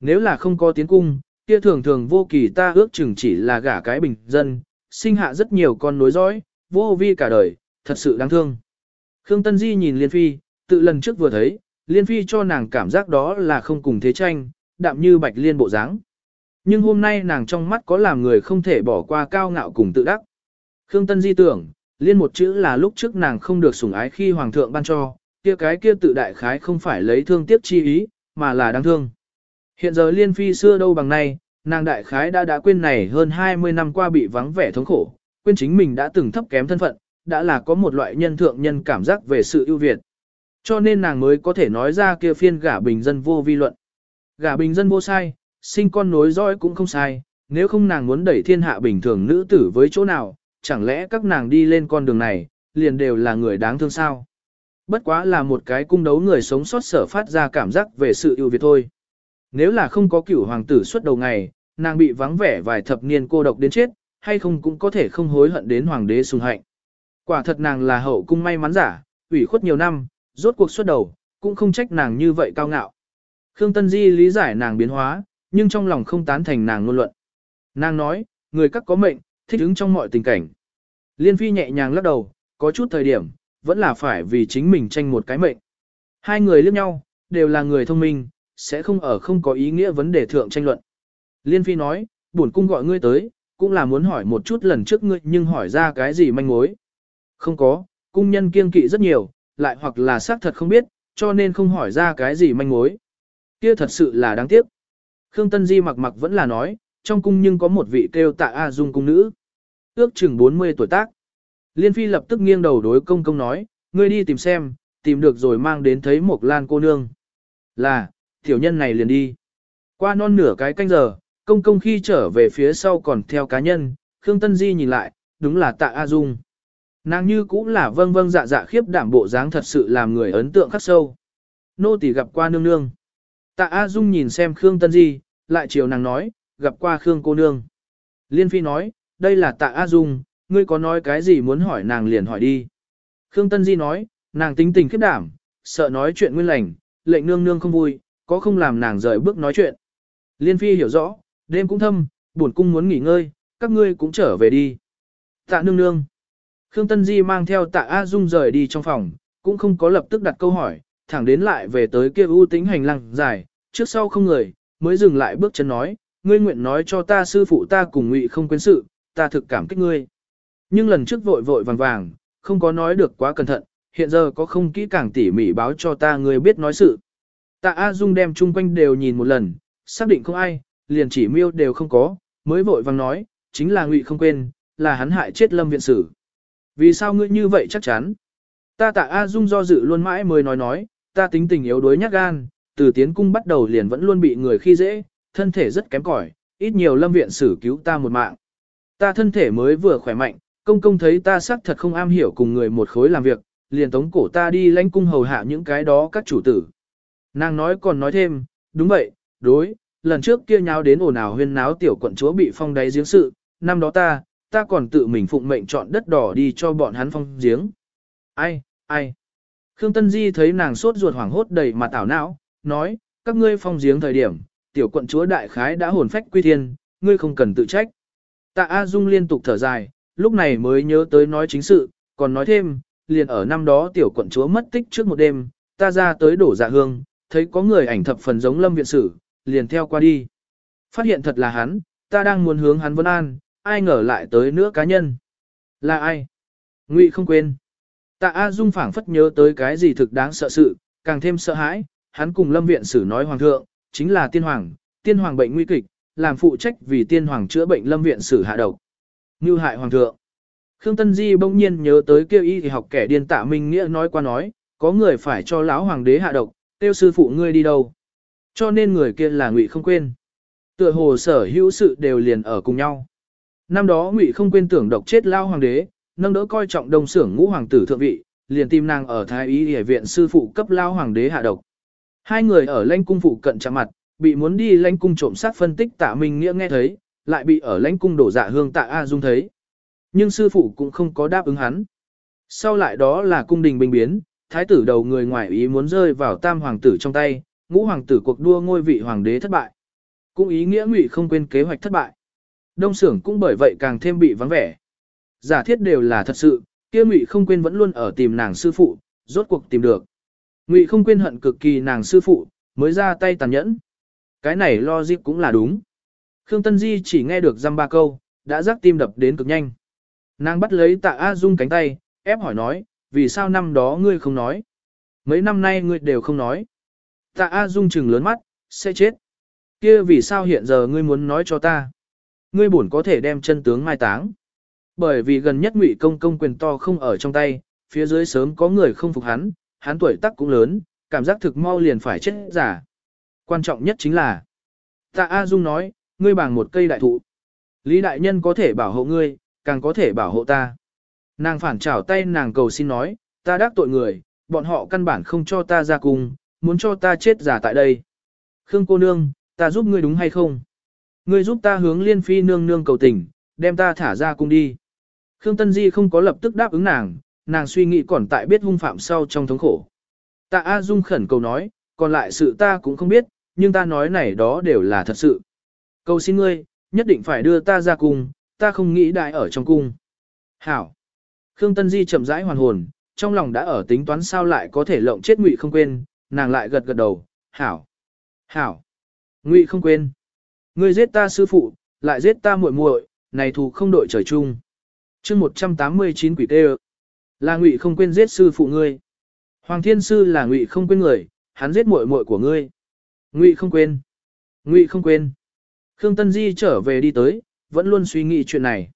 Nếu là không có tiến cung, kia thường thường vô kỳ ta ước chừng chỉ là gả cái bình dân, sinh hạ rất nhiều con nối dõi, vô vi cả đời, thật sự đáng thương. Khương Tân Di nhìn Liên Phi, tự lần trước vừa thấy, Liên Phi cho nàng cảm giác đó là không cùng thế tranh, đạm như bạch liên bộ dáng. Nhưng hôm nay nàng trong mắt có làm người không thể bỏ qua cao ngạo cùng tự đắc. Khương Tân Di tưởng, liên một chữ là lúc trước nàng không được sủng ái khi hoàng thượng ban cho, kia cái kia tự đại khái không phải lấy thương tiếc chi ý, mà là đáng thương. Hiện giờ liên phi xưa đâu bằng nay, nàng đại khái đã đã quên này hơn 20 năm qua bị vắng vẻ thống khổ, quên chính mình đã từng thấp kém thân phận, đã là có một loại nhân thượng nhân cảm giác về sự ưu việt. Cho nên nàng mới có thể nói ra kia phiên gả bình dân vô vi luận. Gả bình dân vô sai, sinh con nối dõi cũng không sai, nếu không nàng muốn đẩy thiên hạ bình thường nữ tử với chỗ nào, chẳng lẽ các nàng đi lên con đường này, liền đều là người đáng thương sao? Bất quá là một cái cung đấu người sống sót sở phát ra cảm giác về sự ưu việt thôi. Nếu là không có cửu hoàng tử xuất đầu ngày, nàng bị vắng vẻ vài thập niên cô độc đến chết, hay không cũng có thể không hối hận đến hoàng đế sùng hạnh. Quả thật nàng là hậu cung may mắn giả, ủy khuất nhiều năm, rốt cuộc xuất đầu, cũng không trách nàng như vậy cao ngạo. Khương Tân Di lý giải nàng biến hóa, nhưng trong lòng không tán thành nàng ngôn luận. Nàng nói, người các có mệnh, thích ứng trong mọi tình cảnh. Liên Phi nhẹ nhàng lắc đầu, có chút thời điểm, vẫn là phải vì chính mình tranh một cái mệnh. Hai người liếc nhau, đều là người thông minh, sẽ không ở không có ý nghĩa vấn đề thượng tranh luận. Liên Phi nói, bổn cung gọi ngươi tới, cũng là muốn hỏi một chút lần trước ngươi nhưng hỏi ra cái gì manh mối. Không có, cung nhân kiên kỵ rất nhiều, lại hoặc là xác thật không biết, cho nên không hỏi ra cái gì manh mối. Kia thật sự là đáng tiếc. Khương Tân Di mặc mặc vẫn là nói, trong cung nhưng có một vị kêu tạ A Dung cung nữ. Ước chừng 40 tuổi tác. Liên Phi lập tức nghiêng đầu đối công công nói, ngươi đi tìm xem, tìm được rồi mang đến thấy một lan cô nương. Là, tiểu nhân này liền đi. Qua non nửa cái canh giờ, công công khi trở về phía sau còn theo cá nhân, Khương Tân Di nhìn lại, đúng là tạ A Dung. Nàng như cũng là vâng vâng dạ dạ khiếp đảm bộ dáng thật sự làm người ấn tượng khắc sâu. Nô tỳ gặp qua nương nương. Tạ A Dung nhìn xem Khương Tân Di, lại chiều nàng nói, gặp qua Khương cô nương. Liên Phi nói, đây là tạ A Dung, ngươi có nói cái gì muốn hỏi nàng liền hỏi đi. Khương Tân Di nói, nàng tính tình khiếp đảm, sợ nói chuyện nguyên lành, lệnh nương nương không vui, có không làm nàng rời bước nói chuyện. Liên Phi hiểu rõ, đêm cũng thâm, buồn cung muốn nghỉ ngơi, các ngươi cũng trở về đi. Tạ nương nương. Khương Tân Di mang theo tạ A Dung rời đi trong phòng, cũng không có lập tức đặt câu hỏi, thẳng đến lại về tới kia ưu tính hành lang dài, trước sau không người, mới dừng lại bước chân nói, ngươi nguyện nói cho ta sư phụ ta cùng ngụy không quên sự, ta thực cảm kích ngươi. Nhưng lần trước vội vội vàng vàng, không có nói được quá cẩn thận, hiện giờ có không kỹ càng tỉ mỉ báo cho ta ngươi biết nói sự. Tạ A Dung đem chung quanh đều nhìn một lần, xác định không ai, liền chỉ miêu đều không có, mới vội vàng nói, chính là ngụy không quên, là hắn hại chết lâm viện sử. Vì sao ngươi như vậy chắc chắn? Ta tạ A Dung do dự luôn mãi mới nói nói, ta tính tình yếu đuối nhát gan, từ tiến cung bắt đầu liền vẫn luôn bị người khi dễ, thân thể rất kém cỏi, ít nhiều lâm viện sử cứu ta một mạng. Ta thân thể mới vừa khỏe mạnh, công công thấy ta xác thật không am hiểu cùng người một khối làm việc, liền tống cổ ta đi lãnh cung hầu hạ những cái đó các chủ tử. Nàng nói còn nói thêm, đúng vậy, đối, lần trước kia nháo đến ồn ào huyên náo tiểu quận chúa bị phong đáy giếng sự, năm đó ta, ta còn tự mình phụng mệnh chọn đất đỏ đi cho bọn hắn phong giếng. Ai, ai. Khương Tân Di thấy nàng sốt ruột hoảng hốt đầy mặt ảo não, nói, các ngươi phong giếng thời điểm, tiểu quận chúa đại khái đã hồn phách quy thiên, ngươi không cần tự trách. Tạ A Dung liên tục thở dài, lúc này mới nhớ tới nói chính sự, còn nói thêm, liền ở năm đó tiểu quận chúa mất tích trước một đêm, ta ra tới đổ dạ hương, thấy có người ảnh thập phần giống lâm viện sử, liền theo qua đi. Phát hiện thật là hắn, ta đang muốn hướng hắn vân an, ai ngờ lại tới nữa cá nhân. Là ai? Ngụy không quên. Tạ A Dung phảng phất nhớ tới cái gì thực đáng sợ sự, càng thêm sợ hãi, hắn cùng lâm viện sử nói hoàng thượng, chính là tiên hoàng, tiên hoàng bệnh nguy kịch, làm phụ trách vì tiên hoàng chữa bệnh lâm viện sử hạ độc. Như hại hoàng thượng. Khương Tân Di bỗng nhiên nhớ tới kêu y thì học kẻ điên tạ minh nghĩa nói qua nói, có người phải cho lão hoàng đế hạ độc, tiêu sư phụ ngươi đi đâu. Cho nên người kia là ngụy không quên. Tựa hồ sở hữu sự đều liền ở cùng nhau. Năm đó ngụy không quên tưởng độc chết lao hoàng đế, nâng đỡ coi trọng đông xưởng ngũ hoàng tử thượng vị, liền tìm nàng ở thái y y viện sư phụ cấp lao hoàng đế hạ độc. Hai người ở lãnh cung phụ cận chạm mặt, bị muốn đi lãnh cung trộm sát phân tích tạ minh nghĩa nghe thấy, lại bị ở lãnh cung đổ dạ hương tạ A Dung thấy. Nhưng sư phụ cũng không có đáp ứng hắn. Sau lại đó là cung đình bình biến, thái tử đầu người ngoài ý muốn rơi vào tam hoàng tử trong tay, ngũ hoàng tử cuộc đua ngôi vị hoàng đế thất bại. Cũng ý nghĩa ngụy không quên kế hoạch thất bại. Đông xưởng cũng bởi vậy càng thêm bị vắng vẻ. Giả thiết đều là thật sự, kia ngụy không quên vẫn luôn ở tìm nàng sư phụ, rốt cuộc tìm được. Ngụy không quên hận cực kỳ nàng sư phụ, mới ra tay tàn nhẫn. Cái này lo dịp cũng là đúng. Khương Tân Di chỉ nghe được dăm ba câu, đã rắc tim đập đến cực nhanh. Nàng bắt lấy tạ A Dung cánh tay, ép hỏi nói, vì sao năm đó ngươi không nói? Mấy năm nay ngươi đều không nói. Tạ A Dung chừng lớn mắt, sẽ chết. Kia vì sao hiện giờ ngươi muốn nói cho ta? Ngươi buồn có thể đem chân tướng mai táng. Bởi vì gần nhất ngụy công công quyền to không ở trong tay, phía dưới sớm có người không phục hắn, hắn tuổi tác cũng lớn, cảm giác thực mau liền phải chết giả. Quan trọng nhất chính là, tạ A Dung nói, ngươi bằng một cây đại thụ. Lý đại nhân có thể bảo hộ ngươi, càng có thể bảo hộ ta. Nàng phản trảo tay nàng cầu xin nói, ta đắc tội người, bọn họ căn bản không cho ta ra cùng, muốn cho ta chết giả tại đây. Khương cô nương, ta giúp ngươi đúng hay không? Ngươi giúp ta hướng liên phi nương nương cầu tình, đem ta thả ra cung đi. Khương Tân Di không có lập tức đáp ứng nàng, nàng suy nghĩ còn tại biết hung phạm sau trong thống khổ. Tạ A Dung khẩn cầu nói, còn lại sự ta cũng không biết, nhưng ta nói này đó đều là thật sự. Cầu xin ngươi, nhất định phải đưa ta ra cung, ta không nghĩ đại ở trong cung. Hảo. Khương Tân Di chậm rãi hoàn hồn, trong lòng đã ở tính toán sao lại có thể lộng chết ngụy không quên, nàng lại gật gật đầu, hảo. Hảo. Ngụy không quên. Ngươi giết ta sư phụ, lại giết ta muội muội, này thù không đội trời chung. chương 189 quỷ tê Là ngụy không quên giết sư phụ ngươi. Hoàng thiên sư là ngụy không quên người, hắn giết muội muội của ngươi. Ngụy không quên. Ngụy không quên. Khương Tân Di trở về đi tới, vẫn luôn suy nghĩ chuyện này.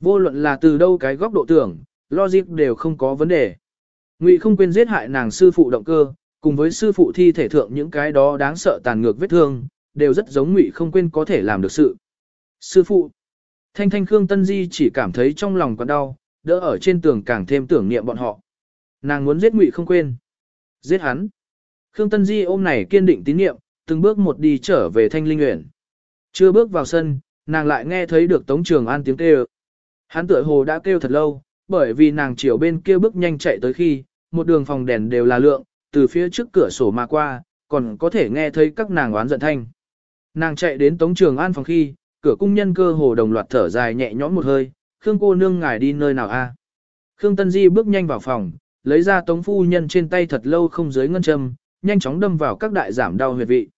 Vô luận là từ đâu cái góc độ tưởng, logic đều không có vấn đề. Ngụy không quên giết hại nàng sư phụ động cơ, cùng với sư phụ thi thể thượng những cái đó đáng sợ tàn ngược vết thương, đều rất giống Ngụy không quên có thể làm được sự. Sư phụ. Thanh Thanh Khương Tân Di chỉ cảm thấy trong lòng còn đau, đỡ ở trên tường càng thêm tưởng niệm bọn họ. Nàng muốn giết Ngụy không quên. Giết hắn. Khương Tân Di ôm này kiên định tín niệm, từng bước một đi trở về Thanh Linh Uyển. Chưa bước vào sân, nàng lại nghe thấy được Tống Trường An tiếng kêu. Hắn tựa hồ đã kêu thật lâu, bởi vì nàng chiều bên kia bước nhanh chạy tới khi, một đường phòng đèn đều là lượng, từ phía trước cửa sổ mà qua, còn có thể nghe thấy các nàng oán giận thanh. Nàng chạy đến Tống Trường An phòng khi, cửa cung nhân cơ hồ đồng loạt thở dài nhẹ nhõm một hơi, Khương cô nương ngài đi nơi nào a? Khương Tân Di bước nhanh vào phòng, lấy ra Tống phu nhân trên tay thật lâu không dưới ngân châm, nhanh chóng đâm vào các đại giảm đau huyệt vị.